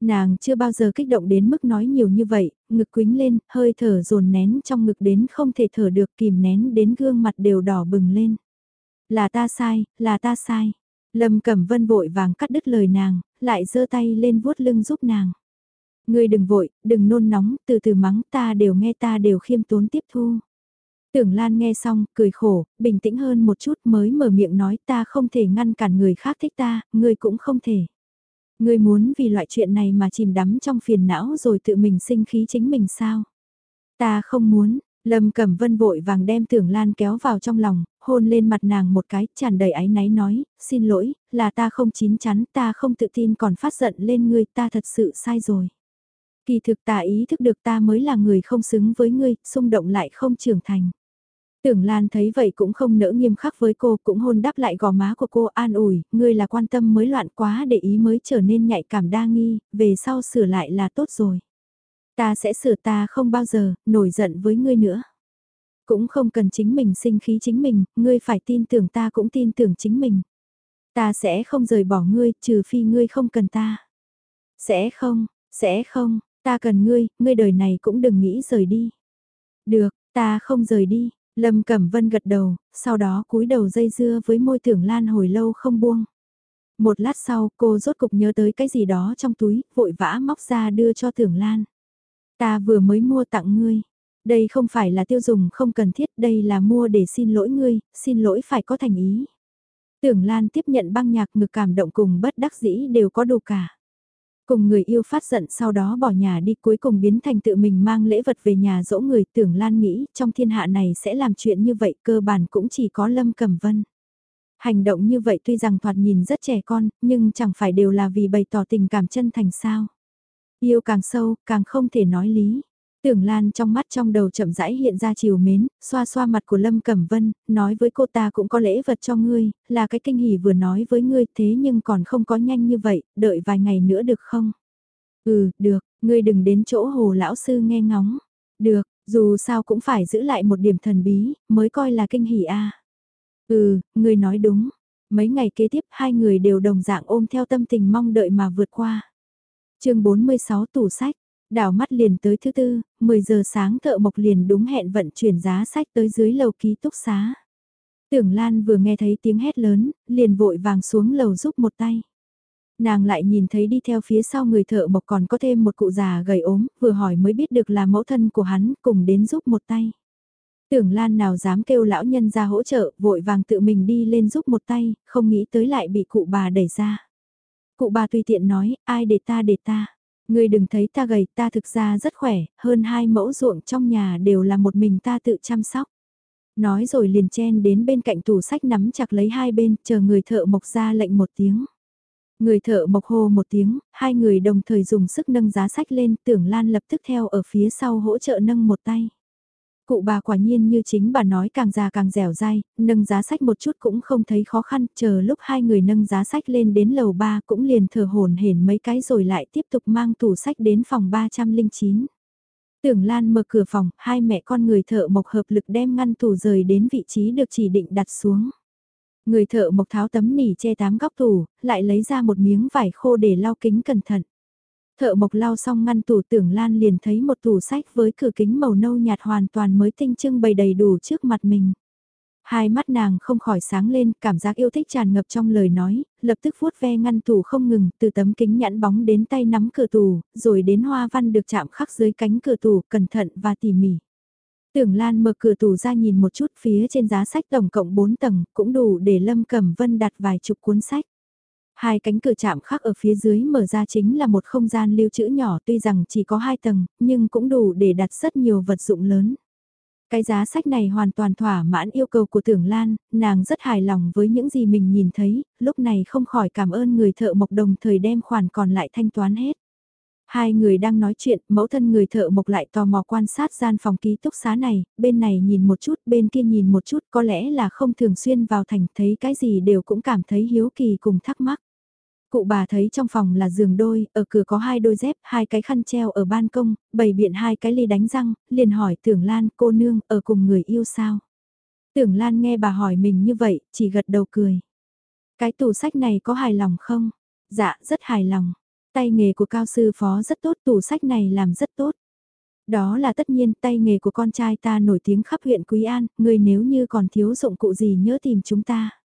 Nàng chưa bao giờ kích động đến mức nói nhiều như vậy, ngực quính lên, hơi thở dồn nén trong ngực đến không thể thở được kìm nén đến gương mặt đều đỏ bừng lên. Là ta sai, là ta sai. Lâm Cẩm Vân vội vàng cắt đứt lời nàng, lại giơ tay lên vuốt lưng giúp nàng. Ngươi đừng vội, đừng nôn nóng, từ từ mắng ta đều nghe ta đều khiêm tốn tiếp thu. Tưởng Lan nghe xong, cười khổ, bình tĩnh hơn một chút mới mở miệng nói ta không thể ngăn cản người khác thích ta, ngươi cũng không thể. Ngươi muốn vì loại chuyện này mà chìm đắm trong phiền não rồi tự mình sinh khí chính mình sao? Ta không muốn, Lâm Cẩm Vân vội vàng đem Tưởng Lan kéo vào trong lòng, hôn lên mặt nàng một cái, tràn đầy áy náy nói, xin lỗi, là ta không chín chắn, ta không tự tin còn phát giận lên ngươi, ta thật sự sai rồi. Kỳ thực ta ý thức được ta mới là người không xứng với ngươi, xung động lại không trưởng thành. Tưởng Lan thấy vậy cũng không nỡ nghiêm khắc với cô, cũng hôn đáp lại gò má của cô an ủi, ngươi là quan tâm mới loạn quá để ý mới trở nên nhạy cảm đa nghi, về sau sửa lại là tốt rồi. Ta sẽ sửa ta không bao giờ, nổi giận với ngươi nữa. Cũng không cần chính mình sinh khí chính mình, ngươi phải tin tưởng ta cũng tin tưởng chính mình. Ta sẽ không rời bỏ ngươi, trừ phi ngươi không cần ta. Sẽ không, sẽ không, ta cần ngươi, ngươi đời này cũng đừng nghĩ rời đi. Được, ta không rời đi, Lâm Cẩm Vân gật đầu, sau đó cúi đầu dây dưa với môi tưởng lan hồi lâu không buông. Một lát sau cô rốt cục nhớ tới cái gì đó trong túi, vội vã móc ra đưa cho tưởng lan. Ta vừa mới mua tặng ngươi. Đây không phải là tiêu dùng không cần thiết, đây là mua để xin lỗi ngươi, xin lỗi phải có thành ý. Tưởng Lan tiếp nhận băng nhạc ngực cảm động cùng bất đắc dĩ đều có đủ cả. Cùng người yêu phát giận sau đó bỏ nhà đi cuối cùng biến thành tự mình mang lễ vật về nhà dỗ người tưởng Lan nghĩ trong thiên hạ này sẽ làm chuyện như vậy cơ bản cũng chỉ có Lâm Cẩm Vân. Hành động như vậy tuy rằng thoạt nhìn rất trẻ con, nhưng chẳng phải đều là vì bày tỏ tình cảm chân thành sao. Yêu càng sâu, càng không thể nói lý. Tưởng Lan trong mắt trong đầu chậm rãi hiện ra chiều mến, xoa xoa mặt của Lâm Cẩm Vân, nói với cô ta cũng có lễ vật cho ngươi, là cái kinh hỉ vừa nói với ngươi thế nhưng còn không có nhanh như vậy, đợi vài ngày nữa được không? Ừ, được, ngươi đừng đến chỗ hồ lão sư nghe ngóng. Được, dù sao cũng phải giữ lại một điểm thần bí, mới coi là kinh hỉ a. Ừ, ngươi nói đúng. Mấy ngày kế tiếp hai người đều đồng dạng ôm theo tâm tình mong đợi mà vượt qua. chương 46 tủ sách, đảo mắt liền tới thứ tư, 10 giờ sáng thợ mộc liền đúng hẹn vận chuyển giá sách tới dưới lầu ký túc xá. Tưởng Lan vừa nghe thấy tiếng hét lớn, liền vội vàng xuống lầu giúp một tay. Nàng lại nhìn thấy đi theo phía sau người thợ mộc còn có thêm một cụ già gầy ốm, vừa hỏi mới biết được là mẫu thân của hắn, cùng đến giúp một tay. Tưởng Lan nào dám kêu lão nhân ra hỗ trợ, vội vàng tự mình đi lên giúp một tay, không nghĩ tới lại bị cụ bà đẩy ra. Cụ bà tùy tiện nói, ai để ta để ta. Ngươi đừng thấy ta gầy, ta thực ra rất khỏe, hơn hai mẫu ruộng trong nhà đều là một mình ta tự chăm sóc. Nói rồi liền chen đến bên cạnh tủ sách nắm chặt lấy hai bên, chờ người thợ mộc ra lệnh một tiếng. Người thợ mộc hô một tiếng, hai người đồng thời dùng sức nâng giá sách lên, tưởng Lan lập tức theo ở phía sau hỗ trợ nâng một tay. Cụ bà quả nhiên như chính bà nói càng già càng dẻo dai, nâng giá sách một chút cũng không thấy khó khăn, chờ lúc hai người nâng giá sách lên đến lầu ba cũng liền thở hồn hển mấy cái rồi lại tiếp tục mang tủ sách đến phòng 309. Tưởng Lan mở cửa phòng, hai mẹ con người thợ mộc hợp lực đem ngăn tủ rời đến vị trí được chỉ định đặt xuống. Người thợ mộc tháo tấm nỉ che tám góc tủ, lại lấy ra một miếng vải khô để lau kính cẩn thận. Thợ mộc lau xong ngăn tủ tưởng Lan liền thấy một tủ sách với cửa kính màu nâu nhạt hoàn toàn mới tinh trưng bày đầy đủ trước mặt mình. Hai mắt nàng không khỏi sáng lên, cảm giác yêu thích tràn ngập trong lời nói, lập tức vuốt ve ngăn tủ không ngừng, từ tấm kính nhẵn bóng đến tay nắm cửa tủ, rồi đến hoa văn được chạm khắc dưới cánh cửa tủ, cẩn thận và tỉ mỉ. Tưởng Lan mở cửa tủ ra nhìn một chút phía trên giá sách tổng cộng 4 tầng, cũng đủ để Lâm Cẩm Vân đặt vài chục cuốn sách. Hai cánh cửa chạm khác ở phía dưới mở ra chính là một không gian lưu trữ nhỏ tuy rằng chỉ có hai tầng, nhưng cũng đủ để đặt rất nhiều vật dụng lớn. Cái giá sách này hoàn toàn thỏa mãn yêu cầu của tưởng Lan, nàng rất hài lòng với những gì mình nhìn thấy, lúc này không khỏi cảm ơn người thợ mộc đồng thời đem khoản còn lại thanh toán hết. Hai người đang nói chuyện, mẫu thân người thợ mộc lại tò mò quan sát gian phòng ký túc xá này, bên này nhìn một chút, bên kia nhìn một chút, có lẽ là không thường xuyên vào thành, thấy cái gì đều cũng cảm thấy hiếu kỳ cùng thắc mắc. Cụ bà thấy trong phòng là giường đôi, ở cửa có hai đôi dép, hai cái khăn treo ở ban công, bày biện hai cái ly đánh răng, liền hỏi tưởng Lan cô nương ở cùng người yêu sao. Tưởng Lan nghe bà hỏi mình như vậy, chỉ gật đầu cười. Cái tủ sách này có hài lòng không? Dạ, rất hài lòng. Tay nghề của cao sư phó rất tốt, tủ sách này làm rất tốt. Đó là tất nhiên tay nghề của con trai ta nổi tiếng khắp huyện Quý An, người nếu như còn thiếu dụng cụ gì nhớ tìm chúng ta.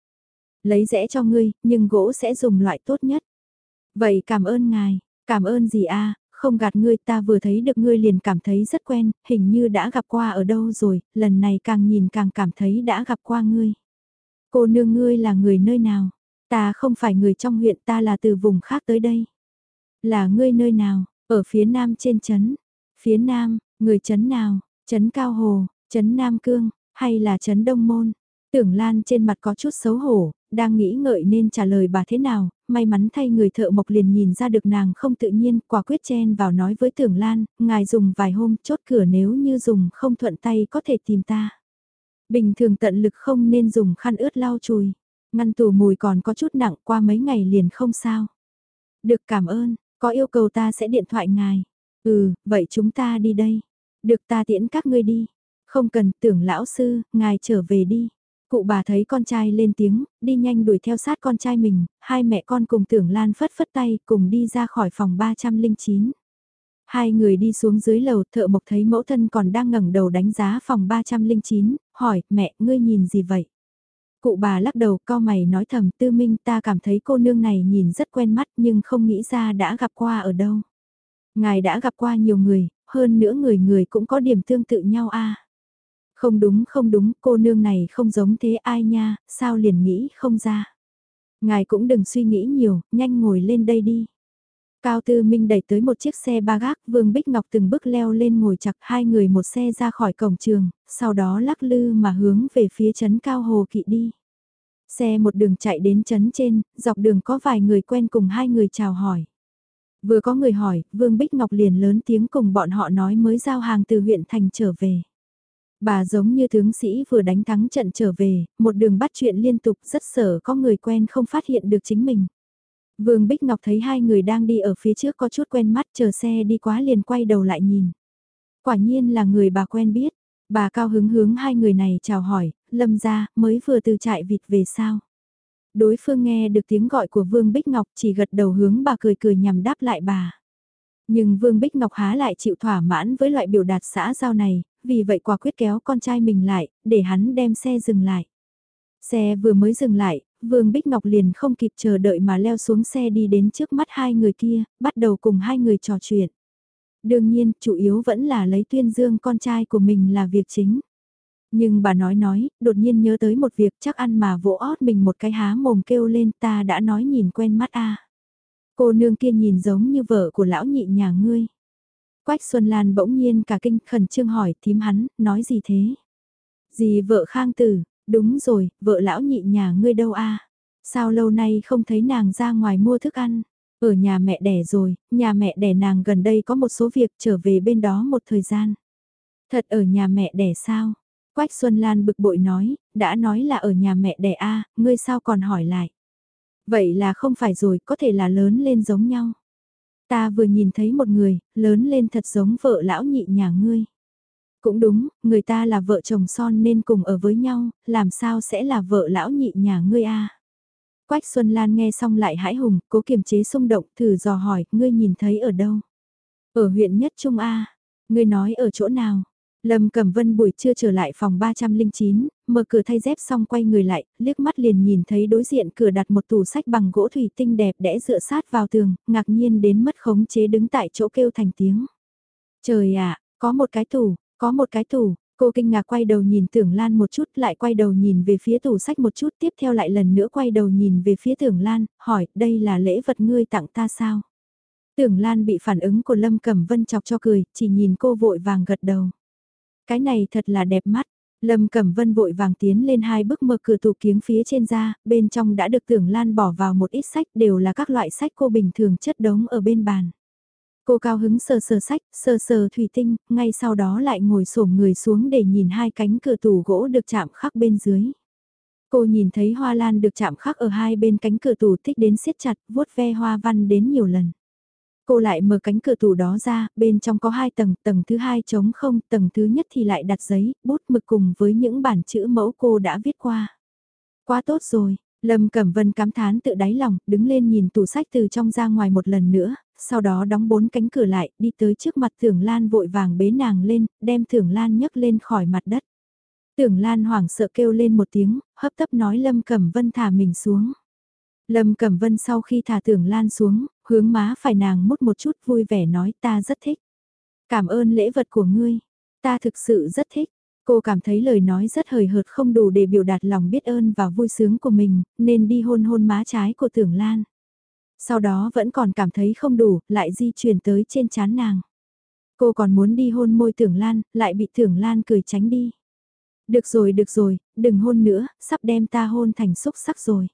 Lấy rẽ cho ngươi, nhưng gỗ sẽ dùng loại tốt nhất. Vậy cảm ơn ngài, cảm ơn gì a không gạt ngươi ta vừa thấy được ngươi liền cảm thấy rất quen, hình như đã gặp qua ở đâu rồi, lần này càng nhìn càng cảm thấy đã gặp qua ngươi. Cô nương ngươi là người nơi nào? Ta không phải người trong huyện ta là từ vùng khác tới đây. Là ngươi nơi nào? Ở phía nam trên chấn. Phía nam, người chấn nào? Chấn Cao Hồ, chấn Nam Cương, hay là chấn Đông Môn? Tưởng Lan trên mặt có chút xấu hổ, đang nghĩ ngợi nên trả lời bà thế nào, may mắn thay người thợ mộc liền nhìn ra được nàng không tự nhiên, quả quyết chen vào nói với Tưởng Lan, ngài dùng vài hôm chốt cửa nếu như dùng không thuận tay có thể tìm ta. Bình thường tận lực không nên dùng khăn ướt lau chùi, ngăn tủ mùi còn có chút nặng qua mấy ngày liền không sao. Được cảm ơn, có yêu cầu ta sẽ điện thoại ngài. Ừ, vậy chúng ta đi đây. Được ta tiễn các ngươi đi. Không cần tưởng lão sư, ngài trở về đi. Cụ bà thấy con trai lên tiếng, đi nhanh đuổi theo sát con trai mình, hai mẹ con cùng tưởng Lan phất phất tay cùng đi ra khỏi phòng 309. Hai người đi xuống dưới lầu thợ mộc thấy mẫu thân còn đang ngẩng đầu đánh giá phòng 309, hỏi mẹ ngươi nhìn gì vậy? Cụ bà lắc đầu co mày nói thầm tư minh ta cảm thấy cô nương này nhìn rất quen mắt nhưng không nghĩ ra đã gặp qua ở đâu. Ngài đã gặp qua nhiều người, hơn nữa người người cũng có điểm tương tự nhau a. Không đúng không đúng, cô nương này không giống thế ai nha, sao liền nghĩ không ra. Ngài cũng đừng suy nghĩ nhiều, nhanh ngồi lên đây đi. Cao Tư Minh đẩy tới một chiếc xe ba gác, Vương Bích Ngọc từng bước leo lên ngồi chặt hai người một xe ra khỏi cổng trường, sau đó lắc lư mà hướng về phía trấn Cao Hồ Kỵ đi. Xe một đường chạy đến trấn trên, dọc đường có vài người quen cùng hai người chào hỏi. Vừa có người hỏi, Vương Bích Ngọc liền lớn tiếng cùng bọn họ nói mới giao hàng từ huyện thành trở về. Bà giống như tướng sĩ vừa đánh thắng trận trở về, một đường bắt chuyện liên tục rất sợ có người quen không phát hiện được chính mình. Vương Bích Ngọc thấy hai người đang đi ở phía trước có chút quen mắt chờ xe đi quá liền quay đầu lại nhìn. Quả nhiên là người bà quen biết, bà cao hứng hướng hai người này chào hỏi, lâm ra mới vừa từ trại vịt về sao. Đối phương nghe được tiếng gọi của Vương Bích Ngọc chỉ gật đầu hướng bà cười cười nhằm đáp lại bà. Nhưng Vương Bích Ngọc há lại chịu thỏa mãn với loại biểu đạt xã giao này, vì vậy quả quyết kéo con trai mình lại, để hắn đem xe dừng lại. Xe vừa mới dừng lại, Vương Bích Ngọc liền không kịp chờ đợi mà leo xuống xe đi đến trước mắt hai người kia, bắt đầu cùng hai người trò chuyện. Đương nhiên, chủ yếu vẫn là lấy tuyên dương con trai của mình là việc chính. Nhưng bà nói nói, đột nhiên nhớ tới một việc chắc ăn mà vỗ ót mình một cái há mồm kêu lên ta đã nói nhìn quen mắt a Cô nương kia nhìn giống như vợ của lão nhị nhà ngươi. Quách Xuân Lan bỗng nhiên cả kinh khẩn trương hỏi thím hắn, nói gì thế? Gì vợ khang tử, đúng rồi, vợ lão nhị nhà ngươi đâu a Sao lâu nay không thấy nàng ra ngoài mua thức ăn? Ở nhà mẹ đẻ rồi, nhà mẹ đẻ nàng gần đây có một số việc trở về bên đó một thời gian. Thật ở nhà mẹ đẻ sao? Quách Xuân Lan bực bội nói, đã nói là ở nhà mẹ đẻ a ngươi sao còn hỏi lại? Vậy là không phải rồi, có thể là lớn lên giống nhau. Ta vừa nhìn thấy một người, lớn lên thật giống vợ lão nhị nhà ngươi. Cũng đúng, người ta là vợ chồng son nên cùng ở với nhau, làm sao sẽ là vợ lão nhị nhà ngươi a? Quách Xuân Lan nghe xong lại hãi hùng, cố kiềm chế xung động, thử dò hỏi, ngươi nhìn thấy ở đâu? Ở huyện Nhất Trung A. Ngươi nói ở chỗ nào? Lâm Cẩm Vân buổi trưa trở lại phòng 309, mở cửa thay dép xong quay người lại, liếc mắt liền nhìn thấy đối diện cửa đặt một tủ sách bằng gỗ thủy tinh đẹp đẽ dựa sát vào tường, ngạc nhiên đến mất khống chế đứng tại chỗ kêu thành tiếng. Trời ạ, có một cái tủ, có một cái tủ, cô kinh ngạc quay đầu nhìn tưởng Lan một chút lại quay đầu nhìn về phía tủ sách một chút tiếp theo lại lần nữa quay đầu nhìn về phía tưởng Lan, hỏi đây là lễ vật ngươi tặng ta sao? Tưởng Lan bị phản ứng của Lâm Cẩm Vân chọc cho cười, chỉ nhìn cô vội vàng gật đầu. Cái này thật là đẹp mắt. Lâm Cẩm Vân vội vàng tiến lên hai bước mở cửa tủ kiếng phía trên ra, bên trong đã được tưởng lan bỏ vào một ít sách đều là các loại sách cô bình thường chất đống ở bên bàn. Cô cao hứng sờ sờ sách, sờ sờ thủy tinh, ngay sau đó lại ngồi xổm người xuống để nhìn hai cánh cửa tủ gỗ được chạm khắc bên dưới. Cô nhìn thấy hoa lan được chạm khắc ở hai bên cánh cửa tủ thích đến siết chặt, vuốt ve hoa văn đến nhiều lần. Cô lại mở cánh cửa tủ đó ra, bên trong có hai tầng, tầng thứ hai trống không, tầng thứ nhất thì lại đặt giấy, bút mực cùng với những bản chữ mẫu cô đã viết qua. Quá tốt rồi, Lâm Cẩm Vân cảm thán tự đáy lòng, đứng lên nhìn tủ sách từ trong ra ngoài một lần nữa, sau đó đóng bốn cánh cửa lại, đi tới trước mặt Tưởng Lan vội vàng bế nàng lên, đem Tưởng Lan nhấc lên khỏi mặt đất. Tưởng Lan hoảng sợ kêu lên một tiếng, hấp tấp nói Lâm Cẩm Vân thả mình xuống. Lâm Cẩm Vân sau khi thả Tưởng Lan xuống, hướng má phải nàng mút một chút vui vẻ nói ta rất thích. Cảm ơn lễ vật của ngươi, ta thực sự rất thích. Cô cảm thấy lời nói rất hời hợt không đủ để biểu đạt lòng biết ơn và vui sướng của mình, nên đi hôn hôn má trái của Tưởng Lan. Sau đó vẫn còn cảm thấy không đủ, lại di chuyển tới trên chán nàng. Cô còn muốn đi hôn môi Tưởng Lan, lại bị Tưởng Lan cười tránh đi. Được rồi, được rồi, đừng hôn nữa, sắp đem ta hôn thành xúc sắc rồi.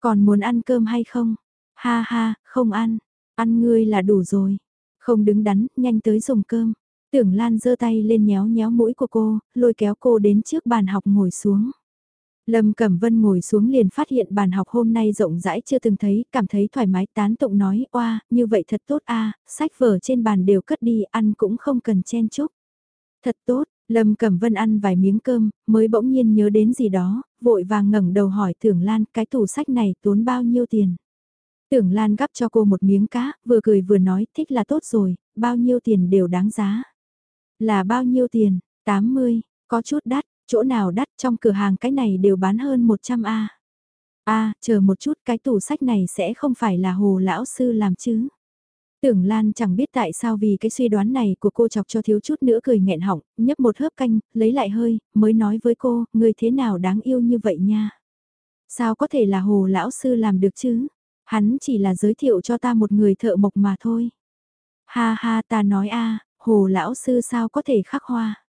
Còn muốn ăn cơm hay không? Ha ha, không ăn, ăn ngươi là đủ rồi. Không đứng đắn, nhanh tới dùng cơm. Tưởng Lan giơ tay lên nhéo nhéo mũi của cô, lôi kéo cô đến trước bàn học ngồi xuống. Lâm Cẩm Vân ngồi xuống liền phát hiện bàn học hôm nay rộng rãi chưa từng thấy, cảm thấy thoải mái tán tụng nói, oa, như vậy thật tốt a sách vở trên bàn đều cất đi, ăn cũng không cần chen chúc. Thật tốt, Lâm Cẩm Vân ăn vài miếng cơm, mới bỗng nhiên nhớ đến gì đó, vội vàng ngẩng đầu hỏi Tưởng Lan cái tủ sách này tốn bao nhiêu tiền. Tưởng Lan gắp cho cô một miếng cá, vừa cười vừa nói thích là tốt rồi, bao nhiêu tiền đều đáng giá. Là bao nhiêu tiền, 80, có chút đắt, chỗ nào đắt trong cửa hàng cái này đều bán hơn 100 A. A, chờ một chút cái tủ sách này sẽ không phải là hồ lão sư làm chứ. Tưởng Lan chẳng biết tại sao vì cái suy đoán này của cô chọc cho thiếu chút nữa cười nghẹn họng, nhấp một hớp canh, lấy lại hơi, mới nói với cô, người thế nào đáng yêu như vậy nha. Sao có thể là hồ lão sư làm được chứ? Hắn chỉ là giới thiệu cho ta một người thợ mộc mà thôi. Ha ha ta nói a hồ lão sư sao có thể khắc hoa.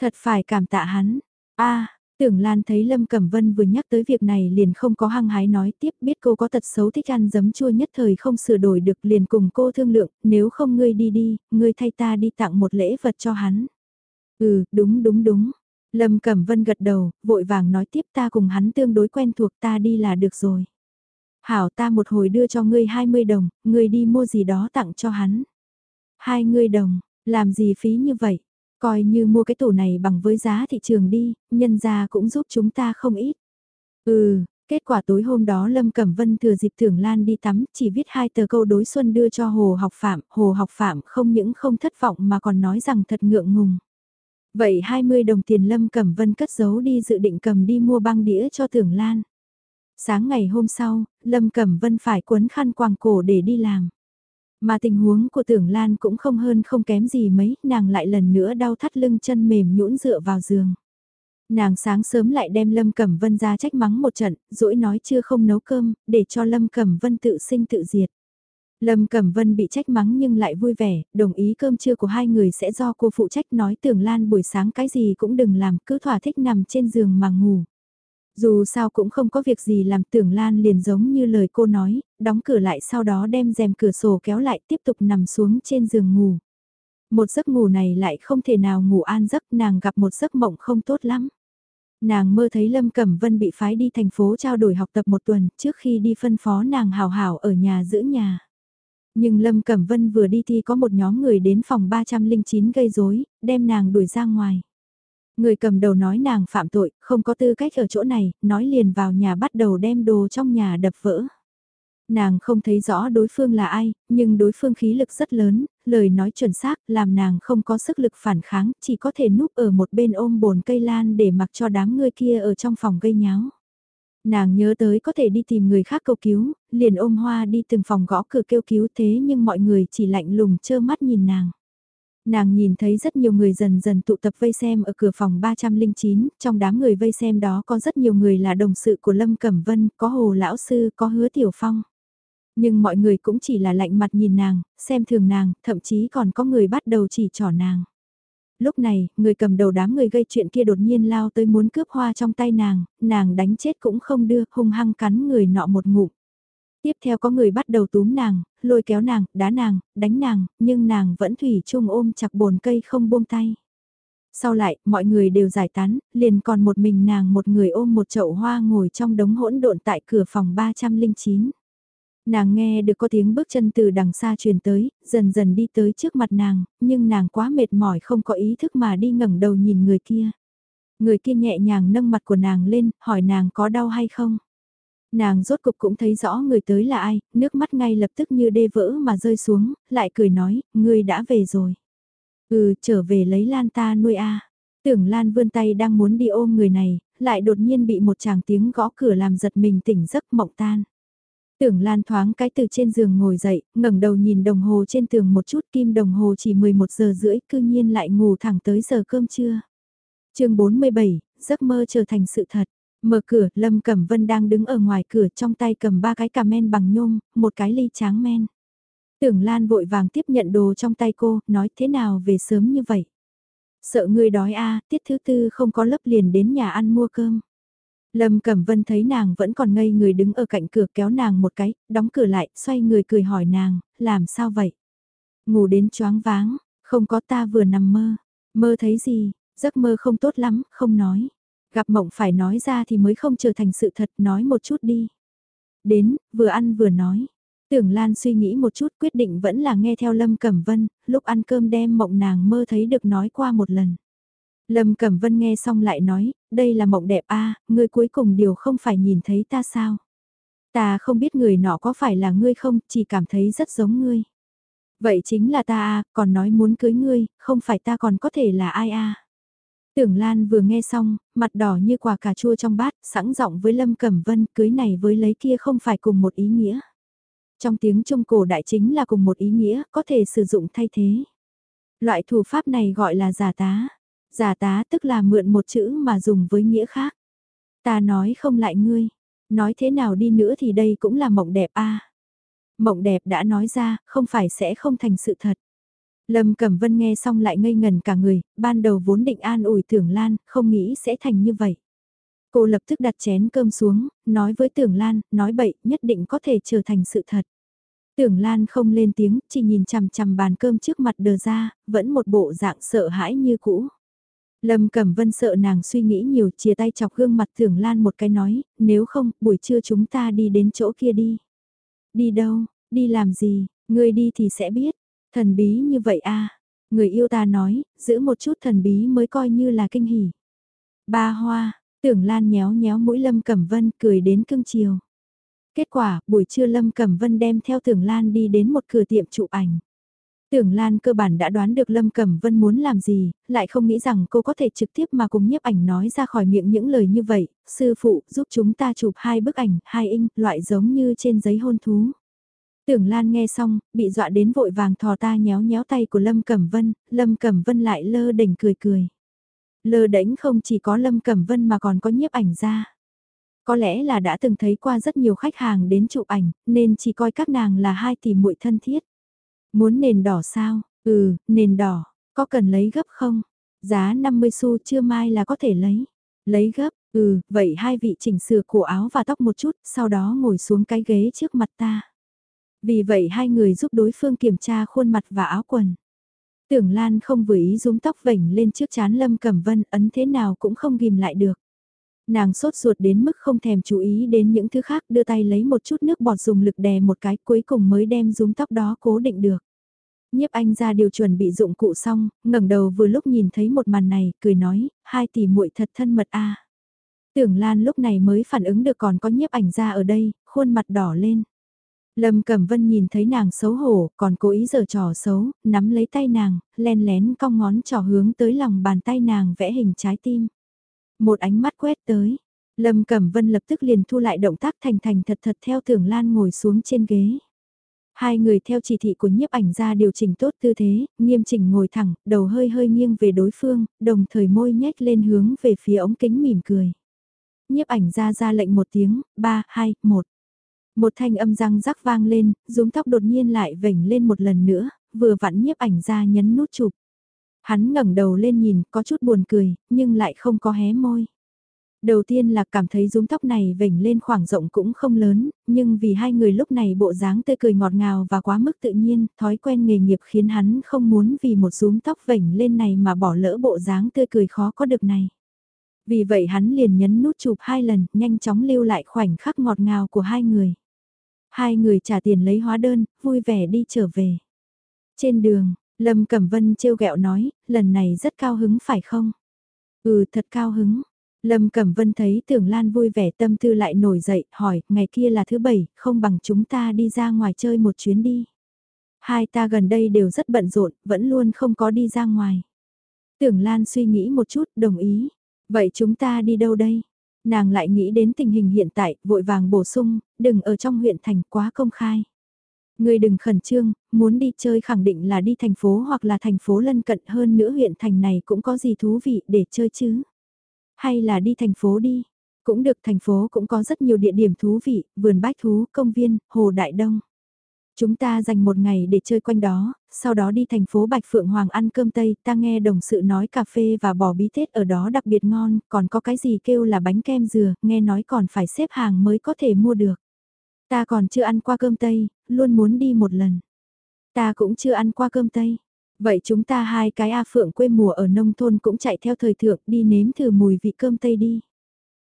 Thật phải cảm tạ hắn. a Tưởng Lan thấy Lâm Cẩm Vân vừa nhắc tới việc này liền không có hăng hái nói tiếp biết cô có tật xấu thích ăn giấm chua nhất thời không sửa đổi được liền cùng cô thương lượng, nếu không ngươi đi đi, ngươi thay ta đi tặng một lễ vật cho hắn. Ừ, đúng đúng đúng. Lâm Cẩm Vân gật đầu, vội vàng nói tiếp ta cùng hắn tương đối quen thuộc ta đi là được rồi. Hảo ta một hồi đưa cho ngươi 20 đồng, ngươi đi mua gì đó tặng cho hắn. Hai ngươi đồng, làm gì phí như vậy? Coi như mua cái tủ này bằng với giá thị trường đi, nhân ra cũng giúp chúng ta không ít. Ừ, kết quả tối hôm đó Lâm Cẩm Vân thừa dịp Thưởng Lan đi tắm, chỉ viết hai tờ câu đối xuân đưa cho Hồ học phạm, Hồ học phạm không những không thất vọng mà còn nói rằng thật ngượng ngùng. Vậy 20 đồng tiền Lâm Cẩm Vân cất giấu đi dự định cầm đi mua băng đĩa cho Thưởng Lan. Sáng ngày hôm sau, Lâm Cẩm Vân phải quấn khăn quàng cổ để đi làm. Mà tình huống của tưởng Lan cũng không hơn không kém gì mấy, nàng lại lần nữa đau thắt lưng chân mềm nhũn dựa vào giường. Nàng sáng sớm lại đem Lâm Cẩm Vân ra trách mắng một trận, dỗi nói chưa không nấu cơm, để cho Lâm Cẩm Vân tự sinh tự diệt. Lâm Cẩm Vân bị trách mắng nhưng lại vui vẻ, đồng ý cơm trưa của hai người sẽ do cô phụ trách nói tưởng Lan buổi sáng cái gì cũng đừng làm, cứ thỏa thích nằm trên giường mà ngủ. Dù sao cũng không có việc gì làm tưởng Lan liền giống như lời cô nói, đóng cửa lại sau đó đem rèm cửa sổ kéo lại tiếp tục nằm xuống trên giường ngủ. Một giấc ngủ này lại không thể nào ngủ an giấc nàng gặp một giấc mộng không tốt lắm. Nàng mơ thấy Lâm Cẩm Vân bị phái đi thành phố trao đổi học tập một tuần trước khi đi phân phó nàng hào hảo ở nhà giữ nhà. Nhưng Lâm Cẩm Vân vừa đi thì có một nhóm người đến phòng 309 gây rối, đem nàng đuổi ra ngoài. Người cầm đầu nói nàng phạm tội, không có tư cách ở chỗ này, nói liền vào nhà bắt đầu đem đồ trong nhà đập vỡ. Nàng không thấy rõ đối phương là ai, nhưng đối phương khí lực rất lớn, lời nói chuẩn xác, làm nàng không có sức lực phản kháng, chỉ có thể núp ở một bên ôm bồn cây lan để mặc cho đám người kia ở trong phòng gây nháo. Nàng nhớ tới có thể đi tìm người khác cầu cứu, liền ôm hoa đi từng phòng gõ cửa kêu cứu thế nhưng mọi người chỉ lạnh lùng chơ mắt nhìn nàng. Nàng nhìn thấy rất nhiều người dần dần tụ tập vây xem ở cửa phòng 309, trong đám người vây xem đó có rất nhiều người là đồng sự của Lâm Cẩm Vân, có Hồ Lão Sư, có Hứa Tiểu Phong. Nhưng mọi người cũng chỉ là lạnh mặt nhìn nàng, xem thường nàng, thậm chí còn có người bắt đầu chỉ trỏ nàng. Lúc này, người cầm đầu đám người gây chuyện kia đột nhiên lao tới muốn cướp hoa trong tay nàng, nàng đánh chết cũng không đưa, hung hăng cắn người nọ một ngụm. Tiếp theo có người bắt đầu túm nàng, lôi kéo nàng, đá nàng, đánh nàng, nhưng nàng vẫn thủy chung ôm chặt bồn cây không buông tay. Sau lại, mọi người đều giải tán, liền còn một mình nàng một người ôm một chậu hoa ngồi trong đống hỗn độn tại cửa phòng 309. Nàng nghe được có tiếng bước chân từ đằng xa truyền tới, dần dần đi tới trước mặt nàng, nhưng nàng quá mệt mỏi không có ý thức mà đi ngẩng đầu nhìn người kia. Người kia nhẹ nhàng nâng mặt của nàng lên, hỏi nàng có đau hay không. Nàng rốt cục cũng thấy rõ người tới là ai, nước mắt ngay lập tức như đê vỡ mà rơi xuống, lại cười nói, ngươi đã về rồi. Ừ, trở về lấy Lan ta nuôi a. Tưởng Lan vươn tay đang muốn đi ôm người này, lại đột nhiên bị một chàng tiếng gõ cửa làm giật mình tỉnh giấc mộng tan. Tưởng Lan thoáng cái từ trên giường ngồi dậy, ngẩng đầu nhìn đồng hồ trên tường một chút kim đồng hồ chỉ 11 giờ rưỡi cư nhiên lại ngủ thẳng tới giờ cơm trưa. chương 47, giấc mơ trở thành sự thật. Mở cửa, Lâm Cẩm Vân đang đứng ở ngoài cửa trong tay cầm ba cái cà men bằng nhôm, một cái ly tráng men. Tưởng Lan vội vàng tiếp nhận đồ trong tay cô, nói thế nào về sớm như vậy. Sợ người đói a tiết thứ tư không có lớp liền đến nhà ăn mua cơm. Lâm Cẩm Vân thấy nàng vẫn còn ngây người đứng ở cạnh cửa kéo nàng một cái, đóng cửa lại, xoay người cười hỏi nàng, làm sao vậy? Ngủ đến choáng váng, không có ta vừa nằm mơ. Mơ thấy gì, giấc mơ không tốt lắm, không nói. Gặp mộng phải nói ra thì mới không trở thành sự thật, nói một chút đi. Đến, vừa ăn vừa nói. Tưởng Lan suy nghĩ một chút quyết định vẫn là nghe theo Lâm Cẩm Vân, lúc ăn cơm đem mộng nàng mơ thấy được nói qua một lần. Lâm Cẩm Vân nghe xong lại nói, đây là mộng đẹp a, ngươi cuối cùng điều không phải nhìn thấy ta sao? Ta không biết người nọ có phải là ngươi không, chỉ cảm thấy rất giống ngươi. Vậy chính là ta a, còn nói muốn cưới ngươi, không phải ta còn có thể là ai a? Tưởng Lan vừa nghe xong, mặt đỏ như quả cà chua trong bát, sẵn giọng với Lâm Cẩm Vân, cưới này với lấy kia không phải cùng một ý nghĩa. Trong tiếng Trung cổ đại chính là cùng một ý nghĩa, có thể sử dụng thay thế. Loại thủ pháp này gọi là giả tá. Giả tá tức là mượn một chữ mà dùng với nghĩa khác. Ta nói không lại ngươi, nói thế nào đi nữa thì đây cũng là mộng đẹp a. Mộng đẹp đã nói ra, không phải sẽ không thành sự thật. Lâm Cẩm Vân nghe xong lại ngây ngần cả người, ban đầu vốn định an ủi Tưởng Lan, không nghĩ sẽ thành như vậy. Cô lập tức đặt chén cơm xuống, nói với Tưởng Lan, nói bậy, nhất định có thể trở thành sự thật. Tưởng Lan không lên tiếng, chỉ nhìn chằm chằm bàn cơm trước mặt đờ ra, vẫn một bộ dạng sợ hãi như cũ. Lâm Cẩm Vân sợ nàng suy nghĩ nhiều, chia tay chọc gương mặt Tưởng Lan một cái nói, nếu không, buổi trưa chúng ta đi đến chỗ kia đi. Đi đâu, đi làm gì, người đi thì sẽ biết. Thần bí như vậy a người yêu ta nói, giữ một chút thần bí mới coi như là kinh hỉ. Ba hoa, tưởng lan nhéo nhéo mũi Lâm Cẩm Vân cười đến cưng chiều. Kết quả, buổi trưa Lâm Cẩm Vân đem theo tưởng lan đi đến một cửa tiệm chụp ảnh. Tưởng Lan cơ bản đã đoán được Lâm Cẩm Vân muốn làm gì, lại không nghĩ rằng cô có thể trực tiếp mà cùng nhiếp ảnh nói ra khỏi miệng những lời như vậy, sư phụ giúp chúng ta chụp hai bức ảnh, hai in, loại giống như trên giấy hôn thú. Tưởng Lan nghe xong, bị dọa đến vội vàng thò ta nhéo nhéo tay của Lâm Cẩm Vân, Lâm Cẩm Vân lại lơ đỉnh cười cười. Lơ đỉnh không chỉ có Lâm Cẩm Vân mà còn có nhiếp ảnh ra. Có lẽ là đã từng thấy qua rất nhiều khách hàng đến chụp ảnh, nên chỉ coi các nàng là hai tỷ muội thân thiết. Muốn nền đỏ sao? Ừ, nền đỏ, có cần lấy gấp không? Giá 50 xu chưa mai là có thể lấy. Lấy gấp, ừ, vậy hai vị chỉnh sửa cổ áo và tóc một chút, sau đó ngồi xuống cái ghế trước mặt ta. Vì vậy hai người giúp đối phương kiểm tra khuôn mặt và áo quần. Tưởng Lan không vừa ý rúm tóc vảnh lên trước chán Lâm Cẩm Vân ấn thế nào cũng không ghim lại được. Nàng sốt ruột đến mức không thèm chú ý đến những thứ khác đưa tay lấy một chút nước bọt dùng lực đè một cái cuối cùng mới đem rúm tóc đó cố định được. Nhiếp anh ra điều chuẩn bị dụng cụ xong, ngẩng đầu vừa lúc nhìn thấy một màn này, cười nói, hai tỷ muội thật thân mật a. Tưởng Lan lúc này mới phản ứng được còn có nhiếp ảnh ra ở đây, khuôn mặt đỏ lên. Lâm Cẩm Vân nhìn thấy nàng xấu hổ, còn cố ý giở trò xấu, nắm lấy tay nàng, len lén cong ngón trỏ hướng tới lòng bàn tay nàng vẽ hình trái tim. Một ánh mắt quét tới, Lâm Cẩm Vân lập tức liền thu lại động tác thành thành thật thật theo Tưởng Lan ngồi xuống trên ghế. Hai người theo chỉ thị của nhiếp ảnh ra điều chỉnh tốt tư thế, nghiêm chỉnh ngồi thẳng, đầu hơi hơi nghiêng về đối phương, đồng thời môi nhếch lên hướng về phía ống kính mỉm cười. Nhiếp ảnh ra ra lệnh một tiếng, 3, 2, 1. Một thanh âm răng rắc vang lên, rúm tóc đột nhiên lại vểnh lên một lần nữa, vừa vặn nhiếp ảnh ra nhấn nút chụp. Hắn ngẩng đầu lên nhìn, có chút buồn cười, nhưng lại không có hé môi. Đầu tiên là cảm thấy rúm tóc này vểnh lên khoảng rộng cũng không lớn, nhưng vì hai người lúc này bộ dáng tươi cười ngọt ngào và quá mức tự nhiên, thói quen nghề nghiệp khiến hắn không muốn vì một rúm tóc vểnh lên này mà bỏ lỡ bộ dáng tươi cười khó có được này. Vì vậy hắn liền nhấn nút chụp hai lần, nhanh chóng lưu lại khoảnh khắc ngọt ngào của hai người. Hai người trả tiền lấy hóa đơn, vui vẻ đi trở về. Trên đường, Lâm Cẩm Vân trêu ghẹo nói, lần này rất cao hứng phải không? Ừ thật cao hứng. Lâm Cẩm Vân thấy Tưởng Lan vui vẻ tâm tư lại nổi dậy, hỏi, ngày kia là thứ bảy, không bằng chúng ta đi ra ngoài chơi một chuyến đi. Hai ta gần đây đều rất bận rộn, vẫn luôn không có đi ra ngoài. Tưởng Lan suy nghĩ một chút, đồng ý. Vậy chúng ta đi đâu đây? Nàng lại nghĩ đến tình hình hiện tại, vội vàng bổ sung, đừng ở trong huyện thành quá công khai. Người đừng khẩn trương, muốn đi chơi khẳng định là đi thành phố hoặc là thành phố lân cận hơn nữa huyện thành này cũng có gì thú vị để chơi chứ. Hay là đi thành phố đi. Cũng được thành phố cũng có rất nhiều địa điểm thú vị, vườn bách thú, công viên, hồ Đại Đông. Chúng ta dành một ngày để chơi quanh đó, sau đó đi thành phố Bạch Phượng Hoàng ăn cơm Tây, ta nghe đồng sự nói cà phê và bò bí tết ở đó đặc biệt ngon, còn có cái gì kêu là bánh kem dừa, nghe nói còn phải xếp hàng mới có thể mua được. Ta còn chưa ăn qua cơm Tây, luôn muốn đi một lần. Ta cũng chưa ăn qua cơm Tây. Vậy chúng ta hai cái A Phượng quê mùa ở nông thôn cũng chạy theo thời thượng đi nếm thử mùi vị cơm Tây đi.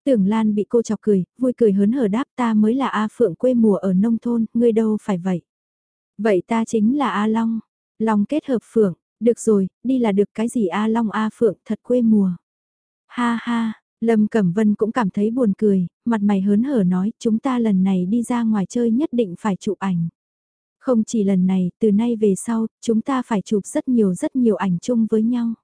Tưởng Lan bị cô chọc cười, vui cười hớn hở đáp ta mới là A Phượng quê mùa ở nông thôn, ngươi đâu phải vậy. Vậy ta chính là A Long, Long kết hợp Phượng, Được rồi, đi là được cái gì A Long A Phượng thật quê mùa. Ha ha, Lâm Cẩm Vân cũng cảm thấy buồn cười, mặt mày hớn hở nói chúng ta lần này đi ra ngoài chơi nhất định phải chụp ảnh. Không chỉ lần này, từ nay về sau, chúng ta phải chụp rất nhiều rất nhiều ảnh chung với nhau.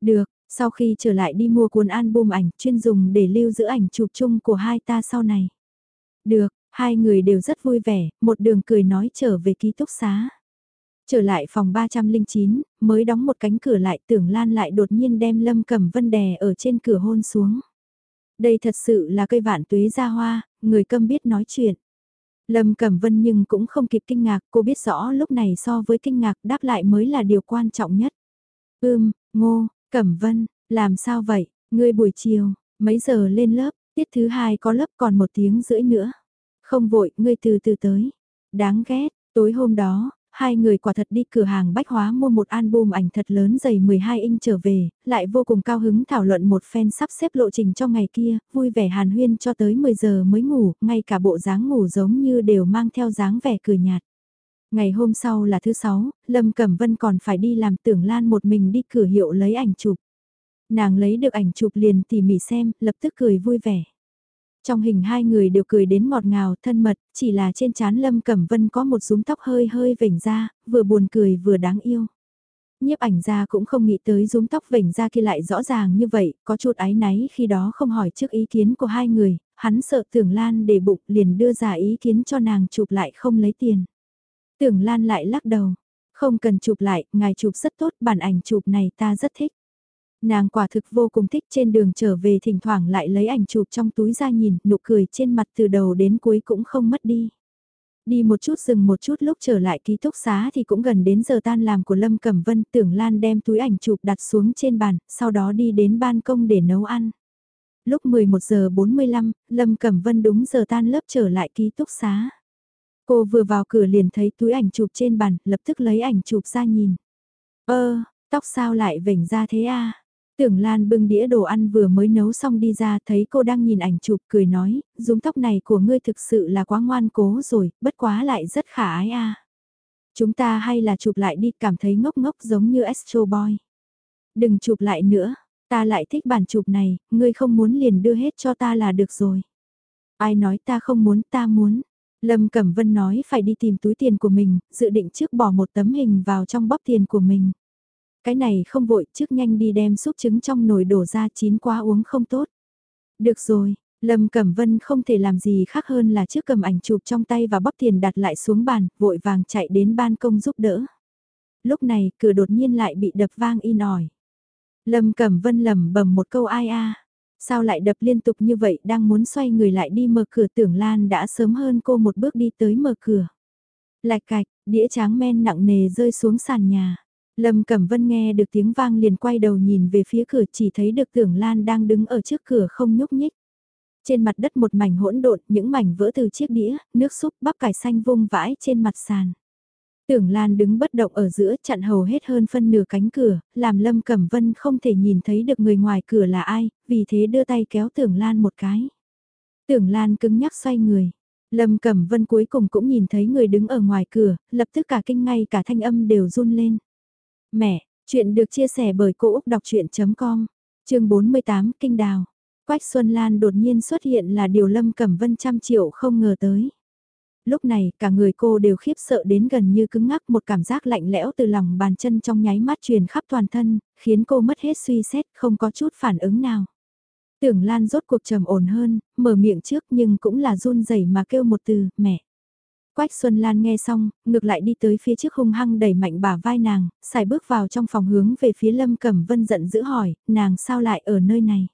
Được, sau khi trở lại đi mua cuốn album ảnh chuyên dùng để lưu giữ ảnh chụp chung của hai ta sau này. Được, hai người đều rất vui vẻ, một đường cười nói trở về ký túc xá. Trở lại phòng 309, mới đóng một cánh cửa lại tưởng Lan lại đột nhiên đem Lâm Cẩm Vân đè ở trên cửa hôn xuống. Đây thật sự là cây vạn tuế ra hoa, người câm biết nói chuyện. Lâm Cẩm Vân nhưng cũng không kịp kinh ngạc, cô biết rõ lúc này so với kinh ngạc đáp lại mới là điều quan trọng nhất. Ưm, ngô, Cẩm Vân, làm sao vậy, ngươi buổi chiều, mấy giờ lên lớp, tiết thứ hai có lớp còn một tiếng rưỡi nữa. Không vội, ngươi từ từ tới. Đáng ghét, tối hôm đó, hai người quả thật đi cửa hàng bách hóa mua một album ảnh thật lớn dày 12 inch trở về, lại vô cùng cao hứng thảo luận một fan sắp xếp lộ trình cho ngày kia, vui vẻ hàn huyên cho tới 10 giờ mới ngủ, ngay cả bộ dáng ngủ giống như đều mang theo dáng vẻ cười nhạt. Ngày hôm sau là thứ sáu, Lâm Cẩm Vân còn phải đi làm tưởng Lan một mình đi cửa hiệu lấy ảnh chụp. Nàng lấy được ảnh chụp liền tỉ mỉ xem, lập tức cười vui vẻ. Trong hình hai người đều cười đến ngọt ngào thân mật, chỉ là trên trán Lâm Cẩm Vân có một rúm tóc hơi hơi vểnh ra, vừa buồn cười vừa đáng yêu. Nhiếp ảnh ra cũng không nghĩ tới rúm tóc vểnh ra kia lại rõ ràng như vậy, có chút áy náy khi đó không hỏi trước ý kiến của hai người, hắn sợ tưởng Lan để bụng liền đưa ra ý kiến cho nàng chụp lại không lấy tiền. Tưởng Lan lại lắc đầu, không cần chụp lại, ngài chụp rất tốt, bản ảnh chụp này ta rất thích. Nàng quả thực vô cùng thích trên đường trở về thỉnh thoảng lại lấy ảnh chụp trong túi ra nhìn, nụ cười trên mặt từ đầu đến cuối cũng không mất đi. Đi một chút dừng một chút lúc trở lại ký túc xá thì cũng gần đến giờ tan làm của Lâm Cẩm Vân, tưởng Lan đem túi ảnh chụp đặt xuống trên bàn, sau đó đi đến ban công để nấu ăn. Lúc 11 giờ 45, Lâm Cẩm Vân đúng giờ tan lớp trở lại ký túc xá. Cô vừa vào cửa liền thấy túi ảnh chụp trên bàn, lập tức lấy ảnh chụp ra nhìn. Ơ, tóc sao lại vểnh ra thế à? Tưởng Lan bưng đĩa đồ ăn vừa mới nấu xong đi ra thấy cô đang nhìn ảnh chụp cười nói, dùng tóc này của ngươi thực sự là quá ngoan cố rồi, bất quá lại rất khả ái a. Chúng ta hay là chụp lại đi cảm thấy ngốc ngốc giống như Astro Boy. Đừng chụp lại nữa, ta lại thích bản chụp này, ngươi không muốn liền đưa hết cho ta là được rồi. Ai nói ta không muốn ta muốn. Lâm Cẩm Vân nói phải đi tìm túi tiền của mình, dự định trước bỏ một tấm hình vào trong bóp tiền của mình. Cái này không vội, trước nhanh đi đem súp trứng trong nồi đổ ra chín quá uống không tốt. Được rồi, Lâm Cẩm Vân không thể làm gì khác hơn là trước cầm ảnh chụp trong tay và bóp tiền đặt lại xuống bàn, vội vàng chạy đến ban công giúp đỡ. Lúc này, cửa đột nhiên lại bị đập vang in ỏi. Lâm Cẩm Vân lầm bầm một câu ai a. Sao lại đập liên tục như vậy đang muốn xoay người lại đi mở cửa tưởng Lan đã sớm hơn cô một bước đi tới mở cửa. Lạch cạch, đĩa tráng men nặng nề rơi xuống sàn nhà. Lâm Cẩm Vân nghe được tiếng vang liền quay đầu nhìn về phía cửa chỉ thấy được tưởng Lan đang đứng ở trước cửa không nhúc nhích. Trên mặt đất một mảnh hỗn độn, những mảnh vỡ từ chiếc đĩa, nước súp bắp cải xanh vung vãi trên mặt sàn. Tưởng Lan đứng bất động ở giữa chặn hầu hết hơn phân nửa cánh cửa, làm Lâm Cẩm Vân không thể nhìn thấy được người ngoài cửa là ai, vì thế đưa tay kéo Tưởng Lan một cái. Tưởng Lan cứng nhắc xoay người. Lâm Cẩm Vân cuối cùng cũng nhìn thấy người đứng ở ngoài cửa, lập tức cả kinh ngay cả thanh âm đều run lên. Mẹ, chuyện được chia sẻ bởi Cô Úc Đọc Chuyện.com, chương 48 Kinh Đào. Quách Xuân Lan đột nhiên xuất hiện là điều Lâm Cẩm Vân trăm triệu không ngờ tới. Lúc này cả người cô đều khiếp sợ đến gần như cứng ngắc một cảm giác lạnh lẽo từ lòng bàn chân trong nháy mắt truyền khắp toàn thân, khiến cô mất hết suy xét không có chút phản ứng nào. Tưởng Lan rốt cuộc trầm ổn hơn, mở miệng trước nhưng cũng là run rẩy mà kêu một từ, mẹ. Quách Xuân Lan nghe xong, ngược lại đi tới phía trước hung hăng đẩy mạnh bả vai nàng, xài bước vào trong phòng hướng về phía Lâm Cẩm Vân giận dữ hỏi, nàng sao lại ở nơi này?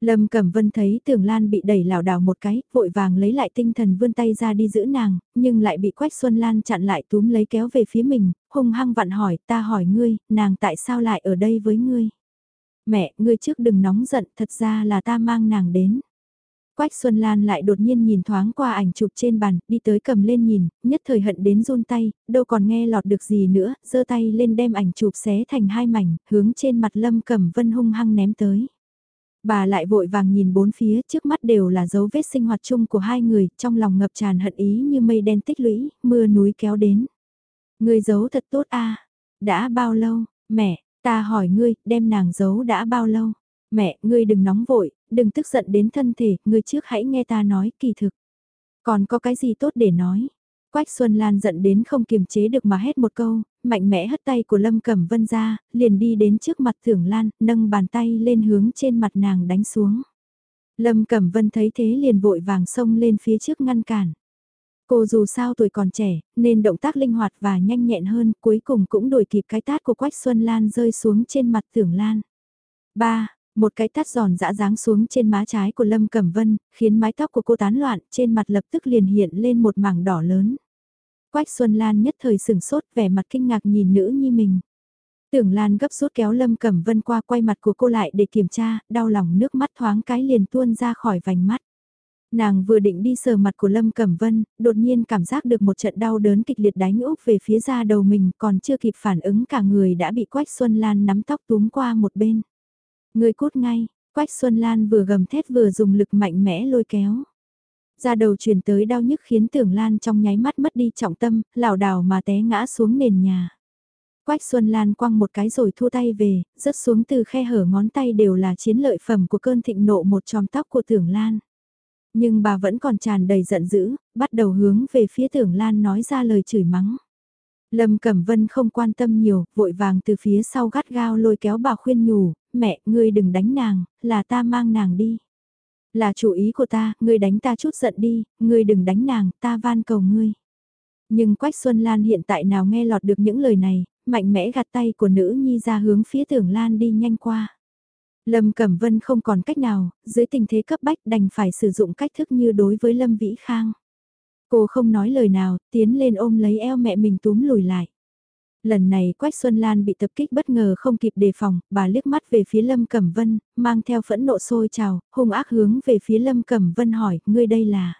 Lâm Cẩm Vân thấy Tưởng Lan bị đẩy lảo đảo một cái, vội vàng lấy lại tinh thần vươn tay ra đi giữ nàng, nhưng lại bị Quách Xuân Lan chặn lại túm lấy kéo về phía mình, hung hăng vặn hỏi, ta hỏi ngươi, nàng tại sao lại ở đây với ngươi? Mẹ, ngươi trước đừng nóng giận, thật ra là ta mang nàng đến. Quách Xuân Lan lại đột nhiên nhìn thoáng qua ảnh chụp trên bàn, đi tới cầm lên nhìn, nhất thời hận đến run tay, đâu còn nghe lọt được gì nữa, giơ tay lên đem ảnh chụp xé thành hai mảnh, hướng trên mặt Lâm Cẩm Vân hung hăng ném tới. Bà lại vội vàng nhìn bốn phía trước mắt đều là dấu vết sinh hoạt chung của hai người, trong lòng ngập tràn hận ý như mây đen tích lũy, mưa núi kéo đến. Ngươi giấu thật tốt a đã bao lâu, Mẹ, ta hỏi ngươi, đem nàng giấu đã bao lâu? Mẹ, ngươi đừng nóng vội, đừng tức giận đến thân thể, ngươi trước hãy nghe ta nói kỳ thực. Còn có cái gì tốt để nói? Quách Xuân Lan giận đến không kiềm chế được mà hét một câu, mạnh mẽ hất tay của Lâm Cẩm Vân ra, liền đi đến trước mặt Thưởng Lan, nâng bàn tay lên hướng trên mặt nàng đánh xuống. Lâm Cẩm Vân thấy thế liền vội vàng xông lên phía trước ngăn cản. Cô dù sao tuổi còn trẻ, nên động tác linh hoạt và nhanh nhẹn hơn, cuối cùng cũng đuổi kịp cái tát của Quách Xuân Lan rơi xuống trên mặt Thưởng Lan. 3. Một cái tát giòn dã dáng xuống trên má trái của Lâm Cẩm Vân, khiến mái tóc của cô tán loạn, trên mặt lập tức liền hiện lên một mảng đỏ lớn. Quách Xuân Lan nhất thời sừng sốt vẻ mặt kinh ngạc nhìn nữ nhi mình. Tưởng Lan gấp rút kéo Lâm Cẩm Vân qua quay mặt của cô lại để kiểm tra, đau lòng nước mắt thoáng cái liền tuôn ra khỏi vành mắt. Nàng vừa định đi sờ mặt của Lâm Cẩm Vân, đột nhiên cảm giác được một trận đau đớn kịch liệt đánh úp về phía da đầu mình còn chưa kịp phản ứng cả người đã bị Quách Xuân Lan nắm tóc túm qua một bên. Người cút ngay, Quách Xuân Lan vừa gầm thét vừa dùng lực mạnh mẽ lôi kéo. Da đầu truyền tới đau nhức khiến tưởng Lan trong nháy mắt mất đi trọng tâm, lảo đảo mà té ngã xuống nền nhà. Quách Xuân Lan quăng một cái rồi thua tay về, rớt xuống từ khe hở ngón tay đều là chiến lợi phẩm của cơn thịnh nộ một tròm tóc của tưởng Lan. Nhưng bà vẫn còn tràn đầy giận dữ, bắt đầu hướng về phía tưởng Lan nói ra lời chửi mắng. Lâm Cẩm Vân không quan tâm nhiều, vội vàng từ phía sau gắt gao lôi kéo bà khuyên nhủ, mẹ, ngươi đừng đánh nàng, là ta mang nàng đi. Là chủ ý của ta, ngươi đánh ta chút giận đi, ngươi đừng đánh nàng, ta van cầu ngươi. Nhưng Quách Xuân Lan hiện tại nào nghe lọt được những lời này, mạnh mẽ gạt tay của nữ nhi ra hướng phía tưởng Lan đi nhanh qua. Lâm Cẩm Vân không còn cách nào, dưới tình thế cấp bách đành phải sử dụng cách thức như đối với Lâm Vĩ Khang. Cô không nói lời nào, tiến lên ôm lấy eo mẹ mình túm lùi lại. Lần này Quách Xuân Lan bị tập kích bất ngờ không kịp đề phòng, bà liếc mắt về phía Lâm Cẩm Vân, mang theo phẫn nộ sôi trào, hung ác hướng về phía Lâm Cẩm Vân hỏi, ngươi đây là...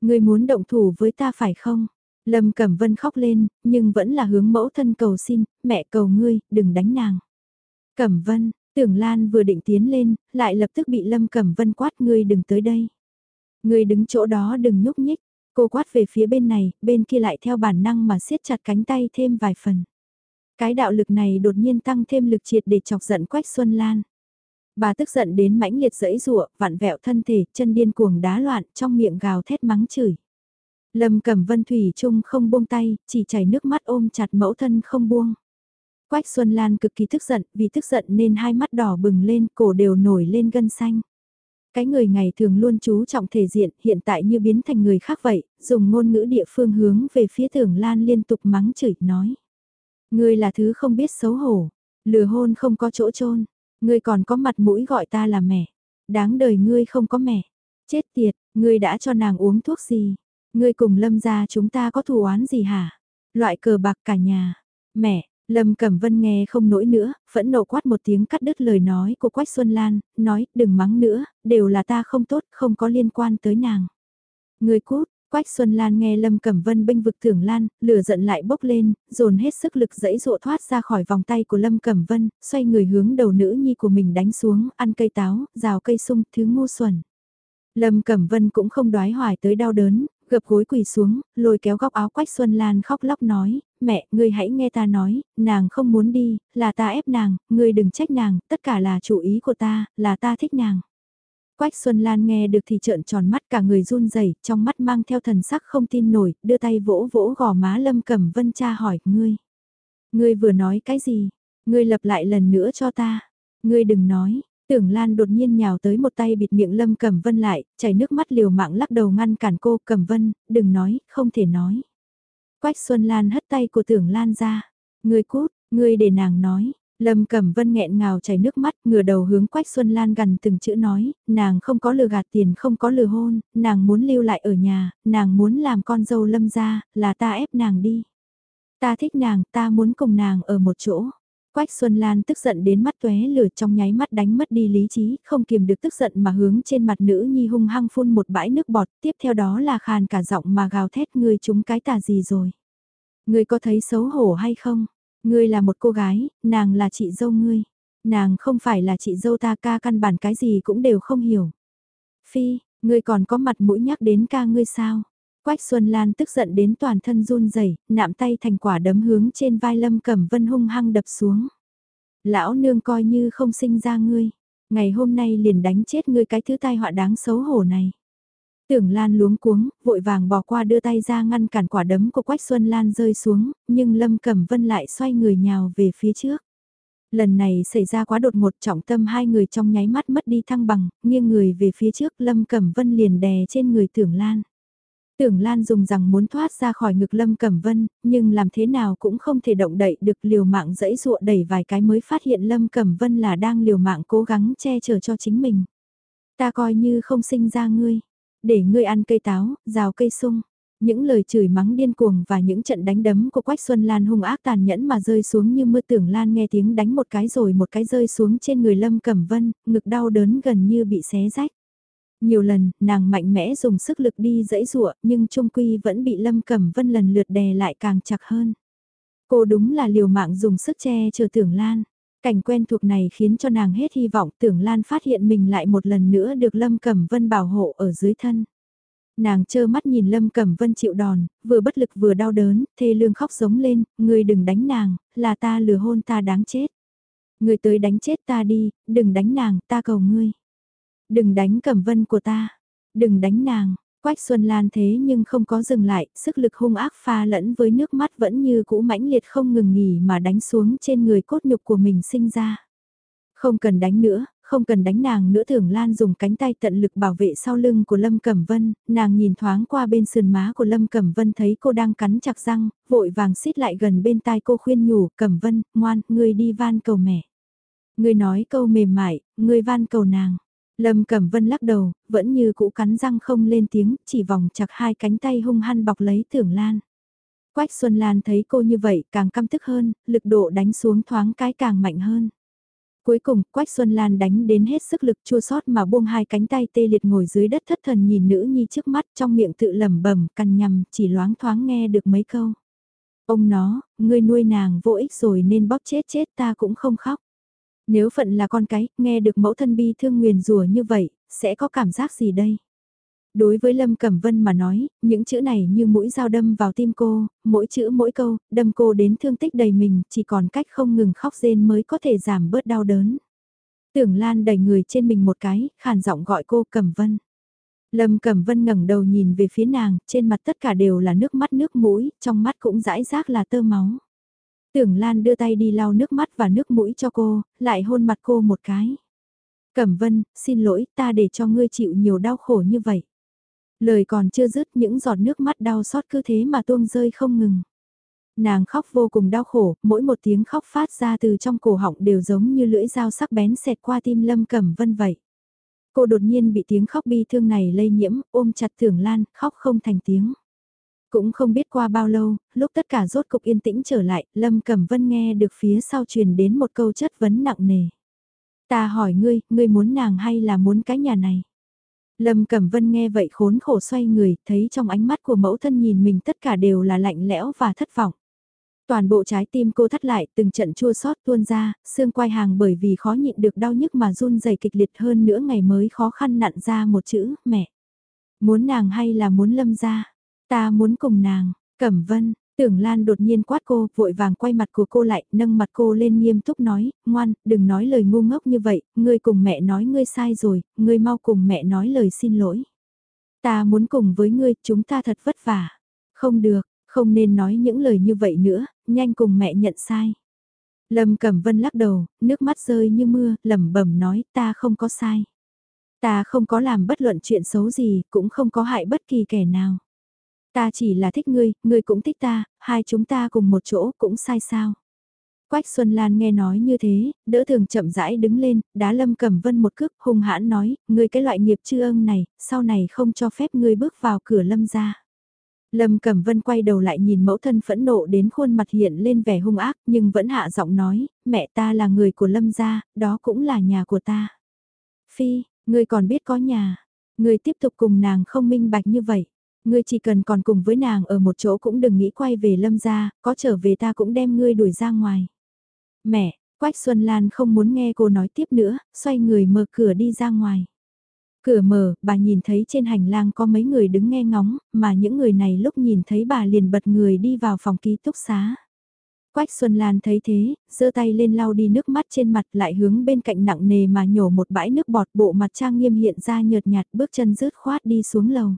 Ngươi muốn động thủ với ta phải không? Lâm Cẩm Vân khóc lên, nhưng vẫn là hướng mẫu thân cầu xin, mẹ cầu ngươi, đừng đánh nàng. Cẩm Vân, tưởng Lan vừa định tiến lên, lại lập tức bị Lâm Cẩm Vân quát ngươi đừng tới đây. Ngươi đứng chỗ đó đừng nhúc nhích, cô quát về phía bên này, bên kia lại theo bản năng mà siết chặt cánh tay thêm vài phần. Cái đạo lực này đột nhiên tăng thêm lực triệt để chọc giận Quách Xuân Lan. Bà tức giận đến mãnh liệt dẫy rụa, vặn vẹo thân thể, chân điên cuồng đá loạn, trong miệng gào thét mắng chửi. Lâm Cẩm Vân Thủy Trung không buông tay, chỉ chảy nước mắt ôm chặt mẫu thân không buông. Quách Xuân Lan cực kỳ tức giận, vì tức giận nên hai mắt đỏ bừng lên, cổ đều nổi lên gân xanh. Cái người ngày thường luôn chú trọng thể diện, hiện tại như biến thành người khác vậy, dùng ngôn ngữ địa phương hướng về phía tưởng Lan liên tục mắng chửi, nói. Ngươi là thứ không biết xấu hổ, lừa hôn không có chỗ trôn ngươi còn có mặt mũi gọi ta là mẹ. Đáng đời ngươi không có mẹ. Chết tiệt, ngươi đã cho nàng uống thuốc gì? Ngươi cùng lâm gia chúng ta có thù oán gì hả? Loại cờ bạc cả nhà. Mẹ, Lâm Cẩm Vân nghe không nổi nữa, phẫn nộ quát một tiếng cắt đứt lời nói của Quách Xuân Lan, nói, đừng mắng nữa, đều là ta không tốt, không có liên quan tới nàng. Người cút, Quách Xuân Lan nghe Lâm Cẩm Vân bênh vực thưởng Lan, lửa giận lại bốc lên, dồn hết sức lực dẫy dụa thoát ra khỏi vòng tay của Lâm Cẩm Vân, xoay người hướng đầu nữ nhi của mình đánh xuống, ăn cây táo, rào cây sung, thứ ngu xuẩn. Lâm Cẩm Vân cũng không đoái hoài tới đau đớn, gập gối quỳ xuống, lôi kéo góc áo Quách Xuân Lan khóc lóc nói, mẹ, ngươi hãy nghe ta nói, nàng không muốn đi, là ta ép nàng, ngươi đừng trách nàng, tất cả là chủ ý của ta, là ta thích nàng. Quách Xuân Lan nghe được thì trợn tròn mắt cả người run rẩy, trong mắt mang theo thần sắc không tin nổi, đưa tay vỗ vỗ gò má Lâm Cẩm Vân cha hỏi, ngươi. Ngươi vừa nói cái gì? Ngươi lặp lại lần nữa cho ta. Ngươi đừng nói, Tưởng Lan đột nhiên nhào tới một tay bịt miệng Lâm Cẩm Vân lại, chảy nước mắt liều mạng lắc đầu ngăn cản cô Cẩm Vân, đừng nói, không thể nói. Quách Xuân Lan hất tay của Tưởng Lan ra, ngươi cút, ngươi để nàng nói, Lâm Cẩm Vân nghẹn ngào chảy nước mắt, ngửa đầu hướng Quách Xuân Lan gần từng chữ nói, nàng không có lừa gạt tiền không có lừa hôn, nàng muốn lưu lại ở nhà, nàng muốn làm con dâu Lâm gia, là ta ép nàng đi. Ta thích nàng, ta muốn cùng nàng ở một chỗ. Quách Xuân Lan tức giận đến mắt tóe lửa trong nháy mắt đánh mất đi lý trí, không kiềm được tức giận mà hướng trên mặt nữ nhi hung hăng phun một bãi nước bọt, tiếp theo đó là khàn cả giọng mà gào thét ngươi chúng cái tà gì rồi. Ngươi có thấy xấu hổ hay không? Ngươi là một cô gái, nàng là chị dâu ngươi. Nàng không phải là chị dâu ta ca căn bản cái gì cũng đều không hiểu. Phi, ngươi còn có mặt mũi nhắc đến ca ngươi sao? Quách Xuân Lan tức giận đến toàn thân run rẩy, nạm tay thành quả đấm hướng trên vai Lâm Cẩm Vân hung hăng đập xuống. Lão nương coi như không sinh ra ngươi, ngày hôm nay liền đánh chết ngươi cái thứ tai họa đáng xấu hổ này. Tưởng Lan luống cuống, vội vàng bỏ qua đưa tay ra ngăn cản quả đấm của Quách Xuân Lan rơi xuống, nhưng Lâm Cẩm Vân lại xoay người nhào về phía trước. Lần này xảy ra quá đột ngột trọng tâm hai người trong nháy mắt mất đi thăng bằng, nghiêng người về phía trước Lâm Cẩm Vân liền đè trên người Tưởng Lan. Tưởng Lan dùng rằng muốn thoát ra khỏi ngực Lâm Cẩm Vân, nhưng làm thế nào cũng không thể động đậy được liều mạng dẫy dụa đẩy vài cái mới phát hiện Lâm Cẩm Vân là đang liều mạng cố gắng che chở cho chính mình. Ta coi như không sinh ra ngươi, để ngươi ăn cây táo, rào cây sung. Những lời chửi mắng điên cuồng và những trận đánh đấm của Quách Xuân Lan hung ác tàn nhẫn mà rơi xuống như mưa tưởng Lan nghe tiếng đánh một cái rồi một cái rơi xuống trên người Lâm Cẩm Vân, ngực đau đớn gần như bị xé rách. Nhiều lần, nàng mạnh mẽ dùng sức lực đi dẫy dụa, nhưng trung quy vẫn bị Lâm Cẩm Vân lần lượt đè lại càng chặt hơn. Cô đúng là liều mạng dùng sức che chờ tưởng Lan. Cảnh quen thuộc này khiến cho nàng hết hy vọng tưởng Lan phát hiện mình lại một lần nữa được Lâm Cẩm Vân bảo hộ ở dưới thân. Nàng trơ mắt nhìn Lâm Cẩm Vân chịu đòn, vừa bất lực vừa đau đớn, thê lương khóc giống lên, người đừng đánh nàng, là ta lừa hôn ta đáng chết. Người tới đánh chết ta đi, đừng đánh nàng, ta cầu ngươi. Đừng đánh Cẩm Vân của ta, đừng đánh nàng. Quách Xuân Lan thế nhưng không có dừng lại, sức lực hung ác pha lẫn với nước mắt vẫn như cũ mãnh liệt không ngừng nghỉ mà đánh xuống trên người cốt nhục của mình sinh ra. Không cần đánh nữa, không cần đánh nàng nữa thường Lan dùng cánh tay tận lực bảo vệ sau lưng của Lâm Cẩm Vân, nàng nhìn thoáng qua bên sườn má của Lâm Cẩm Vân thấy cô đang cắn chặt răng, vội vàng xít lại gần bên tai cô khuyên nhủ, Cẩm Vân, ngoan, ngươi đi van cầu mẹ. Ngươi nói câu mềm mại, ngươi van cầu nàng. Lâm Cẩm Vân lắc đầu, vẫn như cũ cắn răng không lên tiếng, chỉ vòng chặt hai cánh tay hung hăng bọc lấy Tưởng Lan. Quách Xuân Lan thấy cô như vậy càng căm tức hơn, lực độ đánh xuống thoáng cái càng mạnh hơn. Cuối cùng, Quách Xuân Lan đánh đến hết sức lực chua sót mà buông hai cánh tay tê liệt ngồi dưới đất thất thần nhìn nữ nhi trước mắt trong miệng tự lẩm bẩm cằn nhằm, chỉ loáng thoáng nghe được mấy câu. Ông nó, ngươi nuôi nàng vô ích rồi nên bóp chết chết ta cũng không khóc. Nếu phận là con cái, nghe được mẫu thân bi thương nguyền rủa như vậy, sẽ có cảm giác gì đây? Đối với Lâm Cẩm Vân mà nói, những chữ này như mũi dao đâm vào tim cô, mỗi chữ mỗi câu, đâm cô đến thương tích đầy mình, chỉ còn cách không ngừng khóc rên mới có thể giảm bớt đau đớn. Tưởng Lan đẩy người trên mình một cái, khàn giọng gọi cô Cẩm Vân. Lâm Cẩm Vân ngẩng đầu nhìn về phía nàng, trên mặt tất cả đều là nước mắt nước mũi, trong mắt cũng rãi rác là tơ máu. Tưởng Lan đưa tay đi lau nước mắt và nước mũi cho cô, lại hôn mặt cô một cái. Cẩm Vân, xin lỗi, ta để cho ngươi chịu nhiều đau khổ như vậy. Lời còn chưa dứt những giọt nước mắt đau xót cứ thế mà tuông rơi không ngừng. Nàng khóc vô cùng đau khổ, mỗi một tiếng khóc phát ra từ trong cổ họng đều giống như lưỡi dao sắc bén xẹt qua tim Lâm Cẩm Vân vậy. Cô đột nhiên bị tiếng khóc bi thương này lây nhiễm, ôm chặt Tưởng Lan, khóc không thành tiếng. Cũng không biết qua bao lâu, lúc tất cả rốt cục yên tĩnh trở lại, Lâm Cẩm Vân nghe được phía sau truyền đến một câu chất vấn nặng nề. Ta hỏi ngươi, ngươi muốn nàng hay là muốn cái nhà này? Lâm Cẩm Vân nghe vậy khốn khổ xoay người, thấy trong ánh mắt của mẫu thân nhìn mình tất cả đều là lạnh lẽo và thất vọng. Toàn bộ trái tim cô thắt lại, từng trận chua xót tuôn ra, xương quai hàng bởi vì khó nhịn được đau nhức mà run rẩy kịch liệt hơn nữa ngày mới khó khăn nặn ra một chữ, mẹ. Muốn nàng hay là muốn lâm ra? Ta muốn cùng nàng, Cẩm Vân, Tưởng Lan đột nhiên quát cô, vội vàng quay mặt của cô lại, nâng mặt cô lên nghiêm túc nói, ngoan, đừng nói lời ngu ngốc như vậy, ngươi cùng mẹ nói ngươi sai rồi, ngươi mau cùng mẹ nói lời xin lỗi. Ta muốn cùng với ngươi, chúng ta thật vất vả. Không được, không nên nói những lời như vậy nữa, nhanh cùng mẹ nhận sai. Lâm Cẩm Vân lắc đầu, nước mắt rơi như mưa, lẩm bẩm nói ta không có sai. Ta không có làm bất luận chuyện xấu gì, cũng không có hại bất kỳ kẻ nào. Ta chỉ là thích ngươi, ngươi cũng thích ta, hai chúng ta cùng một chỗ cũng sai sao. Quách Xuân Lan nghe nói như thế, đỡ thường chậm rãi đứng lên, đá Lâm Cẩm Vân một cước hung hãn nói, ngươi cái loại nghiệp chư âng này, sau này không cho phép ngươi bước vào cửa Lâm ra. Lâm Cẩm Vân quay đầu lại nhìn mẫu thân phẫn nộ đến khuôn mặt hiện lên vẻ hung ác nhưng vẫn hạ giọng nói, mẹ ta là người của Lâm gia, đó cũng là nhà của ta. Phi, ngươi còn biết có nhà, ngươi tiếp tục cùng nàng không minh bạch như vậy. Ngươi chỉ cần còn cùng với nàng ở một chỗ cũng đừng nghĩ quay về lâm gia, có trở về ta cũng đem ngươi đuổi ra ngoài. Mẹ, Quách Xuân Lan không muốn nghe cô nói tiếp nữa, xoay người mở cửa đi ra ngoài. Cửa mở, bà nhìn thấy trên hành lang có mấy người đứng nghe ngóng, mà những người này lúc nhìn thấy bà liền bật người đi vào phòng ký túc xá. Quách Xuân Lan thấy thế, giơ tay lên lau đi nước mắt trên mặt lại hướng bên cạnh nặng nề mà nhổ một bãi nước bọt bộ mặt trang nghiêm hiện ra nhợt nhạt bước chân rớt khoát đi xuống lầu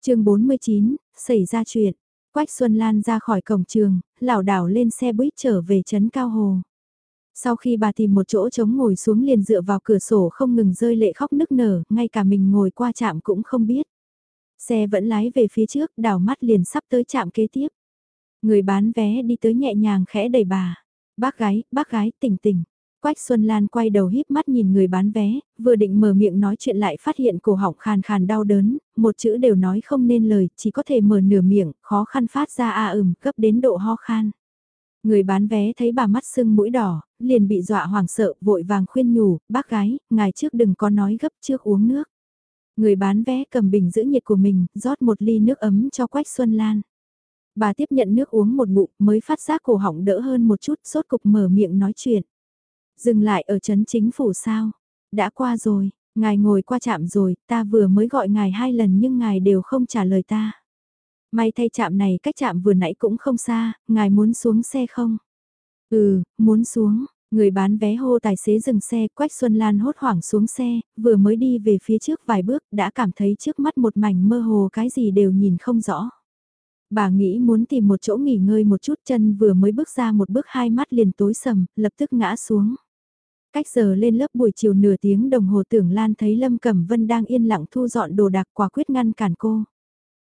chương 49, xảy ra chuyện. Quách Xuân Lan ra khỏi cổng trường, lảo đảo lên xe buýt trở về trấn Cao Hồ. Sau khi bà tìm một chỗ trống ngồi xuống liền dựa vào cửa sổ không ngừng rơi lệ khóc nức nở, ngay cả mình ngồi qua trạm cũng không biết. Xe vẫn lái về phía trước, đảo mắt liền sắp tới trạm kế tiếp. Người bán vé đi tới nhẹ nhàng khẽ đẩy bà. Bác gái, bác gái, tỉnh tỉnh. Quách Xuân Lan quay đầu híp mắt nhìn người bán vé, vừa định mở miệng nói chuyện lại phát hiện cổ họng khàn khàn đau đớn, một chữ đều nói không nên lời, chỉ có thể mở nửa miệng, khó khăn phát ra a ừm, cấp đến độ ho khan. Người bán vé thấy bà mắt sưng mũi đỏ, liền bị dọa hoảng sợ, vội vàng khuyên nhủ, bác gái, ngài trước đừng có nói gấp trước uống nước. Người bán vé cầm bình giữ nhiệt của mình, rót một ly nước ấm cho Quách Xuân Lan. Bà tiếp nhận nước uống một ngụm mới phát giác cổ họng đỡ hơn một chút, sốt cục mở miệng nói chuyện. Dừng lại ở trấn chính phủ sao? Đã qua rồi, ngài ngồi qua chạm rồi, ta vừa mới gọi ngài hai lần nhưng ngài đều không trả lời ta. May thay chạm này cách chạm vừa nãy cũng không xa, ngài muốn xuống xe không? Ừ, muốn xuống, người bán vé hô tài xế dừng xe, Quách Xuân Lan hốt hoảng xuống xe, vừa mới đi về phía trước vài bước đã cảm thấy trước mắt một mảnh mơ hồ cái gì đều nhìn không rõ. Bà nghĩ muốn tìm một chỗ nghỉ ngơi một chút chân vừa mới bước ra một bước hai mắt liền tối sầm, lập tức ngã xuống. Cách giờ lên lớp buổi chiều nửa tiếng đồng hồ tưởng Lan thấy Lâm Cẩm Vân đang yên lặng thu dọn đồ đạc quả quyết ngăn cản cô.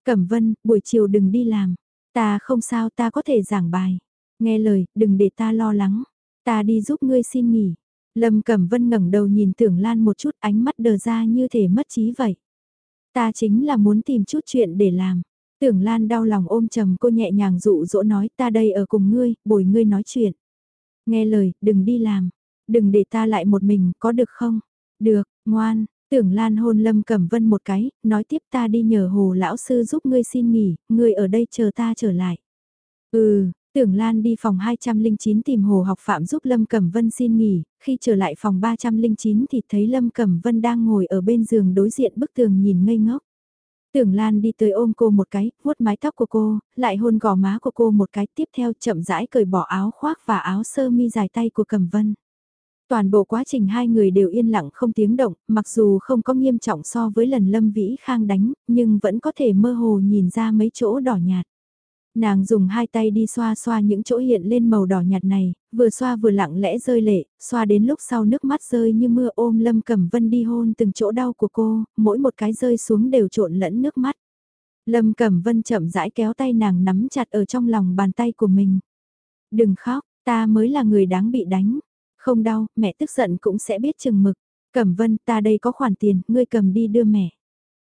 Cẩm Vân, buổi chiều đừng đi làm. Ta không sao ta có thể giảng bài. Nghe lời, đừng để ta lo lắng. Ta đi giúp ngươi xin nghỉ. Lâm Cẩm Vân ngẩng đầu nhìn tưởng Lan một chút ánh mắt đờ ra như thể mất trí vậy. Ta chính là muốn tìm chút chuyện để làm. Tưởng Lan đau lòng ôm chầm cô nhẹ nhàng dụ dỗ nói ta đây ở cùng ngươi, bồi ngươi nói chuyện. Nghe lời, đừng đi làm. Đừng để ta lại một mình, có được không? Được, ngoan, tưởng Lan hôn Lâm Cẩm Vân một cái, nói tiếp ta đi nhờ hồ lão sư giúp ngươi xin nghỉ, ngươi ở đây chờ ta trở lại. Ừ, Tưởng Lan đi phòng 209 tìm Hồ học phạm giúp Lâm Cẩm Vân xin nghỉ, khi trở lại phòng 309 thì thấy Lâm Cẩm Vân đang ngồi ở bên giường đối diện bức tường nhìn ngây ngốc. Tưởng Lan đi tới ôm cô một cái, vuốt mái tóc của cô, lại hôn gò má của cô một cái tiếp theo chậm rãi cởi bỏ áo khoác và áo sơ mi dài tay của Cẩm Vân. Toàn bộ quá trình hai người đều yên lặng không tiếng động, mặc dù không có nghiêm trọng so với lần Lâm Vĩ Khang đánh, nhưng vẫn có thể mơ hồ nhìn ra mấy chỗ đỏ nhạt. Nàng dùng hai tay đi xoa xoa những chỗ hiện lên màu đỏ nhạt này, vừa xoa vừa lặng lẽ rơi lệ, xoa đến lúc sau nước mắt rơi như mưa ôm Lâm Cẩm Vân đi hôn từng chỗ đau của cô, mỗi một cái rơi xuống đều trộn lẫn nước mắt. Lâm Cẩm Vân chậm rãi kéo tay nàng nắm chặt ở trong lòng bàn tay của mình. Đừng khóc, ta mới là người đáng bị đánh. Không đau, mẹ tức giận cũng sẽ biết chừng mực. Cẩm Vân, ta đây có khoản tiền, ngươi cầm đi đưa mẹ.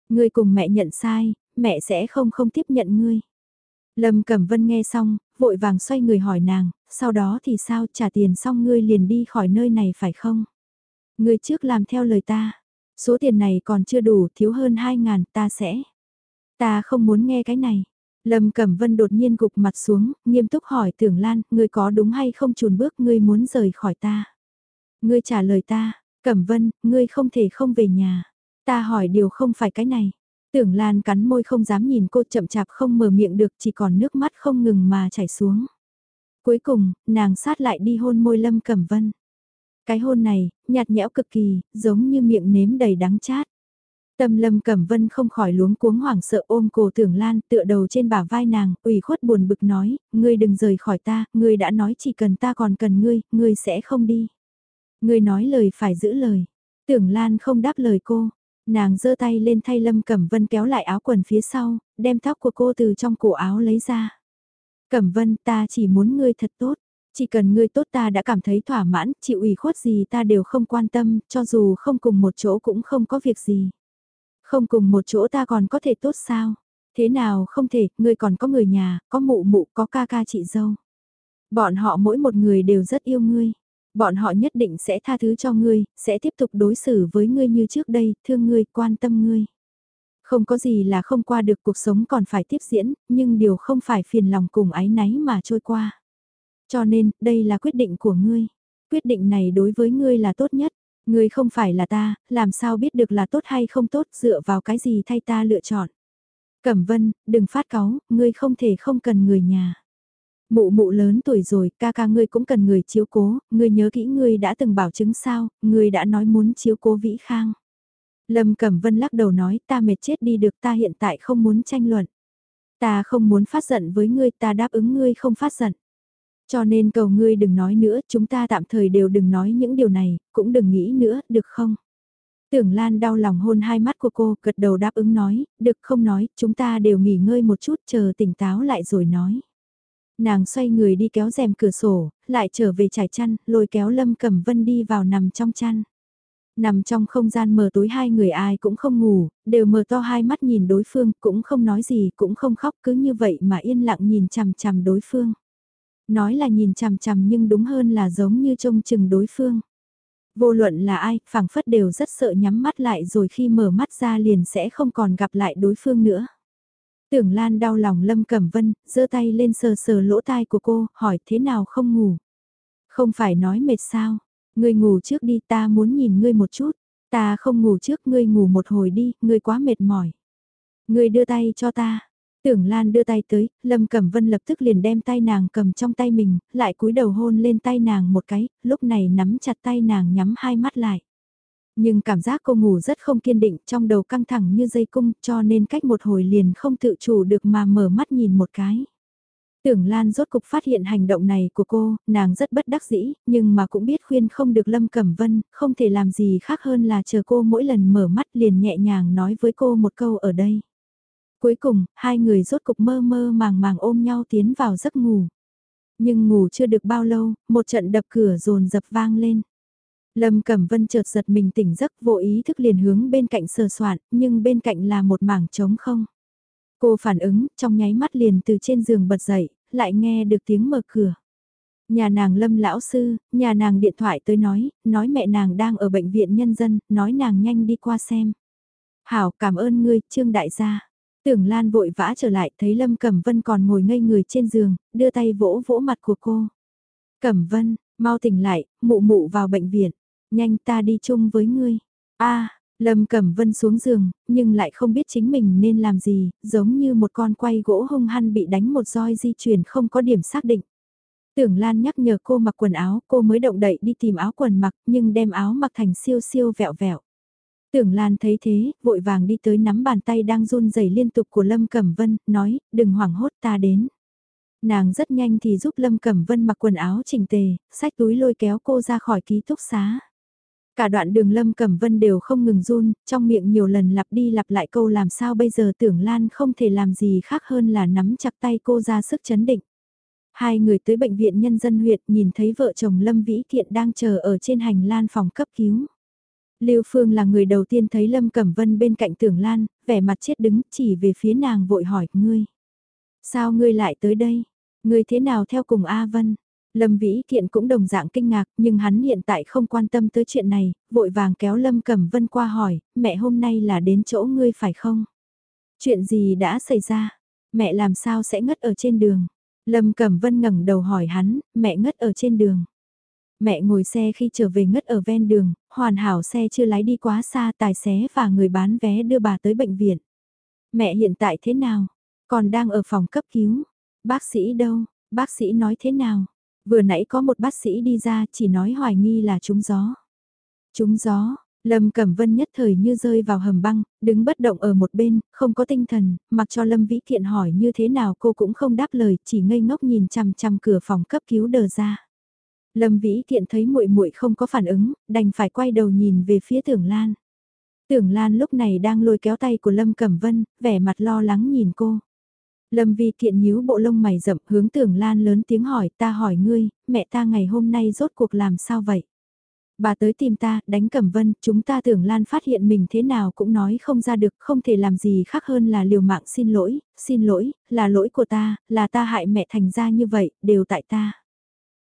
Ngươi cùng mẹ nhận sai, mẹ sẽ không không tiếp nhận ngươi. Lâm Cẩm Vân nghe xong, vội vàng xoay người hỏi nàng, sau đó thì sao trả tiền xong ngươi liền đi khỏi nơi này phải không? Ngươi trước làm theo lời ta, số tiền này còn chưa đủ thiếu hơn 2 ngàn ta sẽ. Ta không muốn nghe cái này. Lâm Cẩm Vân đột nhiên gục mặt xuống, nghiêm túc hỏi Tưởng Lan, ngươi có đúng hay không chùn bước ngươi muốn rời khỏi ta? Ngươi trả lời ta, Cẩm Vân, ngươi không thể không về nhà. Ta hỏi điều không phải cái này. Tưởng Lan cắn môi không dám nhìn cô chậm chạp không mở miệng được chỉ còn nước mắt không ngừng mà chảy xuống. Cuối cùng, nàng sát lại đi hôn môi Lâm Cẩm Vân. Cái hôn này, nhạt nhẽo cực kỳ, giống như miệng nếm đầy đắng chát. Tâm Lâm Cẩm Vân không khỏi luống cuống hoảng sợ ôm cổ Tưởng Lan tựa đầu trên bả vai nàng, ủy khuất buồn bực nói, ngươi đừng rời khỏi ta, ngươi đã nói chỉ cần ta còn cần ngươi, ngươi sẽ không đi. Ngươi nói lời phải giữ lời. Tưởng Lan không đáp lời cô, Nàng giơ tay lên thay Lâm Cẩm Vân kéo lại áo quần phía sau, đem tóc của cô từ trong cổ áo lấy ra. Cẩm Vân ta chỉ muốn ngươi thật tốt, chỉ cần ngươi tốt ta đã cảm thấy thỏa mãn, chịu ủy khuất gì ta đều không quan tâm, cho dù không cùng một chỗ cũng không có việc gì. Không cùng một chỗ ta còn có thể tốt sao? Thế nào không thể, ngươi còn có người nhà, có mụ mụ, có ca ca chị dâu. Bọn họ mỗi một người đều rất yêu ngươi. Bọn họ nhất định sẽ tha thứ cho ngươi, sẽ tiếp tục đối xử với ngươi như trước đây, thương ngươi, quan tâm ngươi. Không có gì là không qua được cuộc sống còn phải tiếp diễn, nhưng điều không phải phiền lòng cùng ái náy mà trôi qua. Cho nên, đây là quyết định của ngươi. Quyết định này đối với ngươi là tốt nhất. Ngươi không phải là ta, làm sao biết được là tốt hay không tốt dựa vào cái gì thay ta lựa chọn. Cẩm vân, đừng phát cáu, ngươi không thể không cần người nhà. Mụ mụ lớn tuổi rồi, ca ca ngươi cũng cần người chiếu cố, ngươi nhớ kỹ ngươi đã từng bảo chứng sao, ngươi đã nói muốn chiếu cố Vĩ Khang. Lâm Cẩm Vân lắc đầu nói ta mệt chết đi được ta hiện tại không muốn tranh luận. Ta không muốn phát giận với ngươi ta đáp ứng ngươi không phát giận. Cho nên cầu ngươi đừng nói nữa, chúng ta tạm thời đều đừng nói những điều này, cũng đừng nghĩ nữa, được không? Tưởng Lan đau lòng hôn hai mắt của cô, gật đầu đáp ứng nói, được không nói, chúng ta đều nghỉ ngơi một chút chờ tỉnh táo lại rồi nói. Nàng xoay người đi kéo rèm cửa sổ, lại trở về trải chăn, lôi kéo Lâm Cẩm Vân đi vào nằm trong chăn. Nằm trong không gian mờ tối hai người ai cũng không ngủ, đều mở to hai mắt nhìn đối phương, cũng không nói gì, cũng không khóc cứ như vậy mà yên lặng nhìn chằm chằm đối phương. Nói là nhìn chằm chằm nhưng đúng hơn là giống như trông chừng đối phương. Vô luận là ai, phảng phất đều rất sợ nhắm mắt lại rồi khi mở mắt ra liền sẽ không còn gặp lại đối phương nữa. Tưởng Lan đau lòng Lâm Cẩm Vân, giơ tay lên sờ sờ lỗ tai của cô, hỏi thế nào không ngủ. Không phải nói mệt sao, ngươi ngủ trước đi ta muốn nhìn ngươi một chút, ta không ngủ trước ngươi ngủ một hồi đi, ngươi quá mệt mỏi. Ngươi đưa tay cho ta, Tưởng Lan đưa tay tới, Lâm Cẩm Vân lập tức liền đem tay nàng cầm trong tay mình, lại cúi đầu hôn lên tay nàng một cái, lúc này nắm chặt tay nàng nhắm hai mắt lại. Nhưng cảm giác cô ngủ rất không kiên định, trong đầu căng thẳng như dây cung, cho nên cách một hồi liền không tự chủ được mà mở mắt nhìn một cái. Tưởng Lan rốt cục phát hiện hành động này của cô, nàng rất bất đắc dĩ, nhưng mà cũng biết khuyên không được Lâm Cẩm Vân, không thể làm gì khác hơn là chờ cô mỗi lần mở mắt liền nhẹ nhàng nói với cô một câu ở đây. Cuối cùng, hai người rốt cục mơ mơ màng màng ôm nhau tiến vào giấc ngủ. Nhưng ngủ chưa được bao lâu, một trận đập cửa rồn dập vang lên. Lâm Cẩm Vân chợt giật mình tỉnh giấc vô ý thức liền hướng bên cạnh sờ soạn, nhưng bên cạnh là một mảng trống không. Cô phản ứng, trong nháy mắt liền từ trên giường bật dậy, lại nghe được tiếng mở cửa. Nhà nàng Lâm lão sư, nhà nàng điện thoại tới nói, nói mẹ nàng đang ở bệnh viện nhân dân, nói nàng nhanh đi qua xem. Hảo cảm ơn ngươi, Trương Đại gia. Tưởng Lan vội vã trở lại thấy Lâm Cẩm Vân còn ngồi ngây người trên giường, đưa tay vỗ vỗ mặt của cô. Cẩm Vân, mau tỉnh lại, mụ mụ vào bệnh viện, nhanh ta đi chung với ngươi. a Lâm Cẩm Vân xuống giường, nhưng lại không biết chính mình nên làm gì, giống như một con quay gỗ hung hăng bị đánh một roi di chuyển không có điểm xác định. Tưởng Lan nhắc nhở cô mặc quần áo, cô mới động đậy đi tìm áo quần mặc, nhưng đem áo mặc thành siêu siêu vẹo vẹo. Tưởng Lan thấy thế, vội vàng đi tới nắm bàn tay đang run rẩy liên tục của Lâm Cẩm Vân, nói, đừng hoảng hốt ta đến. Nàng rất nhanh thì giúp Lâm Cẩm Vân mặc quần áo chỉnh tề, sách túi lôi kéo cô ra khỏi ký túc xá. Cả đoạn đường Lâm Cẩm Vân đều không ngừng run, trong miệng nhiều lần lặp đi lặp lại câu làm sao bây giờ tưởng Lan không thể làm gì khác hơn là nắm chặt tay cô ra sức chấn định. Hai người tới bệnh viện nhân dân huyện nhìn thấy vợ chồng Lâm Vĩ Thiện đang chờ ở trên hành lan phòng cấp cứu. Lưu Phương là người đầu tiên thấy Lâm Cẩm Vân bên cạnh Tưởng Lan, vẻ mặt chết đứng chỉ về phía nàng vội hỏi, ngươi. Sao ngươi lại tới đây? Ngươi thế nào theo cùng A Vân? Lâm Vĩ Kiện cũng đồng dạng kinh ngạc, nhưng hắn hiện tại không quan tâm tới chuyện này, vội vàng kéo Lâm Cẩm Vân qua hỏi, mẹ hôm nay là đến chỗ ngươi phải không? Chuyện gì đã xảy ra? Mẹ làm sao sẽ ngất ở trên đường? Lâm Cẩm Vân ngẩng đầu hỏi hắn, mẹ ngất ở trên đường. Mẹ ngồi xe khi trở về ngất ở ven đường, hoàn hảo xe chưa lái đi quá xa tài xế và người bán vé đưa bà tới bệnh viện. Mẹ hiện tại thế nào? Còn đang ở phòng cấp cứu. Bác sĩ đâu? Bác sĩ nói thế nào? Vừa nãy có một bác sĩ đi ra chỉ nói hoài nghi là trúng gió. Trúng gió, Lâm Cẩm Vân nhất thời như rơi vào hầm băng, đứng bất động ở một bên, không có tinh thần, mặc cho Lâm Vĩ Thiện hỏi như thế nào cô cũng không đáp lời, chỉ ngây ngốc nhìn chằm chằm cửa phòng cấp cứu đờ ra. Lâm Vĩ Thiện thấy muội muội không có phản ứng, đành phải quay đầu nhìn về phía Tưởng Lan. Tưởng Lan lúc này đang lôi kéo tay của Lâm Cẩm Vân, vẻ mặt lo lắng nhìn cô. Lâm Vi Thiện nhíu bộ lông mày rậm hướng Tưởng Lan lớn tiếng hỏi ta hỏi ngươi, mẹ ta ngày hôm nay rốt cuộc làm sao vậy? Bà tới tìm ta, đánh Cẩm Vân, chúng ta tưởng Lan phát hiện mình thế nào cũng nói không ra được, không thể làm gì khác hơn là liều mạng xin lỗi, xin lỗi, là lỗi của ta, là ta hại mẹ thành ra như vậy, đều tại ta.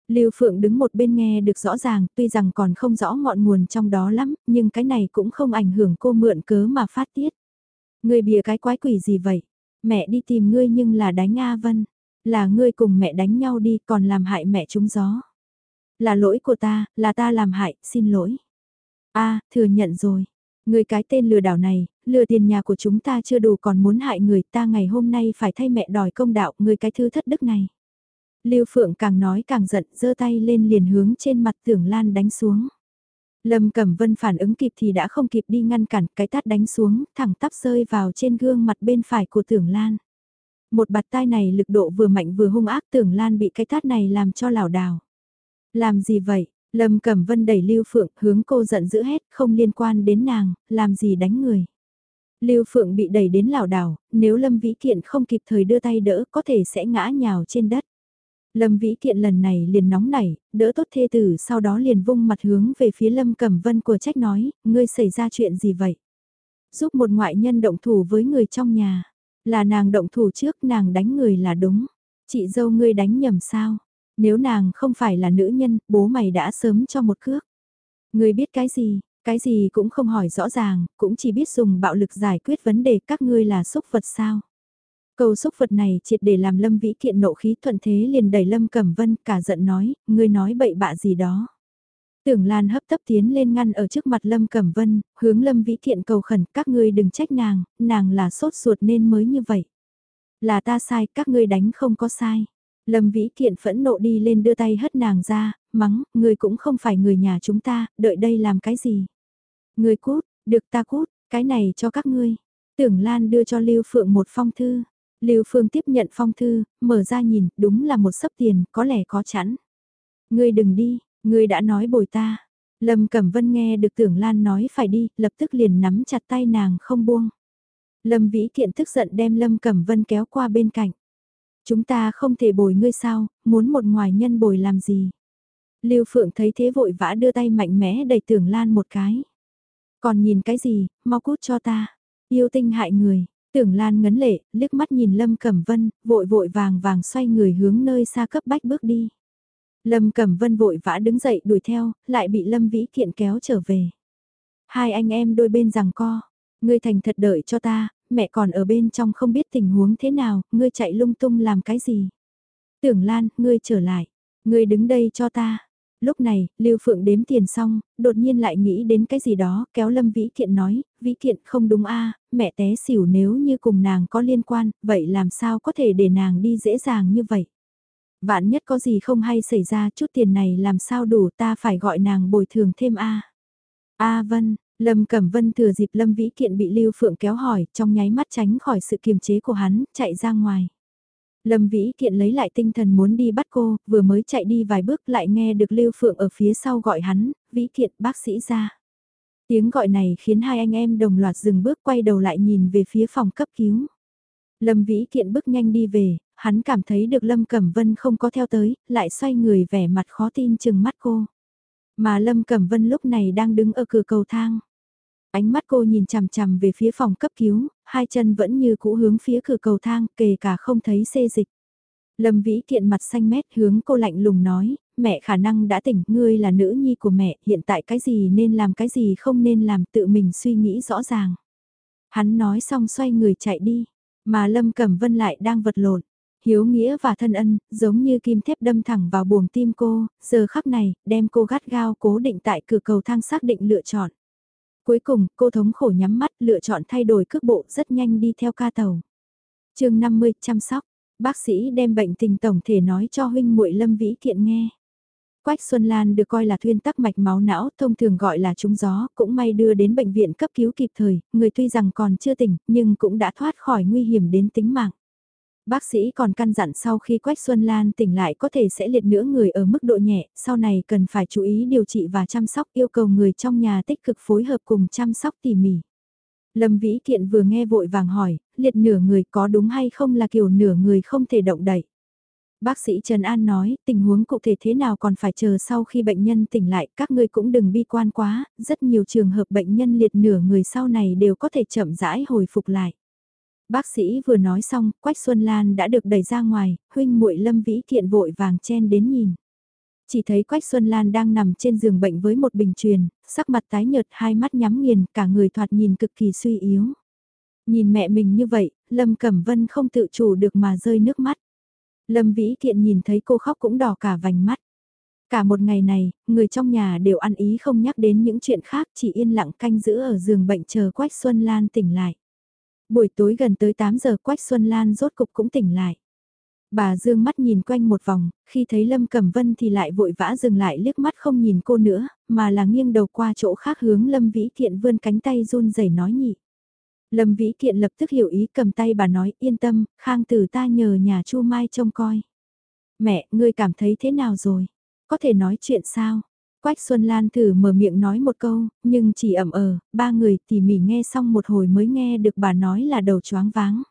Lưu Phượng đứng một bên nghe được rõ ràng, tuy rằng còn không rõ ngọn nguồn trong đó lắm, nhưng cái này cũng không ảnh hưởng cô mượn cớ mà phát tiết. Người bìa cái quái quỷ gì vậy? Mẹ đi tìm ngươi nhưng là đánh A Vân. Là ngươi cùng mẹ đánh nhau đi còn làm hại mẹ trúng gió. Là lỗi của ta, là ta làm hại, xin lỗi. A, thừa nhận rồi. Người cái tên lừa đảo này, lừa tiền nhà của chúng ta chưa đủ còn muốn hại người ta ngày hôm nay phải thay mẹ đòi công đạo người cái thư thất đức này. Lưu Phượng càng nói càng giận, giơ tay lên liền hướng trên mặt Tưởng Lan đánh xuống. Lâm Cẩm Vân phản ứng kịp thì đã không kịp đi ngăn cản, cái tát đánh xuống, thẳng tắp rơi vào trên gương mặt bên phải của Tưởng Lan. Một bạt tai này lực độ vừa mạnh vừa hung ác Tưởng Lan bị cái tát này làm cho lảo đảo. Làm gì vậy? Lâm Cẩm Vân đẩy Lưu Phượng hướng cô giận dữ hết, không liên quan đến nàng, làm gì đánh người. Lưu Phượng bị đẩy đến lảo đảo, nếu Lâm Vĩ Kiện không kịp thời đưa tay đỡ có thể sẽ ngã nhào trên đất. Lâm Vĩ Kiện lần này liền nóng nảy, đỡ tốt thê tử sau đó liền vung mặt hướng về phía Lâm Cẩm Vân của trách nói, ngươi xảy ra chuyện gì vậy? Giúp một ngoại nhân động thủ với người trong nhà, là nàng động thủ trước nàng đánh người là đúng, chị dâu ngươi đánh nhầm sao? Nếu nàng không phải là nữ nhân, bố mày đã sớm cho một cước. Ngươi biết cái gì, cái gì cũng không hỏi rõ ràng, cũng chỉ biết dùng bạo lực giải quyết vấn đề các ngươi là xúc vật sao. Câu xúc vật này triệt để làm Lâm Vĩ Kiện nộ khí thuận thế liền đẩy Lâm Cẩm Vân cả giận nói, ngươi nói bậy bạ gì đó. Tưởng Lan hấp tấp tiến lên ngăn ở trước mặt Lâm Cẩm Vân, hướng Lâm Vĩ Kiện cầu khẩn các ngươi đừng trách nàng, nàng là sốt ruột nên mới như vậy. Là ta sai, các ngươi đánh không có sai. Lâm Vĩ Kiện phẫn nộ đi lên đưa tay hất nàng ra, mắng, ngươi cũng không phải người nhà chúng ta, đợi đây làm cái gì. Ngươi cút, được ta cút, cái này cho các ngươi. Tưởng Lan đưa cho Lưu Phượng một phong thư. Lưu Phương tiếp nhận phong thư, mở ra nhìn, đúng là một sấp tiền, có lẽ có chẵn. Ngươi đừng đi, ngươi đã nói bồi ta. Lâm Cẩm Vân nghe được Tưởng Lan nói phải đi, lập tức liền nắm chặt tay nàng không buông. Lâm Vĩ Thiện tức giận đem Lâm Cẩm Vân kéo qua bên cạnh. Chúng ta không thể bồi ngươi sao, muốn một ngoài nhân bồi làm gì. Lưu Phượng thấy thế vội vã đưa tay mạnh mẽ đẩy Tưởng Lan một cái. Còn nhìn cái gì, mau cút cho ta. Yêu tinh hại người, Tưởng Lan ngấn lệ, liếc mắt nhìn Lâm Cẩm Vân, vội vội vàng vàng xoay người hướng nơi xa cấp bách bước đi. Lâm Cẩm Vân vội vã đứng dậy đuổi theo, lại bị Lâm Vĩ Kiện kéo trở về. Hai anh em đôi bên rằng co, ngươi thành thật đợi cho ta, mẹ còn ở bên trong không biết tình huống thế nào, ngươi chạy lung tung làm cái gì. Tưởng Lan, ngươi trở lại, ngươi đứng đây cho ta, Lúc này, Lưu Phượng đếm tiền xong, đột nhiên lại nghĩ đến cái gì đó, kéo Lâm Vĩ Kiện nói, Vĩ Kiện không đúng a mẹ té xỉu nếu như cùng nàng có liên quan, vậy làm sao có thể để nàng đi dễ dàng như vậy. Vạn nhất có gì không hay xảy ra chút tiền này làm sao đủ ta phải gọi nàng bồi thường thêm a A Vân, Lâm Cẩm Vân thừa dịp Lâm Vĩ Kiện bị Lưu Phượng kéo hỏi, trong nháy mắt tránh khỏi sự kiềm chế của hắn, chạy ra ngoài. Lâm Vĩ Kiện lấy lại tinh thần muốn đi bắt cô, vừa mới chạy đi vài bước lại nghe được Lưu Phượng ở phía sau gọi hắn, Vĩ Kiện bác sĩ ra. Tiếng gọi này khiến hai anh em đồng loạt dừng bước quay đầu lại nhìn về phía phòng cấp cứu. Lâm Vĩ Kiện bước nhanh đi về, hắn cảm thấy được Lâm Cẩm Vân không có theo tới, lại xoay người vẻ mặt khó tin chừng mắt cô. Mà Lâm Cẩm Vân lúc này đang đứng ở cửa cầu thang. Ánh mắt cô nhìn chằm chằm về phía phòng cấp cứu, hai chân vẫn như cũ hướng phía cửa cầu thang, kể cả không thấy xê dịch. Lâm Vĩ Thiện mặt xanh mét hướng cô lạnh lùng nói, mẹ khả năng đã tỉnh, ngươi là nữ nhi của mẹ, hiện tại cái gì nên làm cái gì không nên làm tự mình suy nghĩ rõ ràng. Hắn nói xong xoay người chạy đi, mà Lâm Cẩm Vân lại đang vật lộn. Hiếu nghĩa và thân ân, giống như kim thép đâm thẳng vào buồng tim cô, giờ khắc này, đem cô gắt gao cố định tại cửa cầu thang xác định lựa chọn. Cuối cùng, cô thống khổ nhắm mắt lựa chọn thay đổi cước bộ rất nhanh đi theo ca tàu. chương 50, chăm sóc, bác sĩ đem bệnh tình tổng thể nói cho huynh muội Lâm Vĩ Kiện nghe. Quách Xuân Lan được coi là thuyên tắc mạch máu não, thông thường gọi là trúng gió, cũng may đưa đến bệnh viện cấp cứu kịp thời, người tuy rằng còn chưa tỉnh, nhưng cũng đã thoát khỏi nguy hiểm đến tính mạng. Bác sĩ còn căn dặn sau khi Quách Xuân Lan tỉnh lại có thể sẽ liệt nữa người ở mức độ nhẹ, sau này cần phải chú ý điều trị và chăm sóc yêu cầu người trong nhà tích cực phối hợp cùng chăm sóc tỉ mỉ. Lâm Vĩ Kiện vừa nghe vội vàng hỏi, liệt nửa người có đúng hay không là kiểu nửa người không thể động đậy. Bác sĩ Trần An nói, tình huống cụ thể thế nào còn phải chờ sau khi bệnh nhân tỉnh lại, các ngươi cũng đừng bi quan quá, rất nhiều trường hợp bệnh nhân liệt nửa người sau này đều có thể chậm rãi hồi phục lại. Bác sĩ vừa nói xong, Quách Xuân Lan đã được đẩy ra ngoài, huynh muội Lâm Vĩ Thiện vội vàng chen đến nhìn. Chỉ thấy Quách Xuân Lan đang nằm trên giường bệnh với một bình truyền, sắc mặt tái nhợt hai mắt nhắm nghiền, cả người thoạt nhìn cực kỳ suy yếu. Nhìn mẹ mình như vậy, Lâm Cẩm Vân không tự chủ được mà rơi nước mắt. Lâm Vĩ Thiện nhìn thấy cô khóc cũng đỏ cả vành mắt. Cả một ngày này, người trong nhà đều ăn ý không nhắc đến những chuyện khác chỉ yên lặng canh giữ ở giường bệnh chờ Quách Xuân Lan tỉnh lại. Buổi tối gần tới 8 giờ Quách Xuân Lan rốt cục cũng tỉnh lại. Bà dương mắt nhìn quanh một vòng, khi thấy Lâm Cẩm Vân thì lại vội vã dừng lại liếc mắt không nhìn cô nữa, mà là nghiêng đầu qua chỗ khác hướng Lâm Vĩ Thiện vươn cánh tay run rẩy nói nhị. Lâm Vĩ thiện lập tức hiểu ý cầm tay bà nói yên tâm, Khang Tử ta nhờ nhà Chu Mai trông coi. Mẹ, ngươi cảm thấy thế nào rồi? Có thể nói chuyện sao? Quách Xuân Lan thử mở miệng nói một câu, nhưng chỉ ẩm ờ, ba người tỉ mỉ nghe xong một hồi mới nghe được bà nói là đầu choáng váng.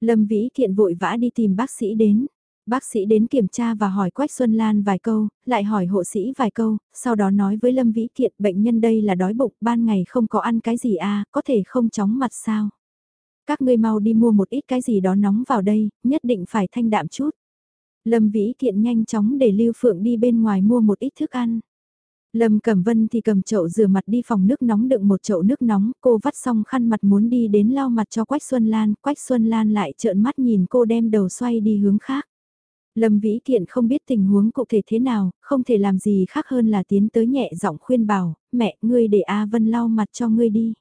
Lâm Vĩ Thiện vội vã đi tìm bác sĩ đến. Bác sĩ đến kiểm tra và hỏi Quách Xuân Lan vài câu, lại hỏi hộ sĩ vài câu, sau đó nói với Lâm Vĩ Thiện bệnh nhân đây là đói bụng, ban ngày không có ăn cái gì à, có thể không chóng mặt sao. Các ngươi mau đi mua một ít cái gì đó nóng vào đây, nhất định phải thanh đạm chút. Lâm Vĩ Thiện nhanh chóng để Lưu Phượng đi bên ngoài mua một ít thức ăn. Lâm Cẩm Vân thì cầm chậu rửa mặt đi phòng nước nóng đựng một chậu nước nóng, cô vắt xong khăn mặt muốn đi đến lau mặt cho Quách Xuân Lan, Quách Xuân Lan lại trợn mắt nhìn cô đem đầu xoay đi hướng khác. Lâm Vĩ Kiện không biết tình huống cụ thể thế nào, không thể làm gì khác hơn là tiến tới nhẹ giọng khuyên bảo, mẹ, ngươi để A Vân lau mặt cho ngươi đi.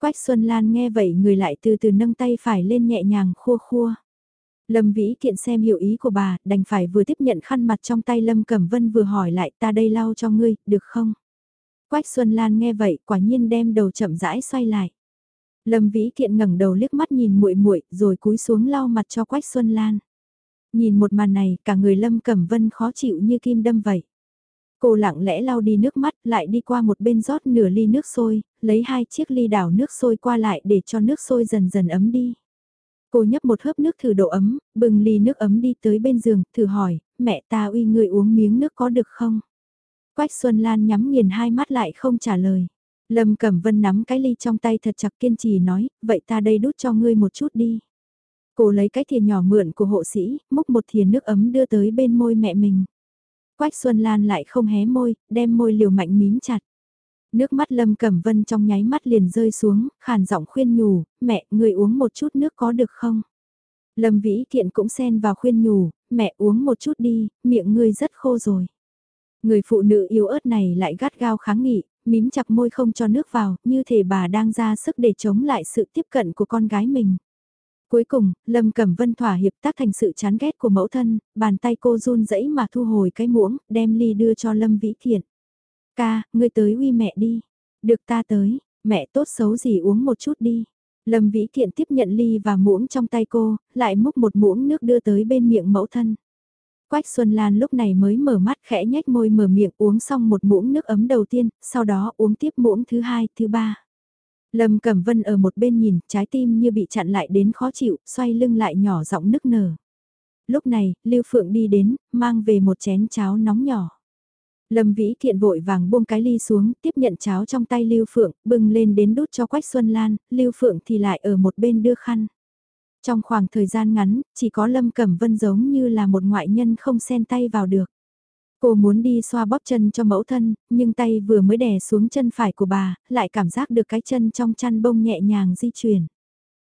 Quách Xuân Lan nghe vậy người lại từ từ nâng tay phải lên nhẹ nhàng khua khua. Lâm Vĩ Kiện xem hiểu ý của bà, đành phải vừa tiếp nhận khăn mặt trong tay Lâm Cẩm Vân vừa hỏi lại ta đây lau cho ngươi, được không? Quách Xuân Lan nghe vậy quả nhiên đem đầu chậm rãi xoay lại. Lâm Vĩ Kiện ngẩng đầu liếc mắt nhìn muội muội rồi cúi xuống lau mặt cho Quách Xuân Lan. Nhìn một màn này cả người Lâm Cẩm Vân khó chịu như kim đâm vậy. Cô lặng lẽ lau đi nước mắt lại đi qua một bên rót nửa ly nước sôi, lấy hai chiếc ly đảo nước sôi qua lại để cho nước sôi dần dần ấm đi. Cô nhấp một hớp nước thử độ ấm, bừng ly nước ấm đi tới bên giường, thử hỏi, mẹ ta uy người uống miếng nước có được không? Quách Xuân Lan nhắm nghiền hai mắt lại không trả lời. Lâm Cẩm Vân nắm cái ly trong tay thật chặt kiên trì nói, vậy ta đây đút cho ngươi một chút đi. Cô lấy cái thìa nhỏ mượn của hộ sĩ, múc một thìa nước ấm đưa tới bên môi mẹ mình. Quách Xuân Lan lại không hé môi, đem môi liều mạnh mím chặt. Nước mắt Lâm Cẩm Vân trong nháy mắt liền rơi xuống, khàn giọng khuyên nhủ, mẹ, người uống một chút nước có được không? Lâm Vĩ Thiện cũng xen vào khuyên nhủ, mẹ uống một chút đi, miệng ngươi rất khô rồi. Người phụ nữ yếu ớt này lại gắt gao kháng nghị, mím chặt môi không cho nước vào, như thể bà đang ra sức để chống lại sự tiếp cận của con gái mình. Cuối cùng, Lâm Cẩm Vân thỏa hiệp tác thành sự chán ghét của mẫu thân, bàn tay cô run rẩy mà thu hồi cái muỗng, đem ly đưa cho Lâm Vĩ Thiện. Ca, ngươi tới uy mẹ đi. Được ta tới, mẹ tốt xấu gì uống một chút đi. Lâm Vĩ Thiện tiếp nhận ly và muỗng trong tay cô, lại múc một muỗng nước đưa tới bên miệng mẫu thân. Quách Xuân Lan lúc này mới mở mắt khẽ nhếch môi mở miệng uống xong một muỗng nước ấm đầu tiên, sau đó uống tiếp muỗng thứ hai, thứ ba. Lâm Cẩm Vân ở một bên nhìn, trái tim như bị chặn lại đến khó chịu, xoay lưng lại nhỏ giọng nức nở. Lúc này, Lưu Phượng đi đến, mang về một chén cháo nóng nhỏ. Lâm Vĩ Thiện vội vàng buông cái ly xuống, tiếp nhận cháo trong tay Lưu Phượng, bưng lên đến đút cho Quách Xuân Lan, Lưu Phượng thì lại ở một bên đưa khăn. Trong khoảng thời gian ngắn, chỉ có Lâm Cẩm Vân giống như là một ngoại nhân không xen tay vào được. Cô muốn đi xoa bóp chân cho mẫu thân, nhưng tay vừa mới đè xuống chân phải của bà, lại cảm giác được cái chân trong chăn bông nhẹ nhàng di chuyển.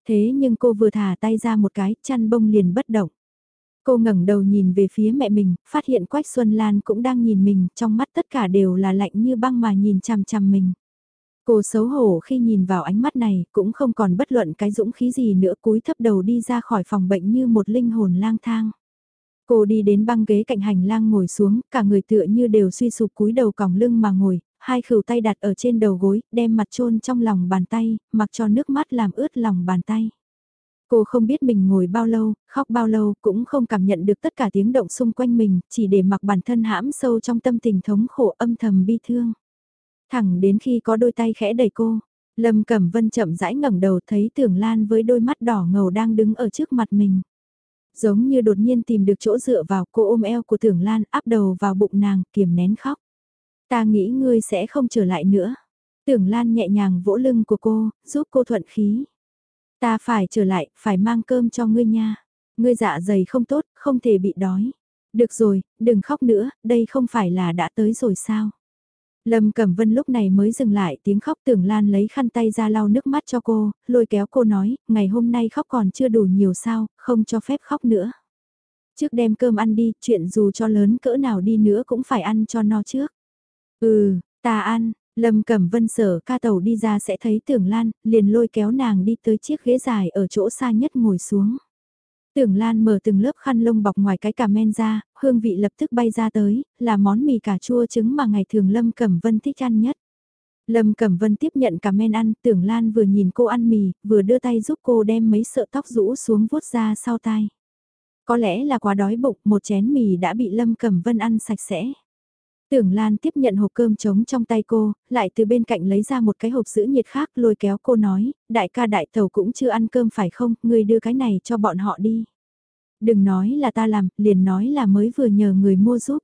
Thế nhưng cô vừa thả tay ra một cái, chăn bông liền bất động. Cô ngẩng đầu nhìn về phía mẹ mình, phát hiện Quách Xuân Lan cũng đang nhìn mình, trong mắt tất cả đều là lạnh như băng mà nhìn chằm chằm mình. Cô xấu hổ khi nhìn vào ánh mắt này, cũng không còn bất luận cái dũng khí gì nữa cúi thấp đầu đi ra khỏi phòng bệnh như một linh hồn lang thang. Cô đi đến băng ghế cạnh hành lang ngồi xuống, cả người tựa như đều suy sụp cúi đầu còng lưng mà ngồi, hai khửu tay đặt ở trên đầu gối, đem mặt chôn trong lòng bàn tay, mặc cho nước mắt làm ướt lòng bàn tay. Cô không biết mình ngồi bao lâu, khóc bao lâu, cũng không cảm nhận được tất cả tiếng động xung quanh mình, chỉ để mặc bản thân hãm sâu trong tâm tình thống khổ âm thầm bi thương. Thẳng đến khi có đôi tay khẽ đẩy cô, Lâm Cẩm Vân chậm rãi ngẩng đầu thấy Tưởng Lan với đôi mắt đỏ ngầu đang đứng ở trước mặt mình. Giống như đột nhiên tìm được chỗ dựa vào cô ôm eo của Tưởng Lan áp đầu vào bụng nàng, kiềm nén khóc. Ta nghĩ ngươi sẽ không trở lại nữa. Tưởng Lan nhẹ nhàng vỗ lưng của cô, giúp cô thuận khí. Ta phải trở lại, phải mang cơm cho ngươi nha. Ngươi dạ dày không tốt, không thể bị đói. Được rồi, đừng khóc nữa, đây không phải là đã tới rồi sao? Lâm Cẩm Vân lúc này mới dừng lại tiếng khóc tưởng Lan lấy khăn tay ra lau nước mắt cho cô, lôi kéo cô nói, ngày hôm nay khóc còn chưa đủ nhiều sao, không cho phép khóc nữa. Trước đem cơm ăn đi, chuyện dù cho lớn cỡ nào đi nữa cũng phải ăn cho no trước. Ừ, ta ăn, Lâm Cẩm Vân sở ca tàu đi ra sẽ thấy tưởng Lan, liền lôi kéo nàng đi tới chiếc ghế dài ở chỗ xa nhất ngồi xuống. Tưởng Lan mở từng lớp khăn lông bọc ngoài cái cà men ra, hương vị lập tức bay ra tới, là món mì cà chua trứng mà ngày thường Lâm Cẩm Vân thích ăn nhất. Lâm Cẩm Vân tiếp nhận cà men ăn, Tưởng Lan vừa nhìn cô ăn mì, vừa đưa tay giúp cô đem mấy sợi tóc rũ xuống vuốt ra sau tai. Có lẽ là quá đói bụng, một chén mì đã bị Lâm Cẩm Vân ăn sạch sẽ. Tưởng Lan tiếp nhận hộp cơm trống trong tay cô, lại từ bên cạnh lấy ra một cái hộp giữ nhiệt khác lôi kéo cô nói, đại ca đại tàu cũng chưa ăn cơm phải không, người đưa cái này cho bọn họ đi. Đừng nói là ta làm, liền nói là mới vừa nhờ người mua giúp.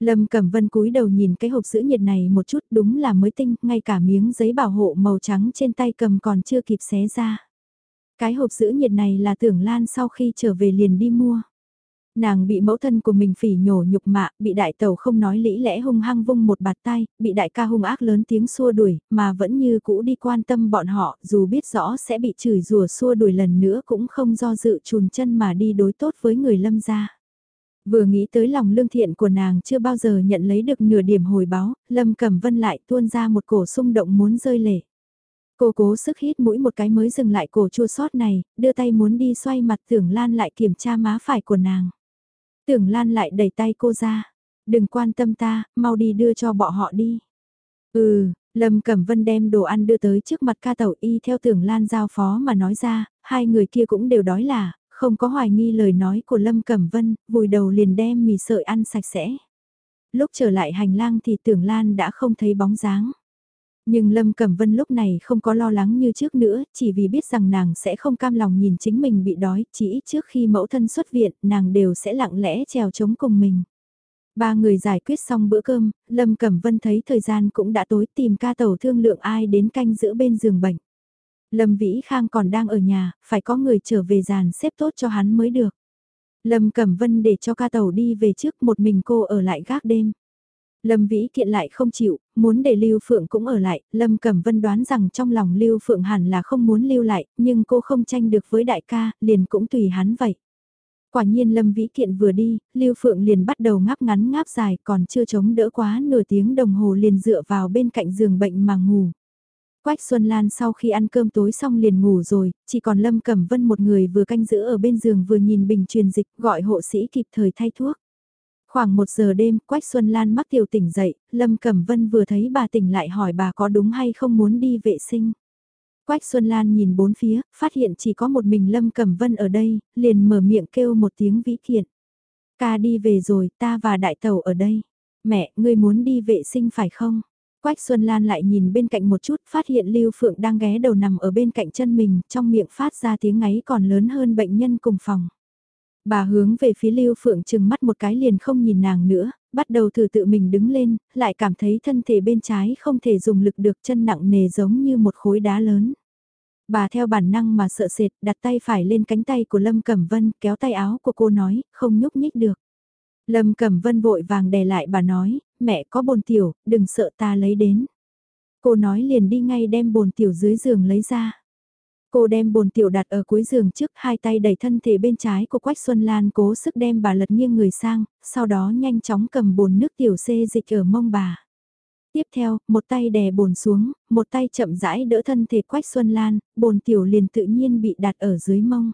Lâm Cẩm Vân cúi đầu nhìn cái hộp giữ nhiệt này một chút đúng là mới tinh, ngay cả miếng giấy bảo hộ màu trắng trên tay cầm còn chưa kịp xé ra. Cái hộp giữ nhiệt này là tưởng Lan sau khi trở về liền đi mua. Nàng bị mẫu thân của mình phỉ nhổ nhục mạ, bị đại tàu không nói lý lẽ hung hăng vung một bạt tay, bị đại ca hung ác lớn tiếng xua đuổi, mà vẫn như cũ đi quan tâm bọn họ, dù biết rõ sẽ bị chửi rủa xua đuổi lần nữa cũng không do dự chùn chân mà đi đối tốt với người lâm gia. Vừa nghĩ tới lòng lương thiện của nàng chưa bao giờ nhận lấy được nửa điểm hồi báo, Lâm Cẩm Vân lại tuôn ra một cổ xung động muốn rơi lệ. Cô cố sức hít mũi một cái mới dừng lại cổ chua sót này, đưa tay muốn đi xoay mặt tưởng lan lại kiểm tra má phải của nàng. Tưởng lan lại đẩy tay cô ra. Đừng quan tâm ta, mau đi đưa cho bọn họ đi. Ừ, Lâm Cẩm Vân đem đồ ăn đưa tới trước mặt ca tẩu y theo tưởng lan giao phó mà nói ra, hai người kia cũng đều đói là, không có hoài nghi lời nói của Lâm Cẩm Vân, vùi đầu liền đem mì sợi ăn sạch sẽ. Lúc trở lại hành lang thì tưởng Lan đã không thấy bóng dáng. Nhưng Lâm Cẩm Vân lúc này không có lo lắng như trước nữa, chỉ vì biết rằng nàng sẽ không cam lòng nhìn chính mình bị đói, chỉ ít trước khi mẫu thân xuất viện, nàng đều sẽ lặng lẽ trèo chống cùng mình. Ba người giải quyết xong bữa cơm, Lâm Cẩm Vân thấy thời gian cũng đã tối tìm ca tàu thương lượng ai đến canh giữ bên giường bệnh. Lâm Vĩ Khang còn đang ở nhà, phải có người trở về dàn xếp tốt cho hắn mới được. Lâm Cẩm Vân để cho ca tàu đi về trước một mình cô ở lại gác đêm. Lâm Vĩ Kiện lại không chịu, muốn để Lưu Phượng cũng ở lại, Lâm Cẩm Vân đoán rằng trong lòng Lưu Phượng hẳn là không muốn lưu lại, nhưng cô không tranh được với đại ca, liền cũng tùy hắn vậy. Quả nhiên Lâm Vĩ Kiện vừa đi, Lưu Phượng liền bắt đầu ngáp ngắn ngáp dài còn chưa chống đỡ quá nửa tiếng đồng hồ liền dựa vào bên cạnh giường bệnh mà ngủ. Quách Xuân Lan sau khi ăn cơm tối xong liền ngủ rồi, chỉ còn Lâm Cẩm Vân một người vừa canh giữ ở bên giường vừa nhìn bình truyền dịch gọi hộ sĩ kịp thời thay thuốc. Khoảng một giờ đêm, Quách Xuân Lan mắc tiểu tỉnh dậy, Lâm Cẩm Vân vừa thấy bà tỉnh lại hỏi bà có đúng hay không muốn đi vệ sinh. Quách Xuân Lan nhìn bốn phía, phát hiện chỉ có một mình Lâm Cẩm Vân ở đây, liền mở miệng kêu một tiếng vĩ kiện. Ca đi về rồi, ta và đại tàu ở đây. Mẹ, ngươi muốn đi vệ sinh phải không? Quách Xuân Lan lại nhìn bên cạnh một chút, phát hiện Lưu Phượng đang ghé đầu nằm ở bên cạnh chân mình, trong miệng phát ra tiếng ngáy còn lớn hơn bệnh nhân cùng phòng. Bà hướng về phía Lưu Phượng chừng mắt một cái liền không nhìn nàng nữa, bắt đầu thử tự mình đứng lên, lại cảm thấy thân thể bên trái không thể dùng lực được chân nặng nề giống như một khối đá lớn. Bà theo bản năng mà sợ sệt, đặt tay phải lên cánh tay của Lâm Cẩm Vân, kéo tay áo của cô nói, không nhúc nhích được. Lâm Cẩm Vân vội vàng đè lại bà nói, mẹ có bồn tiểu, đừng sợ ta lấy đến. Cô nói liền đi ngay đem bồn tiểu dưới giường lấy ra. Cô đem bồn tiểu đặt ở cuối giường trước hai tay đẩy thân thể bên trái của Quách Xuân Lan cố sức đem bà lật nghiêng người sang, sau đó nhanh chóng cầm bồn nước tiểu xê dịch ở mông bà. Tiếp theo, một tay đè bồn xuống, một tay chậm rãi đỡ thân thể Quách Xuân Lan, bồn tiểu liền tự nhiên bị đặt ở dưới mông.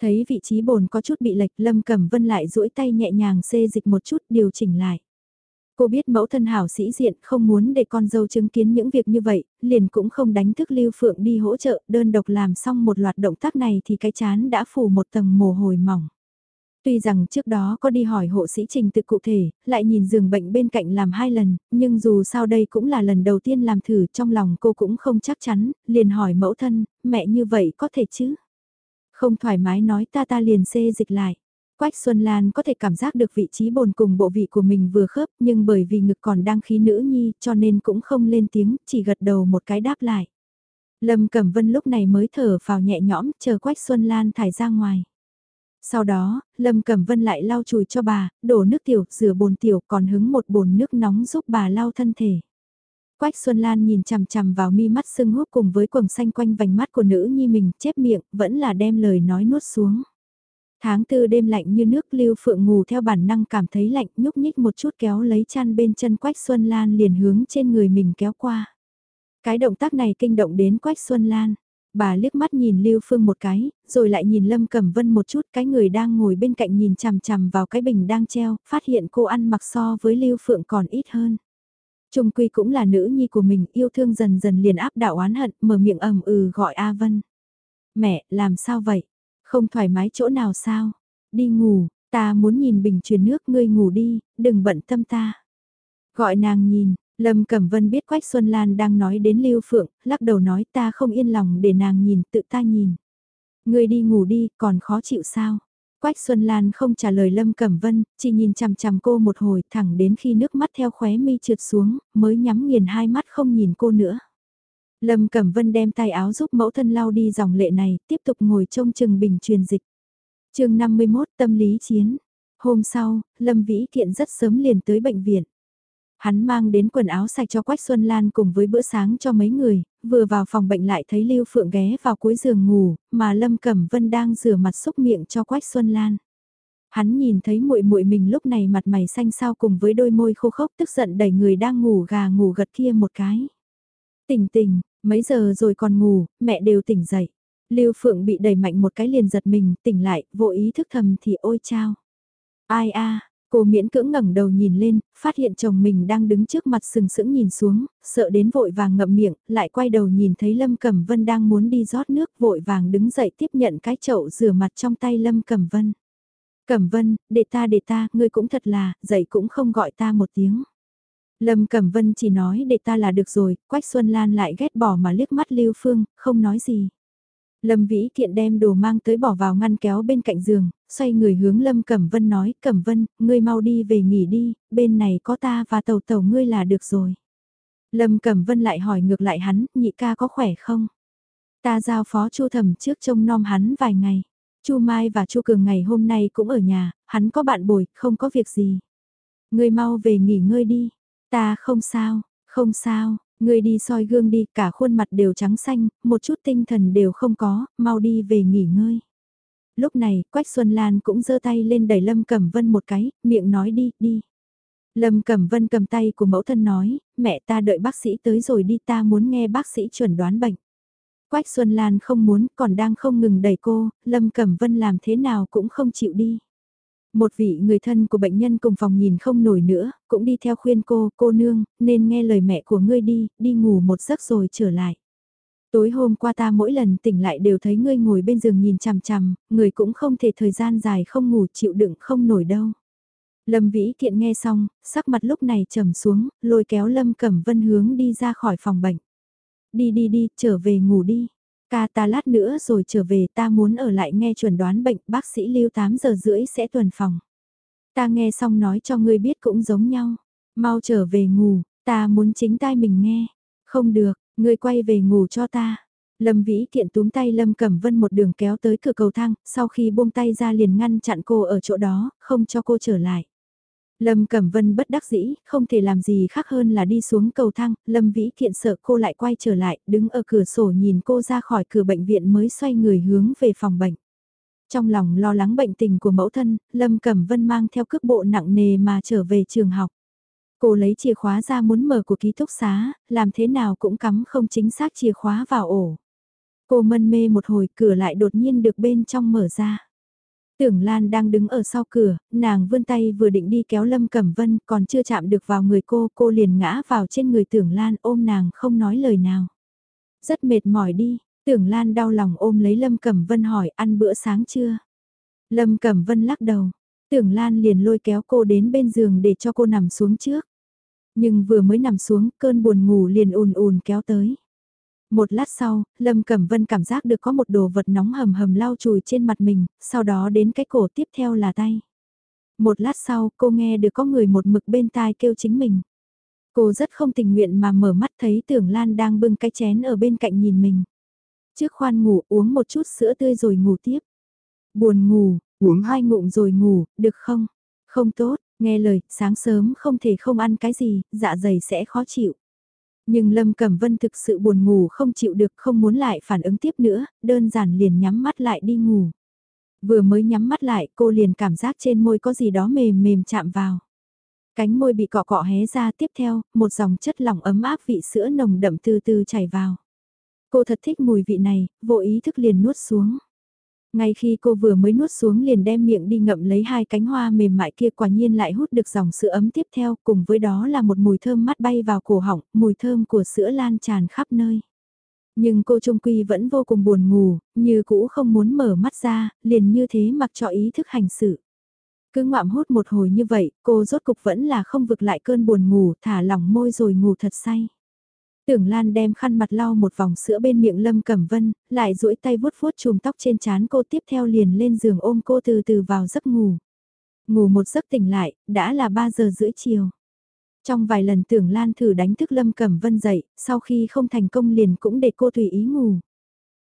Thấy vị trí bồn có chút bị lệch Lâm Cẩm Vân lại duỗi tay nhẹ nhàng xê dịch một chút điều chỉnh lại. Cô biết mẫu thân hảo sĩ diện không muốn để con dâu chứng kiến những việc như vậy, liền cũng không đánh thức Lưu Phượng đi hỗ trợ, đơn độc làm xong một loạt động tác này thì cái chán đã phủ một tầng mồ hôi mỏng. Tuy rằng trước đó có đi hỏi hộ sĩ trình tự cụ thể, lại nhìn giường bệnh bên cạnh làm hai lần, nhưng dù sao đây cũng là lần đầu tiên làm thử trong lòng cô cũng không chắc chắn, liền hỏi mẫu thân, mẹ như vậy có thể chứ? Không thoải mái nói ta ta liền xê dịch lại. Quách Xuân Lan có thể cảm giác được vị trí bồn cùng bộ vị của mình vừa khớp nhưng bởi vì ngực còn đang khí nữ nhi cho nên cũng không lên tiếng, chỉ gật đầu một cái đáp lại. Lâm Cẩm Vân lúc này mới thở vào nhẹ nhõm chờ Quách Xuân Lan thải ra ngoài. Sau đó, Lâm Cẩm Vân lại lau chùi cho bà, đổ nước tiểu, rửa bồn tiểu còn hứng một bồn nước nóng giúp bà lau thân thể. Quách Xuân Lan nhìn chằm chằm vào mi mắt sưng húp cùng với quầng xanh quanh vành mắt của nữ nhi mình, chép miệng, vẫn là đem lời nói nuốt xuống. Tháng tư đêm lạnh như nước lưu phượng ngủ theo bản năng cảm thấy lạnh nhúc nhích một chút kéo lấy chăn bên chân Quách Xuân Lan liền hướng trên người mình kéo qua. Cái động tác này kinh động đến Quách Xuân Lan. Bà liếc mắt nhìn Lưu Phương một cái, rồi lại nhìn Lâm Cẩm Vân một chút, cái người đang ngồi bên cạnh nhìn chằm chằm vào cái bình đang treo, phát hiện cô ăn mặc so với Lưu Phượng còn ít hơn. Trung Quy cũng là nữ nhi của mình, yêu thương dần dần liền áp đảo oán hận, mở miệng ầm ừ gọi A Vân. Mẹ, làm sao vậy? Không thoải mái chỗ nào sao? Đi ngủ, ta muốn nhìn bình truyền nước ngươi ngủ đi, đừng bận tâm ta. Gọi nàng nhìn, Lâm Cẩm Vân biết Quách Xuân Lan đang nói đến Lưu Phượng, lắc đầu nói ta không yên lòng để nàng nhìn, tự ta nhìn. Ngươi đi ngủ đi, còn khó chịu sao? Quách Xuân Lan không trả lời Lâm Cẩm Vân, chỉ nhìn chằm chằm cô một hồi thẳng đến khi nước mắt theo khóe mi trượt xuống, mới nhắm nghiền hai mắt không nhìn cô nữa. Lâm Cẩm Vân đem tay áo giúp mẫu thân lau đi dòng lệ này, tiếp tục ngồi trông chừng bình truyền dịch. chương 51 Tâm lý chiến. Hôm sau, Lâm Vĩ Kiện rất sớm liền tới bệnh viện. Hắn mang đến quần áo sạch cho Quách Xuân Lan cùng với bữa sáng cho mấy người, vừa vào phòng bệnh lại thấy Lưu Phượng ghé vào cuối giường ngủ, mà Lâm Cẩm Vân đang rửa mặt xúc miệng cho Quách Xuân Lan. Hắn nhìn thấy muội muội mình lúc này mặt mày xanh xao cùng với đôi môi khô khốc tức giận đẩy người đang ngủ gà ngủ gật kia một cái. Tỉnh tỉnh, mấy giờ rồi còn ngủ, mẹ đều tỉnh dậy. Lưu Phượng bị đẩy mạnh một cái liền giật mình, tỉnh lại, vô ý thức thầm thì ôi chao. Ai a, Cô miễn cưỡng ngẩng đầu nhìn lên, phát hiện chồng mình đang đứng trước mặt sừng sững nhìn xuống, sợ đến vội vàng ngậm miệng, lại quay đầu nhìn thấy Lâm Cẩm Vân đang muốn đi rót nước vội vàng đứng dậy tiếp nhận cái chậu rửa mặt trong tay Lâm Cẩm Vân. Cẩm Vân, để ta để ta, ngươi cũng thật là, dậy cũng không gọi ta một tiếng. Lâm Cẩm Vân chỉ nói để ta là được rồi, Quách Xuân Lan lại ghét bỏ mà liếc mắt Lưu Phương, không nói gì. Lâm Vĩ Kiện đem đồ mang tới bỏ vào ngăn kéo bên cạnh giường, xoay người hướng Lâm Cẩm Vân nói, Cẩm Vân, ngươi mau đi về nghỉ đi, bên này có ta và tàu tàu ngươi là được rồi. Lâm Cẩm Vân lại hỏi ngược lại hắn, nhị ca có khỏe không? Ta giao phó Chu Thẩm trước trông nom hắn vài ngày. Chu Mai và Chu Cường ngày hôm nay cũng ở nhà, hắn có bạn bồi, không có việc gì. Ngươi mau về nghỉ ngơi đi. Ta không sao, không sao, Người đi soi gương đi, cả khuôn mặt đều trắng xanh, một chút tinh thần đều không có, mau đi về nghỉ ngơi. Lúc này, Quách Xuân Lan cũng giơ tay lên đẩy Lâm Cẩm Vân một cái, miệng nói đi, đi. Lâm Cẩm Vân cầm tay của mẫu thân nói, mẹ ta đợi bác sĩ tới rồi đi ta muốn nghe bác sĩ chuẩn đoán bệnh. Quách Xuân Lan không muốn, còn đang không ngừng đẩy cô, Lâm Cẩm Vân làm thế nào cũng không chịu đi. Một vị người thân của bệnh nhân cùng phòng nhìn không nổi nữa, cũng đi theo khuyên cô, cô nương, nên nghe lời mẹ của ngươi đi, đi ngủ một giấc rồi trở lại. Tối hôm qua ta mỗi lần tỉnh lại đều thấy ngươi ngồi bên giường nhìn chằm chằm, người cũng không thể thời gian dài không ngủ chịu đựng không nổi đâu. Lâm Vĩ thiện nghe xong, sắc mặt lúc này trầm xuống, lôi kéo Lâm Cẩm Vân hướng đi ra khỏi phòng bệnh. Đi đi đi, trở về ngủ đi. Ca ta lát nữa rồi trở về ta muốn ở lại nghe chuẩn đoán bệnh bác sĩ lưu 8 giờ rưỡi sẽ tuần phòng. Ta nghe xong nói cho ngươi biết cũng giống nhau. Mau trở về ngủ, ta muốn chính tai mình nghe. Không được, ngươi quay về ngủ cho ta. Lâm Vĩ Thiện túm tay Lâm Cẩm Vân một đường kéo tới cửa cầu thang, sau khi buông tay ra liền ngăn chặn cô ở chỗ đó, không cho cô trở lại. Lâm Cẩm Vân bất đắc dĩ, không thể làm gì khác hơn là đi xuống cầu thang, Lâm Vĩ Kiện sợ cô lại quay trở lại, đứng ở cửa sổ nhìn cô ra khỏi cửa bệnh viện mới xoay người hướng về phòng bệnh. Trong lòng lo lắng bệnh tình của mẫu thân, Lâm Cẩm Vân mang theo cước bộ nặng nề mà trở về trường học. Cô lấy chìa khóa ra muốn mở của ký túc xá, làm thế nào cũng cắm không chính xác chìa khóa vào ổ. Cô mân mê một hồi cửa lại đột nhiên được bên trong mở ra. Tưởng Lan đang đứng ở sau cửa, nàng vươn tay vừa định đi kéo Lâm Cẩm Vân còn chưa chạm được vào người cô, cô liền ngã vào trên người Tưởng Lan ôm nàng không nói lời nào. Rất mệt mỏi đi, Tưởng Lan đau lòng ôm lấy Lâm Cẩm Vân hỏi ăn bữa sáng chưa? Lâm Cẩm Vân lắc đầu, Tưởng Lan liền lôi kéo cô đến bên giường để cho cô nằm xuống trước. Nhưng vừa mới nằm xuống, cơn buồn ngủ liền ùn ùn kéo tới. Một lát sau, Lâm Cẩm Vân cảm giác được có một đồ vật nóng hầm hầm lau chùi trên mặt mình, sau đó đến cái cổ tiếp theo là tay. Một lát sau, cô nghe được có người một mực bên tai kêu chính mình. Cô rất không tình nguyện mà mở mắt thấy tưởng Lan đang bưng cái chén ở bên cạnh nhìn mình. Trước khoan ngủ uống một chút sữa tươi rồi ngủ tiếp. Buồn ngủ, uống hai ngụm rồi ngủ, được không? Không tốt, nghe lời, sáng sớm không thể không ăn cái gì, dạ dày sẽ khó chịu. Nhưng Lâm Cẩm Vân thực sự buồn ngủ không chịu được không muốn lại phản ứng tiếp nữa, đơn giản liền nhắm mắt lại đi ngủ. Vừa mới nhắm mắt lại cô liền cảm giác trên môi có gì đó mềm mềm chạm vào. Cánh môi bị cọ cọ hé ra tiếp theo, một dòng chất lỏng ấm áp vị sữa nồng đậm từ từ chảy vào. Cô thật thích mùi vị này, vô ý thức liền nuốt xuống. Ngay khi cô vừa mới nuốt xuống liền đem miệng đi ngậm lấy hai cánh hoa mềm mại kia quả nhiên lại hút được dòng sữa ấm tiếp theo cùng với đó là một mùi thơm mắt bay vào cổ họng, mùi thơm của sữa lan tràn khắp nơi. Nhưng cô Trung Quy vẫn vô cùng buồn ngủ, như cũ không muốn mở mắt ra, liền như thế mặc cho ý thức hành sự. Cứ ngoạm hút một hồi như vậy, cô rốt cục vẫn là không vực lại cơn buồn ngủ, thả lỏng môi rồi ngủ thật say. Tưởng Lan đem khăn mặt lau một vòng sữa bên miệng Lâm Cẩm Vân, lại duỗi tay vuốt vuốt chùm tóc trên trán cô tiếp theo liền lên giường ôm cô từ từ vào giấc ngủ. Ngủ một giấc tỉnh lại, đã là 3 giờ rưỡi chiều. Trong vài lần Tưởng Lan thử đánh thức Lâm Cẩm Vân dậy, sau khi không thành công liền cũng để cô tùy ý ngủ.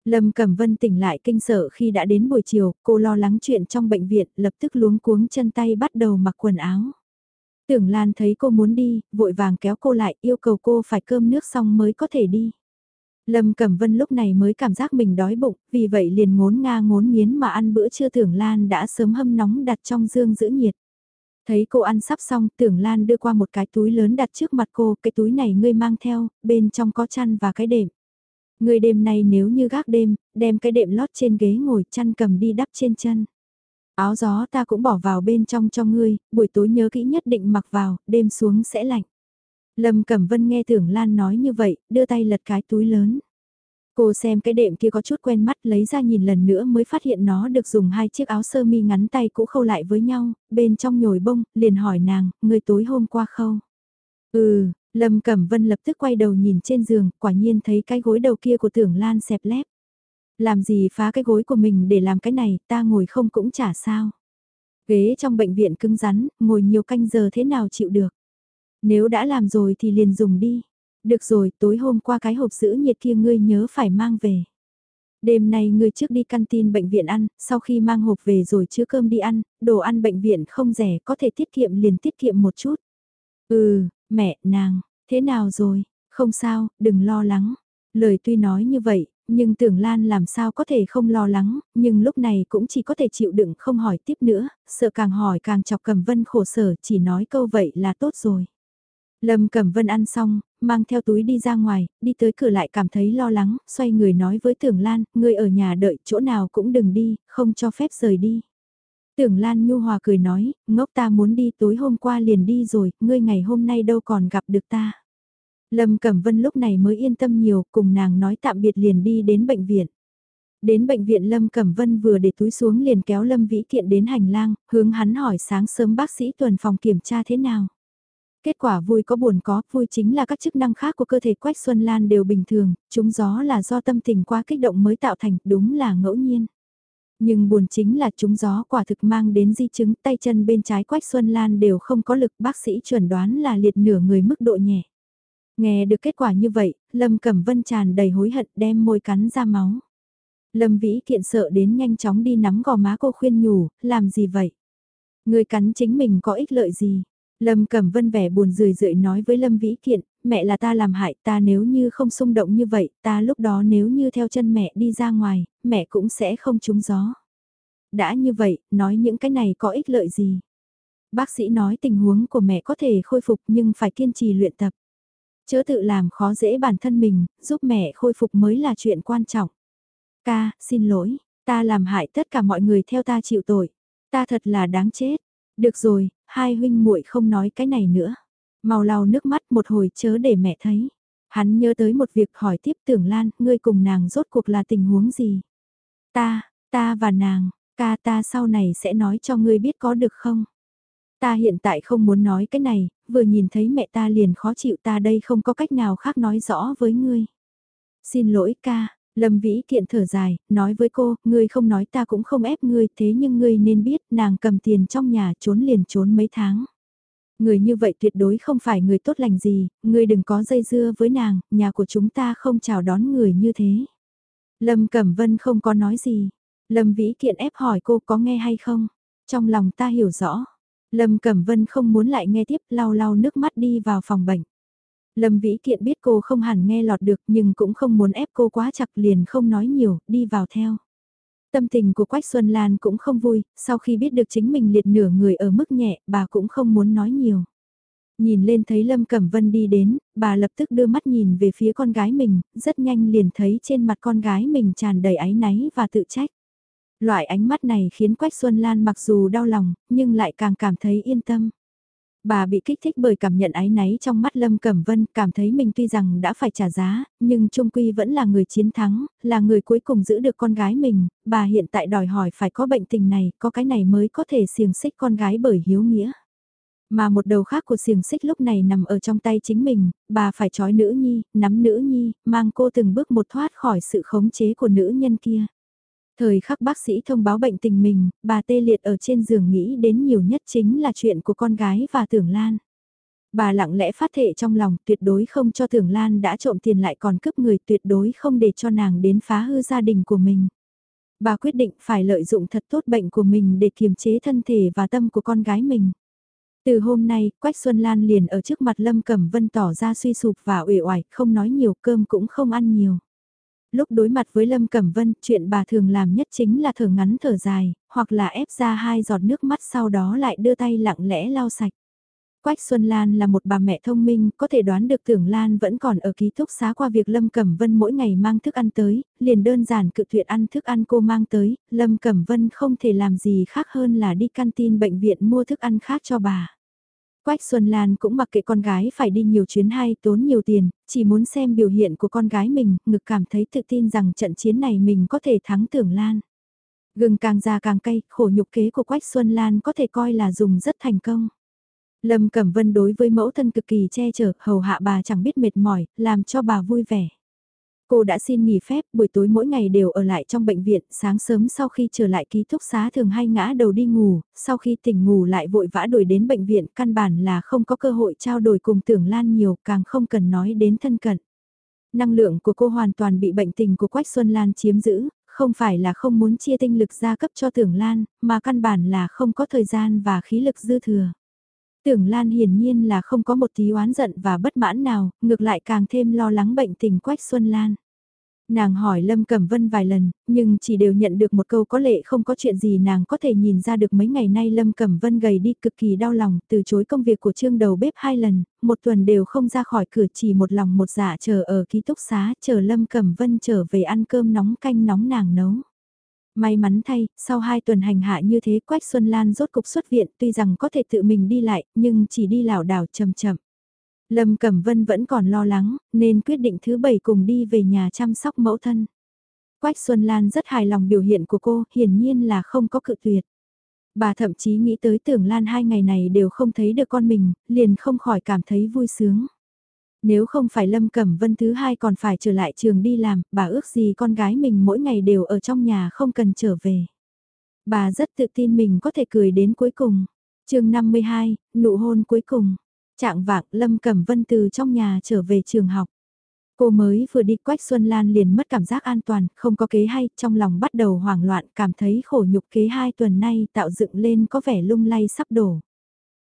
Lâm Cẩm Vân tỉnh lại kinh sợ khi đã đến buổi chiều, cô lo lắng chuyện trong bệnh viện, lập tức luống cuống chân tay bắt đầu mặc quần áo. Tưởng Lan thấy cô muốn đi, vội vàng kéo cô lại, yêu cầu cô phải cơm nước xong mới có thể đi. Lâm Cẩm Vân lúc này mới cảm giác mình đói bụng, vì vậy liền ngốn nga ngốn nghiến mà ăn bữa trưa Tưởng Lan đã sớm hâm nóng đặt trong dương giữ nhiệt. Thấy cô ăn sắp xong, Tưởng Lan đưa qua một cái túi lớn đặt trước mặt cô, cái túi này ngươi mang theo, bên trong có chăn và cái đệm. Ngươi đêm nay nếu như gác đêm, đem cái đệm lót trên ghế ngồi chăn cầm đi đắp trên chân. Áo gió ta cũng bỏ vào bên trong cho ngươi, buổi tối nhớ kỹ nhất định mặc vào, đêm xuống sẽ lạnh. Lâm Cẩm Vân nghe Tưởng Lan nói như vậy, đưa tay lật cái túi lớn. Cô xem cái đệm kia có chút quen mắt lấy ra nhìn lần nữa mới phát hiện nó được dùng hai chiếc áo sơ mi ngắn tay cũ khâu lại với nhau, bên trong nhồi bông, liền hỏi nàng, người tối hôm qua khâu. Ừ, Lâm Cẩm Vân lập tức quay đầu nhìn trên giường, quả nhiên thấy cái gối đầu kia của tưởng Lan xẹp lép. Làm gì phá cái gối của mình để làm cái này, ta ngồi không cũng chả sao. Ghế trong bệnh viện cứng rắn, ngồi nhiều canh giờ thế nào chịu được. Nếu đã làm rồi thì liền dùng đi. Được rồi, tối hôm qua cái hộp giữ nhiệt kia ngươi nhớ phải mang về. Đêm nay ngươi trước đi canteen bệnh viện ăn, sau khi mang hộp về rồi chứa cơm đi ăn, đồ ăn bệnh viện không rẻ, có thể tiết kiệm liền tiết kiệm một chút. Ừ, mẹ, nàng, thế nào rồi? Không sao, đừng lo lắng. Lời tuy nói như vậy, nhưng tưởng Lan làm sao có thể không lo lắng, nhưng lúc này cũng chỉ có thể chịu đựng không hỏi tiếp nữa, sợ càng hỏi càng chọc Cẩm Vân khổ sở, chỉ nói câu vậy là tốt rồi. Lâm Cẩm Vân ăn xong, mang theo túi đi ra ngoài, đi tới cửa lại cảm thấy lo lắng, xoay người nói với Tưởng Lan, người ở nhà đợi, chỗ nào cũng đừng đi, không cho phép rời đi. Tưởng Lan nhu hòa cười nói, ngốc ta muốn đi tối hôm qua liền đi rồi, ngươi ngày hôm nay đâu còn gặp được ta. Lâm Cẩm Vân lúc này mới yên tâm nhiều, cùng nàng nói tạm biệt liền đi đến bệnh viện. Đến bệnh viện Lâm Cẩm Vân vừa để túi xuống liền kéo Lâm Vĩ Thiện đến hành lang, hướng hắn hỏi sáng sớm bác sĩ tuần phòng kiểm tra thế nào. Kết quả vui có buồn có, vui chính là các chức năng khác của cơ thể Quách Xuân Lan đều bình thường, chúng gió là do tâm tình quá kích động mới tạo thành, đúng là ngẫu nhiên. Nhưng buồn chính là chúng gió quả thực mang đến di chứng tay chân bên trái Quách Xuân Lan đều không có lực bác sĩ chuẩn đoán là liệt nửa người mức độ nhẹ. Nghe được kết quả như vậy, Lâm Cẩm Vân tràn đầy hối hận đem môi cắn ra máu. Lâm Vĩ Kiện sợ đến nhanh chóng đi nắm gò má cô khuyên nhủ, làm gì vậy? Người cắn chính mình có ích lợi gì? Lâm Cẩm Vân vẻ buồn rười rượi nói với Lâm Vĩ Kiện, mẹ là ta làm hại ta nếu như không xung động như vậy, ta lúc đó nếu như theo chân mẹ đi ra ngoài, mẹ cũng sẽ không trúng gió. Đã như vậy, nói những cái này có ích lợi gì? Bác sĩ nói tình huống của mẹ có thể khôi phục nhưng phải kiên trì luyện tập. Chớ tự làm khó dễ bản thân mình, giúp mẹ khôi phục mới là chuyện quan trọng. Ca, xin lỗi, ta làm hại tất cả mọi người theo ta chịu tội. Ta thật là đáng chết. Được rồi, hai huynh muội không nói cái này nữa. Mau lau nước mắt một hồi chớ để mẹ thấy. Hắn nhớ tới một việc hỏi tiếp tưởng Lan, ngươi cùng nàng rốt cuộc là tình huống gì? Ta, ta và nàng, ca ta sau này sẽ nói cho ngươi biết có được không? Ta hiện tại không muốn nói cái này, vừa nhìn thấy mẹ ta liền khó chịu ta đây không có cách nào khác nói rõ với ngươi. Xin lỗi ca, Lâm Vĩ Kiện thở dài, nói với cô, ngươi không nói ta cũng không ép ngươi, thế nhưng ngươi nên biết nàng cầm tiền trong nhà trốn liền trốn mấy tháng. Người như vậy tuyệt đối không phải người tốt lành gì, ngươi đừng có dây dưa với nàng, nhà của chúng ta không chào đón người như thế. Lâm Cẩm Vân không có nói gì. Lâm Vĩ Kiện ép hỏi cô có nghe hay không? Trong lòng ta hiểu rõ. Lâm Cẩm Vân không muốn lại nghe tiếp lau lau nước mắt đi vào phòng bệnh. Lâm Vĩ Kiện biết cô không hẳn nghe lọt được nhưng cũng không muốn ép cô quá chặt liền không nói nhiều, đi vào theo. Tâm tình của Quách Xuân Lan cũng không vui, sau khi biết được chính mình liệt nửa người ở mức nhẹ, bà cũng không muốn nói nhiều. Nhìn lên thấy Lâm Cẩm Vân đi đến, bà lập tức đưa mắt nhìn về phía con gái mình, rất nhanh liền thấy trên mặt con gái mình tràn đầy áy náy và tự trách. Loại ánh mắt này khiến Quách Xuân Lan mặc dù đau lòng, nhưng lại càng cảm thấy yên tâm. Bà bị kích thích bởi cảm nhận ái náy trong mắt Lâm Cẩm Vân, cảm thấy mình tuy rằng đã phải trả giá, nhưng Trung Quy vẫn là người chiến thắng, là người cuối cùng giữ được con gái mình, bà hiện tại đòi hỏi phải có bệnh tình này, có cái này mới có thể xiềng xích con gái bởi hiếu nghĩa. Mà một đầu khác của xiềng xích lúc này nằm ở trong tay chính mình, bà phải trói nữ nhi, nắm nữ nhi, mang cô từng bước một thoát khỏi sự khống chế của nữ nhân kia. Thời khắc bác sĩ thông báo bệnh tình mình, bà tê liệt ở trên giường nghĩ đến nhiều nhất chính là chuyện của con gái và tưởng Lan. Bà lặng lẽ phát thệ trong lòng tuyệt đối không cho tưởng Lan đã trộm tiền lại còn cướp người tuyệt đối không để cho nàng đến phá hư gia đình của mình. Bà quyết định phải lợi dụng thật tốt bệnh của mình để kiềm chế thân thể và tâm của con gái mình. Từ hôm nay, Quách Xuân Lan liền ở trước mặt Lâm Cẩm Vân tỏ ra suy sụp và uể oải, không nói nhiều cơm cũng không ăn nhiều lúc đối mặt với Lâm Cẩm Vân, chuyện bà thường làm nhất chính là thở ngắn thở dài, hoặc là ép ra hai giọt nước mắt sau đó lại đưa tay lặng lẽ lau sạch. Quách Xuân Lan là một bà mẹ thông minh, có thể đoán được tưởng Lan vẫn còn ở ký túc xá qua việc Lâm Cẩm Vân mỗi ngày mang thức ăn tới, liền đơn giản cự tuyệt ăn thức ăn cô mang tới, Lâm Cẩm Vân không thể làm gì khác hơn là đi tin bệnh viện mua thức ăn khác cho bà. Quách Xuân Lan cũng mặc kệ con gái phải đi nhiều chuyến hay tốn nhiều tiền, chỉ muốn xem biểu hiện của con gái mình, ngực cảm thấy tự tin rằng trận chiến này mình có thể thắng tưởng Lan. Gừng càng già càng cay, khổ nhục kế của Quách Xuân Lan có thể coi là dùng rất thành công. Lâm Cẩm Vân đối với mẫu thân cực kỳ che chở, hầu hạ bà chẳng biết mệt mỏi, làm cho bà vui vẻ. Cô đã xin nghỉ phép, buổi tối mỗi ngày đều ở lại trong bệnh viện, sáng sớm sau khi trở lại ký túc xá thường hay ngã đầu đi ngủ, sau khi tỉnh ngủ lại vội vã đuổi đến bệnh viện, căn bản là không có cơ hội trao đổi cùng tưởng Lan nhiều, càng không cần nói đến thân cận. Năng lượng của cô hoàn toàn bị bệnh tình của Quách Xuân Lan chiếm giữ, không phải là không muốn chia tinh lực ra cấp cho tưởng Lan, mà căn bản là không có thời gian và khí lực dư thừa. Tưởng Lan hiển nhiên là không có một tí oán giận và bất mãn nào, ngược lại càng thêm lo lắng bệnh tình Quách Xuân Lan. Nàng hỏi Lâm Cẩm Vân vài lần, nhưng chỉ đều nhận được một câu có lệ không có chuyện gì nàng có thể nhìn ra được mấy ngày nay Lâm Cẩm Vân gầy đi cực kỳ đau lòng, từ chối công việc của trương đầu bếp hai lần, một tuần đều không ra khỏi cửa chỉ một lòng một dạ chờ ở ký túc xá, chờ Lâm Cẩm Vân trở về ăn cơm nóng canh nóng nàng nấu. May mắn thay, sau hai tuần hành hạ như thế Quách Xuân Lan rốt cục xuất viện tuy rằng có thể tự mình đi lại, nhưng chỉ đi lảo đảo chậm chậm. Lâm Cẩm Vân vẫn còn lo lắng, nên quyết định thứ bảy cùng đi về nhà chăm sóc mẫu thân. Quách Xuân Lan rất hài lòng biểu hiện của cô, hiển nhiên là không có cự tuyệt. Bà thậm chí nghĩ tới tưởng Lan hai ngày này đều không thấy được con mình, liền không khỏi cảm thấy vui sướng. Nếu không phải Lâm Cẩm Vân thứ hai còn phải trở lại trường đi làm, bà ước gì con gái mình mỗi ngày đều ở trong nhà không cần trở về. Bà rất tự tin mình có thể cười đến cuối cùng. chương 52, nụ hôn cuối cùng. Trạng vạng Lâm Cẩm Vân từ trong nhà trở về trường học. Cô mới vừa đi Quách Xuân Lan liền mất cảm giác an toàn, không có kế hay, trong lòng bắt đầu hoảng loạn, cảm thấy khổ nhục kế hai tuần nay tạo dựng lên có vẻ lung lay sắp đổ.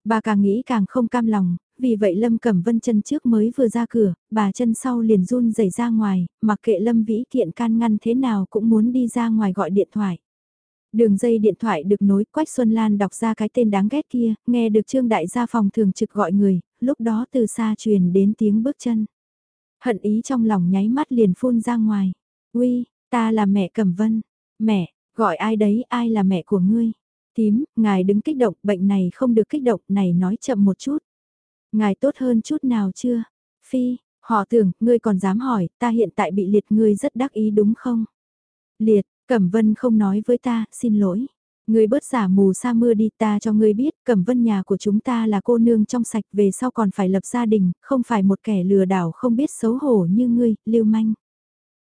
Bà càng nghĩ càng không cam lòng, vì vậy Lâm Cẩm Vân chân trước mới vừa ra cửa, bà chân sau liền run rẩy ra ngoài, mặc kệ Lâm Vĩ Kiện can ngăn thế nào cũng muốn đi ra ngoài gọi điện thoại. Đường dây điện thoại được nối Quách Xuân Lan đọc ra cái tên đáng ghét kia, nghe được Trương Đại gia phòng thường trực gọi người, lúc đó từ xa truyền đến tiếng bước chân. Hận ý trong lòng nháy mắt liền phun ra ngoài. Uy, ta là mẹ Cẩm Vân. Mẹ, gọi ai đấy, ai là mẹ của ngươi? Tím, ngài đứng kích động, bệnh này không được kích động, này nói chậm một chút. Ngài tốt hơn chút nào chưa? Phi, họ tưởng, ngươi còn dám hỏi, ta hiện tại bị liệt ngươi rất đắc ý đúng không? Liệt, Cẩm Vân không nói với ta, xin lỗi. Ngươi bớt giả mù sa mưa đi ta cho ngươi biết, Cẩm Vân nhà của chúng ta là cô nương trong sạch về sau còn phải lập gia đình, không phải một kẻ lừa đảo không biết xấu hổ như ngươi, lưu manh.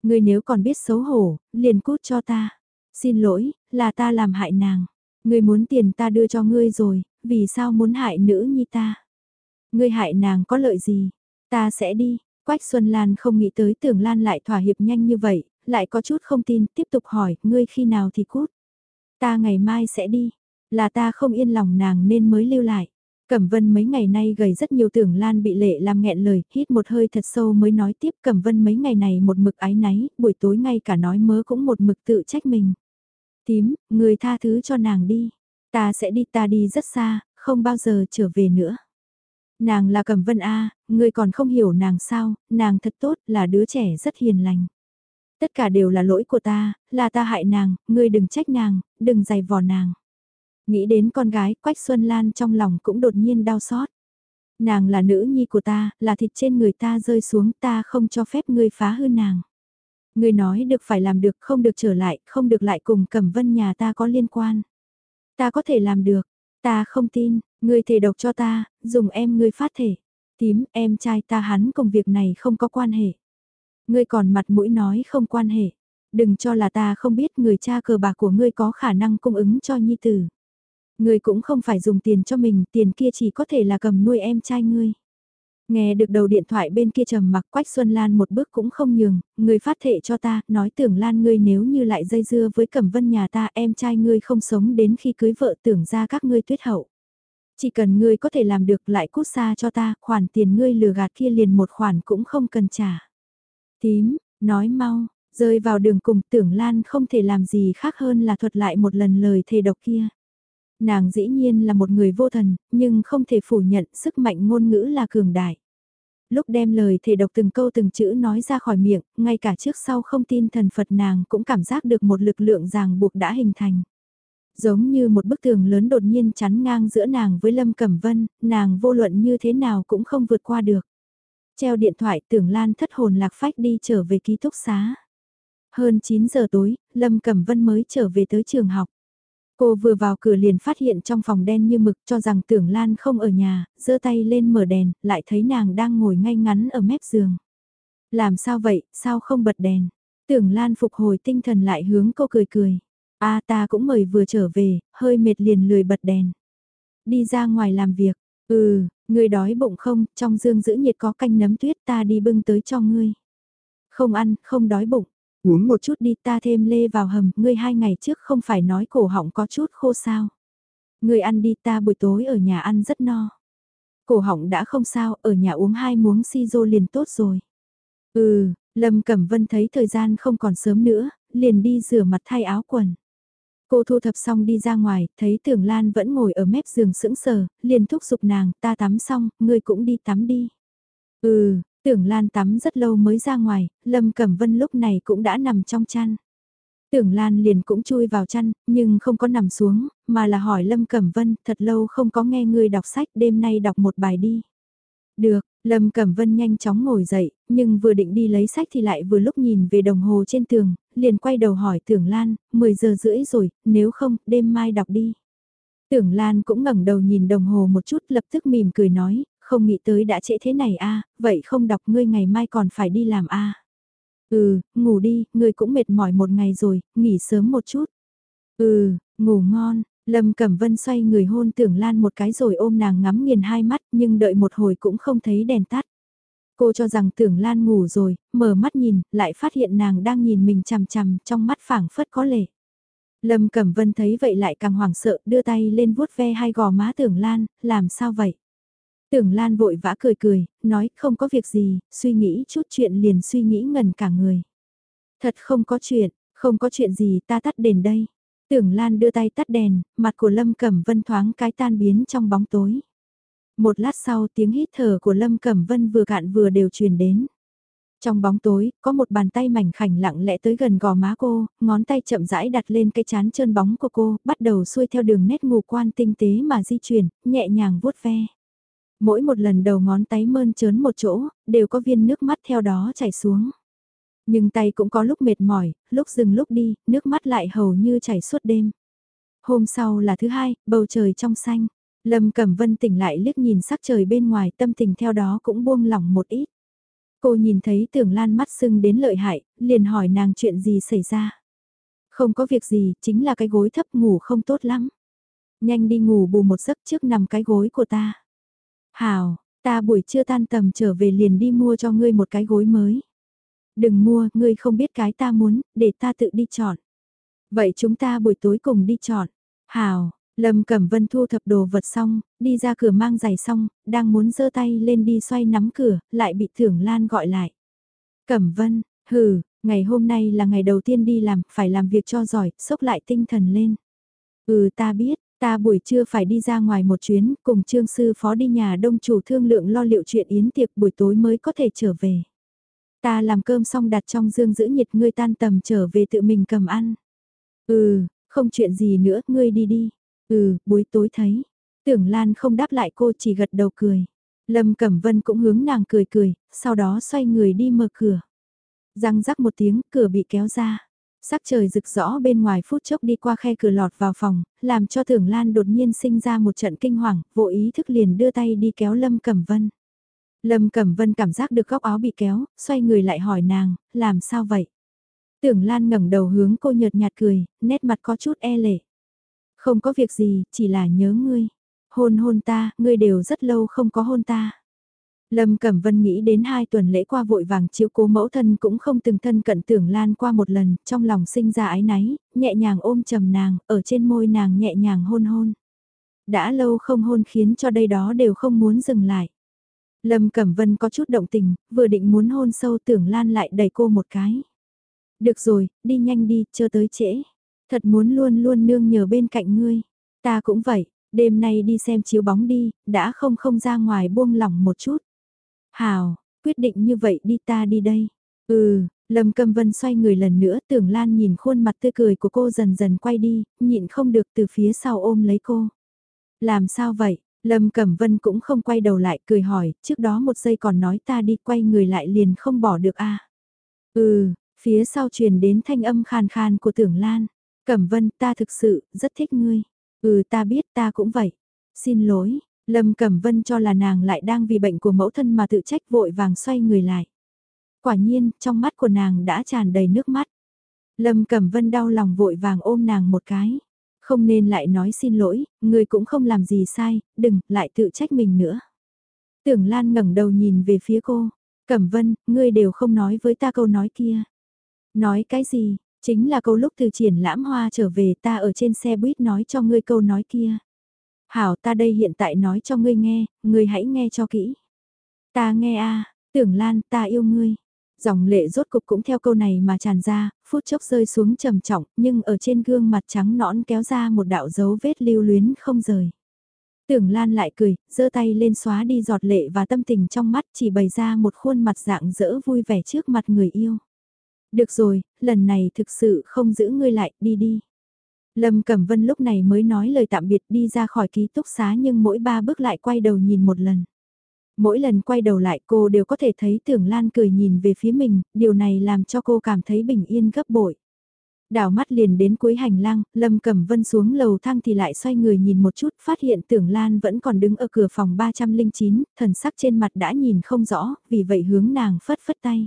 Ngươi nếu còn biết xấu hổ, liền cút cho ta. Xin lỗi, là ta làm hại nàng. Ngươi muốn tiền ta đưa cho ngươi rồi, vì sao muốn hại nữ như ta? Ngươi hại nàng có lợi gì? Ta sẽ đi. Quách Xuân Lan không nghĩ tới tưởng Lan lại thỏa hiệp nhanh như vậy, lại có chút không tin, tiếp tục hỏi, ngươi khi nào thì cút. Ta ngày mai sẽ đi, là ta không yên lòng nàng nên mới lưu lại. Cẩm Vân mấy ngày nay gầy rất nhiều tưởng Lan bị lệ làm nghẹn lời, hít một hơi thật sâu mới nói tiếp Cẩm Vân mấy ngày này một mực ái náy, buổi tối ngay cả nói mớ cũng một mực tự trách mình. Tím, người tha thứ cho nàng đi. Ta sẽ đi ta đi rất xa, không bao giờ trở về nữa. Nàng là Cẩm Vân A, ngươi còn không hiểu nàng sao, nàng thật tốt, là đứa trẻ rất hiền lành. Tất cả đều là lỗi của ta, là ta hại nàng, ngươi đừng trách nàng, đừng giày vò nàng. Nghĩ đến con gái, Quách Xuân Lan trong lòng cũng đột nhiên đau xót. Nàng là nữ nhi của ta, là thịt trên người ta rơi xuống ta không cho phép ngươi phá hư nàng. Ngươi nói được phải làm được, không được trở lại, không được lại cùng Cẩm Vân nhà ta có liên quan. Ta có thể làm được, ta không tin, ngươi thể độc cho ta, dùng em ngươi phát thể. Tím, em trai ta hắn cùng việc này không có quan hệ. Ngươi còn mặt mũi nói không quan hệ. Đừng cho là ta không biết người cha cờ bạc của ngươi có khả năng cung ứng cho nhi tử. Ngươi cũng không phải dùng tiền cho mình, tiền kia chỉ có thể là cầm nuôi em trai ngươi. Nghe được đầu điện thoại bên kia trầm mặc Quách Xuân Lan một bước cũng không nhường, người phát thệ cho ta, nói tưởng Lan ngươi nếu như lại dây dưa với Cẩm Vân nhà ta em trai ngươi không sống đến khi cưới vợ tưởng ra các ngươi tuyết hậu. Chỉ cần ngươi có thể làm được lại cút xa cho ta, khoản tiền ngươi lừa gạt kia liền một khoản cũng không cần trả. Tím, nói mau, rơi vào đường cùng tưởng Lan không thể làm gì khác hơn là thuật lại một lần lời thề độc kia. Nàng dĩ nhiên là một người vô thần, nhưng không thể phủ nhận sức mạnh ngôn ngữ là cường đại. Lúc đem lời thề độc từng câu từng chữ nói ra khỏi miệng, ngay cả trước sau không tin thần Phật nàng cũng cảm giác được một lực lượng ràng buộc đã hình thành. Giống như một bức tường lớn đột nhiên chắn ngang giữa nàng với Lâm Cẩm Vân, nàng vô luận như thế nào cũng không vượt qua được. Treo điện thoại tưởng Lan thất hồn lạc phách đi trở về ký túc xá. Hơn 9 giờ tối, Lâm Cẩm Vân mới trở về tới trường học. Cô vừa vào cửa liền phát hiện trong phòng đen như mực cho rằng tưởng Lan không ở nhà, giơ tay lên mở đèn, lại thấy nàng đang ngồi ngay ngắn ở mép giường. Làm sao vậy, sao không bật đèn? Tưởng Lan phục hồi tinh thần lại hướng cô cười cười a ta cũng mời vừa trở về, hơi mệt liền lười bật đèn. Đi ra ngoài làm việc, ừ, người đói bụng không, trong dương giữ nhiệt có canh nấm tuyết ta đi bưng tới cho ngươi. Không ăn, không đói bụng. Uống một chút đi ta thêm lê vào hầm, ngươi hai ngày trước không phải nói cổ họng có chút khô sao. Ngươi ăn đi ta buổi tối ở nhà ăn rất no. Cổ họng đã không sao, ở nhà uống hai muống si rô liền tốt rồi. Ừ, Lâm Cẩm Vân thấy thời gian không còn sớm nữa, liền đi rửa mặt thay áo quần. Cô thu thập xong đi ra ngoài, thấy Tưởng Lan vẫn ngồi ở mép giường sững sờ, liền thúc giục nàng, ta tắm xong, ngươi cũng đi tắm đi. Ừ, Tưởng Lan tắm rất lâu mới ra ngoài, Lâm Cẩm Vân lúc này cũng đã nằm trong chăn. Tưởng Lan liền cũng chui vào chăn, nhưng không có nằm xuống, mà là hỏi Lâm Cẩm Vân, thật lâu không có nghe ngươi đọc sách, đêm nay đọc một bài đi. Được, Lâm Cẩm Vân nhanh chóng ngồi dậy, nhưng vừa định đi lấy sách thì lại vừa lúc nhìn về đồng hồ trên tường, liền quay đầu hỏi Tưởng Lan, 10 giờ rưỡi rồi, nếu không, đêm mai đọc đi. Tưởng Lan cũng ngẩng đầu nhìn đồng hồ một chút lập tức mỉm cười nói, không nghĩ tới đã trễ thế này a vậy không đọc ngươi ngày mai còn phải đi làm a Ừ, ngủ đi, ngươi cũng mệt mỏi một ngày rồi, nghỉ sớm một chút. Ừ, ngủ ngon, Lâm Cẩm Vân xoay người hôn tưởng Lan một cái rồi ôm nàng ngắm nghiền hai mắt nhưng đợi một hồi cũng không thấy đèn tắt. Cô cho rằng tưởng Lan ngủ rồi, mở mắt nhìn, lại phát hiện nàng đang nhìn mình chằm chằm trong mắt phảng phất có lệ. Lâm Cẩm Vân thấy vậy lại càng hoảng sợ đưa tay lên vuốt ve hai gò má tưởng Lan, làm sao vậy? Tưởng Lan vội vã cười cười, nói không có việc gì, suy nghĩ chút chuyện liền suy nghĩ ngần cả người. Thật không có chuyện, không có chuyện gì ta tắt đèn đây. Tưởng Lan đưa tay tắt đèn, mặt của Lâm Cẩm Vân thoáng cái tan biến trong bóng tối. Một lát sau tiếng hít thở của Lâm Cẩm Vân vừa cạn vừa đều truyền đến. Trong bóng tối, có một bàn tay mảnh khảnh lặng lẽ tới gần gò má cô, ngón tay chậm rãi đặt lên cái chán trơn bóng của cô, bắt đầu xuôi theo đường nét ngũ quan tinh tế mà di chuyển, nhẹ nhàng vuốt ve. Mỗi một lần đầu ngón tay mơn trớn một chỗ, đều có viên nước mắt theo đó chảy xuống. Nhưng tay cũng có lúc mệt mỏi, lúc dừng lúc đi, nước mắt lại hầu như chảy suốt đêm. Hôm sau là thứ hai, bầu trời trong xanh. Lâm Cẩm Vân tỉnh lại liếc nhìn sắc trời bên ngoài tâm tình theo đó cũng buông lỏng một ít. Cô nhìn thấy tưởng lan mắt sưng đến lợi hại, liền hỏi nàng chuyện gì xảy ra. Không có việc gì, chính là cái gối thấp ngủ không tốt lắm. Nhanh đi ngủ bù một giấc trước nằm cái gối của ta. Hào, ta buổi trưa tan tầm trở về liền đi mua cho ngươi một cái gối mới. Đừng mua, ngươi không biết cái ta muốn, để ta tự đi chọn. Vậy chúng ta buổi tối cùng đi chọn. Hào, Lâm Cẩm Vân thu thập đồ vật xong, đi ra cửa mang giày xong, đang muốn giơ tay lên đi xoay nắm cửa, lại bị Thưởng Lan gọi lại. Cẩm Vân, hừ, ngày hôm nay là ngày đầu tiên đi làm, phải làm việc cho giỏi, sốc lại tinh thần lên. Ừ ta biết, Ta buổi trưa phải đi ra ngoài một chuyến, cùng trương sư phó đi nhà đông chủ thương lượng lo liệu chuyện yến tiệc buổi tối mới có thể trở về. Ta làm cơm xong đặt trong dương giữ nhiệt ngươi tan tầm trở về tự mình cầm ăn. Ừ, không chuyện gì nữa, ngươi đi đi. Ừ, buổi tối thấy. Tưởng Lan không đáp lại cô chỉ gật đầu cười. Lâm Cẩm Vân cũng hướng nàng cười cười, sau đó xoay người đi mở cửa. Răng rắc một tiếng, cửa bị kéo ra. Sắc trời rực rõ bên ngoài phút chốc đi qua khe cửa lọt vào phòng, làm cho Tưởng Lan đột nhiên sinh ra một trận kinh hoàng, vô ý thức liền đưa tay đi kéo Lâm Cẩm Vân. Lâm Cẩm Vân cảm giác được góc áo bị kéo, xoay người lại hỏi nàng, làm sao vậy? Tưởng Lan ngẩng đầu hướng cô nhợt nhạt cười, nét mặt có chút e lệ. Không có việc gì, chỉ là nhớ ngươi. Hôn hôn ta, ngươi đều rất lâu không có hôn ta. Lâm Cẩm Vân nghĩ đến hai tuần lễ qua vội vàng chiếu cố mẫu thân cũng không từng thân cận tưởng Lan qua một lần, trong lòng sinh ra ái náy, nhẹ nhàng ôm trầm nàng, ở trên môi nàng nhẹ nhàng hôn hôn. Đã lâu không hôn khiến cho đây đó đều không muốn dừng lại. Lâm Cẩm Vân có chút động tình, vừa định muốn hôn sâu tưởng Lan lại đẩy cô một cái. Được rồi, đi nhanh đi, chưa tới trễ. Thật muốn luôn luôn nương nhờ bên cạnh ngươi. Ta cũng vậy, đêm nay đi xem chiếu bóng đi, đã không không ra ngoài buông lỏng một chút. Hào, quyết định như vậy đi ta đi đây. Ừ, Lâm Cẩm Vân xoay người lần nữa tưởng Lan nhìn khuôn mặt tươi cười của cô dần dần quay đi, nhịn không được từ phía sau ôm lấy cô. Làm sao vậy? Lâm Cẩm Vân cũng không quay đầu lại cười hỏi, trước đó một giây còn nói ta đi quay người lại liền không bỏ được a. Ừ, phía sau truyền đến thanh âm khàn khàn của tưởng Lan. Cẩm Vân ta thực sự rất thích ngươi. Ừ ta biết ta cũng vậy. Xin lỗi, Lâm Cẩm Vân cho là nàng lại đang vì bệnh của mẫu thân mà tự trách vội vàng xoay người lại. Quả nhiên, trong mắt của nàng đã tràn đầy nước mắt. Lâm Cẩm Vân đau lòng vội vàng ôm nàng một cái. Không nên lại nói xin lỗi, người cũng không làm gì sai, đừng, lại tự trách mình nữa. Tưởng Lan ngẩng đầu nhìn về phía cô. Cẩm Vân, ngươi đều không nói với ta câu nói kia. Nói cái gì, chính là câu lúc từ triển lãm hoa trở về ta ở trên xe buýt nói cho ngươi câu nói kia. Hảo ta đây hiện tại nói cho ngươi nghe, ngươi hãy nghe cho kỹ. Ta nghe a, tưởng Lan ta yêu ngươi. Dòng lệ rốt cục cũng theo câu này mà tràn ra, phút chốc rơi xuống trầm trọng, nhưng ở trên gương mặt trắng nõn kéo ra một đạo dấu vết lưu luyến không rời. Tưởng Lan lại cười, giơ tay lên xóa đi giọt lệ và tâm tình trong mắt chỉ bày ra một khuôn mặt dạng dỡ vui vẻ trước mặt người yêu. Được rồi, lần này thực sự không giữ ngươi lại, đi đi. Lâm Cẩm Vân lúc này mới nói lời tạm biệt đi ra khỏi ký túc xá nhưng mỗi ba bước lại quay đầu nhìn một lần. Mỗi lần quay đầu lại cô đều có thể thấy tưởng Lan cười nhìn về phía mình, điều này làm cho cô cảm thấy bình yên gấp bội. Đảo mắt liền đến cuối hành lang, Lâm Cẩm Vân xuống lầu thang thì lại xoay người nhìn một chút, phát hiện tưởng Lan vẫn còn đứng ở cửa phòng 309, thần sắc trên mặt đã nhìn không rõ, vì vậy hướng nàng phất phất tay.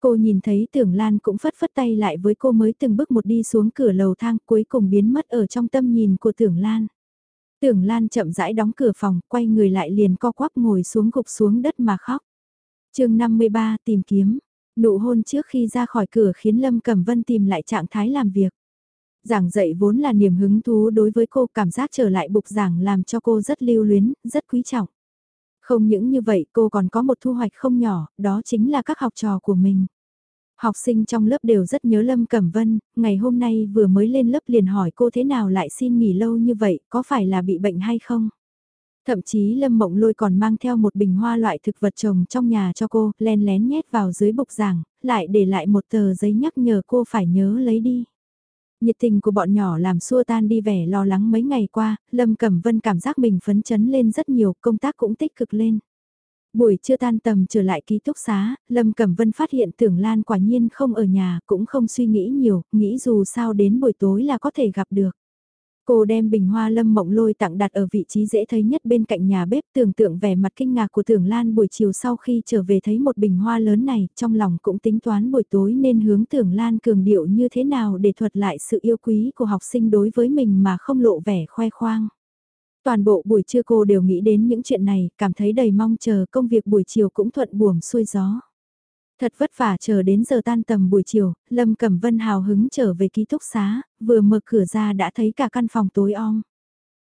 Cô nhìn thấy tưởng Lan cũng phất phất tay lại với cô mới từng bước một đi xuống cửa lầu thang cuối cùng biến mất ở trong tâm nhìn của tưởng Lan. Tưởng Lan chậm rãi đóng cửa phòng, quay người lại liền co quắp ngồi xuống gục xuống đất mà khóc. chương 53 tìm kiếm, nụ hôn trước khi ra khỏi cửa khiến Lâm Cẩm Vân tìm lại trạng thái làm việc. Giảng dạy vốn là niềm hứng thú đối với cô cảm giác trở lại bục giảng làm cho cô rất lưu luyến, rất quý trọng. Không những như vậy cô còn có một thu hoạch không nhỏ, đó chính là các học trò của mình. Học sinh trong lớp đều rất nhớ Lâm Cẩm Vân, ngày hôm nay vừa mới lên lớp liền hỏi cô thế nào lại xin nghỉ lâu như vậy, có phải là bị bệnh hay không? Thậm chí Lâm Mộng Lôi còn mang theo một bình hoa loại thực vật trồng trong nhà cho cô, len lén nhét vào dưới bục giảng, lại để lại một tờ giấy nhắc nhở cô phải nhớ lấy đi. Nhiệt tình của bọn nhỏ làm xua tan đi vẻ lo lắng mấy ngày qua, Lâm Cẩm Vân cảm giác mình phấn chấn lên rất nhiều, công tác cũng tích cực lên. Buổi trưa tan tầm trở lại ký túc xá, Lâm Cẩm Vân phát hiện tưởng Lan quả nhiên không ở nhà, cũng không suy nghĩ nhiều, nghĩ dù sao đến buổi tối là có thể gặp được. Cô đem bình hoa lâm mộng lôi tặng đặt ở vị trí dễ thấy nhất bên cạnh nhà bếp tưởng tượng vẻ mặt kinh ngạc của tưởng Lan buổi chiều sau khi trở về thấy một bình hoa lớn này, trong lòng cũng tính toán buổi tối nên hướng tưởng Lan cường điệu như thế nào để thuật lại sự yêu quý của học sinh đối với mình mà không lộ vẻ khoe khoang. Toàn bộ buổi trưa cô đều nghĩ đến những chuyện này, cảm thấy đầy mong chờ công việc buổi chiều cũng thuận buồm xuôi gió. Thật vất vả chờ đến giờ tan tầm buổi chiều, Lâm Cẩm Vân hào hứng trở về ký túc xá, vừa mở cửa ra đã thấy cả căn phòng tối om.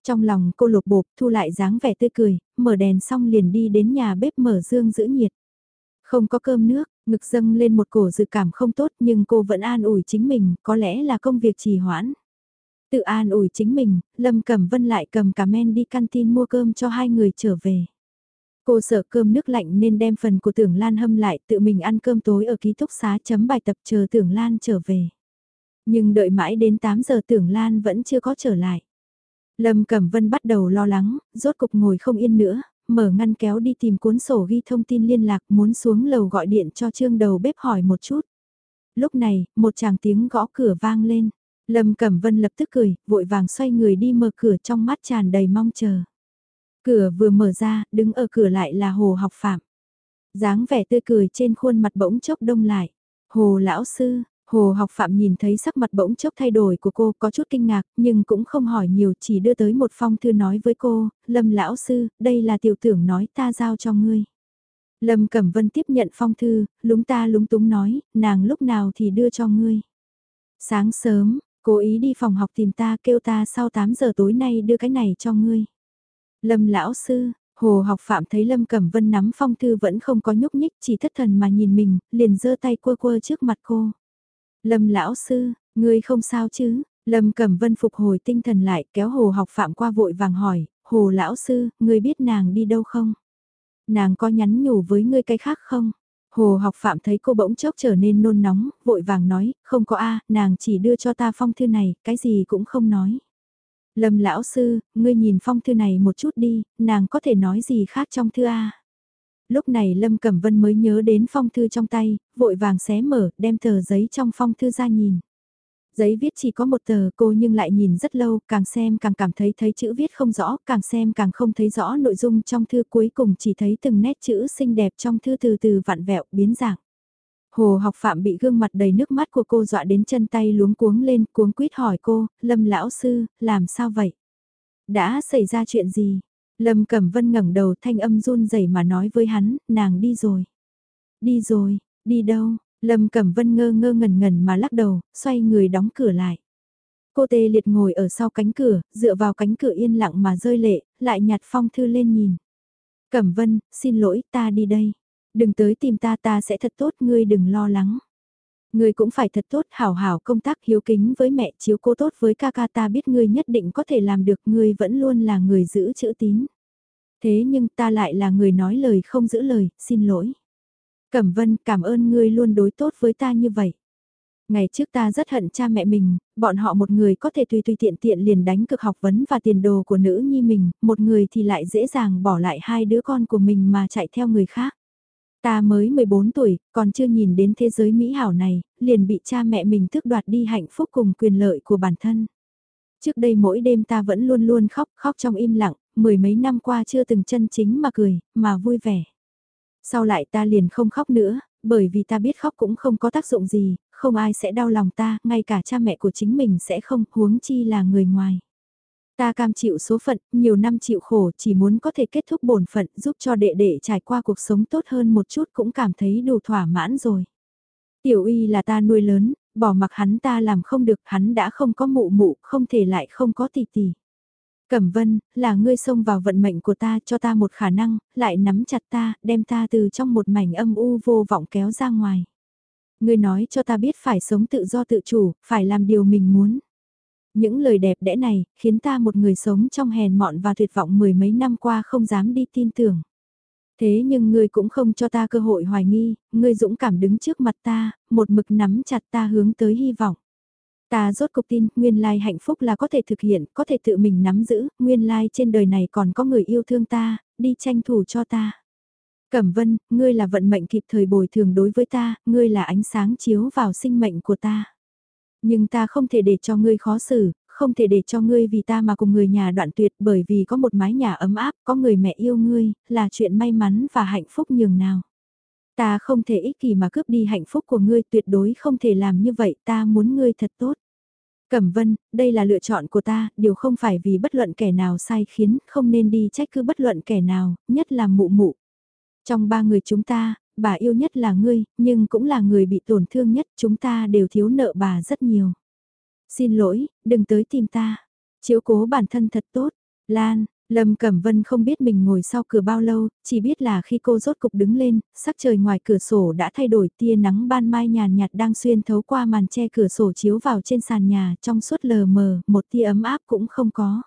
Trong lòng cô lục bộp thu lại dáng vẻ tươi cười, mở đèn xong liền đi đến nhà bếp mở dương giữ nhiệt. Không có cơm nước, ngực dâng lên một cổ dự cảm không tốt nhưng cô vẫn an ủi chính mình, có lẽ là công việc trì hoãn. Tự an ủi chính mình, Lâm Cẩm Vân lại cầm cả men đi canteen mua cơm cho hai người trở về. Cô sợ cơm nước lạnh nên đem phần của tưởng Lan hâm lại tự mình ăn cơm tối ở ký túc xá chấm bài tập chờ tưởng Lan trở về. Nhưng đợi mãi đến 8 giờ tưởng Lan vẫn chưa có trở lại. Lâm Cẩm Vân bắt đầu lo lắng, rốt cục ngồi không yên nữa, mở ngăn kéo đi tìm cuốn sổ ghi thông tin liên lạc muốn xuống lầu gọi điện cho trương đầu bếp hỏi một chút. Lúc này, một chàng tiếng gõ cửa vang lên. Lâm Cẩm Vân lập tức cười, vội vàng xoay người đi mở cửa trong mắt tràn đầy mong chờ. Cửa vừa mở ra, đứng ở cửa lại là Hồ học phạm. dáng vẻ tươi cười trên khuôn mặt bỗng chốc đông lại. Hồ lão sư, Hồ học phạm nhìn thấy sắc mặt bỗng chốc thay đổi của cô có chút kinh ngạc nhưng cũng không hỏi nhiều chỉ đưa tới một phong thư nói với cô, Lâm lão sư, đây là tiểu tưởng nói ta giao cho ngươi. Lâm Cẩm Vân tiếp nhận phong thư, lúng ta lúng túng nói, nàng lúc nào thì đưa cho ngươi. Sáng sớm, cố ý đi phòng học tìm ta kêu ta sau 8 giờ tối nay đưa cái này cho ngươi. Lâm lão sư, Hồ học phạm thấy Lâm Cẩm Vân nắm phong thư vẫn không có nhúc nhích chỉ thất thần mà nhìn mình, liền giơ tay quơ quơ trước mặt cô. Lâm lão sư, ngươi không sao chứ? Lâm Cẩm Vân phục hồi tinh thần lại kéo Hồ học phạm qua vội vàng hỏi, Hồ lão sư, ngươi biết nàng đi đâu không? Nàng có nhắn nhủ với ngươi cái khác không? Hồ học phạm thấy cô bỗng chốc trở nên nôn nóng, vội vàng nói, không có a, nàng chỉ đưa cho ta phong thư này, cái gì cũng không nói. Lâm lão sư, ngươi nhìn phong thư này một chút đi, nàng có thể nói gì khác trong thư a? Lúc này Lâm Cẩm Vân mới nhớ đến phong thư trong tay, vội vàng xé mở, đem tờ giấy trong phong thư ra nhìn. Giấy viết chỉ có một tờ cô nhưng lại nhìn rất lâu, càng xem càng cảm thấy thấy chữ viết không rõ, càng xem càng không thấy rõ nội dung trong thư cuối cùng chỉ thấy từng nét chữ xinh đẹp trong thư từ từ vặn vẹo, biến dạng. Hồ học phạm bị gương mặt đầy nước mắt của cô dọa đến chân tay luống cuống lên, cuống quýt hỏi cô, Lâm lão sư, làm sao vậy? Đã xảy ra chuyện gì? Lâm Cẩm Vân ngẩng đầu thanh âm run rẩy mà nói với hắn, nàng đi rồi. Đi rồi, đi đâu? Lâm Cẩm Vân ngơ ngơ ngẩn ngẩn mà lắc đầu, xoay người đóng cửa lại. Cô tê liệt ngồi ở sau cánh cửa, dựa vào cánh cửa yên lặng mà rơi lệ, lại nhặt phong thư lên nhìn. Cẩm Vân, xin lỗi, ta đi đây. Đừng tới tìm ta ta sẽ thật tốt, ngươi đừng lo lắng. Ngươi cũng phải thật tốt, hảo hảo công tác hiếu kính với mẹ chiếu cô tốt với ca ca ta biết ngươi nhất định có thể làm được, ngươi vẫn luôn là người giữ chữ tín. Thế nhưng ta lại là người nói lời không giữ lời, xin lỗi. Cẩm Vân cảm ơn ngươi luôn đối tốt với ta như vậy. Ngày trước ta rất hận cha mẹ mình, bọn họ một người có thể tùy tùy tiện tiện liền đánh cực học vấn và tiền đồ của nữ nhi mình, một người thì lại dễ dàng bỏ lại hai đứa con của mình mà chạy theo người khác. Ta mới 14 tuổi, còn chưa nhìn đến thế giới mỹ hảo này, liền bị cha mẹ mình thức đoạt đi hạnh phúc cùng quyền lợi của bản thân. Trước đây mỗi đêm ta vẫn luôn luôn khóc, khóc trong im lặng, mười mấy năm qua chưa từng chân chính mà cười, mà vui vẻ. Sau lại ta liền không khóc nữa, bởi vì ta biết khóc cũng không có tác dụng gì, không ai sẽ đau lòng ta, ngay cả cha mẹ của chính mình sẽ không, huống chi là người ngoài. Ta cam chịu số phận, nhiều năm chịu khổ chỉ muốn có thể kết thúc bổn phận giúp cho đệ đệ trải qua cuộc sống tốt hơn một chút cũng cảm thấy đủ thỏa mãn rồi. Tiểu uy là ta nuôi lớn, bỏ mặc hắn ta làm không được hắn đã không có mụ mụ, không thể lại không có tỷ tỷ. Cẩm vân, là ngươi xông vào vận mệnh của ta cho ta một khả năng, lại nắm chặt ta, đem ta từ trong một mảnh âm u vô vọng kéo ra ngoài. Ngươi nói cho ta biết phải sống tự do tự chủ, phải làm điều mình muốn. Những lời đẹp đẽ này, khiến ta một người sống trong hèn mọn và tuyệt vọng mười mấy năm qua không dám đi tin tưởng. Thế nhưng ngươi cũng không cho ta cơ hội hoài nghi, ngươi dũng cảm đứng trước mặt ta, một mực nắm chặt ta hướng tới hy vọng. Ta rốt cục tin, nguyên lai hạnh phúc là có thể thực hiện, có thể tự mình nắm giữ, nguyên lai trên đời này còn có người yêu thương ta, đi tranh thủ cho ta. Cẩm vân, ngươi là vận mệnh kịp thời bồi thường đối với ta, ngươi là ánh sáng chiếu vào sinh mệnh của ta. Nhưng ta không thể để cho ngươi khó xử, không thể để cho ngươi vì ta mà cùng người nhà đoạn tuyệt bởi vì có một mái nhà ấm áp, có người mẹ yêu ngươi, là chuyện may mắn và hạnh phúc nhường nào. Ta không thể ích kỷ mà cướp đi hạnh phúc của ngươi tuyệt đối không thể làm như vậy ta muốn ngươi thật tốt. Cẩm vân, đây là lựa chọn của ta, điều không phải vì bất luận kẻ nào sai khiến, không nên đi trách cứ bất luận kẻ nào, nhất là mụ mụ. Trong ba người chúng ta, bà yêu nhất là ngươi, nhưng cũng là người bị tổn thương nhất, chúng ta đều thiếu nợ bà rất nhiều. Xin lỗi, đừng tới tìm ta. Chiếu cố bản thân thật tốt. Lan, Lâm Cẩm Vân không biết mình ngồi sau cửa bao lâu, chỉ biết là khi cô rốt cục đứng lên, sắc trời ngoài cửa sổ đã thay đổi tia nắng ban mai nhàn nhạt đang xuyên thấu qua màn che cửa sổ chiếu vào trên sàn nhà trong suốt lờ mờ, một tia ấm áp cũng không có.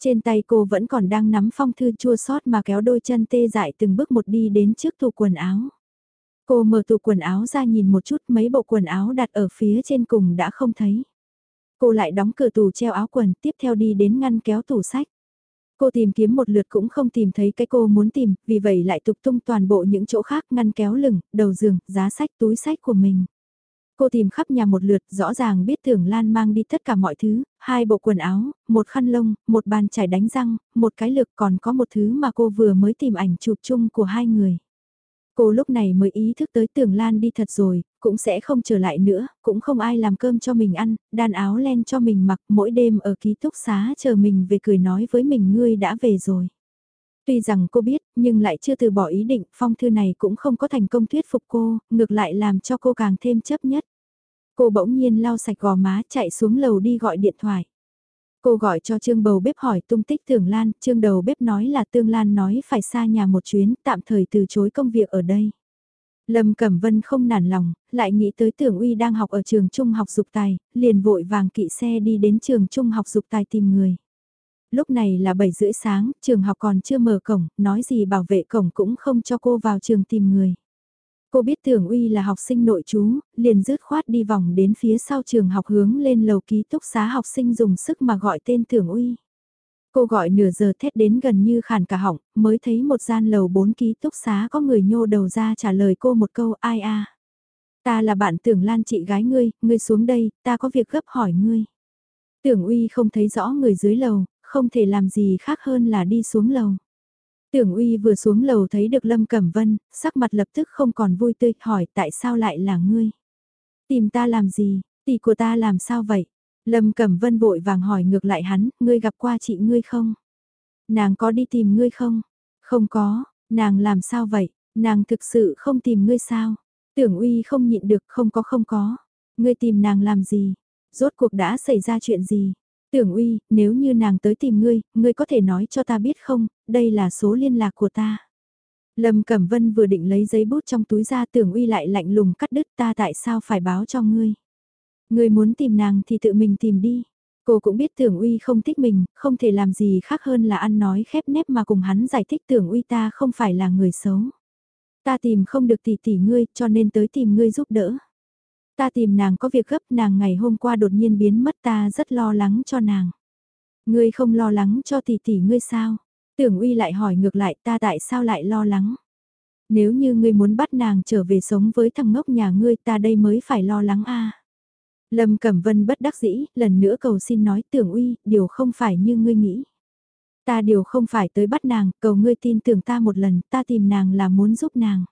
Trên tay cô vẫn còn đang nắm phong thư chua sót mà kéo đôi chân tê dại từng bước một đi đến trước tủ quần áo. Cô mở tủ quần áo ra nhìn một chút mấy bộ quần áo đặt ở phía trên cùng đã không thấy. Cô lại đóng cửa tủ treo áo quần tiếp theo đi đến ngăn kéo tủ sách. Cô tìm kiếm một lượt cũng không tìm thấy cái cô muốn tìm, vì vậy lại tục tung toàn bộ những chỗ khác ngăn kéo lửng, đầu giường, giá sách, túi sách của mình. Cô tìm khắp nhà một lượt, rõ ràng biết Tưởng Lan mang đi tất cả mọi thứ, hai bộ quần áo, một khăn lông, một bàn chải đánh răng, một cái lược còn có một thứ mà cô vừa mới tìm ảnh chụp chung của hai người. Cô lúc này mới ý thức tới Tưởng Lan đi thật rồi, cũng sẽ không trở lại nữa, cũng không ai làm cơm cho mình ăn, đan áo len cho mình mặc mỗi đêm ở ký túc xá chờ mình về cười nói với mình ngươi đã về rồi. Tuy rằng cô biết, nhưng lại chưa từ bỏ ý định, phong thư này cũng không có thành công thuyết phục cô, ngược lại làm cho cô càng thêm chấp nhất. Cô bỗng nhiên lau sạch gò má chạy xuống lầu đi gọi điện thoại. Cô gọi cho Trương Bầu Bếp hỏi tung tích Tưởng Lan, Trương Đầu Bếp nói là Tương Lan nói phải xa nhà một chuyến, tạm thời từ chối công việc ở đây. Lâm Cẩm Vân không nản lòng, lại nghĩ tới Tưởng Uy đang học ở trường trung học dục tài, liền vội vàng kỵ xe đi đến trường trung học dục tài tìm người. Lúc này là 7 rưỡi sáng, trường học còn chưa mở cổng, nói gì bảo vệ cổng cũng không cho cô vào trường tìm người. Cô biết Tưởng Uy là học sinh nội trú, liền rứt khoát đi vòng đến phía sau trường học hướng lên lầu ký túc xá học sinh dùng sức mà gọi tên Tưởng Uy. Cô gọi nửa giờ thét đến gần như khàn cả họng, mới thấy một gian lầu bốn ký túc xá có người nhô đầu ra trả lời cô một câu ai a. Ta là bạn tưởng lan chị gái ngươi, ngươi xuống đây, ta có việc gấp hỏi ngươi. Tưởng uy không thấy rõ người dưới lầu, không thể làm gì khác hơn là đi xuống lầu. Tưởng uy vừa xuống lầu thấy được Lâm Cẩm Vân, sắc mặt lập tức không còn vui tươi, hỏi tại sao lại là ngươi? Tìm ta làm gì, tỷ của ta làm sao vậy? Lâm Cẩm Vân vội vàng hỏi ngược lại hắn, ngươi gặp qua chị ngươi không? Nàng có đi tìm ngươi không? Không có, nàng làm sao vậy? Nàng thực sự không tìm ngươi sao? Tưởng uy không nhịn được không có không có. Ngươi tìm nàng làm gì? Rốt cuộc đã xảy ra chuyện gì? Tưởng uy, nếu như nàng tới tìm ngươi, ngươi có thể nói cho ta biết không, đây là số liên lạc của ta. Lâm Cẩm Vân vừa định lấy giấy bút trong túi ra tưởng uy lại lạnh lùng cắt đứt ta tại sao phải báo cho ngươi. Ngươi muốn tìm nàng thì tự mình tìm đi. Cô cũng biết tưởng uy không thích mình, không thể làm gì khác hơn là ăn nói khép nép mà cùng hắn giải thích tưởng uy ta không phải là người xấu. Ta tìm không được tỷ tỷ ngươi cho nên tới tìm ngươi giúp đỡ. Ta tìm nàng có việc gấp nàng ngày hôm qua đột nhiên biến mất ta rất lo lắng cho nàng. Ngươi không lo lắng cho tỷ tỷ ngươi sao? Tưởng uy lại hỏi ngược lại ta tại sao lại lo lắng? Nếu như ngươi muốn bắt nàng trở về sống với thằng ngốc nhà ngươi ta đây mới phải lo lắng a. Lâm Cẩm Vân bất đắc dĩ, lần nữa cầu xin nói tưởng uy, điều không phải như ngươi nghĩ. Ta điều không phải tới bắt nàng, cầu ngươi tin tưởng ta một lần, ta tìm nàng là muốn giúp nàng.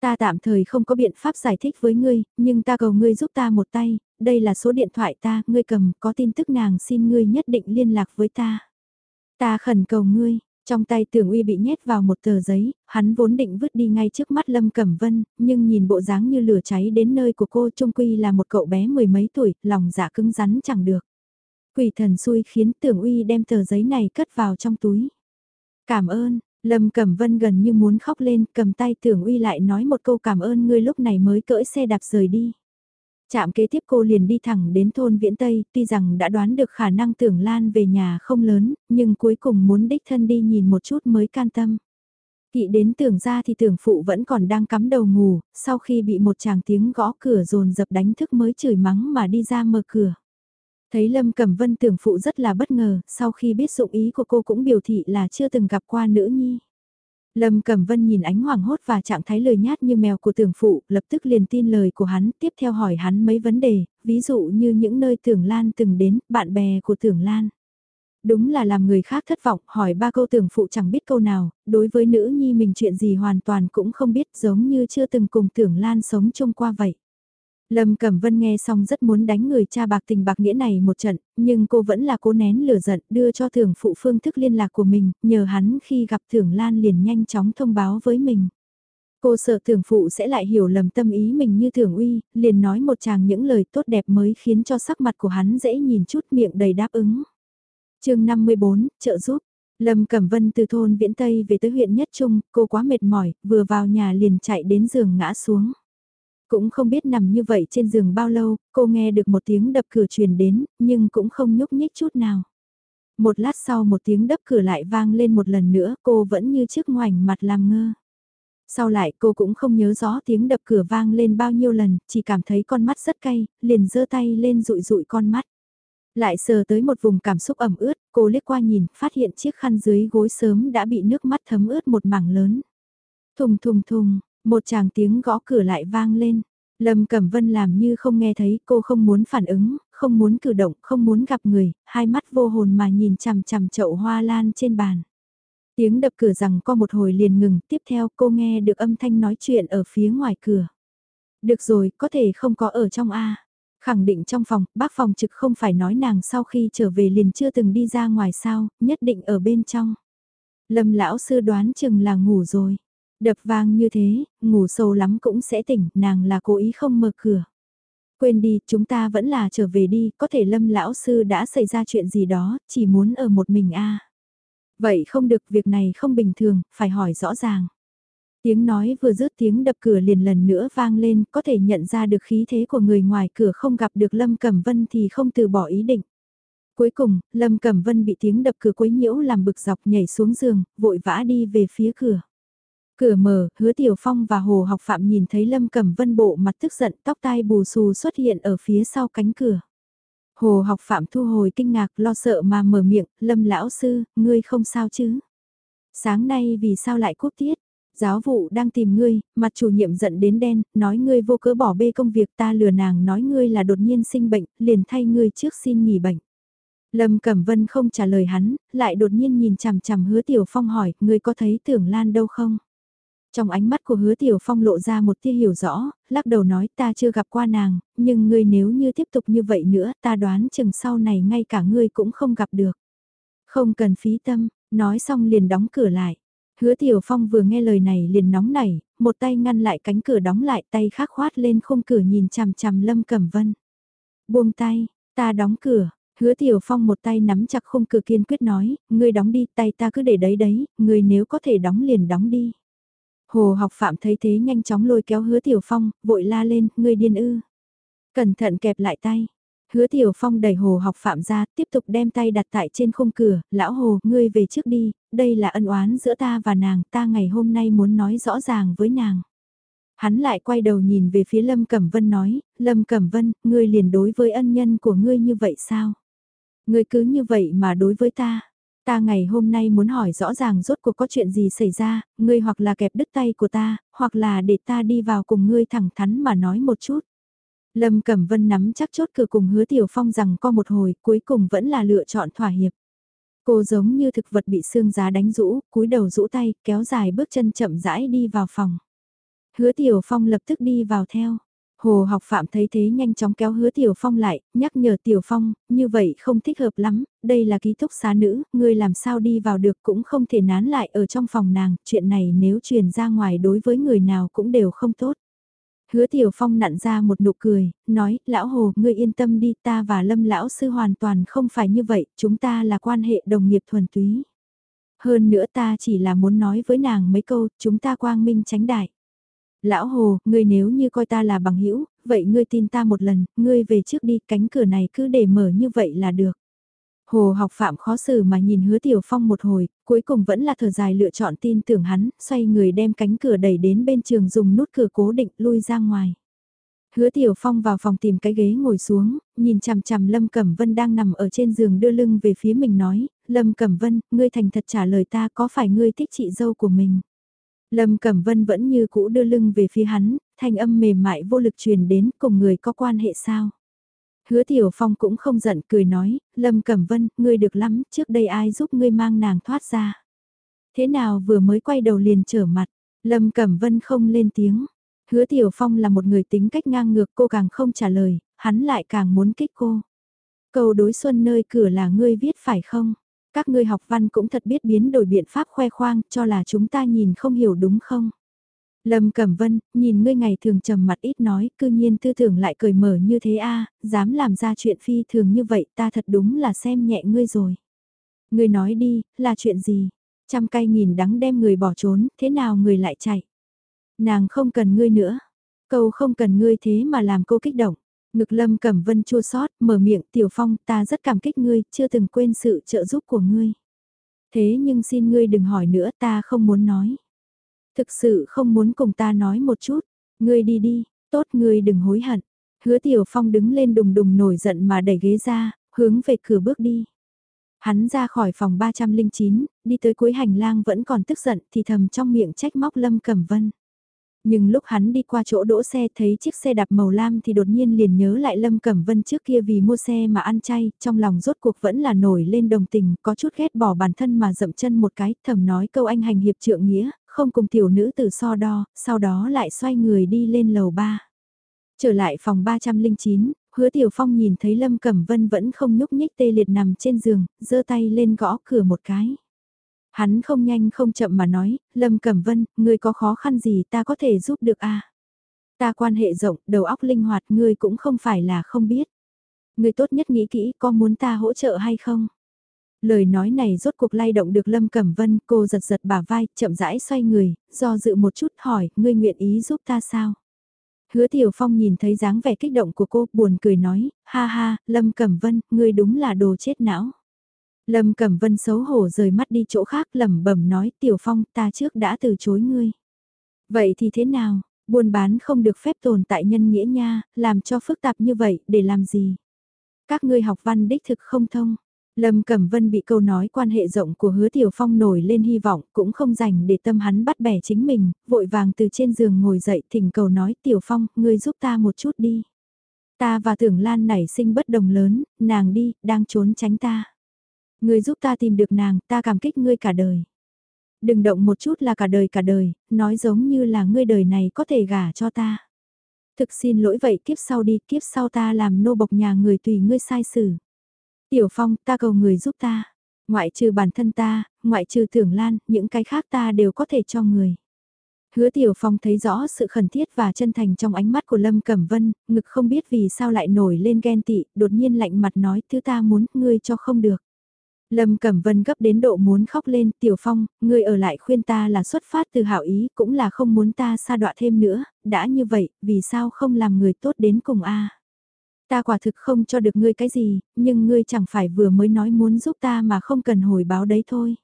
Ta tạm thời không có biện pháp giải thích với ngươi, nhưng ta cầu ngươi giúp ta một tay, đây là số điện thoại ta, ngươi cầm, có tin tức nàng xin ngươi nhất định liên lạc với ta. Ta khẩn cầu ngươi, trong tay tưởng uy bị nhét vào một tờ giấy, hắn vốn định vứt đi ngay trước mắt Lâm Cẩm Vân, nhưng nhìn bộ dáng như lửa cháy đến nơi của cô trung quy là một cậu bé mười mấy tuổi, lòng dạ cứng rắn chẳng được. Quỷ thần xui khiến tưởng uy đem tờ giấy này cất vào trong túi. Cảm ơn, Lâm Cẩm Vân gần như muốn khóc lên, cầm tay tưởng uy lại nói một câu cảm ơn ngươi lúc này mới cưỡi xe đạp rời đi. Chạm kế tiếp cô liền đi thẳng đến thôn Viễn Tây, tuy rằng đã đoán được khả năng tưởng Lan về nhà không lớn, nhưng cuối cùng muốn đích thân đi nhìn một chút mới can tâm. Kỵ đến tưởng ra thì tưởng phụ vẫn còn đang cắm đầu ngủ, sau khi bị một chàng tiếng gõ cửa rồn dập đánh thức mới chửi mắng mà đi ra mở cửa. Thấy Lâm Cẩm Vân tưởng phụ rất là bất ngờ, sau khi biết dụng ý của cô cũng biểu thị là chưa từng gặp qua nữ nhi. Lâm Cẩm Vân nhìn ánh hoàng hốt và trạng thái lời nhát như mèo của tưởng phụ, lập tức liền tin lời của hắn, tiếp theo hỏi hắn mấy vấn đề, ví dụ như những nơi tưởng Lan từng đến, bạn bè của tưởng Lan. Đúng là làm người khác thất vọng, hỏi ba câu tưởng phụ chẳng biết câu nào, đối với nữ nhi mình chuyện gì hoàn toàn cũng không biết giống như chưa từng cùng tưởng Lan sống chung qua vậy. Lâm Cẩm Vân nghe xong rất muốn đánh người cha bạc tình bạc nghĩa này một trận, nhưng cô vẫn là cố nén lửa giận đưa cho thưởng phụ phương thức liên lạc của mình, nhờ hắn khi gặp thưởng Lan liền nhanh chóng thông báo với mình. Cô sợ thưởng phụ sẽ lại hiểu lầm tâm ý mình như thưởng uy, liền nói một chàng những lời tốt đẹp mới khiến cho sắc mặt của hắn dễ nhìn chút miệng đầy đáp ứng. chương 54, trợ giúp. Lâm Cẩm Vân từ thôn Viễn Tây về tới huyện Nhất Trung, cô quá mệt mỏi, vừa vào nhà liền chạy đến giường ngã xuống. Cũng không biết nằm như vậy trên giường bao lâu, cô nghe được một tiếng đập cửa truyền đến, nhưng cũng không nhúc nhích chút nào. Một lát sau một tiếng đập cửa lại vang lên một lần nữa, cô vẫn như trước ngoảnh mặt làm ngơ. Sau lại cô cũng không nhớ rõ tiếng đập cửa vang lên bao nhiêu lần, chỉ cảm thấy con mắt rất cay, liền giơ tay lên rụi rụi con mắt. Lại sờ tới một vùng cảm xúc ẩm ướt, cô liếc qua nhìn, phát hiện chiếc khăn dưới gối sớm đã bị nước mắt thấm ướt một mảng lớn. Thùng thùng thùng, một chàng tiếng gõ cửa lại vang lên. Lâm Cẩm Vân làm như không nghe thấy, cô không muốn phản ứng, không muốn cử động, không muốn gặp người, hai mắt vô hồn mà nhìn chằm chằm chậu hoa lan trên bàn. Tiếng đập cửa rằng có một hồi liền ngừng, tiếp theo cô nghe được âm thanh nói chuyện ở phía ngoài cửa. Được rồi, có thể không có ở trong A. Khẳng định trong phòng, bác phòng trực không phải nói nàng sau khi trở về liền chưa từng đi ra ngoài sao, nhất định ở bên trong. Lâm lão sư đoán chừng là ngủ rồi. Đập vang như thế, ngủ sâu lắm cũng sẽ tỉnh, nàng là cố ý không mở cửa. Quên đi, chúng ta vẫn là trở về đi, có thể lâm lão sư đã xảy ra chuyện gì đó, chỉ muốn ở một mình a Vậy không được, việc này không bình thường, phải hỏi rõ ràng. Tiếng nói vừa dứt tiếng đập cửa liền lần nữa vang lên, có thể nhận ra được khí thế của người ngoài cửa không gặp được Lâm Cẩm Vân thì không từ bỏ ý định. Cuối cùng, Lâm Cẩm Vân bị tiếng đập cửa quấy nhiễu làm bực dọc nhảy xuống giường, vội vã đi về phía cửa. Cửa mở, hứa Tiểu Phong và Hồ học phạm nhìn thấy Lâm Cẩm Vân bộ mặt tức giận tóc tai bù xù xuất hiện ở phía sau cánh cửa. Hồ học phạm thu hồi kinh ngạc lo sợ mà mở miệng, Lâm lão sư, ngươi không sao chứ? Sáng nay vì sao lại cúp tiết? Giáo vụ đang tìm ngươi, mặt chủ nhiệm giận đến đen, nói ngươi vô cớ bỏ bê công việc ta lừa nàng nói ngươi là đột nhiên sinh bệnh, liền thay ngươi trước xin nghỉ bệnh. Lâm Cẩm Vân không trả lời hắn, lại đột nhiên nhìn chằm chằm hứa Tiểu Phong hỏi, ngươi có thấy tưởng lan đâu không? Trong ánh mắt của hứa Tiểu Phong lộ ra một tia hiểu rõ, lắc đầu nói ta chưa gặp qua nàng, nhưng ngươi nếu như tiếp tục như vậy nữa ta đoán chừng sau này ngay cả ngươi cũng không gặp được. Không cần phí tâm, nói xong liền đóng cửa lại. Hứa Tiểu Phong vừa nghe lời này liền nóng nảy, một tay ngăn lại cánh cửa đóng lại tay khác khoát lên khung cửa nhìn chằm chằm Lâm Cẩm Vân. Buông tay, ta đóng cửa, hứa Tiểu Phong một tay nắm chặt khung cửa kiên quyết nói, ngươi đóng đi tay ta cứ để đấy đấy, ngươi nếu có thể đóng liền đóng đi. Hồ học phạm thấy thế nhanh chóng lôi kéo hứa Tiểu Phong, vội la lên, ngươi điên ư. Cẩn thận kẹp lại tay. Hứa Tiểu Phong đẩy Hồ học phạm ra, tiếp tục đem tay đặt tại trên khung cửa, lão Hồ, ngươi về trước đi, đây là ân oán giữa ta và nàng, ta ngày hôm nay muốn nói rõ ràng với nàng. Hắn lại quay đầu nhìn về phía Lâm Cẩm Vân nói, Lâm Cẩm Vân, ngươi liền đối với ân nhân của ngươi như vậy sao? Ngươi cứ như vậy mà đối với ta, Ta ngày hôm nay muốn hỏi rõ ràng rốt cuộc có chuyện gì xảy ra, ngươi hoặc là kẹp đứt tay của ta, hoặc là để ta đi vào cùng ngươi thẳng thắn mà nói một chút. Lâm Cẩm Vân nắm chắc chốt cửa cùng hứa Tiểu Phong rằng có một hồi cuối cùng vẫn là lựa chọn thỏa hiệp. Cô giống như thực vật bị xương giá đánh rũ, cúi đầu rũ tay, kéo dài bước chân chậm rãi đi vào phòng. Hứa Tiểu Phong lập tức đi vào theo. Hồ học phạm thấy thế nhanh chóng kéo hứa Tiểu Phong lại, nhắc nhở Tiểu Phong, như vậy không thích hợp lắm, đây là ký túc xá nữ, ngươi làm sao đi vào được cũng không thể nán lại ở trong phòng nàng, chuyện này nếu truyền ra ngoài đối với người nào cũng đều không tốt. Hứa Tiểu Phong nặn ra một nụ cười, nói, lão Hồ, ngươi yên tâm đi, ta và Lâm lão sư hoàn toàn không phải như vậy, chúng ta là quan hệ đồng nghiệp thuần túy. Hơn nữa ta chỉ là muốn nói với nàng mấy câu, chúng ta quang minh tránh đại. Lão Hồ, ngươi nếu như coi ta là bằng hữu, vậy ngươi tin ta một lần, ngươi về trước đi, cánh cửa này cứ để mở như vậy là được. Hồ học phạm khó xử mà nhìn hứa tiểu phong một hồi, cuối cùng vẫn là thở dài lựa chọn tin tưởng hắn, xoay người đem cánh cửa đẩy đến bên trường dùng nút cửa cố định lui ra ngoài. Hứa Tiểu Phong vào phòng tìm cái ghế ngồi xuống, nhìn chằm chằm Lâm Cẩm Vân đang nằm ở trên giường đưa lưng về phía mình nói, Lâm Cẩm Vân, ngươi thành thật trả lời ta có phải ngươi thích chị dâu của mình? Lâm Cẩm Vân vẫn như cũ đưa lưng về phía hắn, thanh âm mềm mại vô lực truyền đến cùng người có quan hệ sao. Hứa Tiểu Phong cũng không giận cười nói, Lâm Cẩm Vân, ngươi được lắm, trước đây ai giúp ngươi mang nàng thoát ra. Thế nào vừa mới quay đầu liền trở mặt, Lâm Cẩm Vân không lên tiếng. Hứa Tiểu Phong là một người tính cách ngang ngược cô càng không trả lời, hắn lại càng muốn kích cô. Câu đối xuân nơi cửa là ngươi viết phải không? Các ngươi học văn cũng thật biết biến đổi biện pháp khoe khoang cho là chúng ta nhìn không hiểu đúng không? Lâm Cẩm Vân, nhìn ngươi ngày thường trầm mặt ít nói, cư nhiên tư tưởng lại cười mở như thế a, dám làm ra chuyện phi thường như vậy ta thật đúng là xem nhẹ ngươi rồi. ngươi nói đi, là chuyện gì? Trăm cay nghìn đắng đem người bỏ trốn, thế nào người lại chạy? Nàng không cần ngươi nữa. Câu không cần ngươi thế mà làm cô kích động. Ngực lâm cẩm vân chua sót, mở miệng tiểu phong ta rất cảm kích ngươi, chưa từng quên sự trợ giúp của ngươi. Thế nhưng xin ngươi đừng hỏi nữa ta không muốn nói. Thực sự không muốn cùng ta nói một chút. Ngươi đi đi, tốt ngươi đừng hối hận. Hứa tiểu phong đứng lên đùng đùng nổi giận mà đẩy ghế ra, hướng về cửa bước đi. Hắn ra khỏi phòng 309, đi tới cuối hành lang vẫn còn tức giận thì thầm trong miệng trách móc Lâm Cẩm Vân. Nhưng lúc hắn đi qua chỗ đỗ xe thấy chiếc xe đạp màu lam thì đột nhiên liền nhớ lại Lâm Cẩm Vân trước kia vì mua xe mà ăn chay, trong lòng rốt cuộc vẫn là nổi lên đồng tình, có chút ghét bỏ bản thân mà dậm chân một cái, thầm nói câu anh hành hiệp trượng nghĩa, không cùng tiểu nữ tử so đo, sau đó lại xoay người đi lên lầu ba. Trở lại phòng 309, hứa tiểu phong nhìn thấy Lâm Cẩm Vân vẫn không nhúc nhích tê liệt nằm trên giường, giơ tay lên gõ cửa một cái. Hắn không nhanh không chậm mà nói, Lâm Cẩm Vân, ngươi có khó khăn gì ta có thể giúp được a? À? Ta quan hệ rộng, đầu óc linh hoạt, ngươi cũng không phải là không biết. Ngươi tốt nhất nghĩ kỹ có muốn ta hỗ trợ hay không? Lời nói này rốt cuộc lay động được Lâm Cẩm Vân, cô giật giật bả vai, chậm rãi xoay người, do dự một chút hỏi, ngươi nguyện ý giúp ta sao? Hứa Tiểu Phong nhìn thấy dáng vẻ kích động của cô, buồn cười nói, ha ha, Lâm Cẩm Vân, ngươi đúng là đồ chết não. Lâm Cẩm Vân xấu hổ rời mắt đi chỗ khác lẩm bẩm nói Tiểu Phong ta trước đã từ chối ngươi. Vậy thì thế nào, buôn bán không được phép tồn tại nhân nghĩa nha, làm cho phức tạp như vậy để làm gì? Các ngươi học văn đích thực không thông. Lâm Cẩm Vân bị câu nói quan hệ rộng của hứa Tiểu Phong nổi lên hy vọng cũng không dành để tâm hắn bắt bẻ chính mình, vội vàng từ trên giường ngồi dậy thỉnh cầu nói Tiểu Phong, ngươi giúp ta một chút đi. Ta và tưởng Lan nảy sinh bất đồng lớn, nàng đi, đang trốn tránh ta. Ngươi giúp ta tìm được nàng, ta cảm kích ngươi cả đời. Đừng động một chút là cả đời cả đời, nói giống như là ngươi đời này có thể gả cho ta. Thực xin lỗi vậy kiếp sau đi, kiếp sau ta làm nô bộc nhà người tùy ngươi sai xử. Tiểu Phong, ta cầu người giúp ta. Ngoại trừ bản thân ta, ngoại trừ tưởng lan, những cái khác ta đều có thể cho người. Hứa Tiểu Phong thấy rõ sự khẩn thiết và chân thành trong ánh mắt của Lâm Cẩm Vân, ngực không biết vì sao lại nổi lên ghen tị, đột nhiên lạnh mặt nói thứ ta muốn, ngươi cho không được. Lâm Cẩm Vân gấp đến độ muốn khóc lên, Tiểu Phong, ngươi ở lại khuyên ta là xuất phát từ hảo ý, cũng là không muốn ta xa đọa thêm nữa, đã như vậy, vì sao không làm người tốt đến cùng a? Ta quả thực không cho được ngươi cái gì, nhưng ngươi chẳng phải vừa mới nói muốn giúp ta mà không cần hồi báo đấy thôi.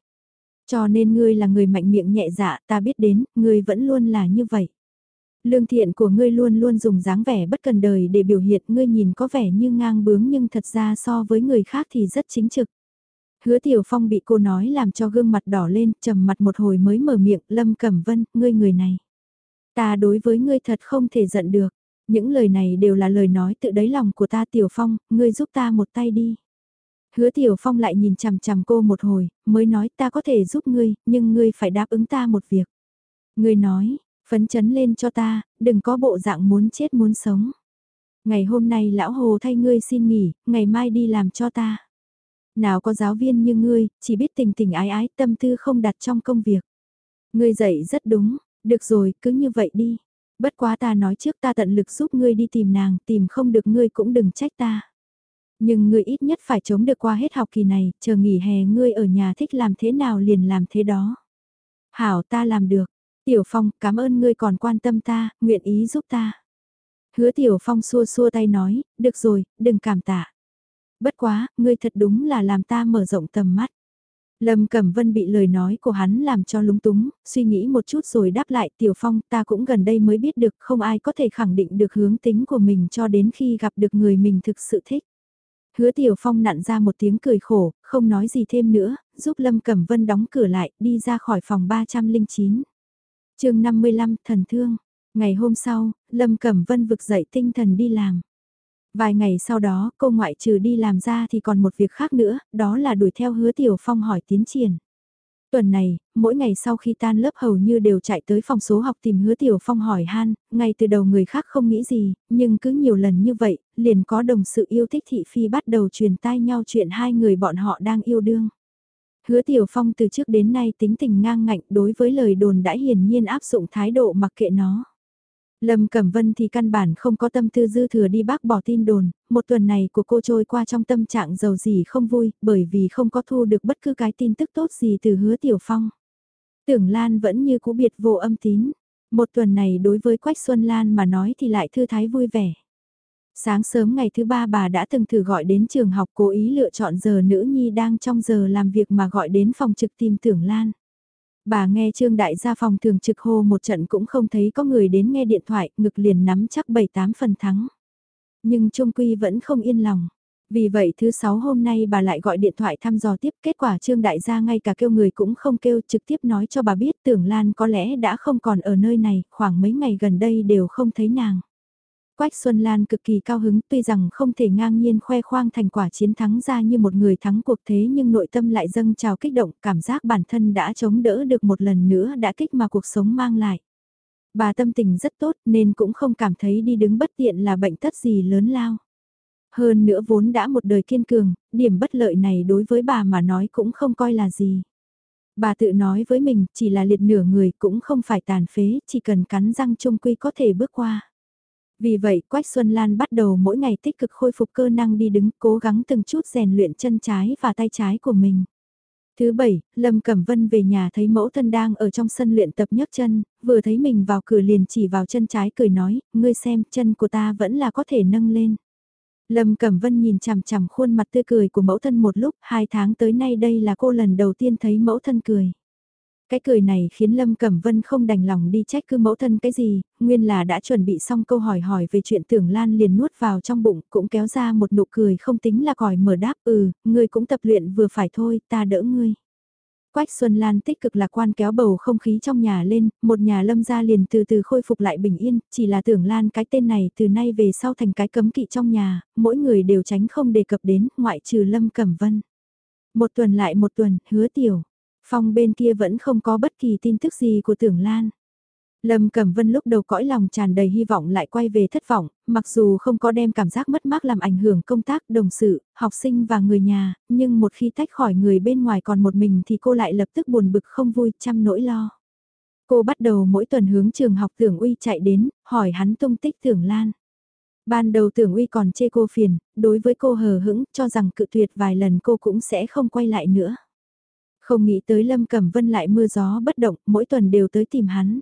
Cho nên ngươi là người mạnh miệng nhẹ dạ, ta biết đến, ngươi vẫn luôn là như vậy. Lương thiện của ngươi luôn luôn dùng dáng vẻ bất cần đời để biểu hiện ngươi nhìn có vẻ như ngang bướng nhưng thật ra so với người khác thì rất chính trực. Hứa Tiểu Phong bị cô nói làm cho gương mặt đỏ lên, trầm mặt một hồi mới mở miệng, Lâm Cẩm Vân, ngươi người này. Ta đối với ngươi thật không thể giận được. Những lời này đều là lời nói tự đáy lòng của ta Tiểu Phong, ngươi giúp ta một tay đi. Hứa Tiểu Phong lại nhìn chằm chằm cô một hồi, mới nói ta có thể giúp ngươi, nhưng ngươi phải đáp ứng ta một việc. Ngươi nói, phấn chấn lên cho ta, đừng có bộ dạng muốn chết muốn sống. Ngày hôm nay lão hồ thay ngươi xin nghỉ, ngày mai đi làm cho ta. Nào có giáo viên như ngươi, chỉ biết tình tình ái ái tâm tư không đặt trong công việc. Ngươi dạy rất đúng, được rồi, cứ như vậy đi. Bất quá ta nói trước ta tận lực giúp ngươi đi tìm nàng, tìm không được ngươi cũng đừng trách ta. Nhưng ngươi ít nhất phải chống được qua hết học kỳ này, chờ nghỉ hè ngươi ở nhà thích làm thế nào liền làm thế đó. Hảo ta làm được. Tiểu Phong, cảm ơn ngươi còn quan tâm ta, nguyện ý giúp ta. Hứa Tiểu Phong xua xua tay nói, được rồi, đừng cảm tạ. Bất quá, ngươi thật đúng là làm ta mở rộng tầm mắt. Lâm Cẩm Vân bị lời nói của hắn làm cho lúng túng, suy nghĩ một chút rồi đáp lại Tiểu Phong ta cũng gần đây mới biết được không ai có thể khẳng định được hướng tính của mình cho đến khi gặp được người mình thực sự thích. Hứa Tiểu Phong nặn ra một tiếng cười khổ, không nói gì thêm nữa, giúp Lâm Cẩm Vân đóng cửa lại, đi ra khỏi phòng 309. chương 55 Thần Thương. Ngày hôm sau, Lâm Cẩm Vân vực dậy tinh thần đi làm. Vài ngày sau đó, cô ngoại trừ đi làm ra thì còn một việc khác nữa, đó là đuổi theo hứa Tiểu Phong hỏi tiến triển. Tuần này, mỗi ngày sau khi tan lớp hầu như đều chạy tới phòng số học tìm hứa Tiểu Phong hỏi han, ngay từ đầu người khác không nghĩ gì, nhưng cứ nhiều lần như vậy, liền có đồng sự yêu thích thị phi bắt đầu truyền tai nhau chuyện hai người bọn họ đang yêu đương. Hứa Tiểu Phong từ trước đến nay tính tình ngang ngạnh đối với lời đồn đã hiển nhiên áp dụng thái độ mặc kệ nó. Lâm Cẩm Vân thì căn bản không có tâm tư dư thừa đi bác bỏ tin đồn, một tuần này của cô trôi qua trong tâm trạng giàu gì không vui, bởi vì không có thu được bất cứ cái tin tức tốt gì từ hứa Tiểu Phong. Tưởng Lan vẫn như cũ biệt vô âm tín, một tuần này đối với Quách Xuân Lan mà nói thì lại thư thái vui vẻ. Sáng sớm ngày thứ ba bà đã từng thử gọi đến trường học cố ý lựa chọn giờ nữ nhi đang trong giờ làm việc mà gọi đến phòng trực tìm tưởng Lan. Bà nghe Trương Đại gia phòng thường trực hô một trận cũng không thấy có người đến nghe điện thoại, ngực liền nắm chắc 7-8 phần thắng. Nhưng Trung Quy vẫn không yên lòng. Vì vậy thứ sáu hôm nay bà lại gọi điện thoại thăm dò tiếp kết quả Trương Đại gia ngay cả kêu người cũng không kêu trực tiếp nói cho bà biết tưởng Lan có lẽ đã không còn ở nơi này, khoảng mấy ngày gần đây đều không thấy nàng. Quách Xuân Lan cực kỳ cao hứng tuy rằng không thể ngang nhiên khoe khoang thành quả chiến thắng ra như một người thắng cuộc thế nhưng nội tâm lại dâng trào kích động cảm giác bản thân đã chống đỡ được một lần nữa đã kích mà cuộc sống mang lại. Bà tâm tình rất tốt nên cũng không cảm thấy đi đứng bất tiện là bệnh tất gì lớn lao. Hơn nữa vốn đã một đời kiên cường, điểm bất lợi này đối với bà mà nói cũng không coi là gì. Bà tự nói với mình chỉ là liệt nửa người cũng không phải tàn phế, chỉ cần cắn răng chung quy có thể bước qua. Vì vậy Quách Xuân Lan bắt đầu mỗi ngày tích cực khôi phục cơ năng đi đứng cố gắng từng chút rèn luyện chân trái và tay trái của mình. Thứ bảy, Lâm Cẩm Vân về nhà thấy mẫu thân đang ở trong sân luyện tập nhấc chân, vừa thấy mình vào cửa liền chỉ vào chân trái cười nói, ngươi xem chân của ta vẫn là có thể nâng lên. Lâm Cẩm Vân nhìn chằm chằm khuôn mặt tươi cười của mẫu thân một lúc, hai tháng tới nay đây là cô lần đầu tiên thấy mẫu thân cười. Cái cười này khiến Lâm Cẩm Vân không đành lòng đi trách cứ mẫu thân cái gì, nguyên là đã chuẩn bị xong câu hỏi hỏi về chuyện tưởng Lan liền nuốt vào trong bụng, cũng kéo ra một nụ cười không tính là còi mở đáp ừ, ngươi cũng tập luyện vừa phải thôi, ta đỡ ngươi. Quách Xuân Lan tích cực lạc quan kéo bầu không khí trong nhà lên, một nhà lâm gia liền từ từ khôi phục lại bình yên, chỉ là tưởng Lan cái tên này từ nay về sau thành cái cấm kỵ trong nhà, mỗi người đều tránh không đề cập đến, ngoại trừ Lâm Cẩm Vân. Một tuần lại một tuần, hứa tiểu. Phong bên kia vẫn không có bất kỳ tin tức gì của tưởng Lan. Lâm Cẩm Vân lúc đầu cõi lòng tràn đầy hy vọng lại quay về thất vọng, mặc dù không có đem cảm giác mất mát làm ảnh hưởng công tác, đồng sự, học sinh và người nhà, nhưng một khi tách khỏi người bên ngoài còn một mình thì cô lại lập tức buồn bực không vui, chăm nỗi lo. Cô bắt đầu mỗi tuần hướng trường học tưởng uy chạy đến, hỏi hắn tung tích tưởng Lan. Ban đầu tưởng uy còn chê cô phiền, đối với cô hờ hững, cho rằng cự tuyệt vài lần cô cũng sẽ không quay lại nữa. Không nghĩ tới Lâm Cẩm Vân lại mưa gió bất động, mỗi tuần đều tới tìm hắn.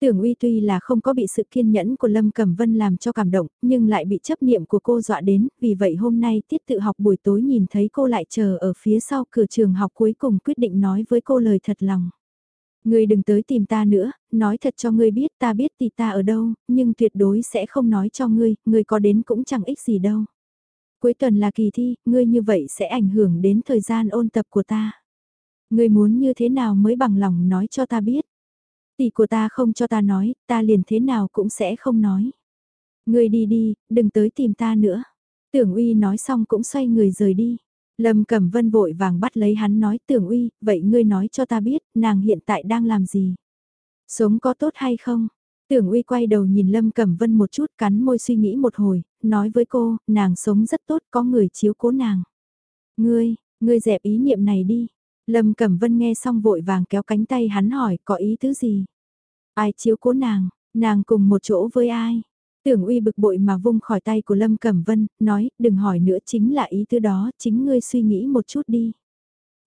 Tưởng uy tuy là không có bị sự kiên nhẫn của Lâm Cẩm Vân làm cho cảm động, nhưng lại bị chấp niệm của cô dọa đến, vì vậy hôm nay tiết tự học buổi tối nhìn thấy cô lại chờ ở phía sau cửa trường học cuối cùng quyết định nói với cô lời thật lòng. Ngươi đừng tới tìm ta nữa, nói thật cho ngươi biết ta biết thì ta ở đâu, nhưng tuyệt đối sẽ không nói cho ngươi, ngươi có đến cũng chẳng ích gì đâu. Cuối tuần là kỳ thi, ngươi như vậy sẽ ảnh hưởng đến thời gian ôn tập của ta. Ngươi muốn như thế nào mới bằng lòng nói cho ta biết. Tỷ của ta không cho ta nói, ta liền thế nào cũng sẽ không nói. Ngươi đi đi, đừng tới tìm ta nữa. Tưởng uy nói xong cũng xoay người rời đi. Lâm Cẩm Vân vội vàng bắt lấy hắn nói tưởng uy, vậy ngươi nói cho ta biết, nàng hiện tại đang làm gì? Sống có tốt hay không? Tưởng uy quay đầu nhìn Lâm Cẩm Vân một chút cắn môi suy nghĩ một hồi, nói với cô, nàng sống rất tốt có người chiếu cố nàng. Ngươi, ngươi dẹp ý niệm này đi, Lâm Cẩm Vân nghe xong vội vàng kéo cánh tay hắn hỏi có ý tứ gì? Ai chiếu cố nàng, nàng cùng một chỗ với ai? Tưởng uy bực bội mà vung khỏi tay của Lâm Cẩm Vân, nói đừng hỏi nữa chính là ý tứ đó, chính ngươi suy nghĩ một chút đi.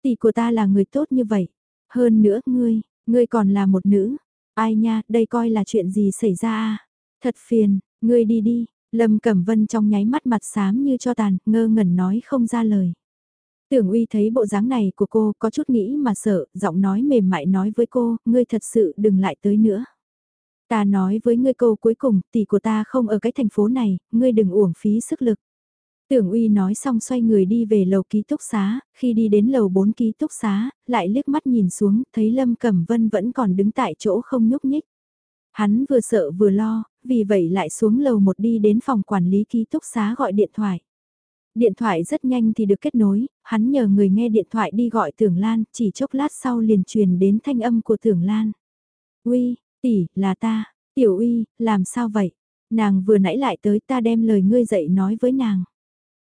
Tỷ của ta là người tốt như vậy. Hơn nữa ngươi, ngươi còn là một nữ. Ai nha, đây coi là chuyện gì xảy ra à? Thật phiền, ngươi đi đi. Lâm Cẩm Vân trong nháy mắt mặt xám như cho tàn, ngơ ngẩn nói không ra lời. Tưởng uy thấy bộ dáng này của cô có chút nghĩ mà sợ, giọng nói mềm mại nói với cô, ngươi thật sự đừng lại tới nữa. Ta nói với ngươi câu cuối cùng, tỷ của ta không ở cái thành phố này, ngươi đừng uổng phí sức lực. Tưởng uy nói xong xoay người đi về lầu ký túc xá, khi đi đến lầu 4 ký túc xá, lại liếc mắt nhìn xuống, thấy Lâm Cẩm Vân vẫn còn đứng tại chỗ không nhúc nhích. Hắn vừa sợ vừa lo, vì vậy lại xuống lầu một đi đến phòng quản lý ký túc xá gọi điện thoại. Điện thoại rất nhanh thì được kết nối, hắn nhờ người nghe điện thoại đi gọi Tưởng Lan, chỉ chốc lát sau liền truyền đến thanh âm của Tưởng Lan. Uy, tỷ, là ta, tiểu uy, làm sao vậy? Nàng vừa nãy lại tới ta đem lời ngươi dạy nói với nàng.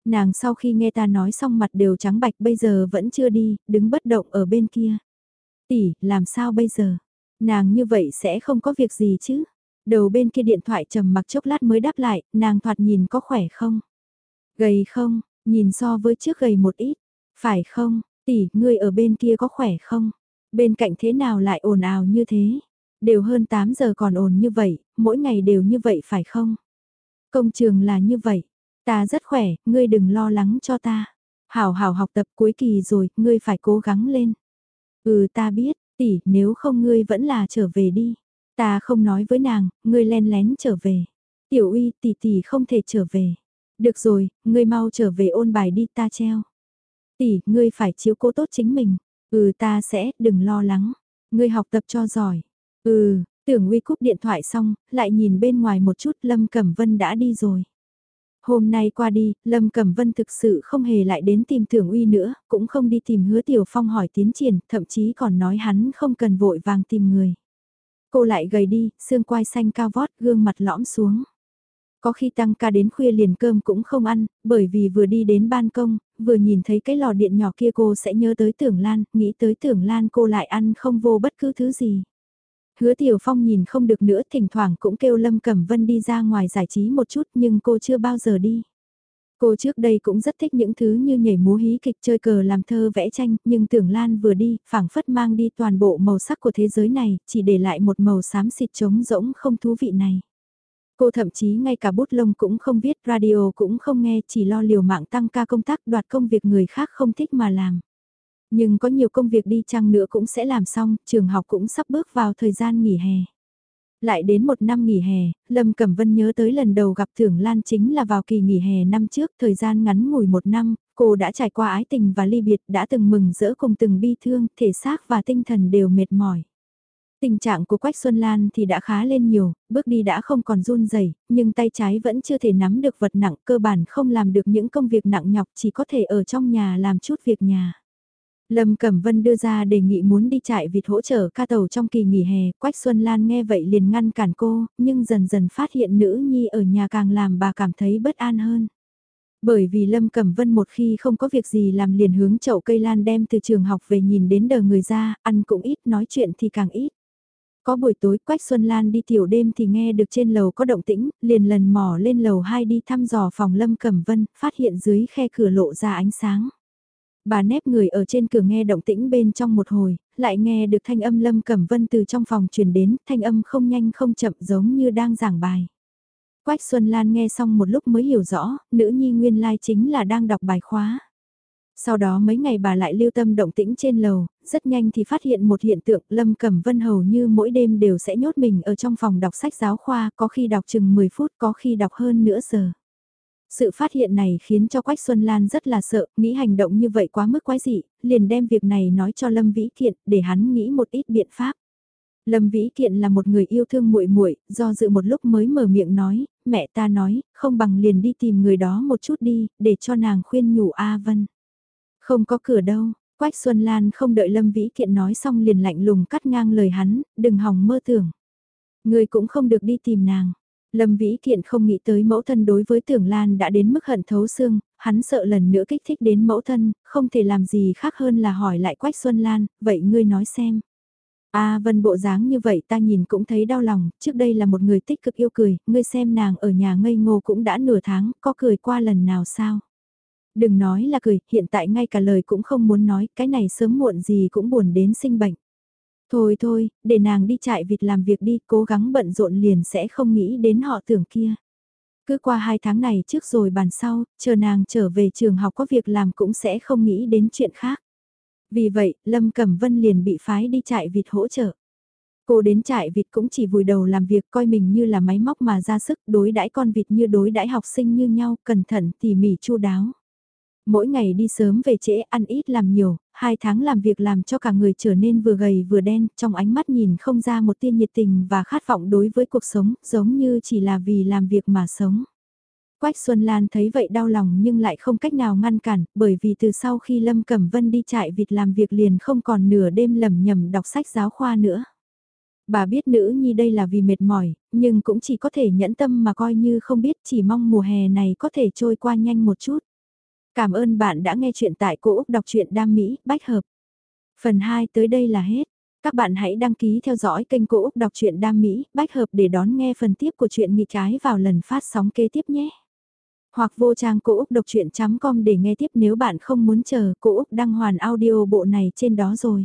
Nàng sau khi nghe ta nói xong mặt đều trắng bạch bây giờ vẫn chưa đi, đứng bất động ở bên kia. Tỷ, làm sao bây giờ? Nàng như vậy sẽ không có việc gì chứ? Đầu bên kia điện thoại trầm mặc chốc lát mới đáp lại, nàng thoạt nhìn có khỏe không? Gầy không, nhìn so với trước gầy một ít. Phải không, tỷ, ngươi ở bên kia có khỏe không? Bên cạnh thế nào lại ồn ào như thế? Đều hơn 8 giờ còn ồn như vậy, mỗi ngày đều như vậy phải không? Công trường là như vậy. Ta rất khỏe, ngươi đừng lo lắng cho ta. Hảo hảo học tập cuối kỳ rồi, ngươi phải cố gắng lên. Ừ ta biết, tỷ, nếu không ngươi vẫn là trở về đi. Ta không nói với nàng, ngươi len lén trở về. Tiểu uy tỷ tỷ không thể trở về. Được rồi, ngươi mau trở về ôn bài đi ta treo. Tỷ, ngươi phải chiếu cố tốt chính mình. Ừ ta sẽ, đừng lo lắng. Ngươi học tập cho giỏi. Ừ, tưởng uy cúp điện thoại xong, lại nhìn bên ngoài một chút Lâm Cẩm Vân đã đi rồi. Hôm nay qua đi, Lâm Cẩm Vân thực sự không hề lại đến tìm Tưởng Uy nữa, cũng không đi tìm Hứa Tiểu Phong hỏi tiến triển, thậm chí còn nói hắn không cần vội vàng tìm người. Cô lại gầy đi, xương quai xanh cao vót, gương mặt lõm xuống. Có khi tăng ca đến khuya liền cơm cũng không ăn, bởi vì vừa đi đến ban công, vừa nhìn thấy cái lò điện nhỏ kia cô sẽ nhớ tới tưởng Lan, nghĩ tới tưởng Lan cô lại ăn không vô bất cứ thứ gì. Hứa Tiểu Phong nhìn không được nữa thỉnh thoảng cũng kêu Lâm Cẩm Vân đi ra ngoài giải trí một chút nhưng cô chưa bao giờ đi. Cô trước đây cũng rất thích những thứ như nhảy múa hí kịch chơi cờ làm thơ vẽ tranh, nhưng tưởng Lan vừa đi, phảng phất mang đi toàn bộ màu sắc của thế giới này, chỉ để lại một màu xám xịt trống rỗng không thú vị này. Cô thậm chí ngay cả bút lông cũng không viết, radio cũng không nghe, chỉ lo liều mạng tăng ca công tác đoạt công việc người khác không thích mà làm. Nhưng có nhiều công việc đi chăng nữa cũng sẽ làm xong, trường học cũng sắp bước vào thời gian nghỉ hè. Lại đến một năm nghỉ hè, Lâm Cẩm Vân nhớ tới lần đầu gặp Thưởng Lan chính là vào kỳ nghỉ hè năm trước, thời gian ngắn ngủi một năm, cô đã trải qua ái tình và ly biệt, đã từng mừng rỡ cùng từng bi thương, thể xác và tinh thần đều mệt mỏi. Tình trạng của Quách Xuân Lan thì đã khá lên nhiều, bước đi đã không còn run rẩy, nhưng tay trái vẫn chưa thể nắm được vật nặng, cơ bản không làm được những công việc nặng nhọc, chỉ có thể ở trong nhà làm chút việc nhà. Lâm Cẩm Vân đưa ra đề nghị muốn đi trại vịt hỗ trợ ca tàu trong kỳ nghỉ hè, Quách Xuân Lan nghe vậy liền ngăn cản cô, nhưng dần dần phát hiện nữ nhi ở nhà càng làm bà cảm thấy bất an hơn. Bởi vì Lâm Cẩm Vân một khi không có việc gì làm liền hướng chậu cây lan đem từ trường học về nhìn đến đờ người ra, ăn cũng ít, nói chuyện thì càng ít. Có buổi tối Quách Xuân Lan đi tiểu đêm thì nghe được trên lầu có động tĩnh, liền lần mò lên lầu 2 đi thăm dò phòng Lâm Cẩm Vân, phát hiện dưới khe cửa lộ ra ánh sáng. Bà nép người ở trên cửa nghe động tĩnh bên trong một hồi, lại nghe được thanh âm Lâm Cẩm Vân từ trong phòng truyền đến, thanh âm không nhanh không chậm giống như đang giảng bài. Quách Xuân Lan nghe xong một lúc mới hiểu rõ, nữ nhi nguyên lai chính là đang đọc bài khóa. Sau đó mấy ngày bà lại lưu tâm động tĩnh trên lầu, rất nhanh thì phát hiện một hiện tượng Lâm Cẩm Vân hầu như mỗi đêm đều sẽ nhốt mình ở trong phòng đọc sách giáo khoa, có khi đọc chừng 10 phút, có khi đọc hơn nửa giờ. Sự phát hiện này khiến cho Quách Xuân Lan rất là sợ, nghĩ hành động như vậy quá mức quái dị, liền đem việc này nói cho Lâm Vĩ Kiện để hắn nghĩ một ít biện pháp. Lâm Vĩ Kiện là một người yêu thương muội muội, do dự một lúc mới mở miệng nói, mẹ ta nói, không bằng liền đi tìm người đó một chút đi, để cho nàng khuyên nhủ A Vân. Không có cửa đâu, Quách Xuân Lan không đợi Lâm Vĩ Kiện nói xong liền lạnh lùng cắt ngang lời hắn, đừng hòng mơ tưởng. Người cũng không được đi tìm nàng. Lâm Vĩ Kiện không nghĩ tới mẫu thân đối với Tưởng Lan đã đến mức hận thấu xương, hắn sợ lần nữa kích thích đến mẫu thân, không thể làm gì khác hơn là hỏi lại Quách Xuân Lan, vậy ngươi nói xem. A Vân bộ dáng như vậy ta nhìn cũng thấy đau lòng, trước đây là một người tích cực yêu cười, ngươi xem nàng ở nhà ngây ngô cũng đã nửa tháng, có cười qua lần nào sao? Đừng nói là cười, hiện tại ngay cả lời cũng không muốn nói, cái này sớm muộn gì cũng buồn đến sinh bệnh. Thôi thôi, để nàng đi chạy vịt làm việc đi, cố gắng bận rộn liền sẽ không nghĩ đến họ tưởng kia. Cứ qua hai tháng này trước rồi bàn sau, chờ nàng trở về trường học có việc làm cũng sẽ không nghĩ đến chuyện khác. Vì vậy, Lâm Cẩm Vân liền bị phái đi chạy vịt hỗ trợ. Cô đến trại vịt cũng chỉ vùi đầu làm việc coi mình như là máy móc mà ra sức đối đãi con vịt như đối đãi học sinh như nhau, cẩn thận tỉ mỉ chu đáo. Mỗi ngày đi sớm về trễ ăn ít làm nhiều, hai tháng làm việc làm cho cả người trở nên vừa gầy vừa đen, trong ánh mắt nhìn không ra một tia nhiệt tình và khát vọng đối với cuộc sống, giống như chỉ là vì làm việc mà sống. Quách Xuân Lan thấy vậy đau lòng nhưng lại không cách nào ngăn cản, bởi vì từ sau khi Lâm Cẩm Vân đi trại vịt làm việc liền không còn nửa đêm lầm nhầm đọc sách giáo khoa nữa. Bà biết nữ nhi đây là vì mệt mỏi, nhưng cũng chỉ có thể nhẫn tâm mà coi như không biết chỉ mong mùa hè này có thể trôi qua nhanh một chút. Cảm ơn bạn đã nghe chuyện tại Cô Úc Đọc truyện Đam Mỹ, Bách Hợp. Phần 2 tới đây là hết. Các bạn hãy đăng ký theo dõi kênh Cô Úc Đọc truyện Đam Mỹ, bách hợp để đón nghe phần tiếp của chuyện nghỉ trái vào lần phát sóng kế tiếp nhé. Hoặc vô trang cô Úc Đọc Chuyện.com để nghe tiếp nếu bạn không muốn chờ cô Úc đăng hoàn audio bộ này trên đó rồi.